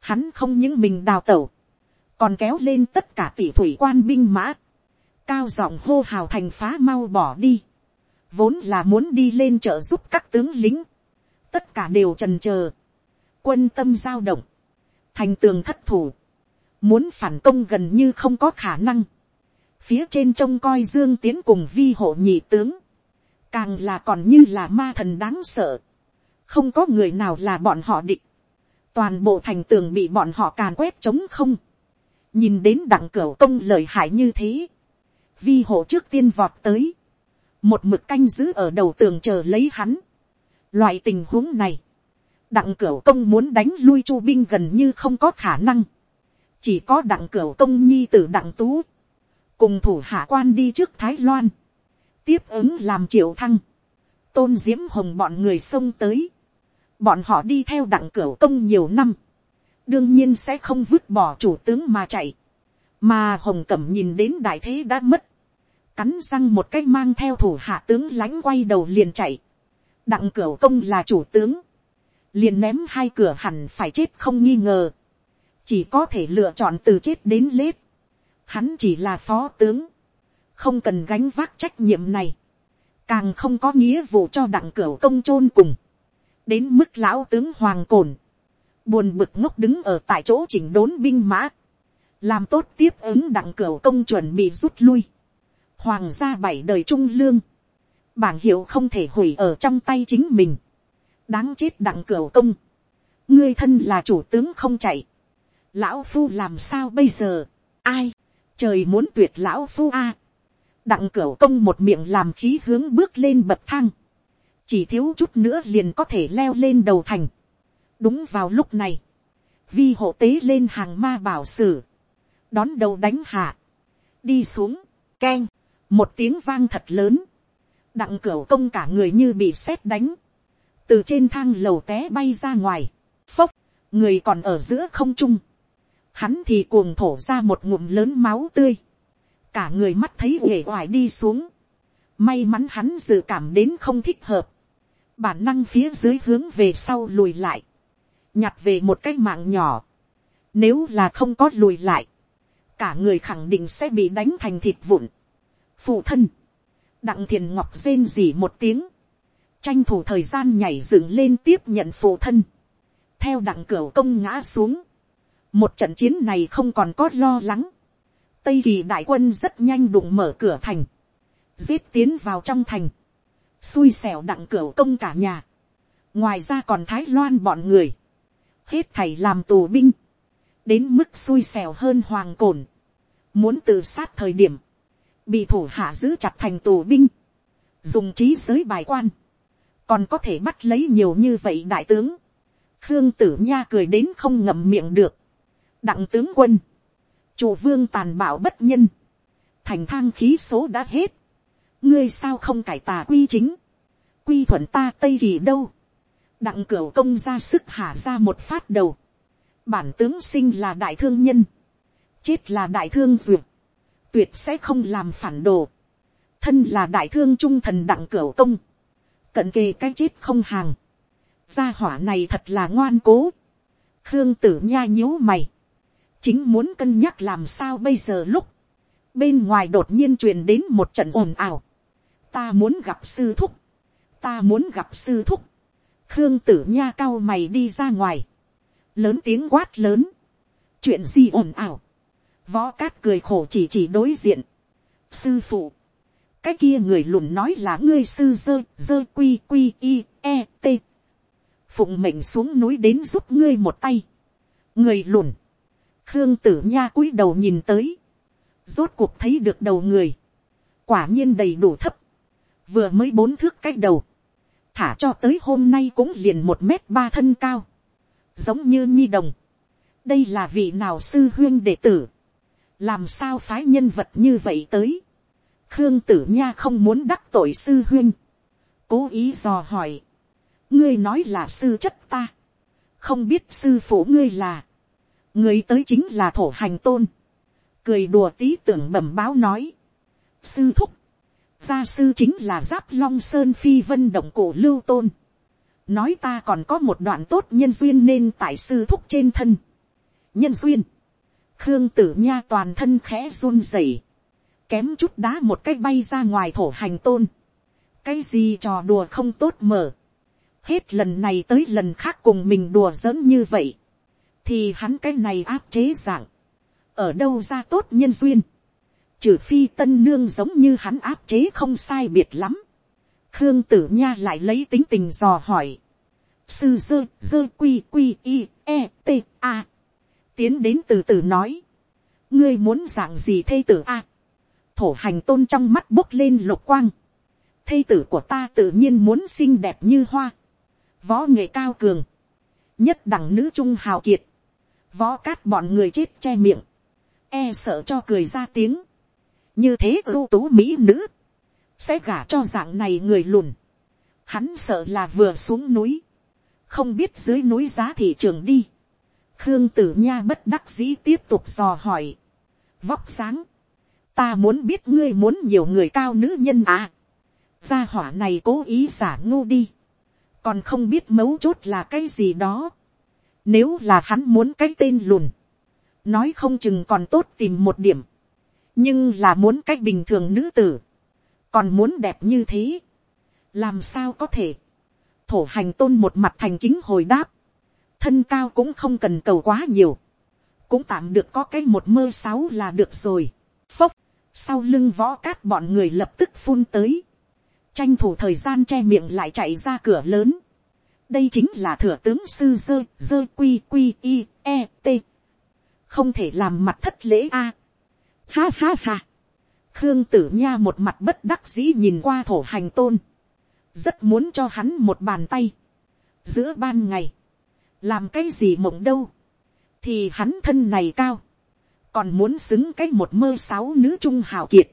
A: hắn không những mình đào tẩu, còn kéo lên tất cả tỷ thủy quan binh mã, cao giọng hô hào thành phá mau bỏ đi, vốn là muốn đi lên trợ giúp các tướng lính, tất cả đều trần c quân tâm giao động, thành tường thất thủ, muốn phản công gần như không có khả năng, phía trên trông coi dương tiến cùng vi hộ nhị tướng, càng là còn như là ma thần đáng sợ, không có người nào là bọn họ địch. Toàn bộ thành tường bị bọn họ càn quét trống không, nhìn đến đặng cửa công lời hại như thế, vi hộ trước tiên vọt tới, một mực canh giữ ở đầu tường chờ lấy hắn. Loại tình huống này, đặng cửu công muốn đánh lui chu binh gần như không có khả năng. chỉ có đặng cửu công nhi t ử đặng tú, cùng thủ hạ quan đi trước thái loan, tiếp ứng làm triệu thăng, tôn diễm hồng bọn người xông tới, bọn họ đi theo đặng cửu công nhiều năm, đương nhiên sẽ không vứt bỏ chủ tướng mà chạy, mà hồng cẩm nhìn đến đại thế đã mất, cắn răng một cách mang theo thủ hạ tướng lãnh quay đầu liền chạy, đặng cửu công là chủ tướng, liền ném hai cửa hẳn phải chết không nghi ngờ, chỉ có thể lựa chọn từ chết đến lết, hắn chỉ là phó tướng, không cần gánh vác trách nhiệm này, càng không có nghĩa vụ cho đặng cửu công chôn cùng, đến mức lão tướng hoàng cồn, buồn bực ngốc đứng ở tại chỗ chỉnh đốn binh mã, làm tốt tiếp ứng đặng cửu công chuẩn bị rút lui, hoàng gia bảy đời trung lương, bảng hiệu không thể hủy ở trong tay chính mình, đáng chết đặng cửu công, ngươi thân là chủ tướng không chạy, lão phu làm sao bây giờ, ai, trời muốn tuyệt lão phu a, đặng cửu công một miệng làm khí hướng bước lên bậc thang, chỉ thiếu chút nữa liền có thể leo lên đầu thành. đúng vào lúc này, vi hộ tế lên hàng ma bảo sử, đón đầu đánh hạ, đi xuống, keng, một tiếng vang thật lớn, đặng cửa công cả người như bị sét đánh, từ trên thang lầu té bay ra ngoài, phốc, người còn ở giữa không trung, hắn thì cuồng thổ ra một ngụm lớn máu tươi, cả người mắt thấy uể oải đi xuống, may mắn hắn dự cảm đến không thích hợp, bản năng phía dưới hướng về sau lùi lại, nhặt về một cái mạng nhỏ, nếu là không có lùi lại, cả người khẳng định sẽ bị đánh thành thịt vụn, phụ thân, đặng thiền ngọc rên rỉ một tiếng, tranh thủ thời gian nhảy dựng lên tiếp nhận phụ thân, theo đặng cửa công ngã xuống, một trận chiến này không còn có lo lắng, tây kỳ đại quân rất nhanh đụng mở cửa thành, giết tiến vào trong thành, xui xẻo đặng cửa công cả nhà, ngoài ra còn thái loan bọn người, hết thầy làm tù binh, đến mức xui xẻo hơn hoàng cồn, muốn tự sát thời điểm, bị thủ hạ giữ chặt thành tù binh, dùng trí giới bài quan, còn có thể bắt lấy nhiều như vậy đại tướng, khương tử nha cười đến không ngậm miệng được, đặng tướng quân, chủ vương tàn bạo bất nhân, thành thang khí số đã hết, ngươi sao không cải tà quy chính, quy thuận ta tây kỳ đâu, đặng cửu công ra sức hạ ra một phát đầu, bản tướng sinh là đại thương nhân, chết là đại thương duyệt, tuyệt sẽ không làm phản đồ, thân là đại thương trung thần đặng cửu công, cận kề cái chết không hàng, gia hỏa này thật là ngoan cố, khương tử nha nhíu mày, chính muốn cân nhắc làm sao bây giờ lúc, bên ngoài đột nhiên truyền đến một trận ồn ào, ta muốn gặp sư thúc, ta muốn gặp sư thúc, khương tử nha cao mày đi ra ngoài, lớn tiếng quát lớn, chuyện gì ồn ào, võ cát cười khổ chỉ chỉ đối diện, sư phụ, cái kia người lùn nói là ngươi sư dơ dơ quy quy i e t. Phụng mệnh xuống núi đến giúp ngươi một tay. Người lùn. Khương tử nha cúi đầu nhìn tới. Rốt cuộc thấy được đầu người. Quả nhiên đầy đủ thấp. Vừa mới bốn thước cách đầu. Thả cho tới hôm nay cũng liền một mét ba thân cao, giống như nhi đồng. đây là vị nào sư huyên đệ tử, làm sao phái nhân vật như vậy tới. khương tử nha không muốn đắc tội sư huyên, cố ý dò hỏi, ngươi nói là sư chất ta, không biết sư phụ ngươi là, người tới chính là thổ hành tôn, cười đùa tí tưởng bẩm báo nói, sư thúc, gia sư chính là giáp long sơn phi vân động cổ lưu tôn, nói ta còn có một đoạn tốt nhân duyên nên tại sư thúc trên thân, nhân duyên, khương tử nha toàn thân khẽ run rẩy, kém chút đá một cái bay ra ngoài thổ hành tôn, cái gì trò đùa không tốt mở, hết lần này tới lần khác cùng mình đùa giỡn như vậy, thì hắn cái này áp chế dạng, ở đâu ra tốt nhân duyên, trừ phi tân nương giống như hắn áp chế không sai biệt lắm, khương tử nha lại lấy tính tình dò hỏi, sư dơ dơ quy quy y e t a, tiến đến từ từ nói, ngươi muốn dạng gì thê tử a, thổ hành tôn trong mắt bốc lên lục quang, thê tử của ta tự nhiên muốn xinh đẹp như hoa, võ nghệ cao cường, nhất đẳng nữ trung hào kiệt, võ cát bọn người chết che miệng, e sợ cho cười ra tiếng, như thế ưu tú mỹ nữ, sẽ gả cho dạng này người lùn, hắn sợ là vừa xuống núi, không biết dưới núi giá thị trường đi, khương tử nha bất đắc dĩ tiếp tục dò hỏi, vóc sáng, ta muốn biết ngươi muốn nhiều người cao nữ nhân à, gia hỏa này cố ý giả ngu đi, còn không biết mấu chốt là cái gì đó. Nếu là hắn muốn cái tên lùn, nói không chừng còn tốt tìm một điểm, nhưng là muốn cái bình thường nữ tử, còn muốn đẹp như thế, làm sao có thể. Thổ hành tôn một mặt thành kính hồi đáp, thân cao cũng không cần cầu quá nhiều, cũng tạm được có cái một mơ sáu là được rồi. Phốc, sau lưng võ cát bọn người lập tức phun tới, tranh thủ thời gian che miệng lại chạy ra cửa lớn. đây chính là thừa tướng sư dơ dơ quy quy i e t. không thể làm mặt thất lễ a. À. ha ha ha. khương tử nha một mặt bất đắc dĩ nhìn qua thổ hành tôn. rất muốn cho hắn một bàn tay. giữa ban ngày làm cái gì mộng đâu. thì hắn thân này cao. còn muốn xứng cái một mơ sáu nữ trung hào kiệt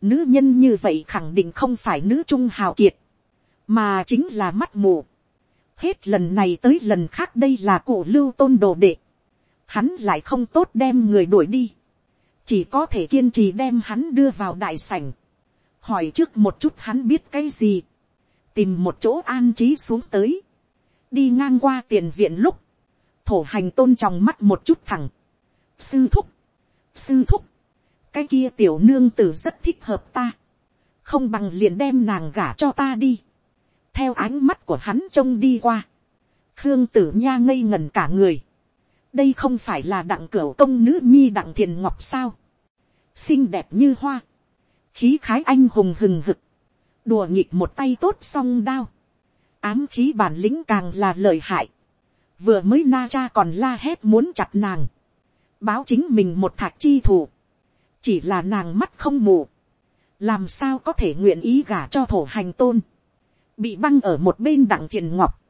A: Nữ nhân như vậy khẳng định không phải nữ trung hào kiệt. Mà chính là mắt mù. Hết lần này tới lần khác đây là cổ lưu tôn đồ đệ. Hắn lại không tốt đem người đuổi đi. Chỉ có thể kiên trì đem hắn đưa vào đại sảnh. Hỏi trước một chút hắn biết cái gì. Tìm một chỗ an trí xuống tới. Đi ngang qua tiền viện lúc. Thổ hành tôn trong mắt một chút thẳng. Sư thúc. Sư thúc cái kia tiểu nương tử rất thích hợp ta, không bằng liền đem nàng gả cho ta đi, theo ánh mắt của hắn trông đi qua, khương tử nha ngây ngần cả người, đây không phải là đặng cửa công nữ nhi đặng thiền ngọc sao, xinh đẹp như hoa, khí khái anh hùng hừng hực, đùa nghịch một tay tốt song đao, ám khí bản lĩnh càng là lợi hại, vừa mới na cha còn la hét muốn chặt nàng, báo chính mình một thạc chi thủ, chỉ là nàng mắt không mù, làm sao có thể nguyện ý gả cho thổ hành tôn, bị băng ở một bên đặng thiền ngọc,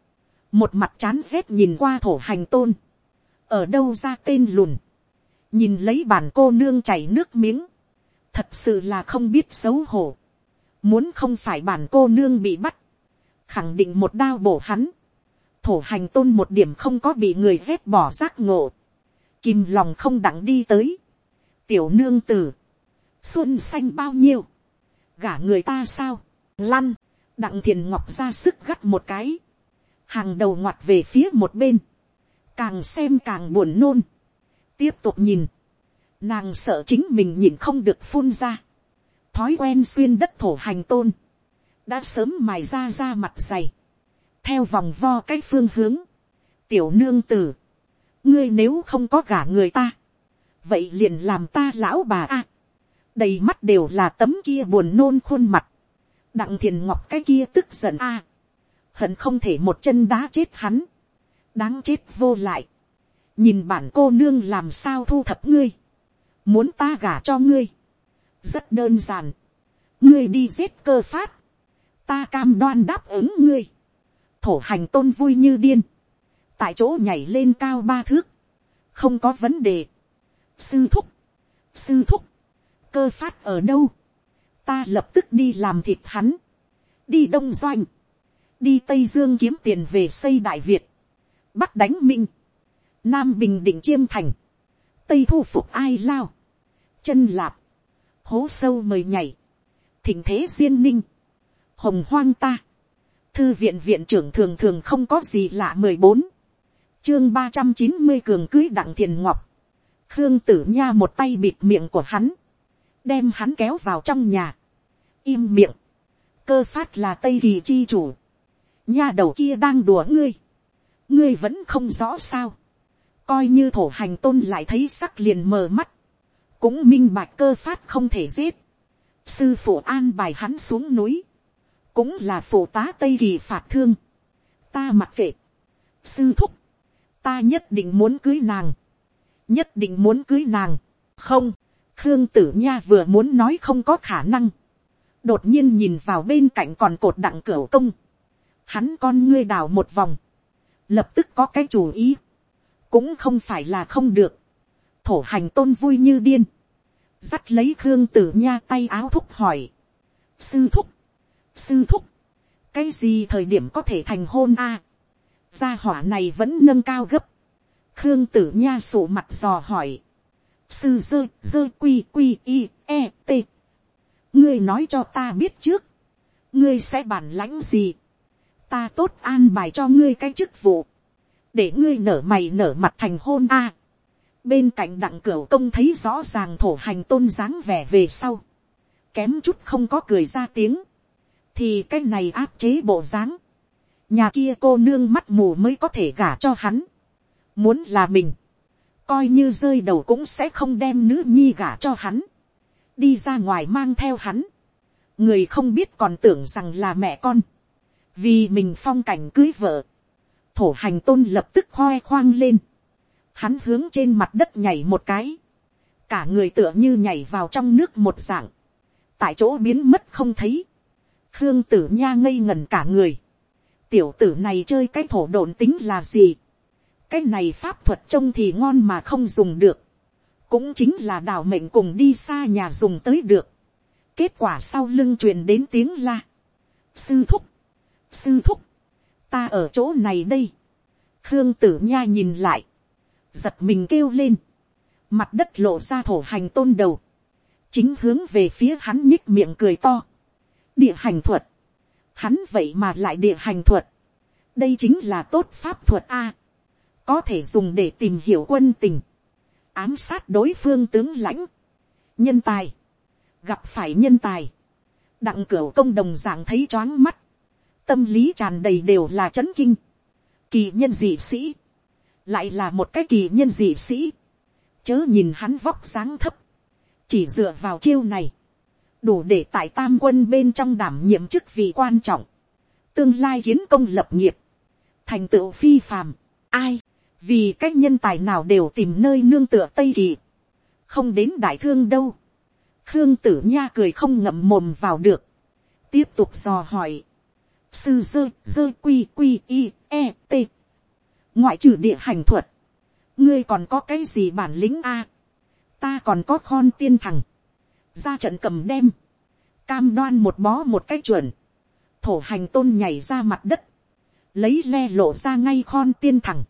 A: một mặt chán rét nhìn qua thổ hành tôn, ở đâu ra tên lùn, nhìn lấy bản cô nương chảy nước miếng, thật sự là không biết xấu hổ, muốn không phải bản cô nương bị bắt, khẳng định một đao bổ hắn, thổ hành tôn một điểm không có bị người rét bỏ giác ngộ, kìm lòng không đặng đi tới, tiểu nương tử, xuân xanh bao nhiêu, gả người ta sao, lăn, đặng thiền ngọc ra sức gắt một cái, hàng đầu ngoặt về phía một bên, càng xem càng buồn nôn, tiếp tục nhìn, nàng sợ chính mình nhìn không được phun ra, thói quen xuyên đất thổ hành tôn, đã sớm mài ra ra mặt dày, theo vòng vo cái phương hướng, tiểu nương tử, ngươi nếu không có gả người ta, vậy liền làm ta lão bà a, đầy mắt đều là tấm kia buồn nôn khuôn mặt, đặng thiền ngọc cái kia tức giận a, hận không thể một chân đá chết hắn, đáng chết vô lại, nhìn bản cô nương làm sao thu thập ngươi, muốn ta gả cho ngươi, rất đơn giản, ngươi đi giết cơ phát, ta cam đoan đáp ứng ngươi, thổ hành tôn vui như điên, tại chỗ nhảy lên cao ba thước, không có vấn đề, sư thúc, sư thúc, cơ phát ở đâu, ta lập tức đi làm thịt hắn, đi đông doanh, đi tây dương kiếm tiền về xây đại việt, bắc đánh minh, nam bình định chiêm thành, tây thu phục ai lao, chân lạp, hố sâu mời nhảy, thỉnh thế duyên ninh, hồng hoang ta, thư viện viện trưởng thường thường không có gì lạ mười bốn, chương ba trăm chín mươi cường cưới đặng thiền ngọc, khương tử nha một tay bịt miệng của hắn, đem hắn kéo vào trong nhà, im miệng, cơ phát là tây kỳ chi chủ, nha đầu kia đang đùa ngươi, ngươi vẫn không rõ sao, coi như thổ hành tôn lại thấy sắc liền mờ mắt, cũng minh bạch cơ phát không thể giết, sư phụ an bài hắn xuống núi, cũng là phụ tá tây kỳ phạt thương, ta mặc kệ, sư thúc, ta nhất định muốn cưới nàng, nhất định muốn cưới nàng, không, khương tử nha vừa muốn nói không có khả năng, đột nhiên nhìn vào bên cạnh còn cột đặng cửa công, hắn con ngươi đào một vòng, lập tức có cái chủ ý, cũng không phải là không được, thổ hành tôn vui như điên, dắt lấy khương tử nha tay áo thúc hỏi, sư thúc, sư thúc, cái gì thời điểm có thể thành hôn a, gia hỏa này vẫn nâng cao gấp, khương tử nha sổ mặt dò hỏi, sư dơ dơ quy quy i e t, ngươi nói cho ta biết trước, ngươi sẽ bản lãnh gì, ta tốt an bài cho ngươi cái chức vụ, để ngươi nở mày nở mặt thành hôn a. bên cạnh đặng cửu công thấy rõ ràng thổ hành tôn dáng vẻ về sau, kém chút không có cười ra tiếng, thì cái này áp chế bộ dáng, nhà kia cô nương mắt mù mới có thể gả cho hắn, muốn là mình, coi như rơi đầu cũng sẽ không đem nữ nhi gả cho hắn, đi ra ngoài mang theo hắn, người không biết còn tưởng rằng là mẹ con, vì mình phong cảnh cưới vợ, thổ hành tôn lập tức khoe khoang lên, hắn hướng trên mặt đất nhảy một cái, cả người tựa như nhảy vào trong nước một dạng, tại chỗ biến mất không thấy, khương tử nha ngây ngẩn cả người, tiểu tử này chơi cái thổ độn tính là gì, cái này pháp thuật trông thì ngon mà không dùng được, cũng chính là đào mệnh cùng đi xa nhà dùng tới được, kết quả sau lưng truyền đến tiếng la, sư thúc, sư thúc, ta ở chỗ này đây, khương tử nha nhìn lại, giật mình kêu lên, mặt đất lộ ra thổ hành tôn đầu, chính hướng về phía hắn nhích miệng cười to, địa hành thuật, hắn vậy mà lại địa hành thuật, đây chính là tốt pháp thuật a, có thể dùng để tìm hiểu quân tình, ám sát đối phương tướng lãnh, nhân tài, gặp phải nhân tài, đặng cửa công đồng dạng thấy choáng mắt, tâm lý tràn đầy đều là c h ấ n kinh, kỳ nhân dị sĩ, lại là một cái kỳ nhân dị sĩ, chớ nhìn hắn vóc dáng thấp, chỉ dựa vào chiêu này, đủ để tại tam quân bên trong đảm nhiệm chức vị quan trọng, tương lai kiến công lập nghiệp, thành tựu phi phàm, ai, vì các nhân tài nào đều tìm nơi nương tựa tây kỳ, không đến đại thương đâu, khương tử nha cười không ngậm mồm vào được, tiếp tục dò hỏi, sư dơ dơ quy quy i e t. Ngoại trừ địa hành thuật. Ngươi còn có cái gì bản lĩnh a? Ta còn có khon tiên thằng ra trận cầm đem cam đoan một bó một cái chuẩn thổ hành tôn nhảy ra mặt đất lấy le lộ ra ngay khon tiên thẳng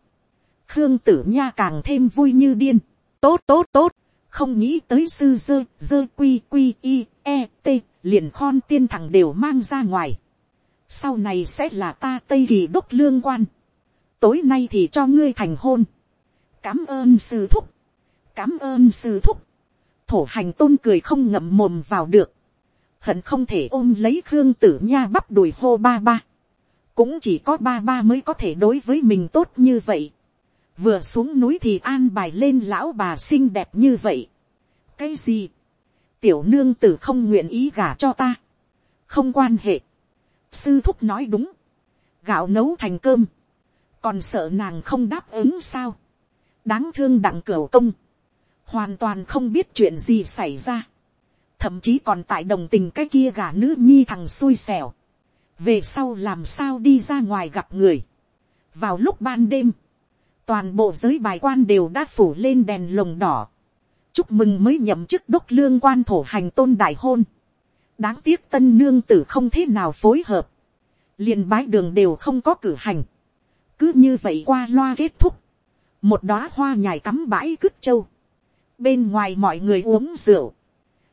A: khương tử nha càng thêm vui như điên tốt tốt tốt không nghĩ tới sư dơ dơ quy quy i e t liền khon tiên thẳng đều mang ra ngoài. Sau này sẽ là ta tây kỳ đốc lương quan, tối nay thì cho ngươi thành hôn, cảm ơn sư thúc, cảm ơn sư thúc, thổ hành tôn cười không ngậm mồm vào được, hận không thể ôm lấy khương tử nha bắp đùi hô ba ba, cũng chỉ có ba ba mới có thể đối với mình tốt như vậy, vừa xuống núi thì an bài lên lão bà xinh đẹp như vậy, cái gì, tiểu nương tử không nguyện ý gả cho ta, không quan hệ, sư thúc nói đúng, gạo nấu thành cơm, còn sợ nàng không đáp ứng sao, đáng thương đặng cửa công, hoàn toàn không biết chuyện gì xảy ra, thậm chí còn tại đồng tình cái kia gà nữ nhi thằng xui xẻo, về sau làm sao đi ra ngoài gặp người. vào lúc ban đêm, toàn bộ giới bài quan đều đã phủ lên đèn lồng đỏ. chúc mừng mới nhậm chức đốc lương quan thổ hành tôn đại hôn. đáng tiếc tân nương tử không thế nào phối hợp. liền bái đường đều không có cử hành. cứ như vậy qua loa kết thúc. một đóa hoa nhài cắm bãi cứt châu bên ngoài mọi người uống rượu.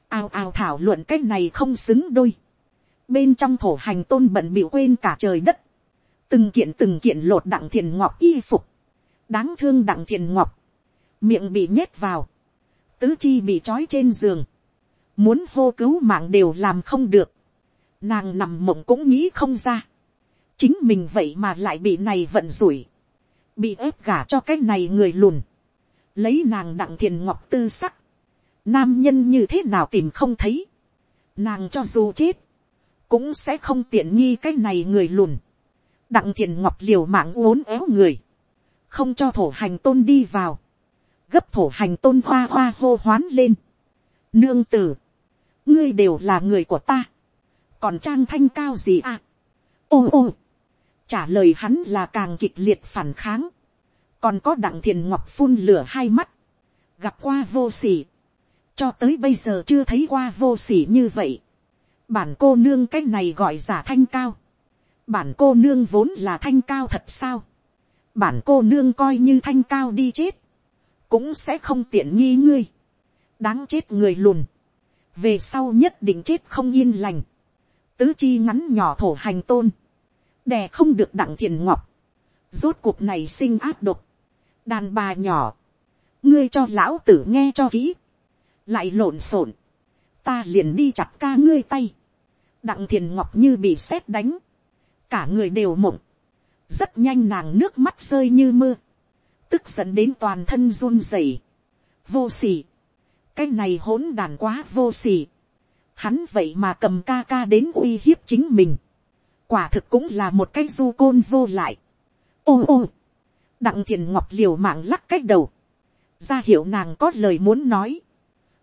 A: ào ào thảo luận cái này không xứng đôi. Bên trong thổ hành tôn bận bị quên cả trời đất, từng kiện từng kiện lột đặng thiền ngọc y phục, đáng thương đặng thiền ngọc, miệng bị nhét vào, tứ chi bị trói trên giường, muốn hô cứu mạng đều làm không được, nàng nằm mộng cũng nghĩ không ra, chính mình vậy mà lại bị này vận rủi, bị ép gả cho cái này người lùn, lấy nàng đặng thiền ngọc tư sắc, nam nhân như thế nào tìm không thấy, nàng cho dù chết, cũng sẽ không tiện nghi cái này người lùn. đặng thiền ngọc liều mạng uốn éo người, không cho thổ hành tôn đi vào, gấp thổ hành tôn hoa hoa hô hoán lên. nương tử, ngươi đều là người của ta, còn trang thanh cao gì à. ô ô, trả lời hắn là càng kịch liệt phản kháng, còn có đặng thiền ngọc phun lửa hai mắt, gặp qua vô s ỉ cho tới bây giờ chưa thấy qua vô s ỉ như vậy. bản cô nương cái này gọi giả thanh cao, bản cô nương vốn là thanh cao thật sao, bản cô nương coi như thanh cao đi chết, cũng sẽ không tiện nghi ngươi, đáng chết người lùn, về sau nhất định chết không yên lành, tứ chi ngắn nhỏ thổ hành tôn, đè không được đặng thiền ngọc, rốt cuộc này sinh áp độc, đàn bà nhỏ, ngươi cho lão tử nghe cho kỹ, lại lộn xộn, ta liền đi chặt ca ngươi tay, đặng thiền ngọc như bị sét đánh, cả người đều mộng, rất nhanh nàng nước mắt rơi như mưa, tức giận đến toàn thân run rẩy, vô s ỉ cái này hỗn đàn quá vô s ỉ hắn vậy mà cầm ca ca đến uy hiếp chính mình, quả thực cũng là một cái du côn vô lại, ô ô, đặng thiền ngọc liều mạng lắc cách đầu, ra hiệu nàng có lời muốn nói,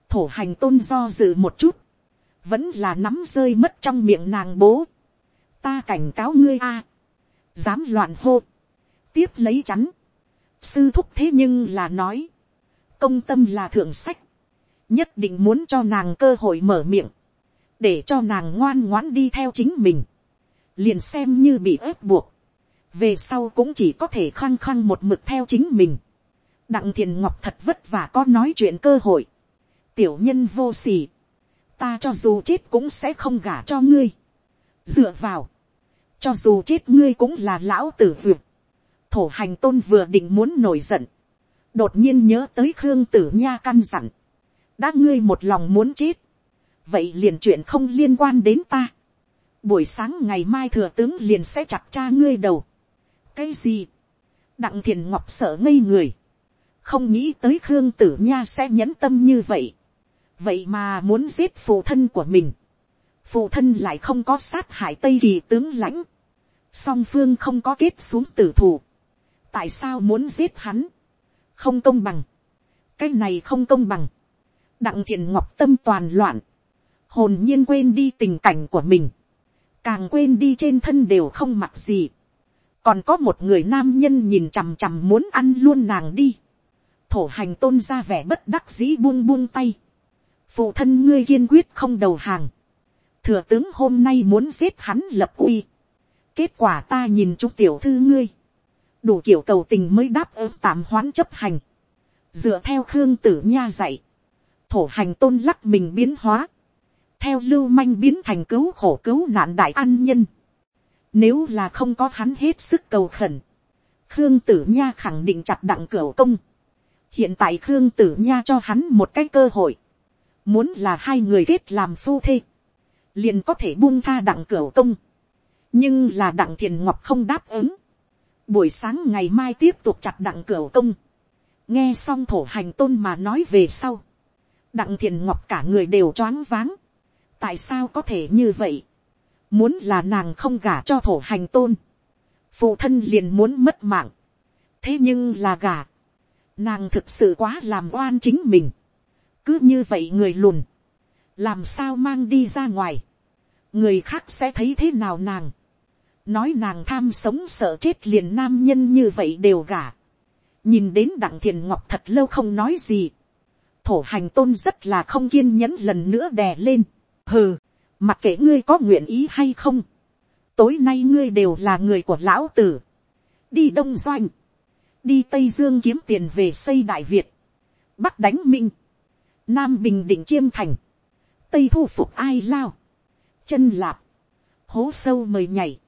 A: thổ hành tôn do dự một chút, vẫn là nắm rơi mất trong miệng nàng bố. ta cảnh cáo ngươi a, dám loạn hô, tiếp lấy chắn, sư thúc thế nhưng là nói, công tâm là thượng sách, nhất định muốn cho nàng cơ hội mở miệng, để cho nàng ngoan ngoãn đi theo chính mình, liền xem như bị ép buộc, về sau cũng chỉ có thể khăng khăng một mực theo chính mình. đặng thiền ngọc thật vất vả có nói chuyện cơ hội, tiểu nhân vô s ỉ ta cho dù chết cũng sẽ không gả cho ngươi. dựa vào, cho dù chết ngươi cũng là lão tử duyệt. thổ hành tôn vừa định muốn nổi giận, đột nhiên nhớ tới khương tử nha căn dặn, đã ngươi một lòng muốn chết, vậy liền chuyện không liên quan đến ta. buổi sáng ngày mai thừa tướng liền sẽ chặt cha ngươi đầu cái gì, đặng thiền ngọc sợ ngây người, không nghĩ tới khương tử nha sẽ nhẫn tâm như vậy. Vậy mà muốn giết phụ thân của mình, phụ thân lại không có sát hại tây kỳ tướng lãnh, song phương không có kết xuống tử thủ, tại sao muốn giết hắn, không công bằng, cái này không công bằng, đặng thiền ngọc tâm toàn loạn, hồn nhiên quên đi tình cảnh của mình, càng quên đi trên thân đều không mặc gì, còn có một người nam nhân nhìn chằm chằm muốn ăn luôn nàng đi, thổ hành tôn ra vẻ bất đắc dĩ buông buông tay, phụ thân ngươi kiên quyết không đầu hàng, thừa tướng hôm nay muốn giết hắn lập uy, kết quả ta nhìn chú tiểu thư ngươi, đủ kiểu cầu tình mới đáp ứng tạm hoãn chấp hành, dựa theo khương tử nha dạy, thổ hành tôn lắc mình biến hóa, theo lưu manh biến thành cứu khổ cứu nạn đại an nhân, nếu là không có hắn hết sức cầu khẩn, khương tử nha khẳng định chặt đặng cửa công, hiện tại khương tử nha cho hắn một cái cơ hội, Muốn là hai người kết làm phu thê. Liền có thể buông tha đặng cửa công. Nhưng là đặng thiền ngọc không đáp ứng. Buổi sáng ngày mai tiếp tục chặt đặng cửa công. Nghe xong thổ hành tôn mà nói về sau. Đặng thiền ngọc cả người đều choáng váng. Tại sao có thể như vậy? Muốn là nàng không gả cho thổ hành tôn. Phụ thân liền muốn mất mạng. Thế nhưng là gả. Nàng thực sự quá làm oan chính mình cứ như vậy người lùn, làm sao mang đi ra ngoài, người khác sẽ thấy thế nào nàng, nói nàng tham sống sợ chết liền nam nhân như vậy đều gả, nhìn đến đặng thiền ngọc thật lâu không nói gì, thổ hành tôn rất là không kiên nhẫn lần nữa đè lên, hừ, mặc kệ ngươi có nguyện ý hay không, tối nay ngươi đều là người của lão tử, đi đông doanh, đi tây dương kiếm tiền về xây đại việt, bắc đánh minh, nam bình định chiêm thành, tây thu phục ai lao, chân lạp, hố sâu mời nhảy,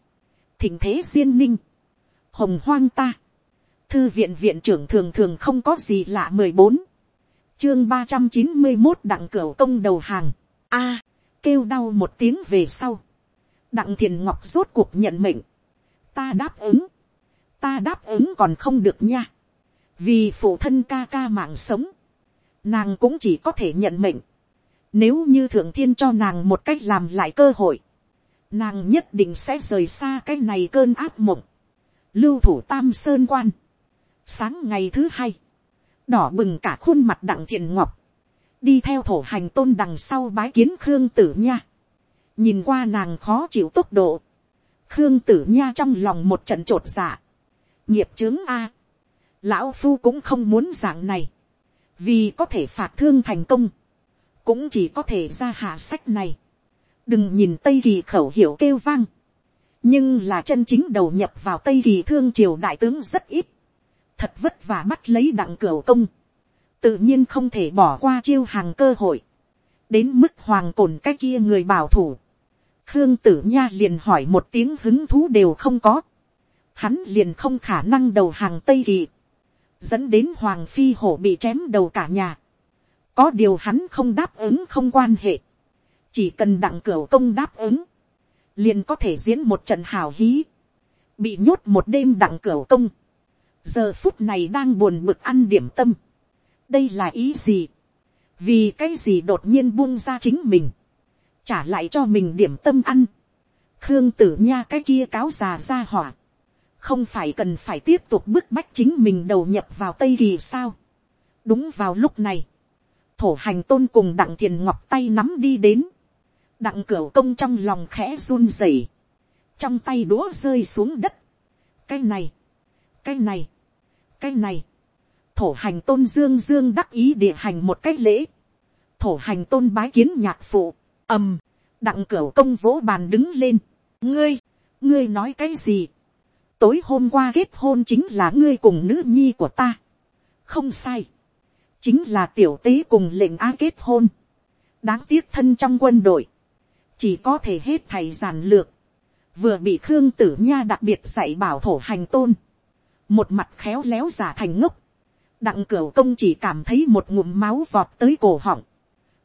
A: thỉnh thế duyên ninh, hồng hoang ta, thư viện viện trưởng thường thường không có gì lạ mười bốn, chương ba trăm chín mươi một đặng cửa công đầu hàng, a, kêu đau một tiếng về sau, đặng thiền ngọc rốt cuộc nhận mệnh, ta đáp ứng, ta đáp ứng còn không được nha, vì phụ thân ca ca mạng sống, nàng cũng chỉ có thể nhận mệnh, nếu như thượng thiên cho nàng một cách làm lại cơ hội, nàng nhất định sẽ rời xa cái này cơn áp mộng, lưu thủ tam sơn quan, sáng ngày thứ hai, đỏ bừng cả khuôn mặt đặng thiện ngọc, đi theo thổ hành tôn đằng sau bái kiến khương tử nha, nhìn qua nàng khó chịu tốc độ, khương tử nha trong lòng một trận t r ộ t dạ, nghiệp chướng a, lão phu cũng không muốn dạng này, vì có thể phạt thương thành công, cũng chỉ có thể ra hạ sách này, đừng nhìn tây kỳ khẩu hiệu kêu vang, nhưng là chân chính đầu nhập vào tây kỳ thương triều đại tướng rất ít, thật vất vả bắt lấy đặng cửa công, tự nhiên không thể bỏ qua chiêu hàng cơ hội, đến mức hoàng cồn cái kia người bảo thủ, khương tử nha liền hỏi một tiếng hứng thú đều không có. Hắn liền không khả năng đầu hàng tây kỳ. dẫn đến hoàng phi hổ bị chém đầu cả nhà. có điều hắn không đáp ứng không quan hệ. chỉ cần đặng cửa công đáp ứng. liền có thể diễn một trận hào hí. bị nhốt một đêm đặng cửa công. giờ phút này đang buồn bực ăn điểm tâm đây là ý gì. vì cái gì đột nhiên buông ra chính mình trả lại cho mình điểm tâm ăn. khương tử nha cái kia cáo già ra hỏa, không phải cần phải tiếp tục bức bách chính mình đầu nhập vào tây kỳ sao. đúng vào lúc này, thổ hành tôn cùng đặng thiền ngọc tay nắm đi đến, đặng cửa công trong lòng khẽ run rẩy, trong tay đũa rơi xuống đất. cái này, cái này, cái này, thổ hành tôn dương dương đắc ý địa hành một cái lễ, thổ hành tôn bái kiến nhạc phụ, ầm, đặng cửu công vỗ bàn đứng lên. ngươi, ngươi nói cái gì. tối hôm qua kết hôn chính là ngươi cùng nữ nhi của ta. không sai. chính là tiểu tế cùng lệnh á kết hôn. đáng tiếc thân trong quân đội. chỉ có thể hết thầy giản lược. vừa bị khương tử nha đặc biệt dạy bảo thổ hành tôn. một mặt khéo léo giả thành ngốc đặng cửu công chỉ cảm thấy một ngụm máu vọt tới cổ họng.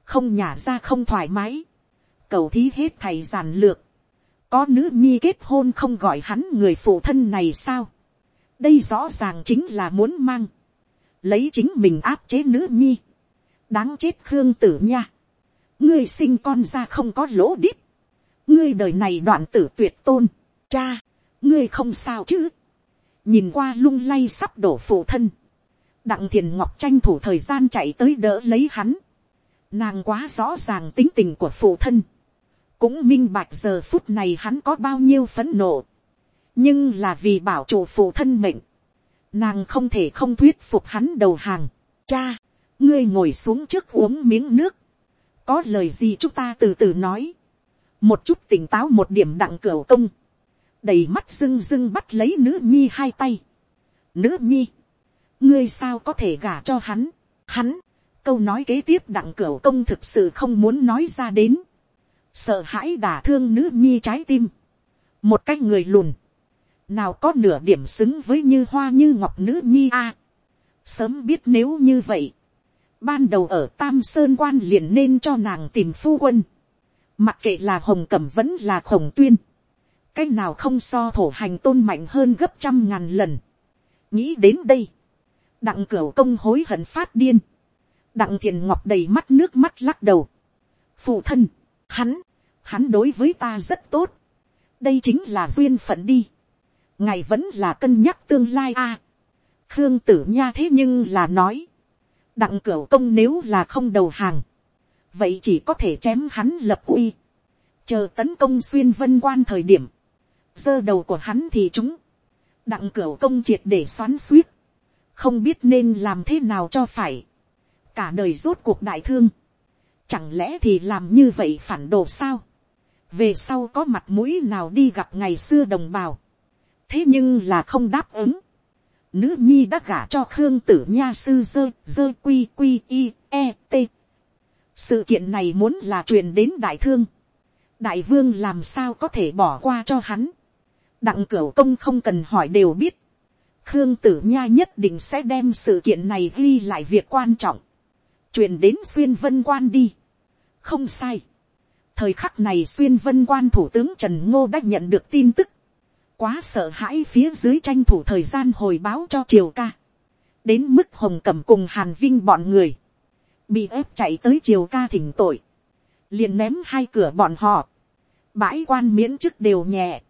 A: không nhả ra không thoải mái cầu thí hết thầy giàn lược. Có nữ nhi kết hôn không gọi hắn người phụ thân này sao? Đây rõ ràng chính là muốn mang. Lấy chính mình áp chế nữ nhi. Đáng chết Khương tử nha. Ngươi sinh con ra không có lỗ đít. Ngươi đời này đoạn tử tuyệt tôn. Cha, ngươi không sao chứ. Nhìn qua lung lay sắp đổ phụ thân. Đặng thiền ngọc tranh thủ thời gian chạy tới đỡ lấy hắn. Nàng quá rõ ràng tính tình của phụ thân cũng minh bạch giờ phút này hắn có bao nhiêu phấn nộ, nhưng là vì bảo chủ phụ thân mệnh, nàng không thể không thuyết phục hắn đầu hàng. Cha, ngươi ngồi xuống trước uống miếng nước, có lời gì chúng ta từ từ nói, một chút tỉnh táo một điểm đặng cửa công, đầy mắt rưng rưng bắt lấy nữ nhi hai tay. Nữ nhi, ngươi sao có thể gả cho hắn, hắn, câu nói kế tiếp đặng cửa công thực sự không muốn nói ra đến. Sợ hãi đả thương nữ nhi trái tim, một cái người lùn, nào có nửa điểm xứng với như hoa như ngọc nữ nhi a. sớm biết nếu như vậy, ban đầu ở tam sơn quan liền nên cho nàng tìm phu quân, mặc kệ là hồng cẩm vẫn là khổng tuyên, cái nào không so thổ hành tôn mạnh hơn gấp trăm ngàn lần. nghĩ đến đây, đặng cửu công hối hận phát điên, đặng thiền ngọc đầy mắt nước mắt lắc đầu, phụ thân, Hắn, hắn đối với ta rất tốt. Đây chính là duyên phận đi. Ngài vẫn là cân nhắc tương lai a. Khương tử nha thế nhưng là nói. Đặng cửu công nếu là không đầu hàng. Vậy chỉ có thể chém hắn lập uy. Chờ tấn công xuyên vân quan thời điểm. giơ đầu của hắn thì chúng, đặng cửu công triệt để xoắn suýt, không biết nên làm thế nào cho phải, cả đời rốt cuộc đại thương, chẳng lẽ thì làm như vậy phản đồ sao, về sau có mặt mũi nào đi gặp ngày xưa đồng bào, thế nhưng là không đáp ứng, nữ nhi đã gả cho khương tử nha sư dơ dơ quy quy i e t. Sự kiện này muốn là truyền đến đại thương, đại vương làm sao có thể bỏ qua cho hắn, đặng cửu công không cần hỏi đều biết, khương tử nha nhất định sẽ đem sự kiện này ghi lại việc quan trọng, truyền đến xuyên vân quan đi, không sai, thời khắc này xuyên vân quan thủ tướng trần ngô đã nhận được tin tức, quá sợ hãi phía dưới tranh thủ thời gian hồi báo cho triều ca, đến mức hồng cẩm cùng hàn vinh bọn người, bị ép chạy tới triều ca thỉnh tội, liền ném hai cửa bọn họ, bãi quan miễn chức đều nhẹ,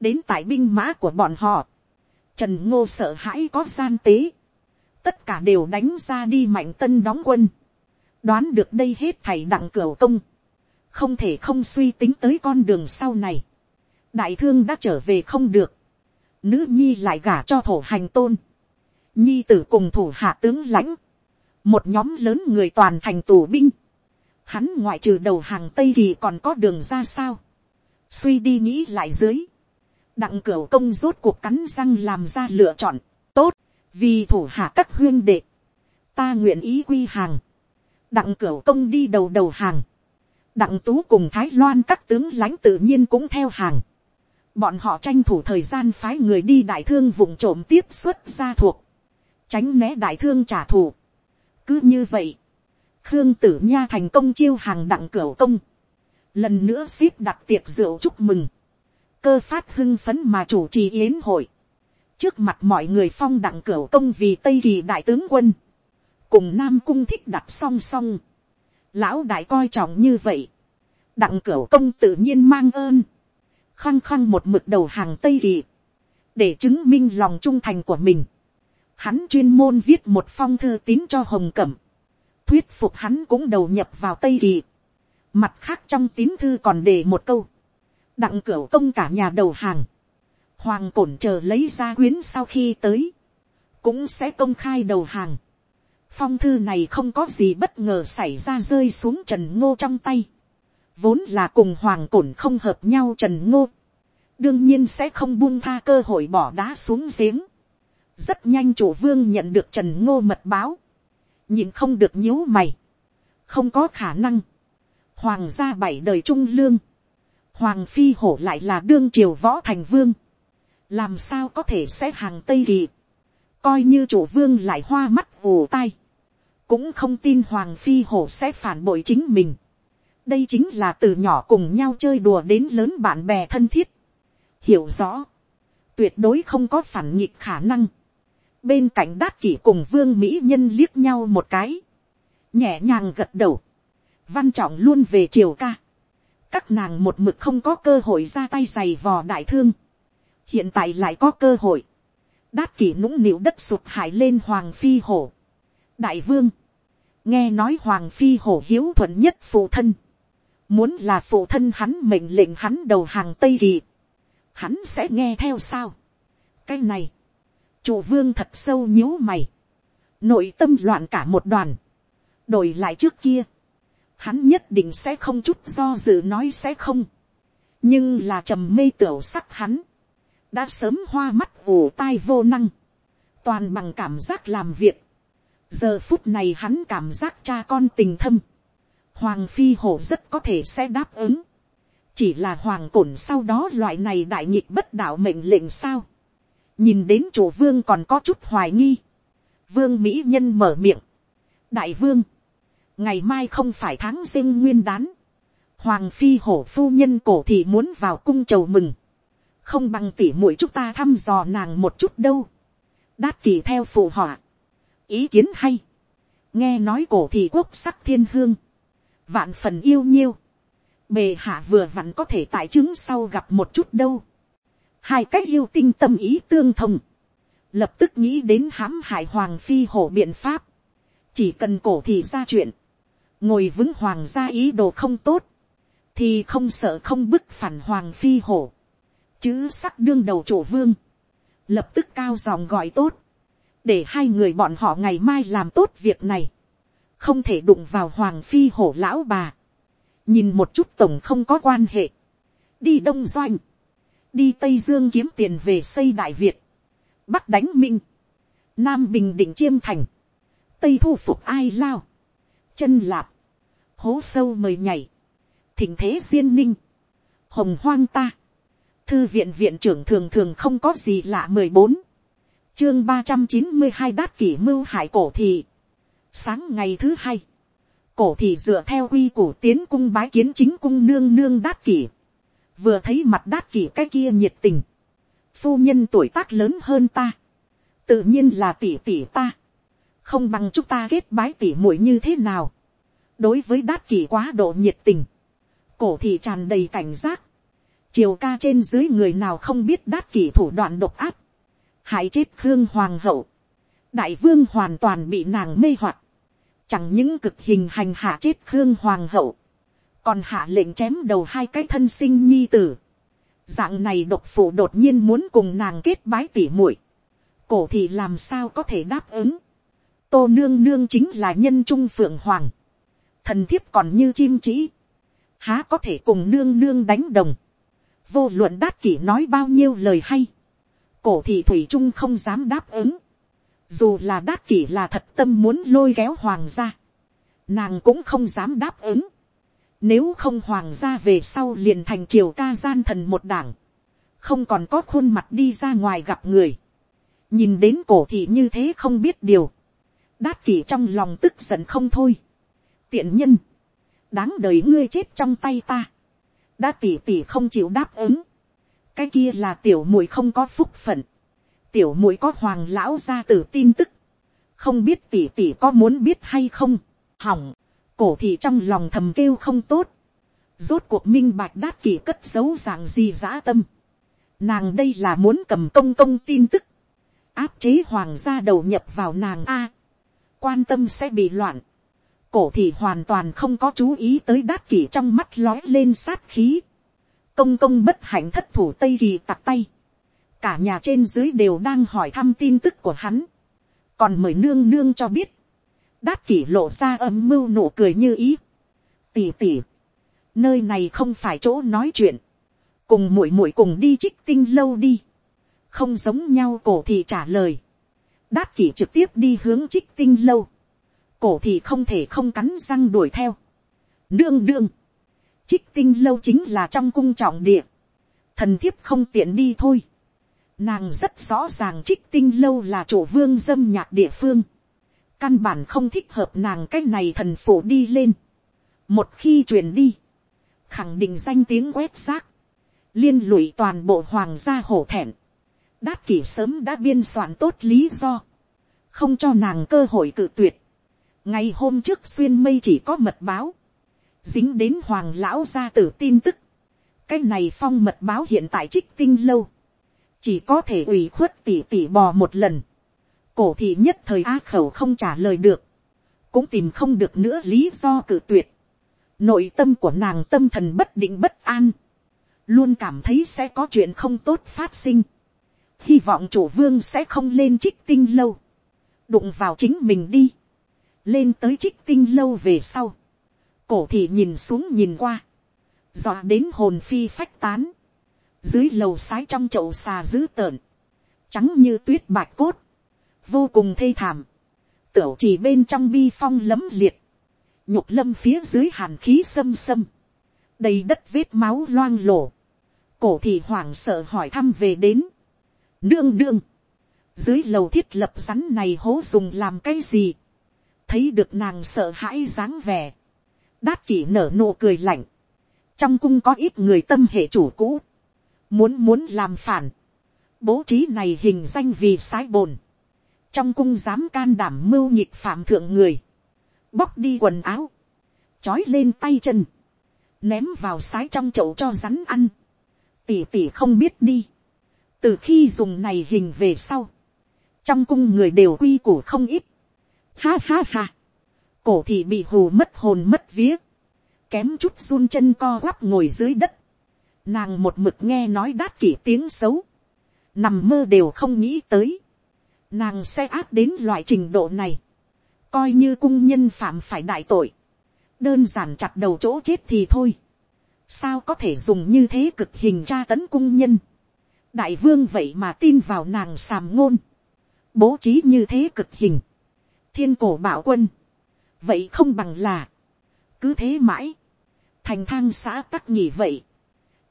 A: đến tại binh mã của bọn họ, trần ngô sợ hãi có gian tế, tất cả đều đánh ra đi mạnh tân đóng quân, đoán được đây hết thầy đặng cửu công, không thể không suy tính tới con đường sau này, đại thương đã trở về không được, nữ nhi lại gả cho thổ hành tôn, nhi tử cùng thủ hạ tướng lãnh, một nhóm lớn người toàn thành tù binh, hắn ngoại trừ đầu hàng tây thì còn có đường ra sao, suy đi nghĩ lại dưới, đặng cửu công rốt cuộc cắn răng làm ra lựa chọn, tốt, vì thủ hạ các huyên đệ, ta nguyện ý quy hàng, đặng cửu công đi đầu đầu hàng, đặng tú cùng thái loan các tướng lãnh tự nhiên cũng theo hàng, bọn họ tranh thủ thời gian phái người đi đại thương vùng trộm tiếp xuất ra thuộc, tránh né đại thương trả thù. cứ như vậy, khương tử nha thành công chiêu hàng đặng cửa công, lần nữa ship đặt tiệc rượu chúc mừng, cơ phát hưng phấn mà chủ trì yến hội, trước mặt mọi người phong đặng cửa công vì tây kỳ đại tướng quân, cùng nam cung thích đặt song song, lão đại coi trọng như vậy, đặng cửa công tự nhiên mang ơn, khăng khăng một mực đầu hàng tây kỳ, để chứng minh lòng trung thành của mình. Hắn chuyên môn viết một phong thư tín cho hồng cẩm, thuyết phục hắn cũng đầu nhập vào tây kỳ. mặt khác trong tín thư còn để một câu, đặng cửa công cả nhà đầu hàng, hoàng cổn chờ lấy ra quyến sau khi tới, cũng sẽ công khai đầu hàng. phong thư này không có gì bất ngờ xảy ra rơi xuống trần ngô trong tay. Vốn là cùng hoàng cổn không hợp nhau trần ngô, đương nhiên sẽ không buông tha cơ hội bỏ đá xuống giếng. rất nhanh chủ vương nhận được trần ngô mật báo, nhìn không được nhíu mày, không có khả năng, hoàng gia bảy đời trung lương, hoàng phi hổ lại là đương triều võ thành vương, làm sao có thể sẽ hàng tây kỳ, coi như chủ vương lại hoa mắt ù tai, cũng không tin hoàng phi hổ sẽ phản bội chính mình. Đây chính là từ nhỏ cùng nhau chơi đùa đến lớn bạn bè thân thiết. hiểu rõ, tuyệt đối không có phản nghịch khả năng. bên cạnh đát kỷ cùng vương mỹ nhân liếc nhau một cái, nhẹ nhàng gật đầu, văn trọng luôn về triều ca các nàng một mực không có cơ hội ra tay giày vò đại thương. hiện tại lại có cơ hội. đát kỷ nũng nịu đất sụt hại lên hoàng phi hổ. đại vương, nghe nói hoàng phi hổ hiếu thuận nhất phụ thân Muốn là phụ thân hắn mệnh lệnh hắn đầu hàng Tây Kỳ. Hắn sẽ nghe theo sao? Cái này. Chủ vương thật sâu nhíu mày. Nội tâm loạn cả một đoàn. Đổi lại trước kia. Hắn nhất định sẽ không chút do dự nói sẽ không. Nhưng là trầm mê tiểu sắc hắn. Đã sớm hoa mắt ủ tai vô năng. Toàn bằng cảm giác làm việc. Giờ phút này hắn cảm giác cha con tình thâm Hoàng phi hổ rất có thể sẽ đáp ứng. Chỉ là hoàng cổn sau đó loại này đại nhịp bất đạo mệnh lệnh sao. Nhìn đến chủ vương còn có chút hoài nghi. Vương Mỹ Nhân mở miệng. Đại vương. Ngày mai không phải tháng riêng nguyên đán. Hoàng phi hổ phu nhân cổ thì muốn vào cung chầu mừng. Không bằng tỉ mũi chúng ta thăm dò nàng một chút đâu. Đát kỳ theo phụ họa. Ý kiến hay. Nghe nói cổ thì quốc sắc thiên hương vạn phần yêu nhiêu, bề hạ vừa vặn có thể tại chứng sau gặp một chút đâu, hai cách yêu tinh tâm ý tương thông, lập tức nghĩ đến hãm hại hoàng phi hổ biện pháp, chỉ cần cổ thì ra chuyện, ngồi vững hoàng gia ý đồ không tốt, thì không sợ không bức phản hoàng phi hổ, chữ sắc đương đầu chủ vương, lập tức cao giọng gọi tốt, để hai người bọn họ ngày mai làm tốt việc này, không thể đụng vào hoàng phi hổ lão bà, nhìn một chút tổng không có quan hệ, đi đông doanh, đi tây dương kiếm tiền về xây đại việt, bắc đánh minh, nam bình định chiêm thành, tây thu phục ai lao, chân lạp, hố sâu mời nhảy, thỉnh thế duyên ninh, hồng hoang ta, thư viện viện trưởng thường thường không có gì lạ mười bốn, chương ba trăm chín mươi hai đát kỷ mưu hải cổ thị, sáng ngày thứ hai, cổ thị dựa theo quy củ tiến cung bái kiến chính cung nương nương đát kỷ, vừa thấy mặt đát kỷ cái kia nhiệt tình, phu nhân tuổi tác lớn hơn ta, tự nhiên là tỷ tỷ ta, không bằng chúng ta kết bái tỷ muội như thế nào, đối với đát kỷ quá độ nhiệt tình, cổ thị tràn đầy cảnh giác, triều ca trên dưới người nào không biết đát kỷ thủ đoạn độc áp, hại chết khương hoàng hậu, đại vương hoàn toàn bị nàng mê hoặc, chẳng những cực hình hành hạ chết khương hoàng hậu, còn hạ lệnh chém đầu hai cái thân sinh nhi tử, dạng này độc phụ đột nhiên muốn cùng nàng kết bái tỉ muội, cổ thì làm sao có thể đáp ứng, tô nương nương chính là nhân trung phượng hoàng, thần thiếp còn như chim chỉ, há có thể cùng nương nương đánh đồng, vô luận đát kỷ nói bao nhiêu lời hay, cổ thị thủy trung không dám đáp ứng, dù là đát kỷ là thật tâm muốn lôi kéo hoàng gia, nàng cũng không dám đáp ứng, nếu không hoàng gia về sau liền thành triều ca gian thần một đảng, không còn có khuôn mặt đi ra ngoài gặp người, nhìn đến cổ thị như thế không biết điều, đát kỷ trong lòng tức giận không thôi, tiện nhân, đáng đời ngươi chết trong tay ta, đã tỉ tỉ không chịu đáp ứng, cái kia là tiểu muội không có phúc phận, tiểu muội có hoàng lão gia tử tin tức, không biết tỉ tỉ có muốn biết hay không, hỏng, cổ thị trong lòng thầm kêu không tốt, rốt cuộc minh bạch đát kỳ cất giấu dạng gì dã tâm, nàng đây là muốn cầm công công tin tức, áp chế hoàng gia đầu nhập vào nàng a, quan tâm sẽ bị loạn, cổ thì hoàn toàn không có chú ý tới đát kỷ trong mắt lói lên sát khí. công công bất hạnh thất thủ tây kỳ tặc tay. cả nhà trên dưới đều đang hỏi thăm tin tức của hắn. còn mời nương nương cho biết. đát kỷ lộ ra âm mưu nụ cười như ý. tỉ tỉ. nơi này không phải chỗ nói chuyện. cùng muội muội cùng đi trích tinh lâu đi. không giống nhau, cổ thì trả lời. đát kỷ trực tiếp đi hướng trích tinh lâu cổ thì không thể không cắn răng đuổi theo. đương đương, trích tinh lâu chính là trong cung trọng địa, thần thiếp không tiện đi thôi. Nàng rất rõ ràng trích tinh lâu là chủ vương dâm nhạc địa phương. Căn bản không thích hợp nàng cách này thần phủ đi lên. Một khi truyền đi, khẳng định danh tiếng quét xác, liên lụy toàn bộ hoàng gia hổ thẹn. Đát kỷ sớm đã biên soạn tốt lý do, không cho nàng cơ hội cự tuyệt ngày hôm trước xuyên mây chỉ có mật báo, dính đến hoàng lão gia tử tin tức, cái này phong mật báo hiện tại trích tinh lâu, chỉ có thể ủy khuất tỉ tỉ bò một lần, cổ thị nhất thời á khẩu không trả lời được, cũng tìm không được nữa lý do cự tuyệt, nội tâm của nàng tâm thần bất định bất an, luôn cảm thấy sẽ có chuyện không tốt phát sinh, hy vọng chủ vương sẽ không lên trích tinh lâu, đụng vào chính mình đi, lên tới trích tinh lâu về sau, cổ thị nhìn xuống nhìn qua, dọa đến hồn phi phách tán, dưới lầu sái trong chậu xà dữ tợn, trắng như tuyết bạch cốt, vô cùng thê thảm, tửu chỉ bên trong bi phong lấm liệt, nhục lâm phía dưới hàn khí xâm xâm, đầy đất vết máu loang lổ, cổ thị hoảng sợ hỏi thăm về đến, đương đương, dưới lầu thiết lập rắn này hố dùng làm cái gì, thấy được nàng sợ hãi dáng vẻ, đát kỷ nở nụ cười lạnh, trong cung có ít người tâm hệ chủ cũ, muốn muốn làm phản, bố trí này hình danh vì sái bồn, trong cung dám can đảm mưu nhịp phạm thượng người, bóc đi quần áo, trói lên tay chân, ném vào sái trong chậu cho rắn ăn, tỉ tỉ không biết đi, từ khi dùng này hình về sau, trong cung người đều quy củ không ít, Ha ha ha. Cổ thị bị hù mất hồn mất vía. Kém chút run chân co quắp ngồi dưới đất. nàng một mực nghe nói đát kỷ tiếng xấu, nằm mơ đều không nghĩ tới, nàng sẽ áp đến loại trình độ này, coi như cung nhân phạm phải đại tội, đơn giản chặt đầu chỗ chết thì thôi, sao có thể dùng như thế cực hình tra tấn cung nhân, đại vương vậy mà tin vào nàng sàm ngôn, bố trí như thế cực hình, thiên cổ bảo quân, vậy không bằng là, cứ thế mãi, thành thang xã tắc nhỉ vậy,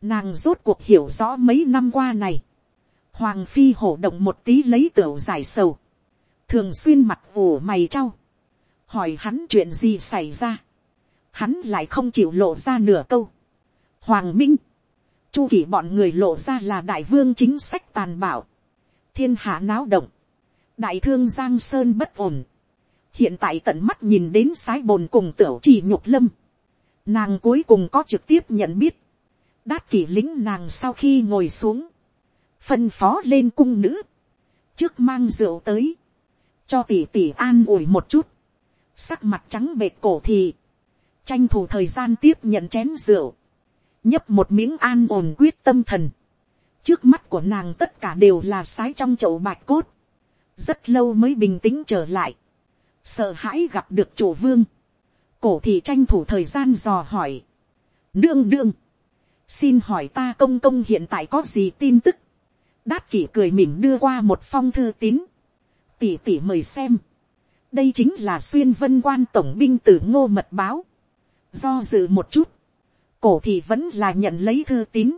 A: nàng rốt cuộc hiểu rõ mấy năm qua này, hoàng phi hổ động một tí lấy tửu giải sầu, thường xuyên mặt ủ mày trao, hỏi hắn chuyện gì xảy ra, hắn lại không chịu lộ ra nửa câu. Hoàng Minh, chu kỷ bọn người lộ ra là đại vương chính sách tàn bạo, thiên hạ náo động, đại thương giang sơn bất ổn, hiện tại tận mắt nhìn đến sái bồn cùng tiểu trì nhục lâm, nàng cuối cùng có trực tiếp nhận biết, đát kỷ lính nàng sau khi ngồi xuống, phân phó lên cung nữ, trước mang rượu tới, cho tỷ tỷ an ủi một chút, sắc mặt trắng bệt cổ thì, tranh thủ thời gian tiếp nhận chén rượu, nhấp một miếng an ổn quyết tâm thần, trước mắt của nàng tất cả đều là sái trong chậu bạch cốt, rất lâu mới bình tĩnh trở lại, sợ hãi gặp được chủ vương, cổ thì tranh thủ thời gian dò hỏi, đương đương, xin hỏi ta công công hiện tại có gì tin tức, đát kỷ cười mỉm đưa qua một phong thư tín, tỉ tỉ mời xem, đây chính là xuyên vân quan tổng binh từ ngô mật báo, do dự một chút, cổ thì vẫn là nhận lấy thư tín,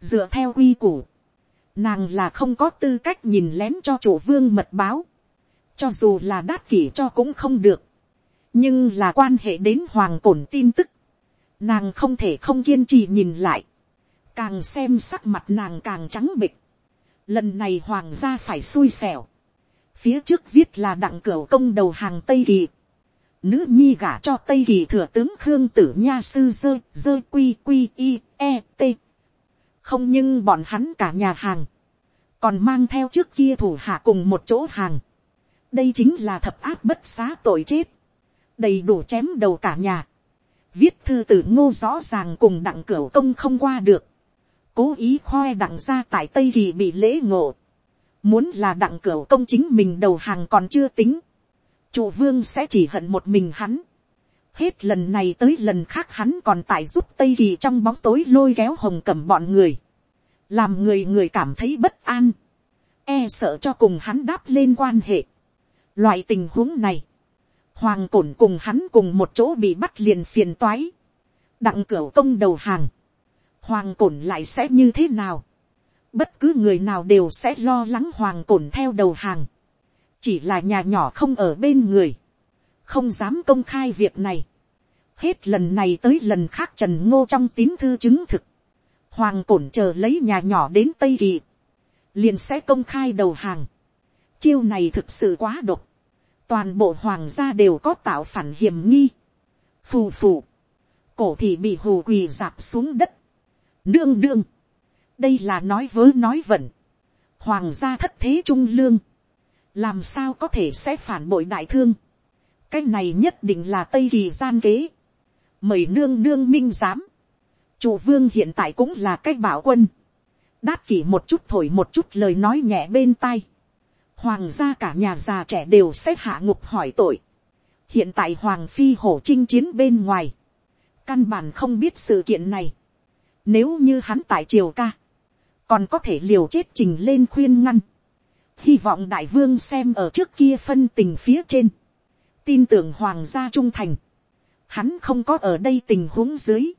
A: dựa theo quy củ, nàng là không có tư cách nhìn lén cho chủ vương mật báo, cho dù là đát kỷ cho cũng không được, nhưng là quan hệ đến hoàng cổn tin tức, nàng không thể không kiên trì nhìn lại, càng xem sắc mặt nàng càng trắng bịch, lần này hoàng gia phải xui xẻo, phía trước viết là đặng cửu công đầu hàng tây kỳ, nữ nhi gả cho tây kỳ thừa tướng khương tử nha sư dơ dơ quy quy i e t. Không nhưng bọn hắn cả nhà hàng. Còn mang theo trước kia thủ hạ cùng một chỗ hàng đây chính là thập áp bất xá tội chết đầy đủ chém đầu cả nhà viết thư từ ngô rõ ràng cùng đặng cửu công không qua được cố ý khoe đặng ra tại tây kỳ bị lễ ngộ muốn là đặng cửu công chính mình đầu hàng còn chưa tính Chủ vương sẽ chỉ hận một mình hắn. Hết lần này tới lần khác hắn còn tại giúp Tây Kỳ trong bóng tối lôi kéo hồng cẩm bọn người. Làm người người cảm thấy bất an. E sợ cho cùng hắn đáp lên quan hệ. Loại tình huống này. Hoàng cổn cùng hắn cùng một chỗ bị bắt liền phiền toái. Đặng cửu công đầu hàng. Hoàng cổn lại sẽ như thế nào? Bất cứ người nào đều sẽ lo lắng hoàng cổn theo đầu hàng chỉ là nhà nhỏ không ở bên người, không dám công khai việc này. hết lần này tới lần khác trần ngô trong tín thư chứng thực, hoàng cổn chờ lấy nhà nhỏ đến tây kỳ, liền sẽ công khai đầu hàng chiêu này thực sự quá độc, toàn bộ hoàng gia đều có tạo phản hiểm nghi, phù phù, cổ thì bị hù quỳ dạp xuống đất, đương đương, đây là nói vớ nói vẩn, hoàng gia thất thế trung lương, làm sao có thể sẽ phản bội đại thương, cái này nhất định là tây kỳ gian kế, mời nương nương minh giám, chủ vương hiện tại cũng là cái bảo quân, đát kỷ một chút thổi một chút lời nói nhẹ bên tai, hoàng gia cả nhà già trẻ đều sẽ hạ ngục hỏi tội, hiện tại hoàng phi hổ chinh chiến bên ngoài, căn bản không biết sự kiện này, nếu như hắn tại triều ca, còn có thể liều chết trình lên khuyên ngăn, hy vọng đại vương xem ở trước kia phân tình phía trên, tin tưởng hoàng gia trung thành, hắn không có ở đây tình huống dưới,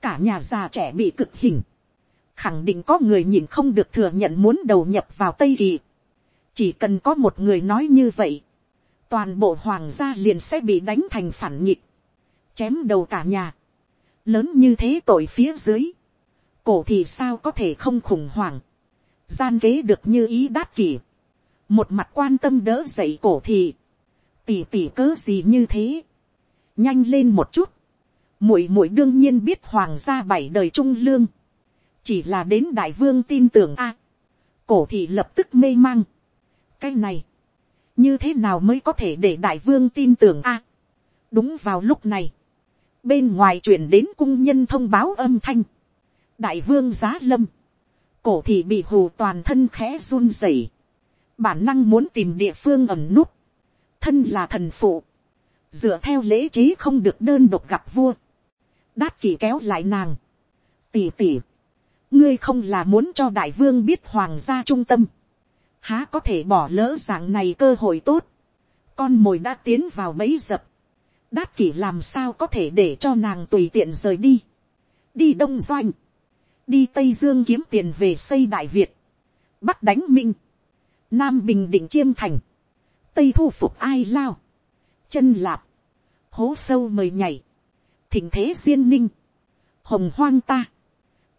A: cả nhà già trẻ bị cực hình, khẳng định có người nhìn không được thừa nhận muốn đầu nhập vào tây kỳ, chỉ cần có một người nói như vậy, toàn bộ hoàng gia liền sẽ bị đánh thành phản nhịp, chém đầu cả nhà, lớn như thế tội phía dưới, cổ thì sao có thể không khủng hoảng, gian kế được như ý đát kỷ, một mặt quan tâm đỡ dậy cổ thì, tỉ tỉ cớ gì như thế, nhanh lên một chút, muội muội đương nhiên biết hoàng gia bảy đời trung lương, chỉ là đến đại vương tin tưởng a, cổ thị lập tức mê mang, cái này, như thế nào mới có thể để đại vương tin tưởng a, đúng vào lúc này, bên ngoài chuyển đến cung nhân thông báo âm thanh, đại vương giá lâm, cổ thì bị hù toàn thân khẽ run rẩy, bản năng muốn tìm địa phương ẩm núp, thân là thần phụ, dựa theo lễ chế không được đơn độc gặp vua, đát kỷ kéo lại nàng, tỉ tỉ, ngươi không là muốn cho đại vương biết hoàng gia trung tâm, há có thể bỏ lỡ dạng này cơ hội tốt, con mồi đã tiến vào bẫy dập, đát kỷ làm sao có thể để cho nàng tùy tiện rời đi, đi đông doanh, đi tây dương kiếm tiền về xây đại việt, bắc đánh minh, nam bình định chiêm thành, tây thu phục ai lao, chân lạp, hố sâu mời nhảy, thỉnh thế duyên ninh, hồng hoang ta,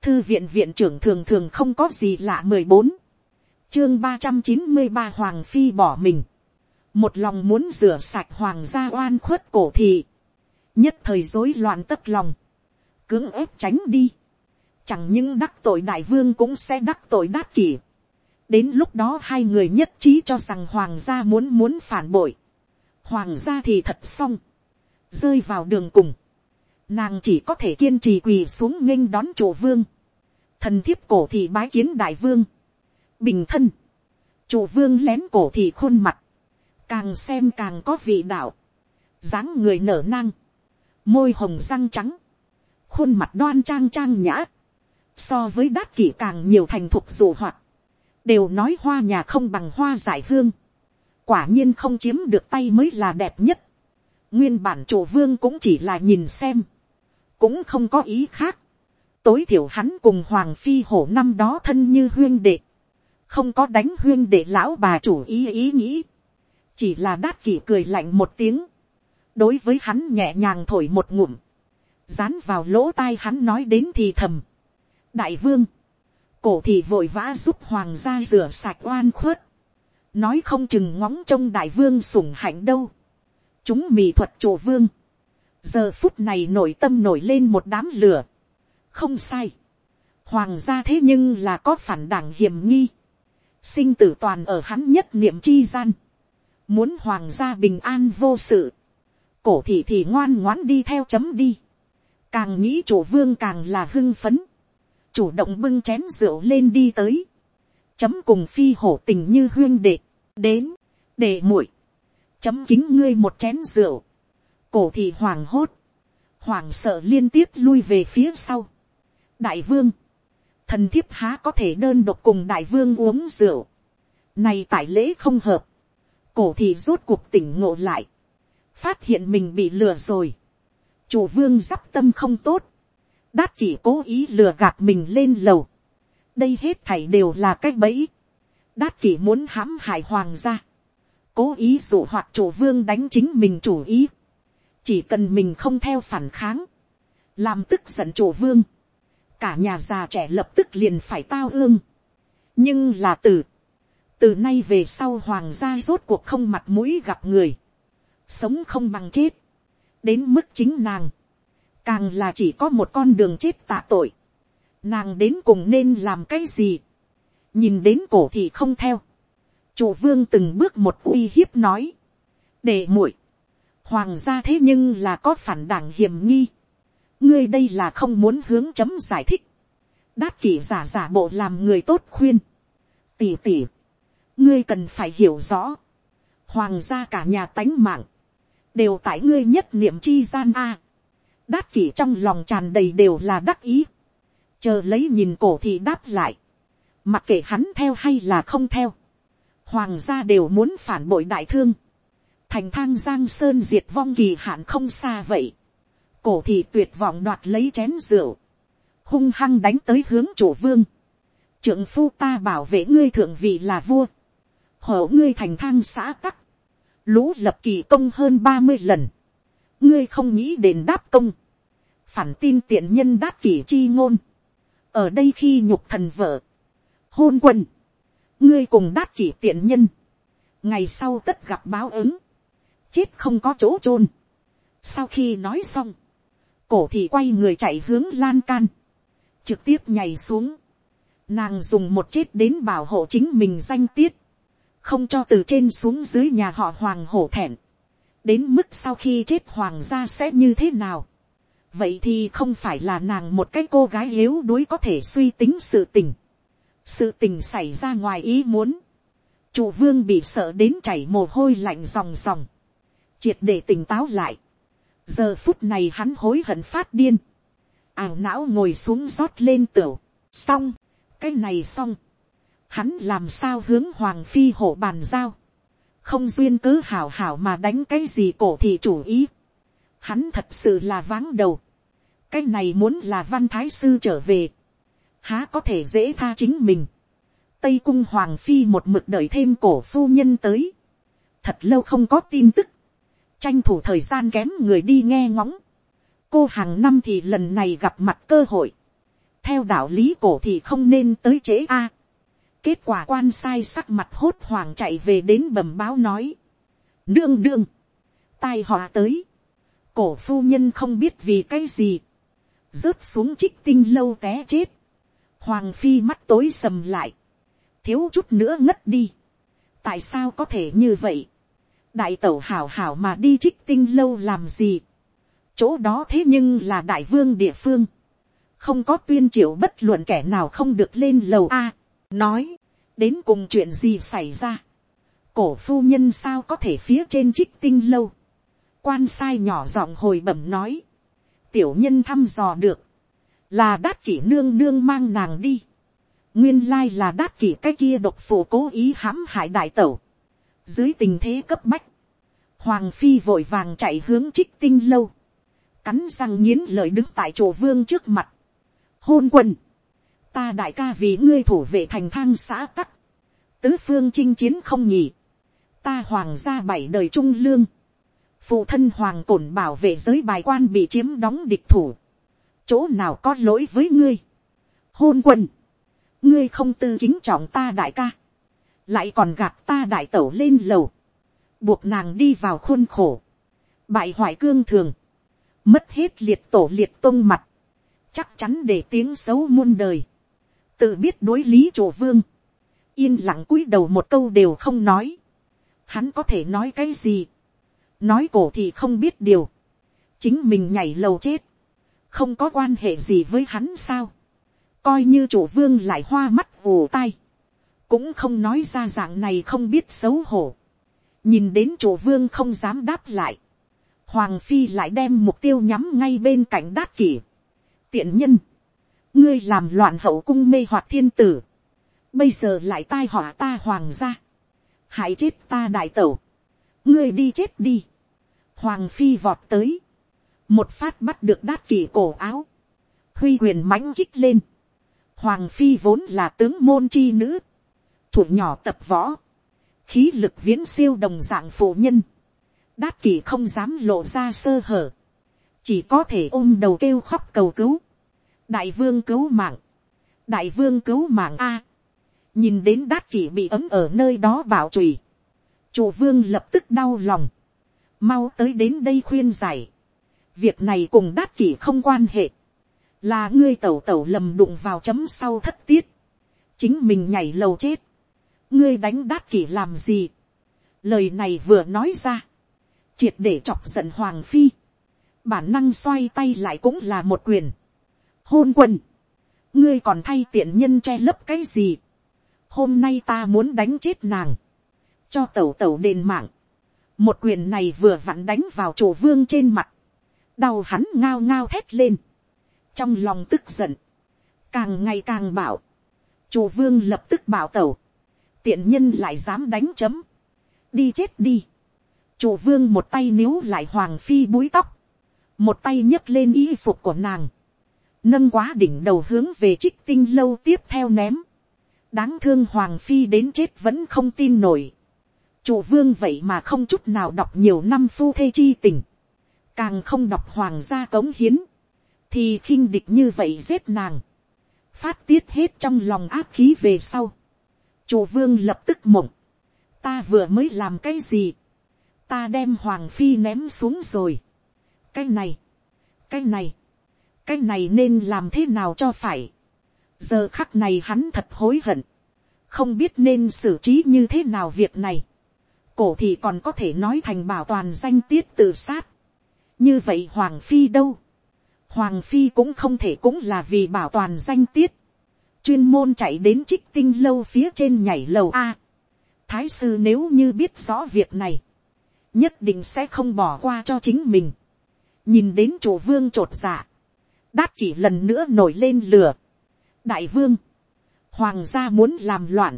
A: thư viện viện trưởng thường thường không có gì lạ mười bốn, chương ba trăm chín mươi ba hoàng phi bỏ mình, một lòng muốn rửa sạch hoàng gia oan khuất cổ thị, nhất thời rối loạn tất lòng, cưỡng ép tránh đi, chẳng những đắc tội đại vương cũng sẽ đắc tội đát kỷ. đến lúc đó hai người nhất trí cho rằng hoàng gia muốn muốn phản bội, hoàng gia thì thật xong, rơi vào đường cùng, nàng chỉ có thể kiên trì quỳ xuống nghênh đón chủ vương, thần thiếp cổ thị bái kiến đại vương, bình thân, chủ vương lén cổ thì khuôn mặt, càng xem càng có vị đạo, dáng người nở nang, môi hồng răng trắng, khuôn mặt đoan trang trang nhã, so với đát kỷ càng nhiều thành thục dụ hoạt, đều nói hoa nhà không bằng hoa giải hương, quả nhiên không chiếm được tay mới là đẹp nhất, nguyên bản chủ vương cũng chỉ là nhìn xem, cũng không có ý khác, tối thiểu hắn cùng hoàng phi hổ năm đó thân như huyên đệ, không có đánh huyên để lão bà chủ ý ý nghĩ, chỉ là đát kỷ cười lạnh một tiếng, đối với hắn nhẹ nhàng thổi một ngụm, dán vào lỗ tai hắn nói đến thì thầm. đại vương, cổ thì vội vã giúp hoàng gia rửa sạch oan khuất, nói không chừng ngóng trông đại vương sủng hạnh đâu. chúng mỹ thuật chủ vương, giờ phút này nổi tâm nổi lên một đám lửa, không sai, hoàng gia thế nhưng là có phản đảng hiểm nghi, sinh tử toàn ở hắn nhất niệm chi gian, muốn hoàng gia bình an vô sự, cổ thị thì ngoan ngoãn đi theo chấm đi, càng nghĩ chủ vương càng là hưng phấn, chủ động bưng chén rượu lên đi tới, chấm cùng phi hổ tình như huyên đệ, đến, đệ muội, chấm kính ngươi một chén rượu, cổ thị hoàng hốt, hoàng sợ liên tiếp lui về phía sau, đại vương, thần thiếp há có thể đơn độc cùng đại vương uống rượu, này tại lễ không hợp, cổ thì rốt cuộc tỉnh ngộ lại, phát hiện mình bị lừa rồi, chủ vương giáp tâm không tốt, đát chỉ cố ý lừa gạt mình lên lầu, đây hết thảy đều là cái bẫy, đát chỉ muốn hãm hại hoàng gia, cố ý dụ hoạt chủ vương đánh chính mình chủ ý, chỉ cần mình không theo phản kháng, làm tức giận chủ vương, cả nhà già trẻ lập tức liền phải tao ương, nhưng là từ, từ nay về sau hoàng gia rốt cuộc không mặt mũi gặp người, sống không bằng chết, đến mức chính nàng, càng là chỉ có một con đường chết tạ tội, nàng đến cùng nên làm cái gì, nhìn đến cổ thì không theo, chủ vương từng bước một uy hiếp nói, để muội, hoàng gia thế nhưng là có phản đảng hiểm nghi, ngươi đây là không muốn hướng chấm giải thích, đát kỷ giả giả bộ làm người tốt khuyên, tỉ tỉ, ngươi cần phải hiểu rõ, hoàng gia cả nhà tánh mạng, đều tại ngươi nhất niệm chi gian a. đát kỷ trong lòng tràn đầy đều là đắc ý, chờ lấy nhìn cổ thì đáp lại, mặc kệ hắn theo hay là không theo, hoàng gia đều muốn phản bội đại thương, thành thang giang sơn diệt vong kỳ hạn không xa vậy, cổ thì tuyệt vọng đoạt lấy chén rượu, hung hăng đánh tới hướng chủ vương, trưởng phu ta bảo vệ ngươi thượng vị là vua, hổ ngươi thành thang xã tắc, lũ lập kỳ công hơn ba mươi lần, ngươi không nghĩ đền đáp công, phản tin tiện nhân đát kỷ chi ngôn, ở đây khi nhục thần vợ, hôn quân, ngươi cùng đát kỷ tiện nhân, ngày sau tất gặp báo ứng, chết không có chỗ chôn. sau khi nói xong, cổ thị quay người chạy hướng lan can, trực tiếp nhảy xuống, nàng dùng một chết đến bảo hộ chính mình danh tiết, không cho từ trên xuống dưới nhà họ hoàng hổ thẹn, đến mức sau khi chết hoàng gia sẽ như thế nào, vậy thì không phải là nàng một cái cô gái yếu đuối có thể suy tính sự tình. sự tình xảy ra ngoài ý muốn. chủ vương bị sợ đến chảy mồ hôi lạnh ròng ròng. triệt để tỉnh táo lại giờ phút này hắn hối hận phát điên. ảo não ngồi xuống rót lên tửu. xong, cái này xong. hắn làm sao hướng hoàng phi hộ bàn giao. không duyên cứ hảo hảo mà đánh cái gì cổ thị chủ ý hắn thật sự là váng đầu. cái này muốn là văn thái sư trở về, há có thể dễ tha chính mình. tây cung hoàng phi một mực đợi thêm cổ phu nhân tới. thật lâu không có tin tức, tranh thủ thời gian kém người đi nghe ngóng. cô hàng năm thì lần này gặp mặt cơ hội. theo đạo lý cổ thì không nên tới chế a. À. kết quả quan sai sắc mặt hốt hoảng chạy về đến bẩm báo nói. đương đương, tai họ tới cổ phu nhân không biết vì cái gì, rớt xuống trích tinh lâu té chết, hoàng phi mắt tối sầm lại, thiếu chút nữa ngất đi, tại sao có thể như vậy, đại tẩu hảo hảo mà đi trích tinh lâu làm gì, chỗ đó thế nhưng là đại vương địa phương, không có tuyên triệu bất luận kẻ nào không được lên lầu a, nói, đến cùng chuyện gì xảy ra, cổ phu nhân sao có thể phía trên trích tinh lâu, quan sai nhỏ giọng hồi bẩm nói, tiểu nhân thăm dò được, là đát chỉ nương nương mang nàng đi, nguyên lai là đát chỉ cái kia độc phụ cố ý hãm hại đại tẩu, dưới tình thế cấp bách, hoàng phi vội vàng chạy hướng trích tinh lâu, cắn răng nghiến lời đứng tại chỗ vương trước mặt, hôn quân, ta đại ca vì ngươi thủ vệ thành thang xã tắc, tứ phương chinh chiến không nhỉ, ta hoàng gia bảy đời trung lương, phụ thân hoàng cổn bảo vệ giới bài quan bị chiếm đóng địch thủ, chỗ nào có lỗi với ngươi, hôn quân, ngươi không tư kính trọng ta đại ca, lại còn gạt ta đại tẩu lên lầu, buộc nàng đi vào khuôn khổ, bại hoại cương thường, mất hết liệt tổ liệt tôn mặt, chắc chắn để tiếng xấu muôn đời, tự biết đối lý chủ vương, yên lặng cúi đầu một câu đều không nói, hắn có thể nói cái gì, nói cổ thì không biết điều, chính mình nhảy lầu chết, không có quan hệ gì với hắn sao, coi như chủ vương lại hoa mắt vù tai, cũng không nói ra dạng này không biết xấu hổ, nhìn đến chủ vương không dám đáp lại, hoàng phi lại đem mục tiêu nhắm ngay bên cạnh đát kỷ, tiện nhân, ngươi làm loạn hậu cung mê hoặc thiên tử, bây giờ lại tai họa ta hoàng gia, hãy chết ta đại tẩu, ngươi đi chết đi. Hoàng phi vọt tới. Một phát bắt được đát kỷ cổ áo. Huy quyền mãnh kích lên. Hoàng phi vốn là tướng môn chi nữ. Thủ nhỏ tập võ. Khí lực viễn siêu đồng dạng phụ nhân. Đát kỳ không dám lộ ra sơ hở. Chỉ có thể ôm đầu kêu khóc cầu cứu. Đại vương cứu mạng. Đại vương cứu mạng A. Nhìn đến đát kỳ bị ấm ở nơi đó bảo trùy chủ vương lập tức đau lòng, mau tới đến đây khuyên giải, việc này cùng đát kỷ không quan hệ, là ngươi tẩu tẩu lầm đụng vào chấm sau thất tiết, chính mình nhảy lầu chết, ngươi đánh đát kỷ làm gì, lời này vừa nói ra, triệt để chọc giận hoàng phi, bản năng xoay tay lại cũng là một quyền, hôn quân, ngươi còn thay tiện nhân che lấp cái gì, hôm nay ta muốn đánh chết nàng, cho tẩu tẩu đền mạng. một quyền này vừa vặn đánh vào chủ vương trên mặt, đau hắn ngao ngao thét lên, trong lòng tức giận, càng ngày càng bảo, chủ vương lập tức bảo tẩu, tiện nhân lại dám đánh chấm, đi chết đi, chủ vương một tay níu lại hoàng phi búi tóc, một tay nhấc lên y phục của nàng, nâng quá đỉnh đầu hướng về trích tinh lâu tiếp theo ném, đáng thương hoàng phi đến chết vẫn không tin nổi, chủ vương vậy mà không chút nào đọc nhiều năm phu thê chi tình, càng không đọc hoàng gia cống hiến, thì khinh địch như vậy giết nàng, phát tiết hết trong lòng áp khí về sau chủ vương lập tức mộng, ta vừa mới làm cái gì, ta đem hoàng phi ném xuống rồi. cái này, cái này, cái này nên làm thế nào cho phải. giờ khắc này hắn thật hối hận, không biết nên xử trí như thế nào việc này cổ thì còn có thể nói thành bảo toàn danh tiết tự sát. như vậy hoàng phi đâu, Hoàng phi cũng không thể cũng là vì bảo toàn danh tiết. Chuyên môn chạy đến trích tinh lâu phía trên nhảy lầu A. Thái sư nếu như biết rõ việc này. Nhất định sẽ không bỏ qua cho chính mình. Nhìn đến chủ vương trột dạ. Đát chỉ lần nữa nổi lên lửa. Đại vương. Hoàng gia muốn làm loạn.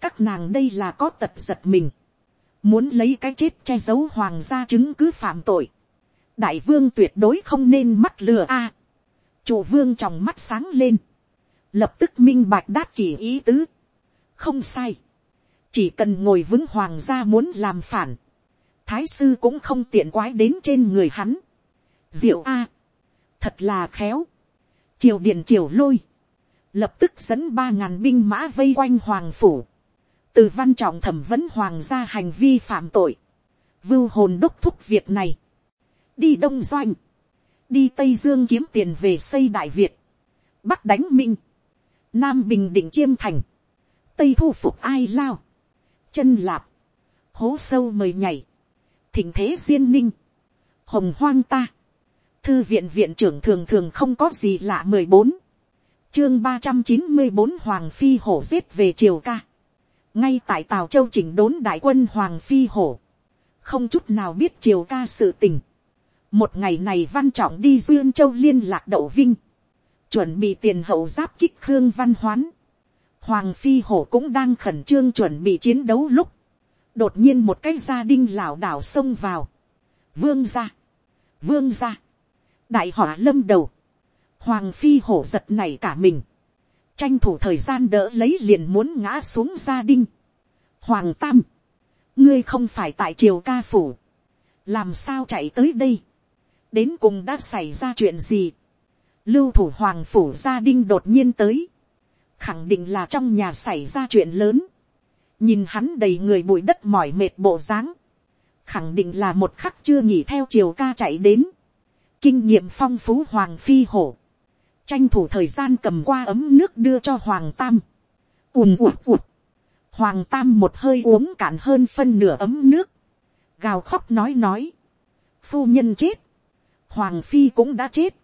A: Các nàng đây là có tật giật mình. Muốn lấy cái chết che giấu hoàng gia chứng cứ phạm tội đại vương tuyệt đối không nên mắc lừa a. chủ vương trong mắt sáng lên, lập tức minh bạch đát kỳ ý tứ. không sai, chỉ cần ngồi vững hoàng gia muốn làm phản, thái sư cũng không tiện quái đến trên người hắn. diệu a, thật là khéo, triều điện triều lôi, lập tức dẫn ba ngàn binh mã vây quanh hoàng phủ, từ văn trọng thẩm vấn hoàng gia hành vi phạm tội, vưu hồn đốc thúc việc này, đi đông doanh, đi tây dương kiếm tiền về xây đại việt, bắc đánh minh, nam bình định chiêm thành, tây thu phục ai lao, chân lạp, hố sâu mời nhảy, thỉnh thế duyên ninh, hồng hoang ta, thư viện viện trưởng thường thường không có gì lạ mười bốn, chương ba trăm chín mươi bốn hoàng phi hổ giết về triều ca, ngay tại tào châu chỉnh đốn đại quân hoàng phi hổ, không chút nào biết triều ca sự tình, một ngày này văn trọng đi dương châu liên lạc đậu vinh, chuẩn bị tiền hậu giáp kích khương văn hoán. Hoàng phi hổ cũng đang khẩn trương chuẩn bị chiến đấu lúc, đột nhiên một cái gia đình lảo đảo xông vào. Vương ra, vương ra, đại họa lâm đầu, hoàng phi hổ giật này cả mình, tranh thủ thời gian đỡ lấy liền muốn ngã xuống gia đình. Hoàng tam, ngươi không phải tại triều ca phủ, làm sao chạy tới đây, đến cùng đã xảy ra chuyện gì, lưu thủ hoàng phủ gia đinh đột nhiên tới, khẳng định là trong nhà xảy ra chuyện lớn, nhìn hắn đầy người bụi đất mỏi mệt bộ dáng, khẳng định là một khắc chưa nghỉ theo chiều ca chạy đến, kinh nghiệm phong phú hoàng phi hổ, tranh thủ thời gian cầm qua ấm nước đưa cho hoàng tam, ùm ùm ùm, hoàng tam một hơi uống cạn hơn phân nửa ấm nước, gào khóc nói nói, phu nhân chết, hoàng phi cũng đã chết,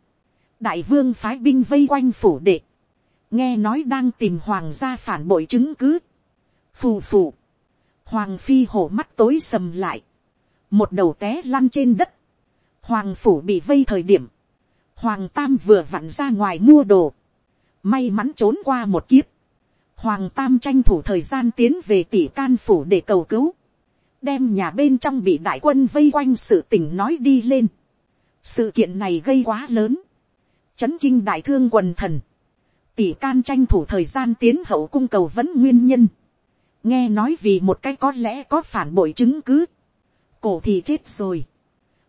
A: đại vương phái binh vây quanh phủ đệ, nghe nói đang tìm hoàng gia phản bội chứng cứ, phù phù, hoàng phi hổ mắt tối sầm lại, một đầu té lăn trên đất, hoàng phủ bị vây thời điểm, hoàng tam vừa vặn ra ngoài mua đồ, may mắn trốn qua một kiếp, hoàng tam tranh thủ thời gian tiến về tỷ can phủ để cầu cứu, đem nhà bên trong bị đại quân vây quanh sự tình nói đi lên, sự kiện này gây quá lớn, chấn kinh đại thương quần thần, tỷ can tranh thủ thời gian tiến hậu cung cầu vẫn nguyên nhân, nghe nói vì một cái có lẽ có phản bội chứng cứ, cổ thì chết rồi,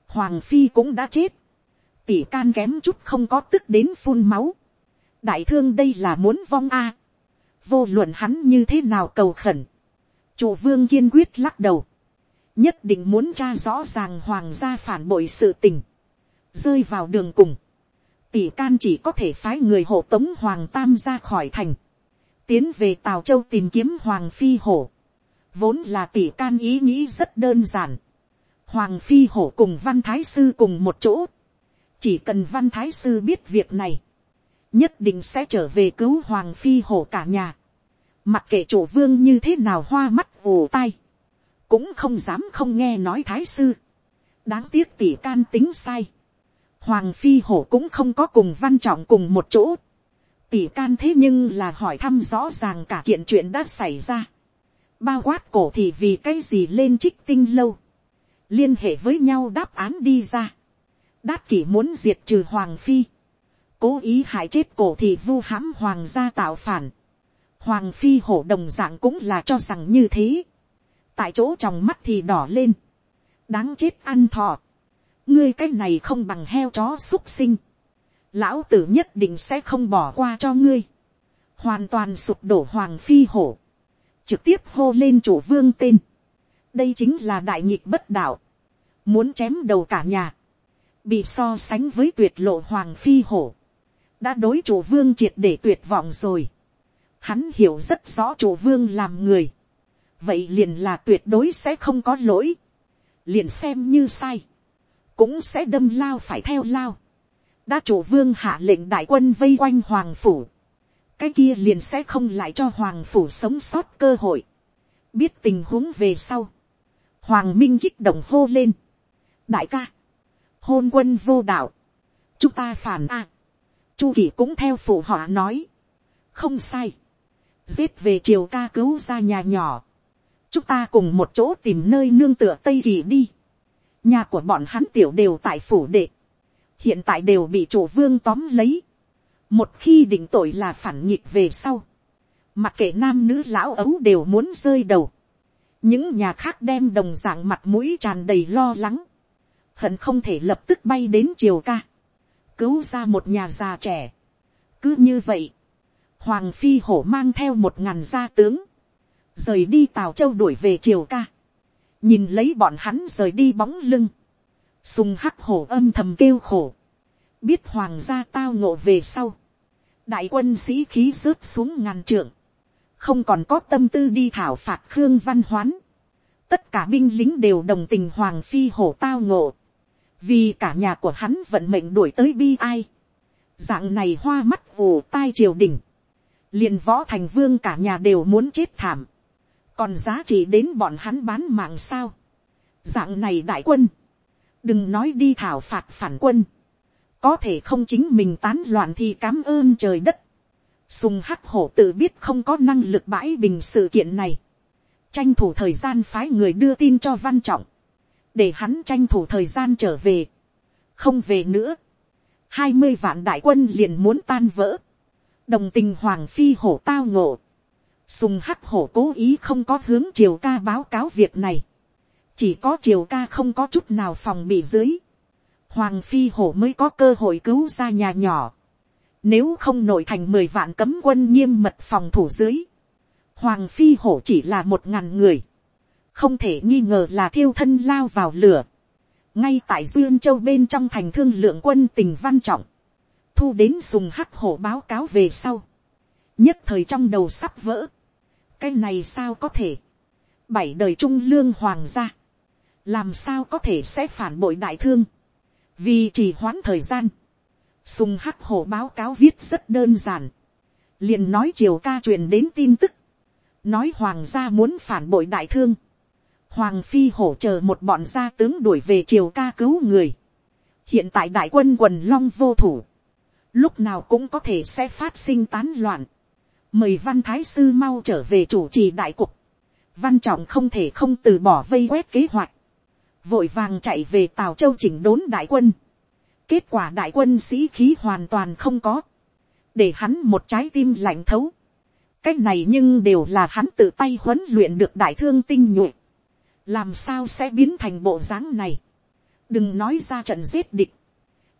A: hoàng phi cũng đã chết, tỷ can kém chút không có tức đến phun máu, đại thương đây là muốn vong a, vô luận hắn như thế nào cầu khẩn, chủ vương kiên quyết lắc đầu, nhất định muốn tra rõ ràng hoàng gia phản bội sự tình, rơi vào đường cùng, tỷ can chỉ có thể phái người hộ tống hoàng tam ra khỏi thành, tiến về tào châu tìm kiếm hoàng phi hổ, vốn là tỷ can ý nghĩ rất đơn giản, hoàng phi hổ cùng văn thái sư cùng một chỗ, chỉ cần văn thái sư biết việc này, nhất định sẽ trở về cứu hoàng phi hổ cả nhà, mặc kệ chủ vương như thế nào hoa mắt ồ tai, cũng không dám không nghe nói thái sư, đáng tiếc tỷ can tính sai, Hoàng Phi Hổ cũng không có cùng văn trọng cùng một chỗ. Tỷ can thế nhưng là hỏi thăm rõ ràng cả kiện chuyện đã xảy ra. Bao quát cổ thì vì cái gì lên trích tinh lâu. Liên hệ với nhau đáp án đi ra. Đát kỷ muốn diệt trừ Hoàng Phi. Cố ý hại chết cổ thì vu hãm Hoàng gia tạo phản. Hoàng Phi hổ đồng dạng cũng là cho rằng như thế. Tại chỗ trong mắt thì đỏ lên. Đáng chết ăn thọ ngươi cái này không bằng heo chó xúc sinh, lão tử nhất định sẽ không bỏ qua cho ngươi, hoàn toàn sụp đổ hoàng phi hổ, trực tiếp hô lên chủ vương tên, đây chính là đại nghịch bất đạo, muốn chém đầu cả nhà, bị so sánh với tuyệt lộ hoàng phi hổ, đã đối chủ vương triệt để tuyệt vọng rồi, hắn hiểu rất rõ chủ vương làm người, vậy liền là tuyệt đối sẽ không có lỗi, liền xem như sai, cũng sẽ đâm lao phải theo lao. đã chủ vương hạ lệnh đại quân vây quanh hoàng phủ, cái kia liền sẽ không lại cho hoàng phủ sống sót cơ hội, biết tình huống về sau, hoàng minh kích động hô lên, đại ca, hôn quân vô đạo, chúng ta phản a, chu kỷ cũng theo phụ họ nói, không sai, giết về triều ca cứu ra nhà nhỏ, chúng ta cùng một chỗ tìm nơi nương tựa tây kỳ đi, nhà của bọn hắn tiểu đều tại phủ đệ, hiện tại đều bị chủ vương tóm lấy, một khi định tội là phản nghịch về sau, mặc kệ nam nữ lão ấu đều muốn rơi đầu, những nhà khác đem đồng d ạ n g mặt mũi tràn đầy lo lắng, hận không thể lập tức bay đến triều ca, cứu ra một nhà già trẻ. cứ như vậy, hoàng phi hổ mang theo một ngàn gia tướng, rời đi tào châu đuổi về triều ca, nhìn lấy bọn hắn rời đi bóng lưng, sùng hắc hổ âm thầm kêu khổ, biết hoàng gia tao ngộ về sau, đại quân sĩ khí rớt xuống ngàn trượng, không còn có tâm tư đi thảo phạt khương văn hoán. tất cả binh lính đều đồng tình hoàng phi hổ tao ngộ, vì cả nhà của hắn vận mệnh đuổi tới bi ai. dạng này hoa mắt ù tai triều đình, liền võ thành vương cả nhà đều muốn chết thảm, còn giá trị đến bọn hắn bán mạng sao. dạng này đại quân, đừng nói đi thảo phạt phản quân, có thể không chính mình tán loạn thì cám ơn trời đất, Sùng hắc hổ tự biết không có năng lực bãi bình sự kiện này. Tranh thủ thời gian phái người đưa tin cho văn trọng. Để hắn tranh thủ thời gian trở về. Không về nữa. hai mươi vạn đại quân liền muốn tan vỡ. Đồng tình hoàng phi hổ tao ngộ. Sùng hắc hổ cố ý không có hướng triều ca báo cáo việc này. Chỉ có triều ca không có chút nào phòng bị dưới. Hoàng phi hổ mới có cơ hội cứu ra nhà nhỏ nếu không nổi thành mười vạn cấm quân nghiêm mật phòng thủ dưới. Hoàng phi hổ chỉ là một ngàn người. Không thể nghi ngờ là thiêu thân lao vào lửa. Ngay tại Dương Châu bên trong thành thương lượng quân tình văn trọng. Thu đến sùng hắc hổ báo cáo về sau. Nhất thời trong đầu sắp vỡ. Cái này sao có thể. Bảy đời trung lương hoàng gia. Làm sao có thể sẽ phản bội đại thương. Vì chỉ hoãn thời gian Sùng hắc hổ báo cáo viết rất đơn giản. liền nói triều ca truyền đến tin tức. Nói hoàng gia muốn phản bội đại thương. Hoàng phi hổ chờ một bọn gia tướng đuổi về triều ca cứu người. Hiện tại đại quân quần long vô thủ. Lúc nào cũng có thể sẽ phát sinh tán loạn. Mời văn thái sư mau trở về chủ trì đại cục. Văn trọng không thể không từ bỏ vây quét kế hoạch. Vội vàng chạy về Tào Châu chỉnh đốn đại quân Kết quả đại quân sĩ khí hoàn toàn không có. Để hắn một trái tim lạnh thấu. Cách này nhưng đều là hắn tự tay huấn luyện được đại thương tinh nhuệ. Làm sao sẽ biến thành bộ dáng này. Đừng nói ra trận giết địch.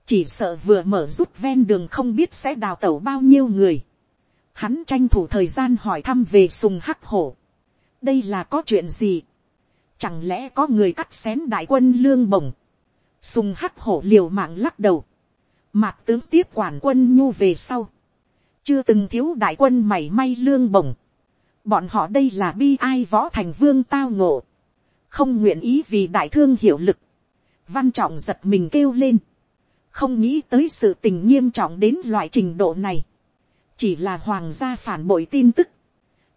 A: Chỉ sợ vừa mở rút ven đường không biết sẽ đào tẩu bao nhiêu người. Hắn tranh thủ thời gian hỏi thăm về sùng hắc hổ. Đây là có chuyện gì? Chẳng lẽ có người cắt xén đại quân lương bổng? sùng hắc hổ liều mạng lắc đầu, mạc tướng tiếp quản quân nhu về sau, chưa từng thiếu đại quân mảy may lương bổng, bọn họ đây là bi ai võ thành vương tao ngộ, không nguyện ý vì đại thương hiệu lực, văn trọng giật mình kêu lên, không nghĩ tới sự tình nghiêm trọng đến loại trình độ này, chỉ là hoàng gia phản bội tin tức,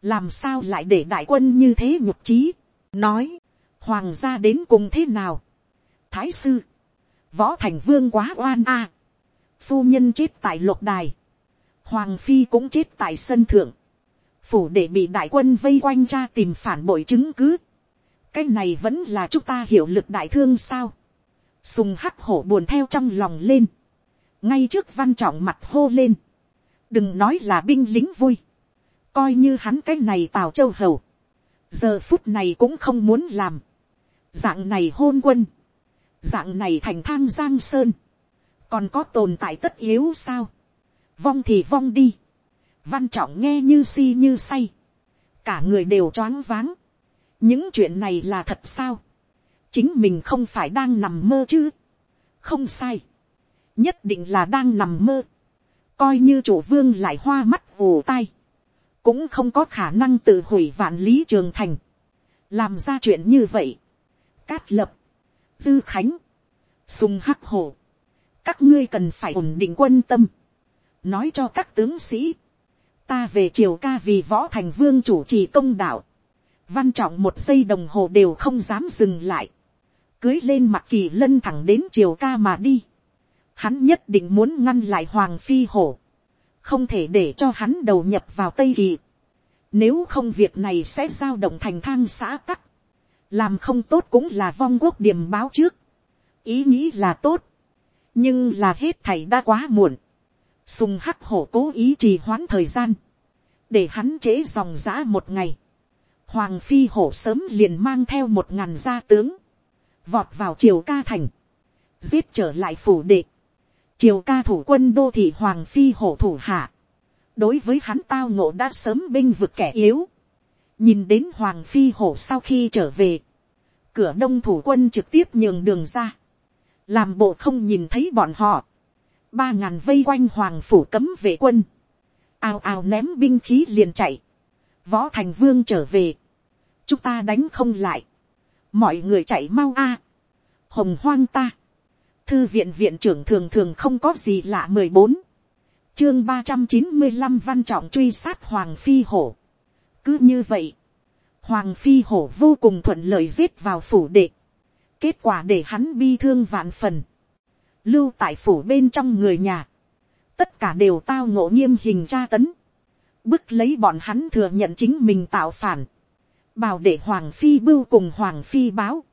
A: làm sao lại để đại quân như thế nhục trí, nói, hoàng gia đến cùng thế nào, thái sư, võ thành vương quá oan a. phu nhân chết tại lục đài. hoàng phi cũng chết tại sân thượng. phủ để bị đại quân vây quanh ra tìm phản bội chứng cứ. cái này vẫn là chúng ta hiểu lực đại thương sao. sùng hắc hổ buồn theo trong lòng lên. ngay trước văn trọng mặt hô lên đừng nói là binh lính vui. coi như hắn cái này tào châu hầu. giờ phút này cũng không muốn làm. dạng này hôn quân. Dạng này thành thang giang sơn, còn có tồn tại tất yếu sao, vong thì vong đi, văn trọng nghe như si như say, cả người đều choáng váng, những chuyện này là thật sao, chính mình không phải đang nằm mơ chứ, không sai, nhất định là đang nằm mơ, coi như chủ vương lại hoa mắt ù tai, cũng không có khả năng tự hủy vạn lý trường thành, làm ra chuyện như vậy, cát lập, dư khánh, sung hắc hổ, các ngươi cần phải ổn định quân tâm, nói cho các tướng sĩ, ta về triều ca vì võ thành vương chủ trì công đạo, văn trọng một giây đồng hồ đều không dám dừng lại, cưới lên mặt kỳ lân thẳng đến triều ca mà đi, hắn nhất định muốn ngăn lại hoàng phi hổ, không thể để cho hắn đầu nhập vào tây kỳ, nếu không việc này sẽ giao động thành thang xã tắc, làm không tốt cũng là vong quốc điểm báo trước, ý nghĩ là tốt, nhưng là hết thầy đã quá muộn, sùng hắc hổ cố ý trì hoãn thời gian, để hắn trễ dòng giã một ngày, hoàng phi hổ sớm liền mang theo một ngàn gia tướng, vọt vào triều ca thành, giết trở lại phủ đệ, triều ca thủ quân đô thị hoàng phi hổ thủ hạ, đối với hắn tao ngộ đã sớm binh vực kẻ yếu, nhìn đến hoàng phi hổ sau khi trở về, cửa đông thủ quân trực tiếp nhường đường ra, làm bộ không nhìn thấy bọn họ, ba ngàn vây quanh hoàng phủ cấm vệ quân, ào ào ném binh khí liền chạy, võ thành vương trở về, chúng ta đánh không lại, mọi người chạy mau a, hồng hoang ta, thư viện viện trưởng thường thường không có gì lạ mười bốn, chương ba trăm chín mươi năm văn trọng truy sát hoàng phi hổ. cứ như vậy, hoàng phi hổ vô cùng thuận lợi giết vào phủ đệ, kết quả để hắn bi thương vạn phần, lưu tại phủ bên trong người nhà, tất cả đều tao ngộ nghiêm hình tra tấn, bức lấy bọn hắn thừa nhận chính mình tạo phản, bảo để hoàng phi bưu cùng hoàng phi báo,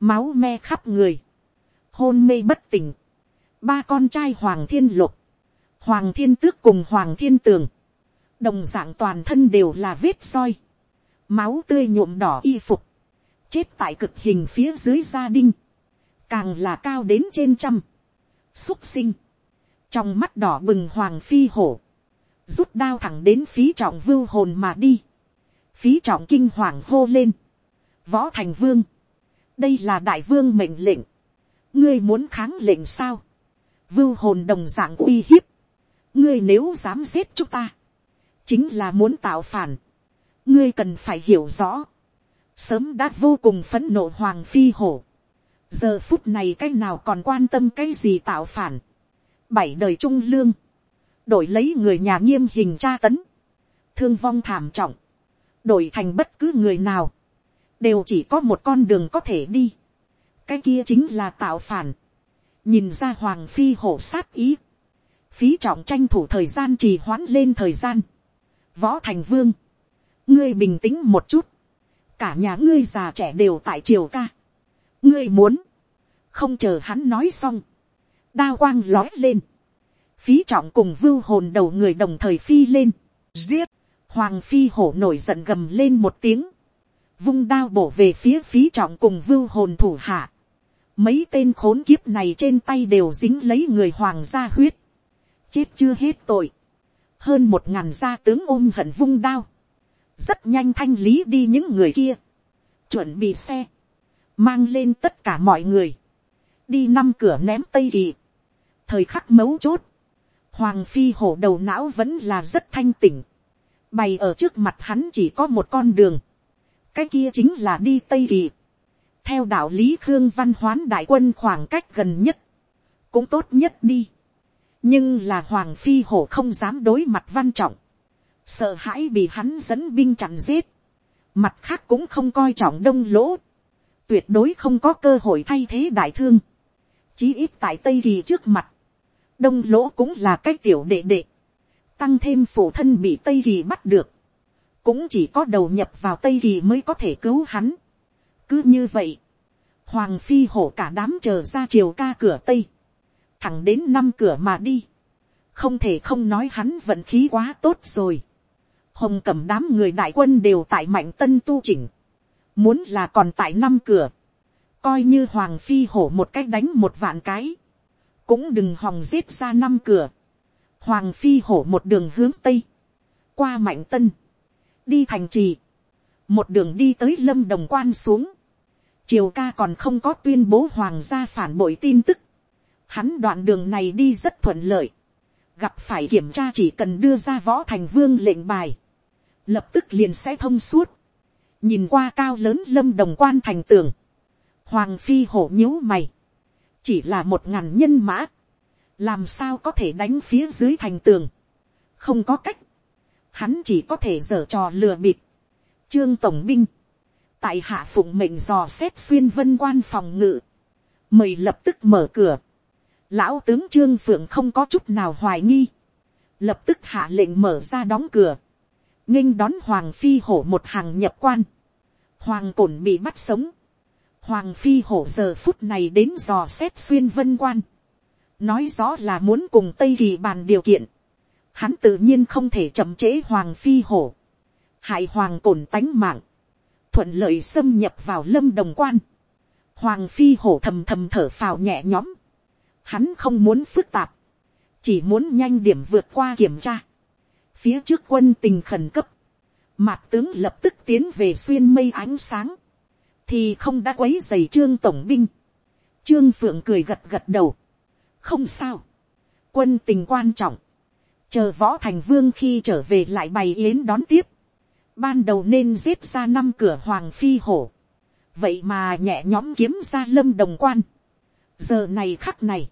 A: máu me khắp người, hôn mê bất tỉnh, ba con trai hoàng thiên lục, hoàng thiên tước cùng hoàng thiên tường, đồng d ạ n g toàn thân đều là vết soi, máu tươi nhuộm đỏ y phục, chết tại cực hình phía dưới gia đình càng là cao đến trên trăm, xúc sinh, trong mắt đỏ bừng hoàng phi hổ, rút đao thẳng đến phí trọng vưu hồn mà đi, phí trọng kinh hoàng hô lên, võ thành vương, đây là đại vương mệnh lệnh, ngươi muốn kháng lệnh sao, vưu hồn đồng d ạ n g uy hiếp, ngươi nếu dám giết chúng ta, chính là muốn tạo phản, ngươi cần phải hiểu rõ, sớm đã vô cùng phấn nộ hoàng phi hổ, giờ phút này cái nào còn quan tâm cái gì tạo phản, bảy đời trung lương, đổi lấy người nhà nghiêm hình tra tấn, thương vong thảm trọng, đổi thành bất cứ người nào, đều chỉ có một con đường có thể đi, cái kia chính là tạo phản, nhìn ra hoàng phi hổ sát ý, phí trọng tranh thủ thời gian trì hoãn lên thời gian. võ thành vương, ngươi bình tĩnh một chút, cả nhà ngươi già trẻ đều tại triều ca. ngươi muốn, không chờ hắn nói xong, đao quang lói lên, phí trọng cùng vưu hồn đầu người đồng thời phi lên, giết, hoàng phi hổ nổi giận gầm lên một tiếng, vung đao bổ về phía phí trọng cùng vưu hồn thủ hạ. Mấy tên khốn kiếp này trên tay đều dính lấy người hoàng gia huyết. Chết chưa hết tội, hơn một ngàn gia tướng ôm hận vung đao, rất nhanh thanh lý đi những người kia, chuẩn bị xe, mang lên tất cả mọi người, đi năm cửa ném tây kỳ, thời khắc mấu chốt, hoàng phi hổ đầu não vẫn là rất thanh tỉnh, bày ở trước mặt hắn chỉ có một con đường, cái kia chính là đi tây kỳ, theo đạo lý khương văn hoán đại quân khoảng cách gần nhất, cũng tốt nhất đi. Nhưng là hoàng phi hổ không dám đối mặt văn trọng, sợ hãi bị hắn dẫn binh chặn giết, mặt khác cũng không coi trọng đông lỗ, tuyệt đối không có cơ hội thay thế đại thương, chí ít tại tây kỳ trước mặt, đông lỗ cũng là cái tiểu đệ đệ, tăng thêm phụ thân bị tây kỳ bắt được, cũng chỉ có đầu nhập vào tây kỳ mới có thể cứu hắn cứ như vậy, hoàng phi hổ cả đám chờ ra chiều ca cửa tây, thẳng đến năm cửa mà đi, không thể không nói hắn vận khí quá tốt rồi. hồng cẩm đám người đại quân đều tại mạnh tân tu chỉnh, muốn là còn tại năm cửa, coi như hoàng phi hổ một cách đánh một vạn cái, cũng đừng hòng giết ra năm cửa. hoàng phi hổ một đường hướng tây, qua mạnh tân, đi thành trì, một đường đi tới lâm đồng quan xuống, triều ca còn không có tuyên bố hoàng gia phản bội tin tức, Hắn đoạn đường này đi rất thuận lợi. Gặp phải kiểm tra chỉ cần đưa ra võ thành vương lệnh bài. Lập tức liền sẽ thông suốt. Nhìn qua cao lớn lâm đồng quan thành tường. Hoàng phi hổ nhíu mày. Chỉ là một ngàn nhân mã. làm sao có thể đánh phía dưới thành tường, không có cách, hắn chỉ có thể dở trò lừa bịp, trương tổng binh, tại hạ phụng mệnh dò xét xuyên vân quan phòng ngự, mời lập tức mở cửa, lão tướng trương phượng không có chút nào hoài nghi, lập tức hạ lệnh mở ra đóng cửa, nghênh đón hoàng phi hổ một hàng nhập quan, hoàng cổn bị bắt sống, hoàng phi hổ giờ phút này đến dò xét xuyên vân quan, nói rõ là muốn cùng tây kỳ bàn điều kiện, hắn tự nhiên không thể chậm trễ hoàng phi hổ, hại hoàng cổn tánh mạng, thuận lợi xâm nhập vào lâm đồng quan, hoàng phi hổ thầm thầm thở phào nhẹ nhõm, hắn không muốn phức tạp, chỉ muốn nhanh điểm vượt qua kiểm tra, phía trước quân tình khẩn cấp, mạc tướng lập tức tiến về xuyên mây ánh sáng, thì không đã quấy dày trương tổng binh, trương phượng cười gật gật đầu, không sao, quân tình quan trọng, chờ võ thành vương khi trở về lại bày yến đón tiếp, ban đầu nên giết ra năm cửa hoàng phi hổ, vậy mà nhẹ nhóm kiếm ra lâm đồng quan, giờ này khắc này,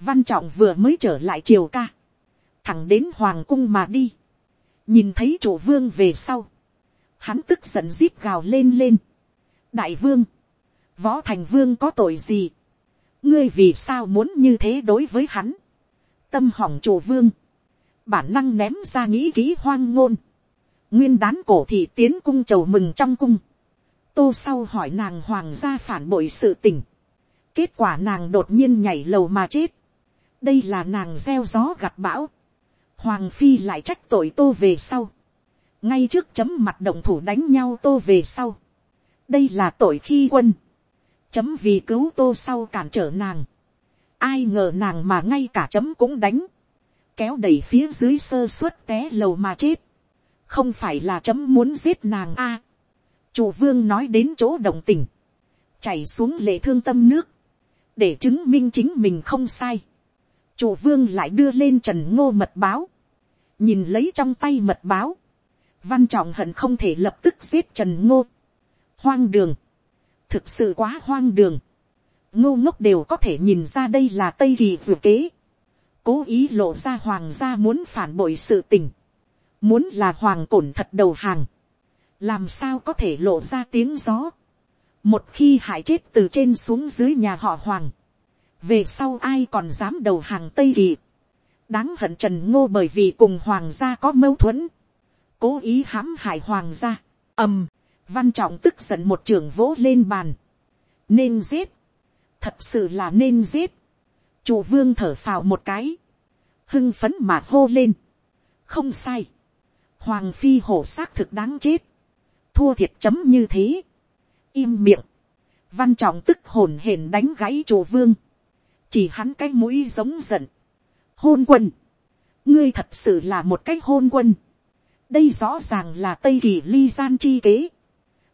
A: văn trọng vừa mới trở lại triều ca, thẳng đến hoàng cung mà đi, nhìn thấy chủ vương về sau, hắn tức giận rít gào lên lên, đại vương, võ thành vương có tội gì, ngươi vì sao muốn như thế đối với hắn, tâm hỏng chủ vương, bản năng ném ra nghĩ kỹ hoang ngôn, nguyên đán cổ thị tiến cung chầu mừng trong cung, tô sau hỏi nàng hoàng gia phản bội sự tình, kết quả nàng đột nhiên nhảy lầu mà chết, đây là nàng gieo gió gặt bão, hoàng phi lại trách tội tô về sau, ngay trước chấm mặt động thủ đánh nhau tô về sau, đây là tội khi quân, chấm vì cứu tô sau cản trở nàng, ai ngờ nàng mà ngay cả chấm cũng đánh, kéo đẩy phía dưới sơ suất té lầu mà chết, không phải là chấm muốn giết nàng a. À, chủ vương nói đến chỗ đồng tình, chảy xuống lệ thương tâm nước, để chứng minh chính mình không sai. chủ vương lại đưa lên trần ngô mật báo, nhìn lấy trong tay mật báo, văn trọng hận không thể lập tức giết trần ngô. hoang đường, thực sự quá hoang đường, ngô ngốc đều có thể nhìn ra đây là tây kỳ dù kế, cố ý lộ ra hoàng gia muốn phản bội sự tình, muốn là hoàng cổn thật đầu hàng, làm sao có thể lộ ra tiếng gió, một khi hại chết từ trên xuống dưới nhà họ hoàng, về sau ai còn dám đầu hàng tây kỳ, đáng hận trần ngô bởi vì cùng hoàng gia có mâu thuẫn, cố ý hãm hại hoàng gia, ầm, văn trọng tức giận một trường vỗ lên bàn, nên giết, thật sự là nên giết, chủ vương thở phào một cái, hưng phấn mà hô lên, không sai, hoàng phi hổ xác thực đáng chết, thua thiệt chấm như thế, im miệng, văn trọng tức hồn hển đánh gãy chủ vương, chỉ hắn cái mũi giống giận, hôn quân, ngươi thật sự là một cái hôn quân, đây rõ ràng là tây kỳ ly gian chi kế,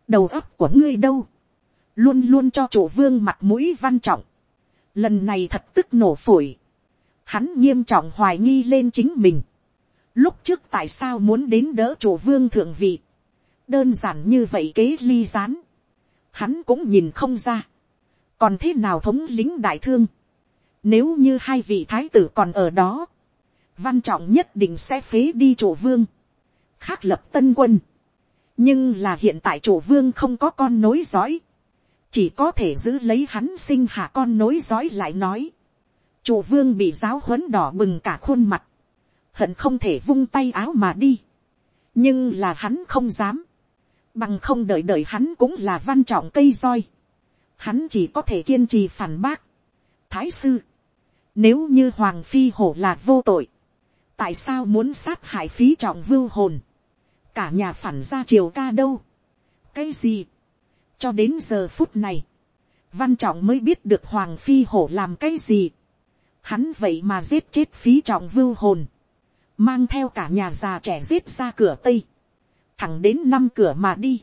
A: đầu óc của ngươi đâu, luôn luôn cho chủ vương mặt mũi văn trọng, lần này thật tức nổ phổi, hắn nghiêm trọng hoài nghi lên chính mình, lúc trước tại sao muốn đến đỡ chủ vương thượng vị, đơn giản như vậy kế ly gián, hắn cũng nhìn không ra, còn thế nào thống lính đại thương, nếu như hai vị thái tử còn ở đó, văn trọng nhất định sẽ phế đi chủ vương, khác lập tân quân. nhưng là hiện tại chủ vương không có con nối dõi, chỉ có thể giữ lấy hắn sinh hạ con nối dõi lại nói. chủ vương bị giáo huấn đỏ bừng cả khuôn mặt, hận không thể vung tay áo mà đi. nhưng là hắn không dám, bằng không đợi đợi hắn cũng là văn trọng cây roi. hắn chỉ có thể kiên trì phản bác. thái sư, nếu như hoàng phi hổ là vô tội, tại sao muốn sát hại phí trọng vưu hồn, cả nhà phản ra triều ca đâu, cái gì, cho đến giờ phút này, văn trọng mới biết được hoàng phi hổ làm cái gì, hắn vậy mà giết chết phí trọng vưu hồn, mang theo cả nhà già trẻ giết ra cửa tây, thẳng đến năm cửa mà đi,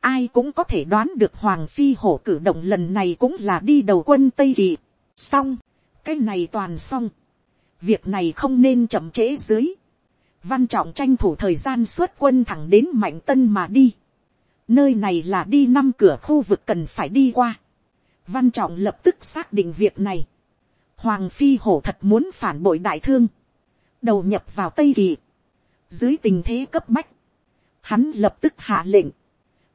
A: ai cũng có thể đoán được hoàng phi hổ cử động lần này cũng là đi đầu quân tây kỳ, xong, cái này toàn xong, việc này không nên chậm trễ dưới, văn trọng tranh thủ thời gian xuất quân thẳng đến mạnh tân mà đi, nơi này là đi năm cửa khu vực cần phải đi qua, văn trọng lập tức xác định việc này, Hoàng phi hổ thật muốn phản bội đại thương. Đầu nhập vào Tây Kỳ. Dưới tình thế cấp bách. Hắn lập tức hạ lệnh.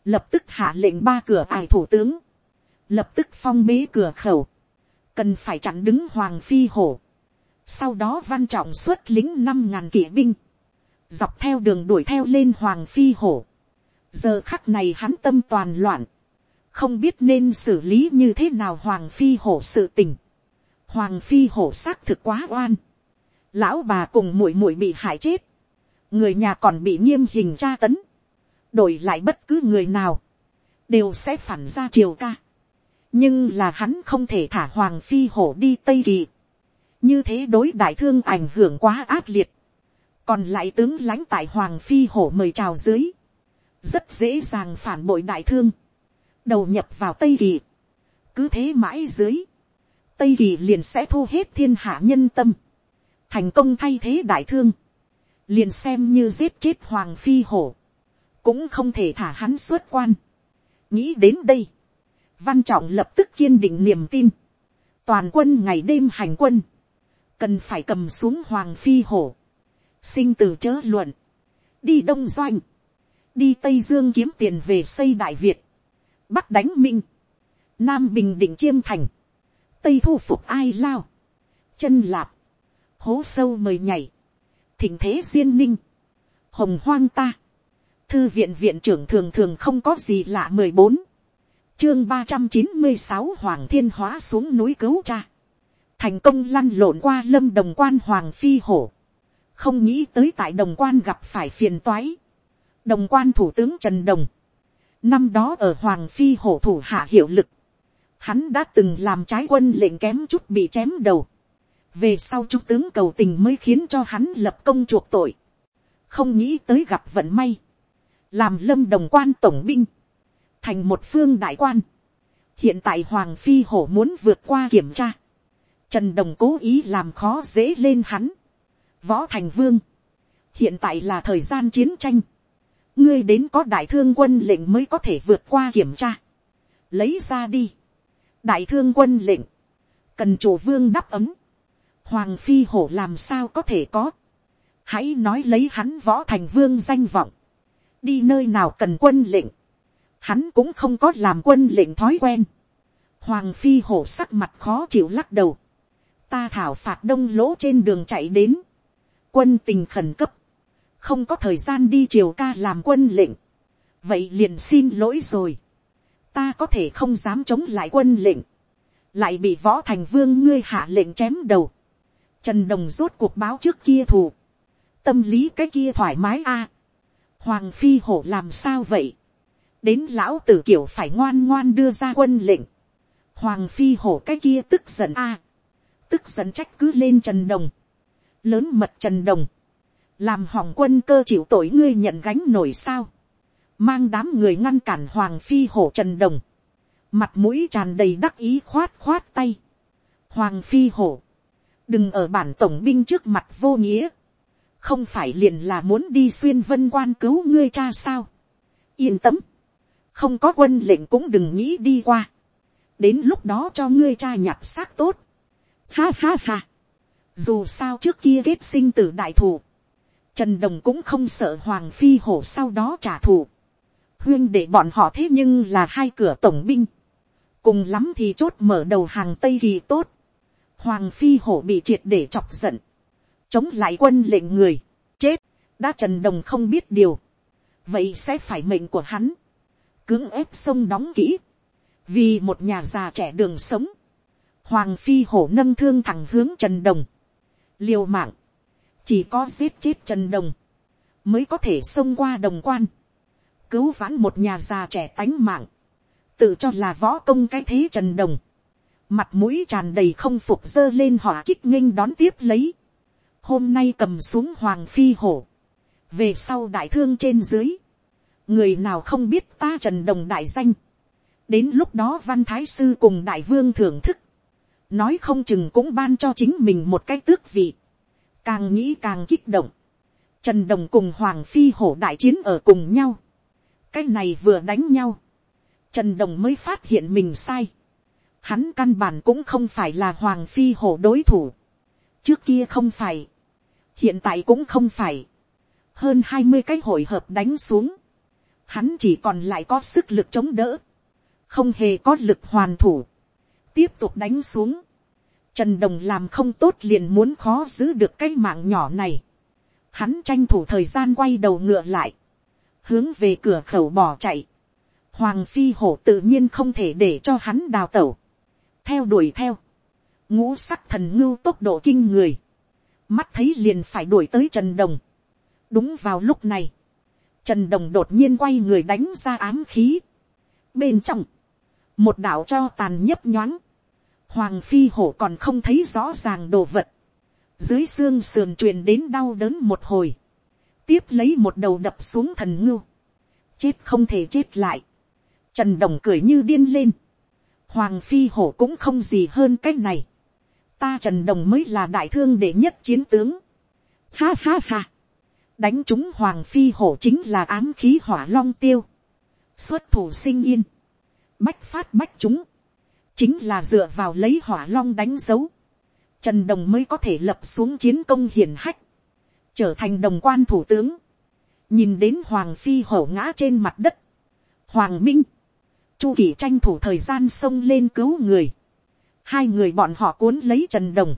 A: Lập tức hạ lệnh ba cửa ải thủ tướng. Lập tức phong bế cửa khẩu. Cần phải chặn đứng Hoàng phi hổ. Sau đó văn trọng xuất lính năm ngàn kỵ binh. Dọc theo đường đuổi theo lên Hoàng phi hổ. Giờ khắc này hắn tâm toàn loạn. Không biết nên xử lý như thế nào Hoàng phi hổ sự tình hoàng phi hổ xác thực quá oan, lão bà cùng muội muội bị hại chết, người nhà còn bị nghiêm hình tra tấn, đổi lại bất cứ người nào, đều sẽ phản ra triều ca. nhưng là hắn không thể thả hoàng phi hổ đi tây kỳ, như thế đối đại thương ảnh hưởng quá ác liệt, còn lại tướng lãnh tại hoàng phi hổ mời chào dưới, rất dễ dàng phản bội đại thương, đầu nhập vào tây kỳ, cứ thế mãi dưới, tây kỳ liền sẽ thu hết thiên hạ nhân tâm, thành công thay thế đại thương, liền xem như giết chết hoàng phi hổ, cũng không thể thả hắn xuất quan. nghĩ đến đây, văn trọng lập tức kiên định niềm tin, toàn quân ngày đêm hành quân, cần phải cầm xuống hoàng phi hổ, sinh từ chớ luận, đi đông doanh, đi tây dương kiếm tiền về xây đại việt, bắc đánh minh, nam bình định chiêm thành, tây thu phục ai lao, chân lạp, hố sâu mời nhảy, thỉnh thế duyên ninh, hồng hoang ta, thư viện viện trưởng thường thường không có gì lạ mười bốn, chương ba trăm chín mươi sáu hoàng thiên hóa xuống núi cứu cha, thành công lăn lộn qua lâm đồng quan hoàng phi hổ, không nghĩ tới tại đồng quan gặp phải phiền toái, đồng quan thủ tướng trần đồng, năm đó ở hoàng phi hổ thủ hạ hiệu lực, Hắn đã từng làm trái quân lệnh kém chút bị chém đầu. Về sau trung tướng cầu tình mới khiến cho hắn lập công chuộc tội. Không nghĩ tới gặp vận may. Làm lâm đồng quan tổng binh. Thành một phương đại quan. Hiện tại Hoàng Phi Hổ muốn vượt qua kiểm tra. Trần Đồng cố ý làm khó dễ lên hắn. Võ Thành Vương. Hiện tại là thời gian chiến tranh. Ngươi đến có đại thương quân lệnh mới có thể vượt qua kiểm tra. Lấy ra đi đại thương quân lệnh, cần chủ vương đáp ấm, hoàng phi hổ làm sao có thể có, hãy nói lấy hắn võ thành vương danh vọng, đi nơi nào cần quân lệnh, hắn cũng không có làm quân lệnh thói quen, hoàng phi hổ sắc mặt khó chịu lắc đầu, ta thảo phạt đông lỗ trên đường chạy đến, quân tình khẩn cấp, không có thời gian đi triều ca làm quân lệnh, vậy liền xin lỗi rồi, ta có thể không dám chống lại quân lệnh, lại bị võ thành vương ngươi hạ lệnh chém đầu, trần đồng rốt cuộc báo trước kia thù, tâm lý cái kia thoải mái a, hoàng phi hổ làm sao vậy, đến lão tử kiểu phải ngoan ngoan đưa ra quân lệnh, hoàng phi hổ cái kia tức giận a, tức giận trách cứ lên trần đồng, lớn mật trần đồng, làm hỏng quân cơ chịu tội ngươi nhận gánh nổi sao, mang đám người ngăn cản hoàng phi hổ trần đồng, mặt mũi tràn đầy đắc ý khoát khoát tay. hoàng phi hổ, đừng ở bản tổng binh trước mặt vô nghĩa, không phải liền là muốn đi xuyên vân quan cứu ngươi cha sao. yên tâm, không có quân lệnh cũng đừng nghĩ đi qua, đến lúc đó cho ngươi cha nhặt xác tốt. ha ha ha, dù sao trước kia kết sinh t đại thù, trần đồng cũng không sợ hoàng phi hổ sau đó trả thù. Huyên để bọn họ thế nhưng là hai cửa tổng binh, cùng lắm thì chốt mở đầu hàng tây thì tốt, hoàng phi hổ bị triệt để chọc giận, chống lại quân lệnh người, chết, đã trần đồng không biết điều, vậy sẽ phải mệnh của hắn, cưỡng ép sông đóng kỹ, vì một nhà già trẻ đường sống, hoàng phi hổ nâng thương thẳng hướng trần đồng, liều mạng, chỉ có giết chết trần đồng, mới có thể xông qua đồng quan, cứu vãn một nhà già trẻ tánh mạng, tự cho là võ công cái thế trần đồng, mặt mũi tràn đầy không phục dơ lên hỏa kích nghinh đón tiếp lấy, hôm nay cầm xuống hoàng phi hổ, về sau đại thương trên dưới, người nào không biết ta trần đồng đại danh, đến lúc đó văn thái sư cùng đại vương thưởng thức, nói không chừng cũng ban cho chính mình một cái tước vị, càng nghĩ càng kích động, trần đồng cùng hoàng phi hổ đại chiến ở cùng nhau, cái này vừa đánh nhau, trần đồng mới phát hiện mình sai, hắn căn bản cũng không phải là hoàng phi hổ đối thủ, trước kia không phải, hiện tại cũng không phải, hơn hai mươi cái hội hợp đánh xuống, hắn chỉ còn lại có sức lực chống đỡ, không hề có lực hoàn thủ, tiếp tục đánh xuống, trần đồng làm không tốt liền muốn khó giữ được cái mạng nhỏ này, hắn tranh thủ thời gian quay đầu ngựa lại, hướng về cửa khẩu bỏ chạy, hoàng phi hổ tự nhiên không thể để cho hắn đào tẩu, theo đuổi theo, ngũ sắc thần ngưu tốc độ kinh người, mắt thấy liền phải đuổi tới trần đồng. đúng vào lúc này, trần đồng đột nhiên quay người đánh ra ám khí. bên trong, một đạo cho tàn nhấp nhoáng, hoàng phi hổ còn không thấy rõ ràng đồ vật, dưới xương sườn truyền đến đau đớn một hồi, tiếp lấy một đầu đập xuống thần ngưu, chết không thể chết lại, trần đồng cười như điên lên, hoàng phi hổ cũng không gì hơn cái này, ta trần đồng mới là đại thương đệ nhất chiến tướng, ha ha ha, đánh chúng hoàng phi hổ chính là ám khí hỏa long tiêu, xuất thủ sinh yên, bách phát bách chúng, chính là dựa vào lấy hỏa long đánh dấu, trần đồng mới có thể lập xuống chiến công hiển hách, trở thành đồng quan thủ tướng, nhìn đến hoàng phi hổ ngã trên mặt đất, hoàng minh, chu kỳ tranh thủ thời gian xông lên cứu người, hai người bọn họ cuốn lấy trần đồng,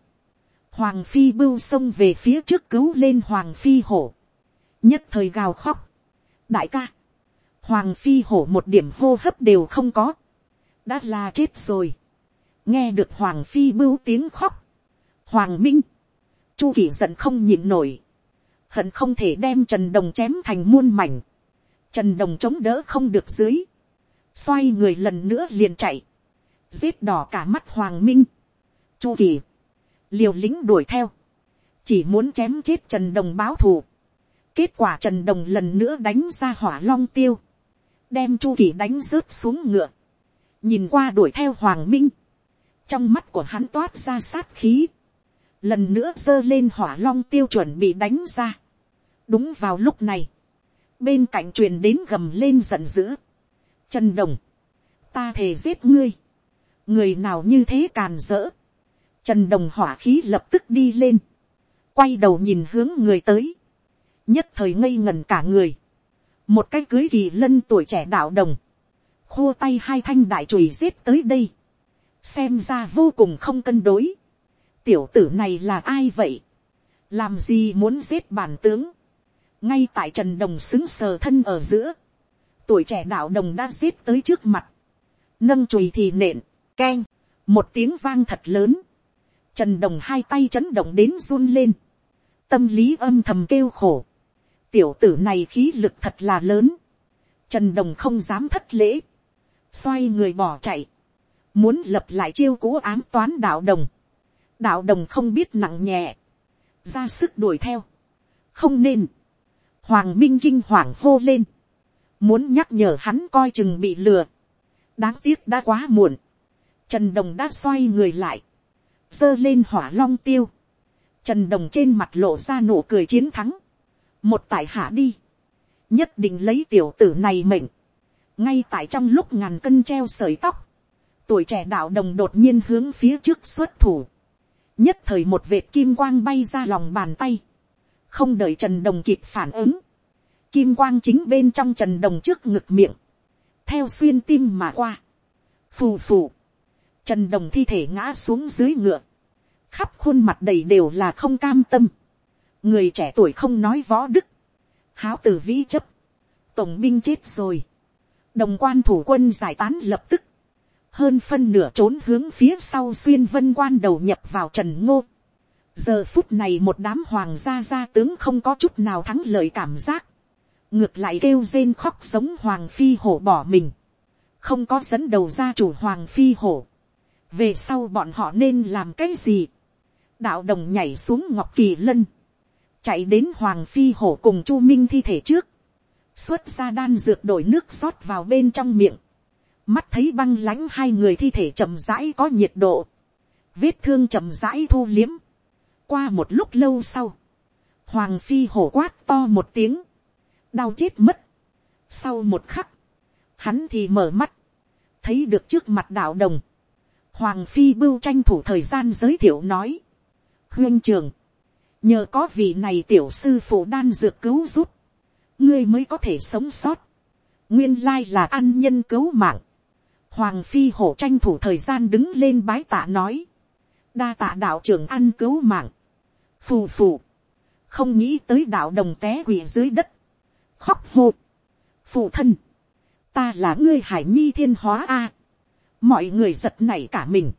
A: hoàng phi bưu xông về phía trước cứu lên hoàng phi hổ, nhất thời gào khóc, đại ca, hoàng phi hổ một điểm hô hấp đều không có, đã là chết rồi, nghe được hoàng phi bưu tiếng khóc, hoàng minh, chu kỳ giận không nhịn nổi, hận không thể đem trần đồng chém thành muôn mảnh, trần đồng chống đỡ không được dưới, xoay người lần nữa liền chạy, giết đỏ cả mắt hoàng minh, chu kỳ, liều lính đuổi theo, chỉ muốn chém chết trần đồng báo thù, kết quả trần đồng lần nữa đánh ra hỏa long tiêu, đem chu kỳ đánh rớt xuống ngựa, nhìn qua đuổi theo hoàng minh, trong mắt của hắn toát ra sát khí, lần nữa giơ lên hỏa long tiêu chuẩn bị đánh ra. đúng vào lúc này, bên cạnh truyền đến gầm lên giận dữ trần đồng, ta thề giết ngươi, người nào như thế càn rỡ, trần đồng hỏa khí lập tức đi lên, quay đầu nhìn hướng người tới, nhất thời ngây ngần cả người, một cái cưới kỳ lân tuổi trẻ đạo đồng, Khô tay hai thanh đại chùy giết tới đây, xem ra vô cùng không cân đối, tiểu tử này là ai vậy, làm gì muốn giết bản tướng, ngay tại trần đồng xứng sờ thân ở giữa, tuổi trẻ đạo đồng đã giết tới trước mặt, nâng chùy thì nện, keng, một tiếng vang thật lớn, trần đồng hai tay chấn động đến run lên, tâm lý âm thầm kêu khổ, tiểu tử này khí lực thật là lớn, trần đồng không dám thất lễ, xoay người bỏ chạy, muốn lập lại chiêu cố ám toán đạo đồng, đạo đồng không biết nặng nhẹ, ra sức đuổi theo, không nên, hoàng minh kinh hoàng hô lên, muốn nhắc nhở hắn coi chừng bị lừa, đáng tiếc đã quá muộn, trần đồng đã xoay người lại, giơ lên hỏa long tiêu, trần đồng trên mặt lộ ra nụ cười chiến thắng, một tại hạ đi, nhất định lấy tiểu tử này mệnh, ngay tại trong lúc ngàn cân treo sợi tóc, tuổi trẻ đạo đồng đột nhiên hướng phía trước xuất thủ, nhất thời một vệt kim quang bay ra lòng bàn tay, không đợi trần đồng kịp phản ứng, kim quang chính bên trong trần đồng trước ngực miệng, theo xuyên tim mà qua, phù phù, trần đồng thi thể ngã xuống dưới ngựa, khắp khuôn mặt đầy đều là không cam tâm, người trẻ tuổi không nói võ đức, háo tử vĩ chấp, tổng binh chết rồi, đồng quan thủ quân giải tán lập tức, hơn phân nửa trốn hướng phía sau xuyên vân quan đầu nhập vào trần ngô. giờ phút này một đám hoàng gia gia tướng không có chút nào thắng lợi cảm giác, ngược lại kêu rên khóc sống hoàng phi hổ bỏ mình, không có dẫn đầu gia chủ hoàng phi hổ, về sau bọn họ nên làm cái gì, đạo đồng nhảy xuống ngọc kỳ lân, chạy đến hoàng phi hổ cùng chu minh thi thể trước, xuất ra đan dược đổi nước rót vào bên trong miệng, mắt thấy băng lãnh hai người thi thể chậm rãi có nhiệt độ, vết thương chậm rãi thu liếm, qua một lúc lâu sau, hoàng phi hổ quát to một tiếng, đau chết mất, sau một khắc, hắn thì mở mắt, thấy được trước mặt đạo đồng, Hoàng phi bưu tranh thủ thời gian giới thiệu nói. huyên trường, nhờ có vị này tiểu sư phụ đan dược cứu giúp, ngươi mới có thể sống sót. nguyên lai là ăn nhân cứu mạng. Hoàng phi hổ tranh thủ thời gian đứng lên bái tạ nói. đa tạ đạo trưởng ăn cứu mạng. phù phù. không nghĩ tới đạo đồng té quỳ dưới đất khóc hô. phụ thân. ta là ngươi hải nhi thiên hóa a. mọi người giật nảy cả mình.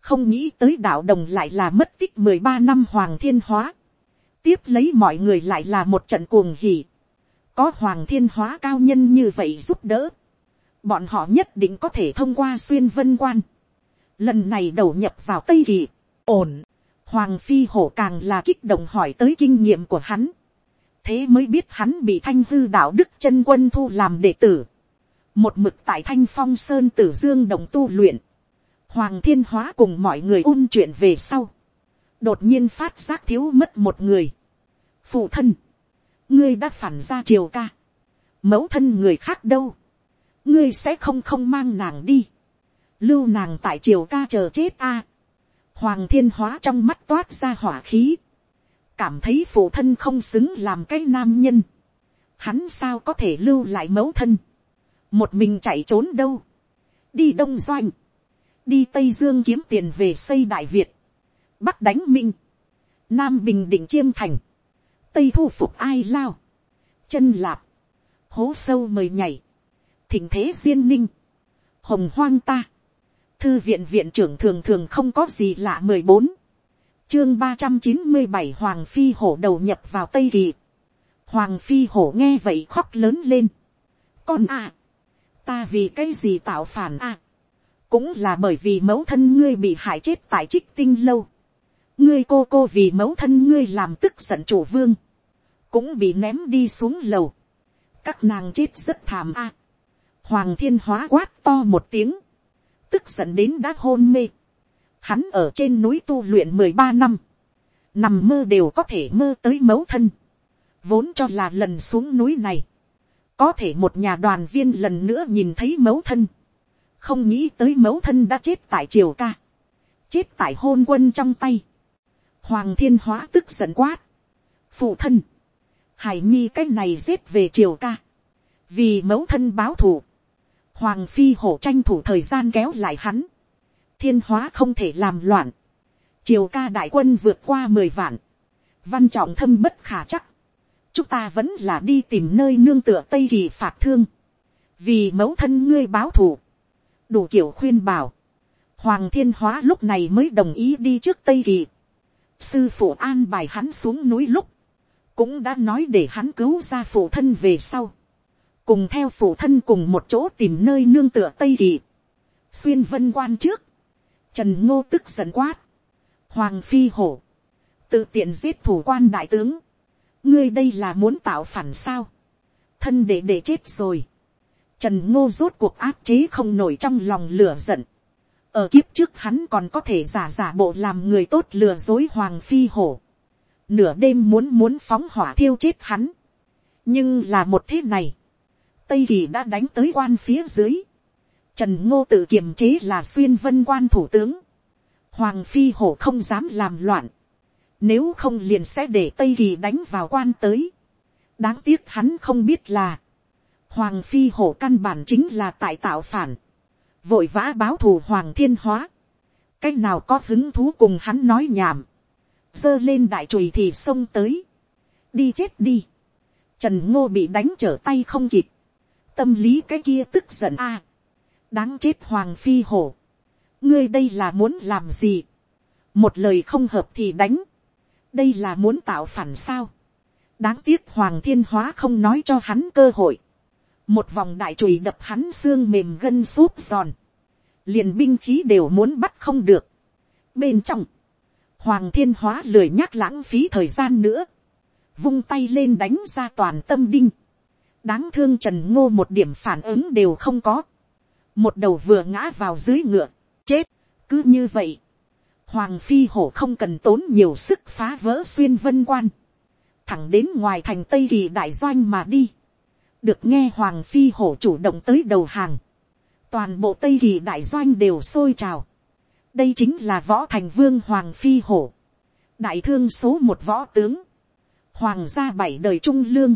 A: không nghĩ tới đạo đồng lại là mất tích mười ba năm hoàng thiên hóa. tiếp lấy mọi người lại là một trận cuồng hỉ. có hoàng thiên hóa cao nhân như vậy giúp đỡ bọn họ nhất định có thể thông qua xuyên vân quan. Lần này đầu nhập vào Tây Kỳ, ổn. Hoàng Phi Hổ càng là kích động hỏi tới kinh nghiệm của hắn. Thế mới biết hắn bị thanh hư đạo đức chân quân thu làm đệ tử. Một mực tại thanh phong sơn tử dương đồng tu luyện. Hoàng thiên hóa cùng mọi người ôn chuyện về sau. Đột nhiên phát giác thiếu mất một người. Phụ thân. Ngươi đã phản ra triều ca. Mẫu thân người khác đâu ngươi sẽ không không mang nàng đi, lưu nàng tại triều ca chờ chết a. Hoàng thiên hóa trong mắt toát ra hỏa khí, cảm thấy phụ thân không xứng làm cái nam nhân, hắn sao có thể lưu lại mẫu thân, một mình chạy trốn đâu, đi đông doanh, đi tây dương kiếm tiền về xây đại việt, bắc đánh minh, nam bình định chiêm thành, tây thu phục ai lao, chân lạp, hố sâu mời nhảy, thỉnh thế duyên ninh, hồng hoang ta, thư viện viện trưởng thường thường không có gì lạ mười bốn, chương ba trăm chín mươi bảy hoàng phi hổ đầu nhập vào tây kỳ, hoàng phi hổ nghe vậy khóc lớn lên, con à, ta vì cái gì tạo phản à, cũng là bởi vì mẫu thân ngươi bị hại chết tại trích tinh lâu, ngươi cô cô vì mẫu thân ngươi làm tức giận chủ vương, cũng bị ném đi xuống lầu, các nàng chết rất thảm à? Hoàng thiên hóa quát to một tiếng. Tức giận đến đã hôn mê. Hắn ở trên núi tu luyện mười ba năm. Nằm mơ đều có thể mơ tới mẫu thân. Vốn cho là lần xuống núi này. Có thể một nhà đoàn viên lần nữa nhìn thấy mẫu thân. Không nghĩ tới mẫu thân đã chết tại triều ca. Chết tại hôn quân trong tay. Hoàng thiên hóa tức giận quát. Phụ thân. Hải nhi cái này giết về triều ca. Vì mẫu thân báo thù Hoàng phi hổ tranh thủ thời gian kéo lại hắn. Thiên hóa không thể làm loạn. Triều ca đại quân vượt qua mười vạn. Văn trọng thâm bất khả chắc. Chúng ta vẫn là đi tìm nơi nương tựa Tây Kỳ phạt thương. Vì mẫu thân ngươi báo thù. Đủ kiểu khuyên bảo. Hoàng thiên hóa lúc này mới đồng ý đi trước Tây Kỳ. Sư phụ an bài hắn xuống núi lúc. Cũng đã nói để hắn cứu ra phụ thân về sau cùng theo phụ thân cùng một chỗ tìm nơi nương tựa tây kỳ, xuyên vân quan trước, trần ngô tức giận quát, hoàng phi hổ, tự tiện giết thủ quan đại tướng, ngươi đây là muốn tạo phản sao, thân để để chết rồi, trần ngô rốt cuộc áp chế không nổi trong lòng lửa giận, ở kiếp trước hắn còn có thể giả giả bộ làm người tốt lừa dối hoàng phi hổ, nửa đêm muốn muốn phóng hỏa thiêu chết hắn, nhưng là một thế này, tây kỳ đã đánh tới quan phía dưới. Trần ngô tự kiềm chế là xuyên vân quan thủ tướng. Hoàng phi hổ không dám làm loạn. Nếu không liền sẽ để tây kỳ đánh vào quan tới. đáng tiếc hắn không biết là. Hoàng phi hổ căn bản chính là tại tạo phản. Vội vã báo thù hoàng thiên hóa. Cách nào có hứng thú cùng hắn nói nhảm. Dơ lên đại chùy thì xông tới. Đi chết đi. Trần ngô bị đánh trở tay không kịp tâm lý cái kia tức giận a đáng chết hoàng phi hổ. ngươi đây là muốn làm gì. một lời không hợp thì đánh. đây là muốn tạo phản sao. đáng tiếc hoàng thiên hóa không nói cho hắn cơ hội. một vòng đại chùy đập hắn xương mềm gân xúp giòn. liền binh khí đều muốn bắt không được. bên trong, hoàng thiên hóa lười nhắc lãng phí thời gian nữa. vung tay lên đánh ra toàn tâm đinh đáng thương trần ngô một điểm phản ứng đều không có, một đầu vừa ngã vào dưới ngựa, chết, cứ như vậy, hoàng phi hổ không cần tốn nhiều sức phá vỡ xuyên vân quan, thẳng đến ngoài thành tây kỳ đại doanh mà đi, được nghe hoàng phi hổ chủ động tới đầu hàng, toàn bộ tây kỳ đại doanh đều sôi trào, đây chính là võ thành vương hoàng phi hổ, đại thương số một võ tướng, hoàng gia bảy đời trung lương,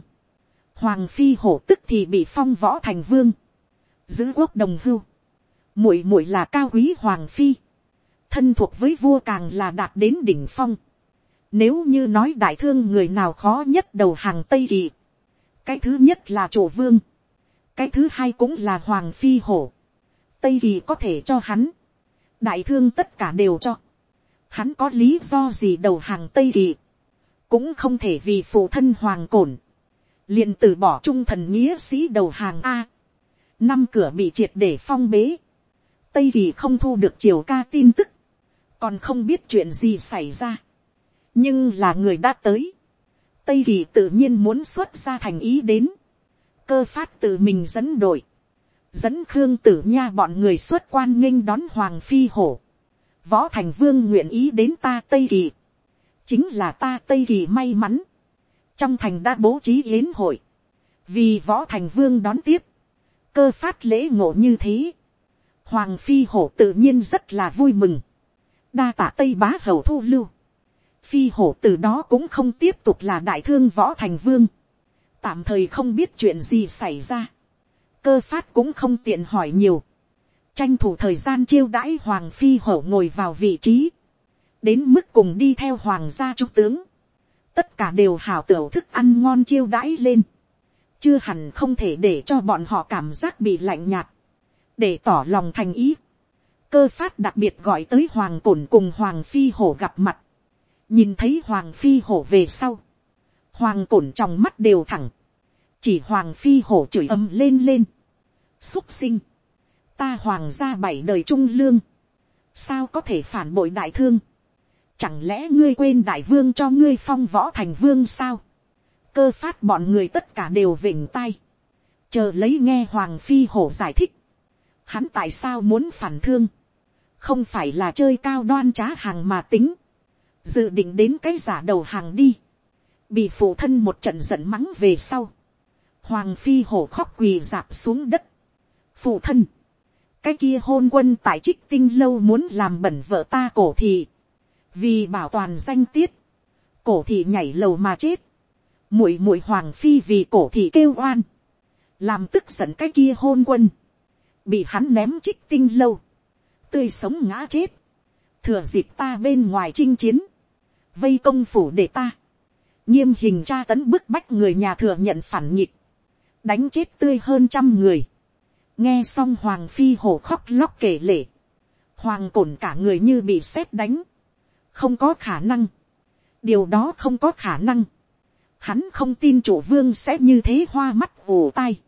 A: hoàng phi hổ tức thì bị phong võ thành vương, giữ quốc đồng hưu, muội muội là cao quý hoàng phi, thân thuộc với vua càng là đạt đến đỉnh phong. Nếu như nói đại thương người nào khó nhất đầu hàng Tây Kỳ, cái thứ nhất là chủ vương, cái thứ hai cũng là hoàng phi hổ. Tây Kỳ có thể cho hắn, đại thương tất cả đều cho. Hắn có lý do gì đầu hàng Tây Kỳ, cũng không thể vì phụ thân hoàng cổn, liền từ bỏ trung thần nghĩa sĩ đầu hàng A. Năm cửa bị triệt để phong bế, Tây Kỳ không thu được triều ca tin tức, còn không biết chuyện gì xảy ra. Nhưng là người đã tới, Tây Kỳ tự nhiên muốn xuất ra thành ý đến, cơ phát tự mình dẫn đội, dẫn khương tử nha bọn người xuất quan nghênh đón hoàng phi hổ, võ thành vương nguyện ý đến ta tây kỳ, chính là ta tây kỳ may mắn, trong thành đã bố trí yến hội, vì võ thành vương đón tiếp, cơ phát lễ ngộ như thế, hoàng phi hổ tự nhiên rất là vui mừng, đa tả tây bá hầu thu lưu, phi hổ từ đó cũng không tiếp tục là đại thương võ thành vương, tạm thời không biết chuyện gì xảy ra, cơ phát cũng không tiện hỏi nhiều, tranh thủ thời gian chiêu đãi hoàng phi hổ ngồi vào vị trí, đến mức cùng đi theo hoàng gia trung tướng, tất cả đều hào tửu thức ăn ngon chiêu đãi lên, chưa hẳn không thể để cho bọn họ cảm giác bị lạnh nhạt, để tỏ lòng thành ý. cơ phát đặc biệt gọi tới hoàng cổn cùng hoàng phi hổ gặp mặt, nhìn thấy hoàng phi hổ về sau, hoàng cổn trong mắt đều thẳng, chỉ hoàng phi hổ chửi ầm lên lên, xúc sinh, ta hoàng gia bảy đời trung lương, sao có thể phản bội đại thương, chẳng lẽ ngươi quên đại vương cho ngươi phong võ thành vương sao, cơ phát bọn người tất cả đều vỉnh tay, chờ lấy nghe hoàng phi hổ giải thích, hắn tại sao muốn phản thương, không phải là chơi cao đoan trá hàng mà tính, dự định đến cái giả đầu hàng đi, bị phụ thân một trận giận mắng về sau, hoàng phi hổ khóc quỳ dạp xuống đất, phụ thân, cái kia hôn quân tại trích tinh lâu muốn làm bẩn vợ ta cổ thị, vì bảo toàn danh tiết, cổ thị nhảy lầu mà chết, muội muội hoàng phi vì cổ thị kêu oan, làm tức giận cái kia hôn quân, bị hắn ném trích tinh lâu, tươi sống ngã chết, thừa dịp ta bên ngoài chinh chiến, vây công phủ để ta, nghiêm hình tra tấn bức bách người nhà thừa nhận phản nhịp, đánh chết tươi hơn trăm người, nghe xong hoàng phi hổ khóc lóc kể lể, hoàng cổn cả người như bị sét đánh, không có khả năng, điều đó không có khả năng, hắn không tin chủ vương sẽ như thế hoa mắt ù tai,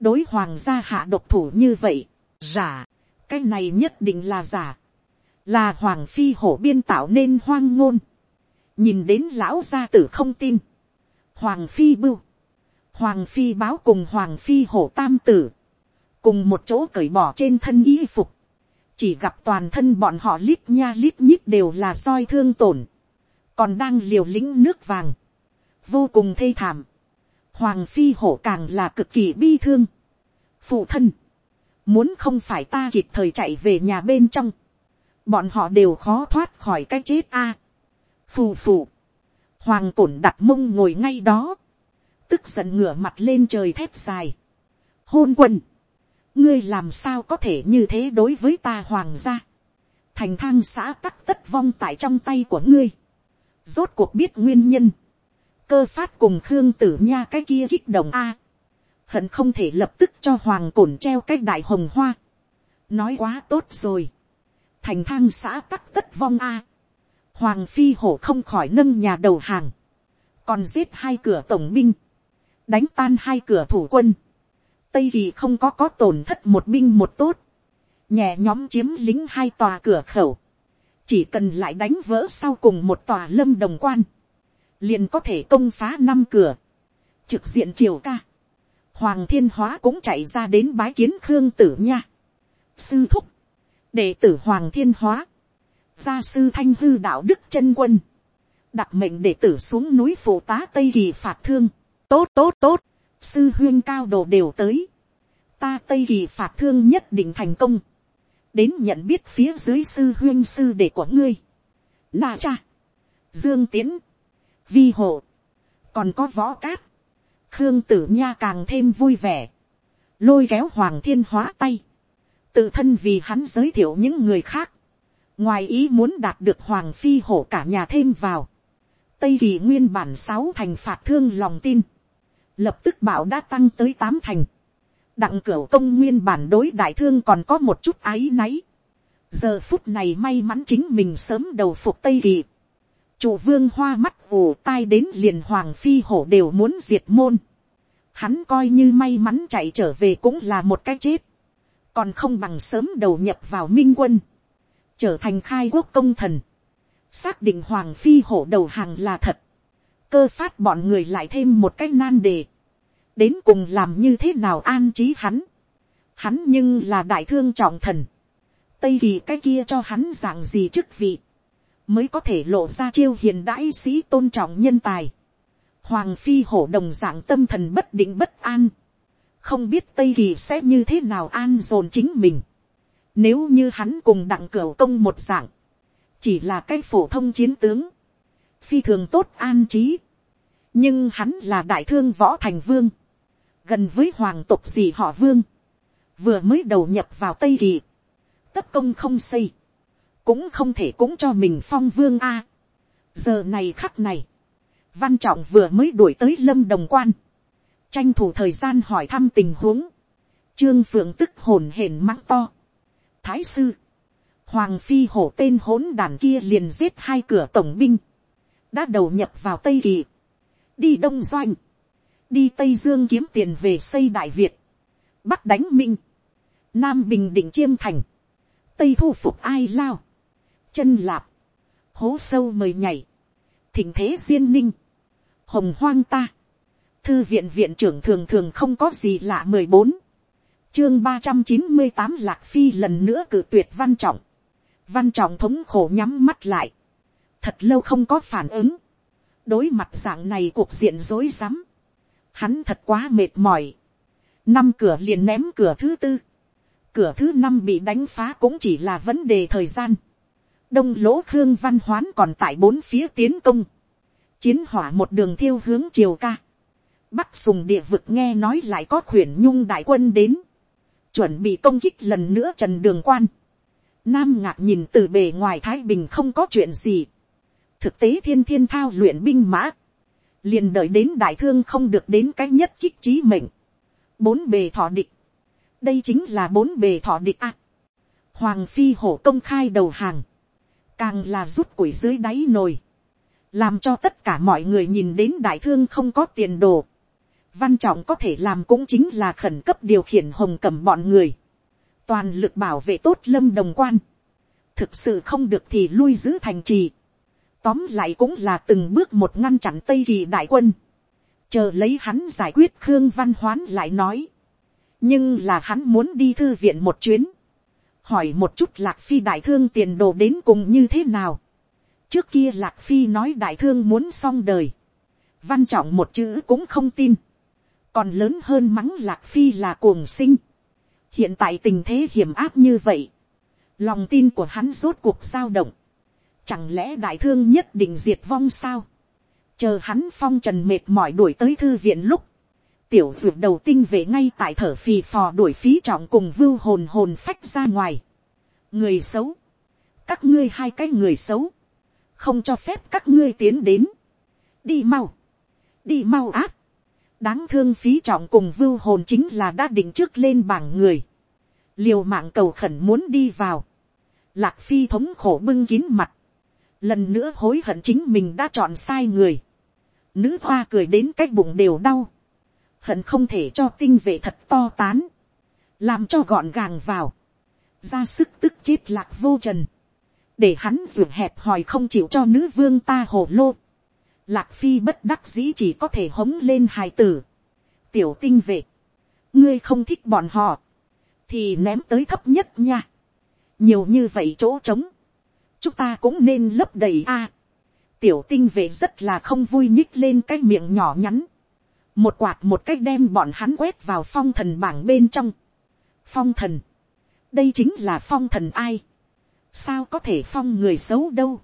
A: đối hoàng gia hạ độc thủ như vậy, giả, cái này nhất định là giả, là hoàng phi hổ biên tạo nên hoang ngôn, nhìn đến lão gia tử không tin, hoàng phi bưu, hoàng phi báo cùng hoàng phi hổ tam tử, cùng một chỗ cởi bỏ trên thân y phục, chỉ gặp toàn thân bọn họ lít nha lít nhít đều là soi thương tổn, còn đang liều lĩnh nước vàng, vô cùng thê thảm, hoàng phi hổ càng là cực kỳ bi thương, phụ thân, muốn không phải ta kịp thời chạy về nhà bên trong, bọn họ đều khó thoát khỏi cái chết a. phù phù, hoàng cổn đặt mông ngồi ngay đó, tức giận ngửa mặt lên trời thép dài. hôn quân, ngươi làm sao có thể như thế đối với ta hoàng gia, thành thang xã tắc tất vong tại trong tay của ngươi, rốt cuộc biết nguyên nhân, cơ phát cùng khương tử nha cái kia kích động a, hận không thể lập tức cho hoàng cổn treo cái đại hồng hoa, nói quá tốt rồi, thành thang xã tắc tất vong a, hoàng phi hổ không khỏi nâng nhà đầu hàng, còn giết hai cửa tổng binh, đánh tan hai cửa thủ quân, tây vì không có có tổn thất một binh một tốt, nhẹ nhóm chiếm lính hai tòa cửa khẩu, chỉ cần lại đánh vỡ sau cùng một tòa lâm đồng quan, liền có thể công phá năm cửa, trực diện triều ca, hoàng thiên hóa cũng chạy ra đến bái kiến khương tử nha, sư thúc, đệ tử hoàng thiên hóa, gia sư thanh hư đạo đức chân quân, đặt mệnh đệ tử xuống núi phụ tá tây kỳ phạt thương, tốt tốt tốt, sư huyên cao đồ đều tới, ta tây kỳ phạt thương nhất định thành công, đến nhận biết phía dưới sư huyên sư đệ của ngươi, na cha, dương tiến, vi hộ, còn có võ cát, khương tử nha càng thêm vui vẻ, lôi kéo hoàng thiên hóa tay, tự thân vì hắn giới thiệu những người khác, ngoài ý muốn đạt được hoàng phi hổ cả nhà thêm vào, tây kỳ nguyên bản sáu thành phạt thương lòng tin, lập tức bảo đã tăng tới tám thành, đặng cửu công nguyên bản đối đại thương còn có một chút áy náy, giờ phút này may mắn chính mình sớm đầu phục tây kỳ, chủ vương hoa mắt ù tai đến liền hoàng phi hổ đều muốn diệt môn, hắn coi như may mắn chạy trở về cũng là một cái chết, còn không bằng sớm đầu nhập vào minh quân, trở thành khai quốc công thần, xác định hoàng phi hổ đầu hàng là thật, cơ phát bọn người lại thêm một cái nan đề, đến cùng làm như thế nào an trí hắn, hắn nhưng là đại thương trọng thần, tây kỳ cái kia cho hắn dạng gì chức vị, mới có thể lộ ra chiêu hiền đãi sĩ tôn trọng nhân tài, hoàng phi hổ đồng dạng tâm thần bất định bất an, không biết tây kỳ sẽ như thế nào an dồn chính mình, nếu như hắn cùng đặng cửa công một dạng, chỉ là cái phổ thông chiến tướng, phi thường tốt an trí, nhưng hắn là đại thương võ thành vương, gần với hoàng tộc gì họ vương, vừa mới đầu nhập vào tây kỳ, tất công không xây, cũng không thể cũng cho mình phong vương a. giờ này khắc này, văn trọng vừa mới đuổi tới lâm đồng quan, tranh thủ thời gian hỏi thăm tình huống, trương phượng tức hồn hển mắng to, thái sư, hoàng phi hổ tên hỗn đàn kia liền giết hai cửa tổng binh, đã đầu nhập vào tây kỳ, đi đông doanh, đi tây dương kiếm tiền về xây đại việt, bắc đánh minh, nam bình định chiêm thành, tây thu phục ai lao, chân lạp, hố sâu mời nhảy, thỉnh thế duyên ninh, hồng hoang ta, thư viện viện trưởng thường thường không có gì lạ mười bốn, chương ba trăm chín mươi tám lạc phi lần nữa cử tuyệt văn trọng, văn trọng thống khổ nhắm mắt lại, thật lâu không có phản ứng, đối mặt dạng này cuộc diện rối rắm, hắn thật quá mệt mỏi, năm cửa liền ném cửa thứ tư, cửa thứ năm bị đánh phá cũng chỉ là vấn đề thời gian, đông lỗ khương văn hoán còn tại bốn phía tiến công, chiến hỏa một đường thiêu hướng triều ca, bắc sùng địa vực nghe nói lại có khuyển nhung đại quân đến, chuẩn bị công kích lần nữa trần đường quan, nam ngạc nhìn từ bề ngoài thái bình không có chuyện gì, thực tế thiên thiên thao luyện binh mã, liền đợi đến đại thương không được đến cái nhất kích trí mệnh, bốn bề thọ địch, đây chính là bốn bề thọ địch a. hoàng phi hổ công khai đầu hàng, càng là rút củi dưới đáy nồi, làm cho tất cả mọi người nhìn đến đại thương không có tiền đồ. văn trọng có thể làm cũng chính là khẩn cấp điều khiển hồng cầm bọn người, toàn lực bảo vệ tốt lâm đồng quan, thực sự không được thì lui giữ thành trì, tóm lại cũng là từng bước một ngăn chặn tây kỳ đại quân, chờ lấy hắn giải quyết khương văn hoán lại nói, nhưng là hắn muốn đi thư viện một chuyến, hỏi một chút lạc phi đại thương tiền đồ đến cùng như thế nào. trước kia lạc phi nói đại thương muốn xong đời, văn trọng một chữ cũng không tin, còn lớn hơn mắng lạc phi là cuồng sinh. hiện tại tình thế hiểm áp như vậy, lòng tin của hắn rốt cuộc dao động, chẳng lẽ đại thương nhất định diệt vong sao, chờ hắn phong trần mệt mỏi đuổi tới thư viện lúc, tiểu ruột đầu tinh về ngay tại thở phì phò đuổi phí trọng cùng vưu hồn hồn phách ra ngoài. người xấu, các ngươi hai cái người xấu, không cho phép các ngươi tiến đến, đi mau, đi mau áp, đáng thương phí trọng cùng vưu hồn chính là đã định trước lên bảng người, liều mạng cầu khẩn muốn đi vào, lạc phi thống khổ bưng kín mặt, lần nữa hối hận chính mình đã chọn sai người, nữ hoa cười đến cái bụng đều đau, hận không thể cho tinh vệ thật to tán, làm cho gọn gàng vào, ra sức tức chết lạc vô trần, để hắn ruột hẹp hòi không chịu cho nữ vương ta hồ lô. Lạc phi bất đắc dĩ chỉ có thể hống lên hài tử. tiểu tinh vệ, ngươi không thích bọn họ, thì ném tới thấp nhất nha. nhiều như vậy chỗ trống, chúng ta cũng nên lấp đầy a. tiểu tinh vệ rất là không vui nhích lên cái miệng nhỏ nhắn một quạt một cách đem bọn hắn quét vào phong thần bảng bên trong. phong thần, đây chính là phong thần ai, sao có thể phong người xấu đâu,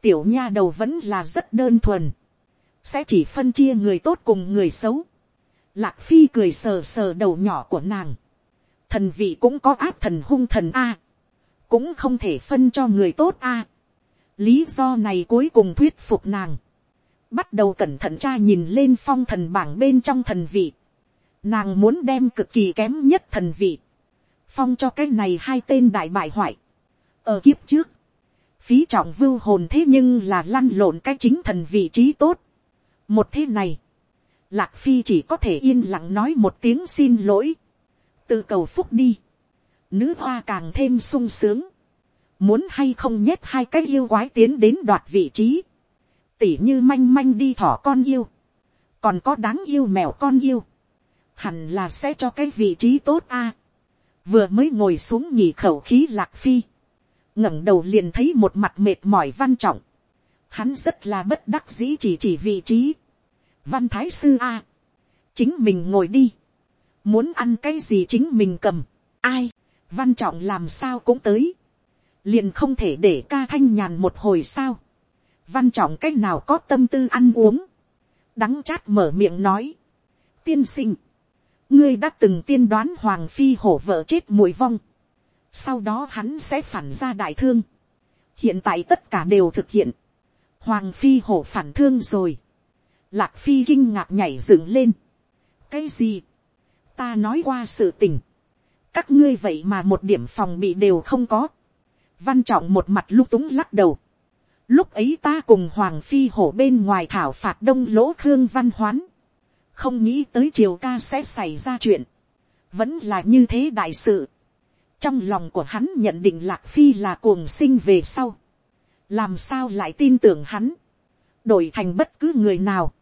A: tiểu nha đầu vẫn là rất đơn thuần, sẽ chỉ phân chia người tốt cùng người xấu. Lạc phi cười sờ sờ đầu nhỏ của nàng, thần vị cũng có áp thần hung thần a, cũng không thể phân cho người tốt a. lý do này cuối cùng thuyết phục nàng, bắt đầu cẩn thận tra nhìn lên phong thần bảng bên trong thần vị, nàng muốn đem cực kỳ kém nhất thần vị, phong cho cái này hai tên đại bại hoại. ở kiếp trước, phí trọng vưu hồn thế nhưng là lăn lộn cái chính thần vị trí tốt. một thế này, lạc phi chỉ có thể yên lặng nói một tiếng xin lỗi, tự cầu phúc đi, nữ hoa càng thêm sung sướng, muốn hay không nhét hai cái yêu quái tiến đến đoạt vị trí, tỉ như manh manh đi thỏ con yêu, còn có đáng yêu mèo con yêu, hẳn là sẽ cho cái vị trí tốt a. vừa mới ngồi xuống nhỉ khẩu khí lạc phi, ngẩng đầu liền thấy một mặt mệt mỏi văn trọng, hắn rất là bất đắc dĩ chỉ chỉ vị trí, văn thái sư a, chính mình ngồi đi, muốn ăn cái gì chính mình cầm, ai, văn trọng làm sao cũng tới, liền không thể để ca thanh nhàn một hồi sao, văn trọng c á c h nào có tâm tư ăn uống, đắng chát mở miệng nói, tiên sinh, ngươi đã từng tiên đoán hoàng phi hổ vợ chết mùi vong, sau đó hắn sẽ phản ra đại thương, hiện tại tất cả đều thực hiện, hoàng phi hổ phản thương rồi, lạc phi kinh ngạc nhảy dựng lên, cái gì, ta nói qua sự tình, các ngươi vậy mà một điểm phòng bị đều không có, văn trọng một mặt lung túng lắc đầu, Lúc ấy ta cùng Hoàng Phi hổ bên ngoài thảo phạt đông lỗ khương văn hoán. Không nghĩ tới triều ca sẽ xảy ra chuyện. Vẫn là như thế đại sự. Trong lòng của hắn nhận định Lạc Phi là cuồng sinh về sau. Làm sao lại tin tưởng hắn. Đổi thành bất cứ người nào.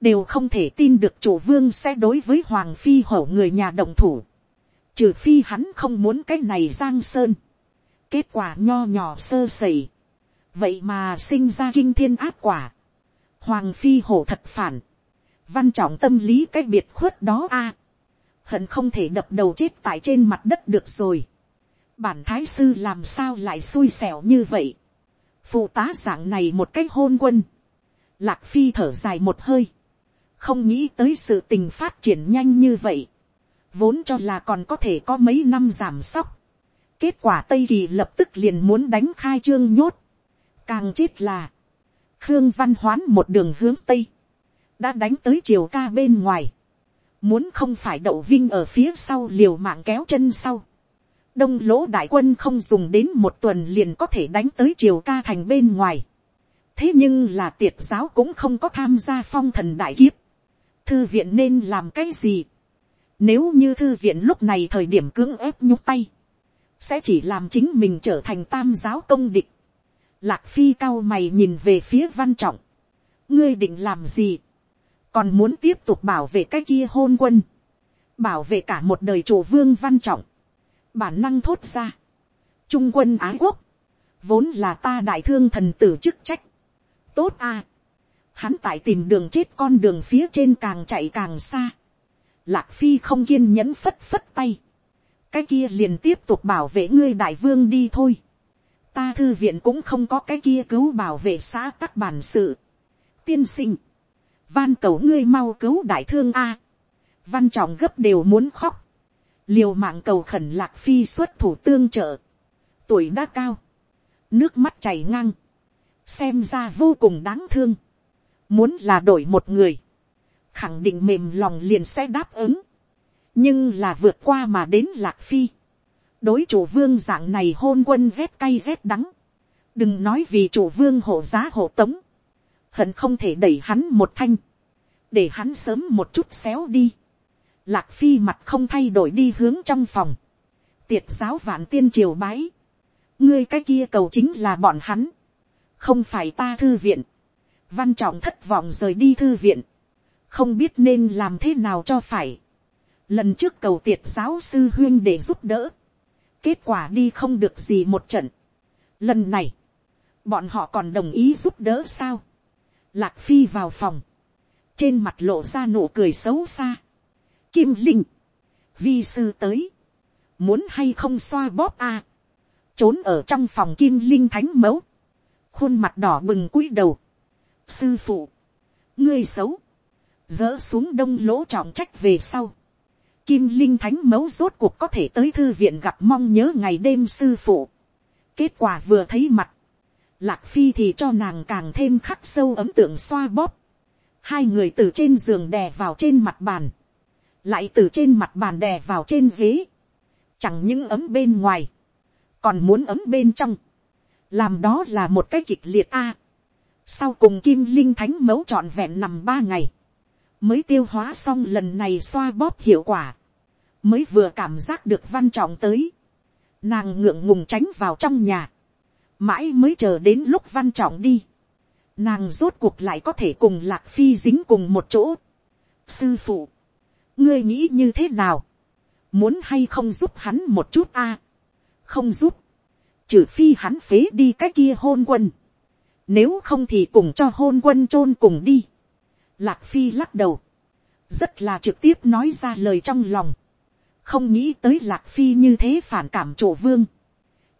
A: Đều không thể tin được chủ vương sẽ đối với Hoàng Phi hổ người nhà đồng thủ. Trừ phi hắn không muốn cái này giang sơn. Kết quả nho nhỏ sơ sẩy vậy mà sinh ra kinh thiên áp quả, hoàng phi hổ thật phản, văn trọng tâm lý cái biệt khuất đó a, à, hận không thể đập đầu chết tại trên mặt đất được rồi, bản thái sư làm sao lại xui xẻo như vậy, phụ tá dạng này một cái hôn quân, lạc phi thở dài một hơi, không nghĩ tới sự tình phát triển nhanh như vậy, vốn cho là còn có thể có mấy năm giảm sóc, kết quả tây kỳ lập tức liền muốn đánh khai trương nhốt, Càng chết là, Khương Văn Hoán một đường hướng Tây, đã đánh tới triều ca bên ngoài. Muốn không phải đậu vinh ở phía sau liều mạng kéo chân sau. Đông lỗ đại quân không dùng đến một tuần liền có thể đánh tới triều ca thành bên ngoài. Thế nhưng là tiệt giáo cũng không có tham gia phong thần đại kiếp. Thư viện nên làm cái gì? Nếu như thư viện lúc này thời điểm cưỡng ép nhúc tay. Sẽ chỉ làm chính mình trở thành tam giáo công địch Lạc phi cao mày nhìn về phía văn trọng. ngươi định làm gì. còn muốn tiếp tục bảo vệ cái kia hôn quân. bảo vệ cả một đời chủ vương văn trọng. bản năng thốt ra. trung quân ái quốc. vốn là ta đại thương thần tử chức trách. tốt à. hắn tại tìm đường chết con đường phía trên càng chạy càng xa. Lạc phi không kiên nhẫn phất phất tay. cái kia liền tiếp tục bảo vệ ngươi đại vương đi thôi ta thư viện cũng không có cái kia cứu bảo vệ xã tắc bản sự. tiên sinh, van cầu ngươi mau cứu đại thương a. văn trọng gấp đều muốn khóc. liều mạng cầu khẩn lạc phi xuất thủ tương trợ. tuổi đã cao, nước mắt chảy ngang, xem ra vô cùng đáng thương. muốn là đổi một người, khẳng định mềm lòng liền sẽ đáp ứng. nhưng là vượt qua mà đến lạc phi đối chủ vương dạng này hôn quân rét cay rét đắng, đừng nói vì chủ vương hộ giá hộ tống, hận không thể đẩy hắn một thanh, để hắn sớm một chút xéo đi. Lạc phi mặt không thay đổi đi hướng trong phòng, tiệt giáo vạn tiên triều bái, ngươi cái kia cầu chính là bọn hắn, không phải ta thư viện, văn trọng thất vọng rời đi thư viện, không biết nên làm thế nào cho phải. Lần trước cầu tiệt giáo sư huyên để giúp đỡ, kết quả đi không được gì một trận. Lần này, bọn họ còn đồng ý giúp đỡ sao. Lạc phi vào phòng, trên mặt lộ ra nụ cười xấu xa. Kim linh, vi sư tới, muốn hay không xoa bóp a, trốn ở trong phòng kim linh thánh mẫu, khuôn mặt đỏ bừng cúi đầu, sư phụ, ngươi xấu, dỡ xuống đông lỗ trọng trách về sau, kim linh thánh mẫu rốt cuộc có thể tới thư viện gặp mong nhớ ngày đêm sư phụ, kết quả vừa thấy mặt, lạc phi thì cho nàng càng thêm khắc sâu ấm tượng xoa bóp, hai người từ trên giường đè vào trên mặt bàn, lại từ trên mặt bàn đè vào trên ghế, chẳng những ấm bên ngoài, còn muốn ấm bên trong, làm đó là một cái kịch liệt a. sau cùng kim linh thánh Mẫu trọn vẹn nằm ba ngày, mới tiêu hóa xong lần này xoa bóp hiệu quả, mới vừa cảm giác được văn trọng tới, nàng ngượng ngùng tránh vào trong nhà, mãi mới chờ đến lúc văn trọng đi, nàng rốt cuộc lại có thể cùng lạc phi dính cùng một chỗ. sư phụ, ngươi nghĩ như thế nào, muốn hay không giúp hắn một chút a, không giúp, trừ phi hắn phế đi cái kia hôn quân, nếu không thì cùng cho hôn quân chôn cùng đi. Lạc phi lắc đầu, rất là trực tiếp nói ra lời trong lòng, không nghĩ tới lạc phi như thế phản cảm chủ vương.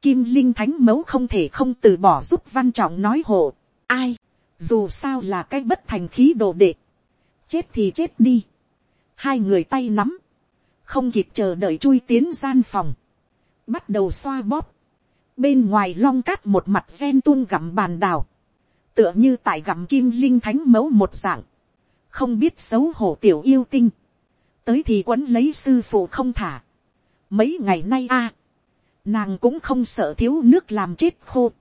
A: Kim linh thánh mẫu không thể không từ bỏ giúp văn trọng nói hộ. Ai, dù sao là cái bất thành khí đồ đệ. Chết thì chết đi. Hai người tay nắm. Không kịp chờ đợi chui tiến gian phòng. Bắt đầu xoa bóp. Bên ngoài long cát một mặt gen tung gặm bàn đào. Tựa như tại gặm kim linh thánh mẫu một dạng. Không biết xấu hổ tiểu yêu tinh. Tới thì quấn lấy sư phụ không thả. Mấy ngày nay a, Nàng cũng không sợ thiếu nước làm chết khô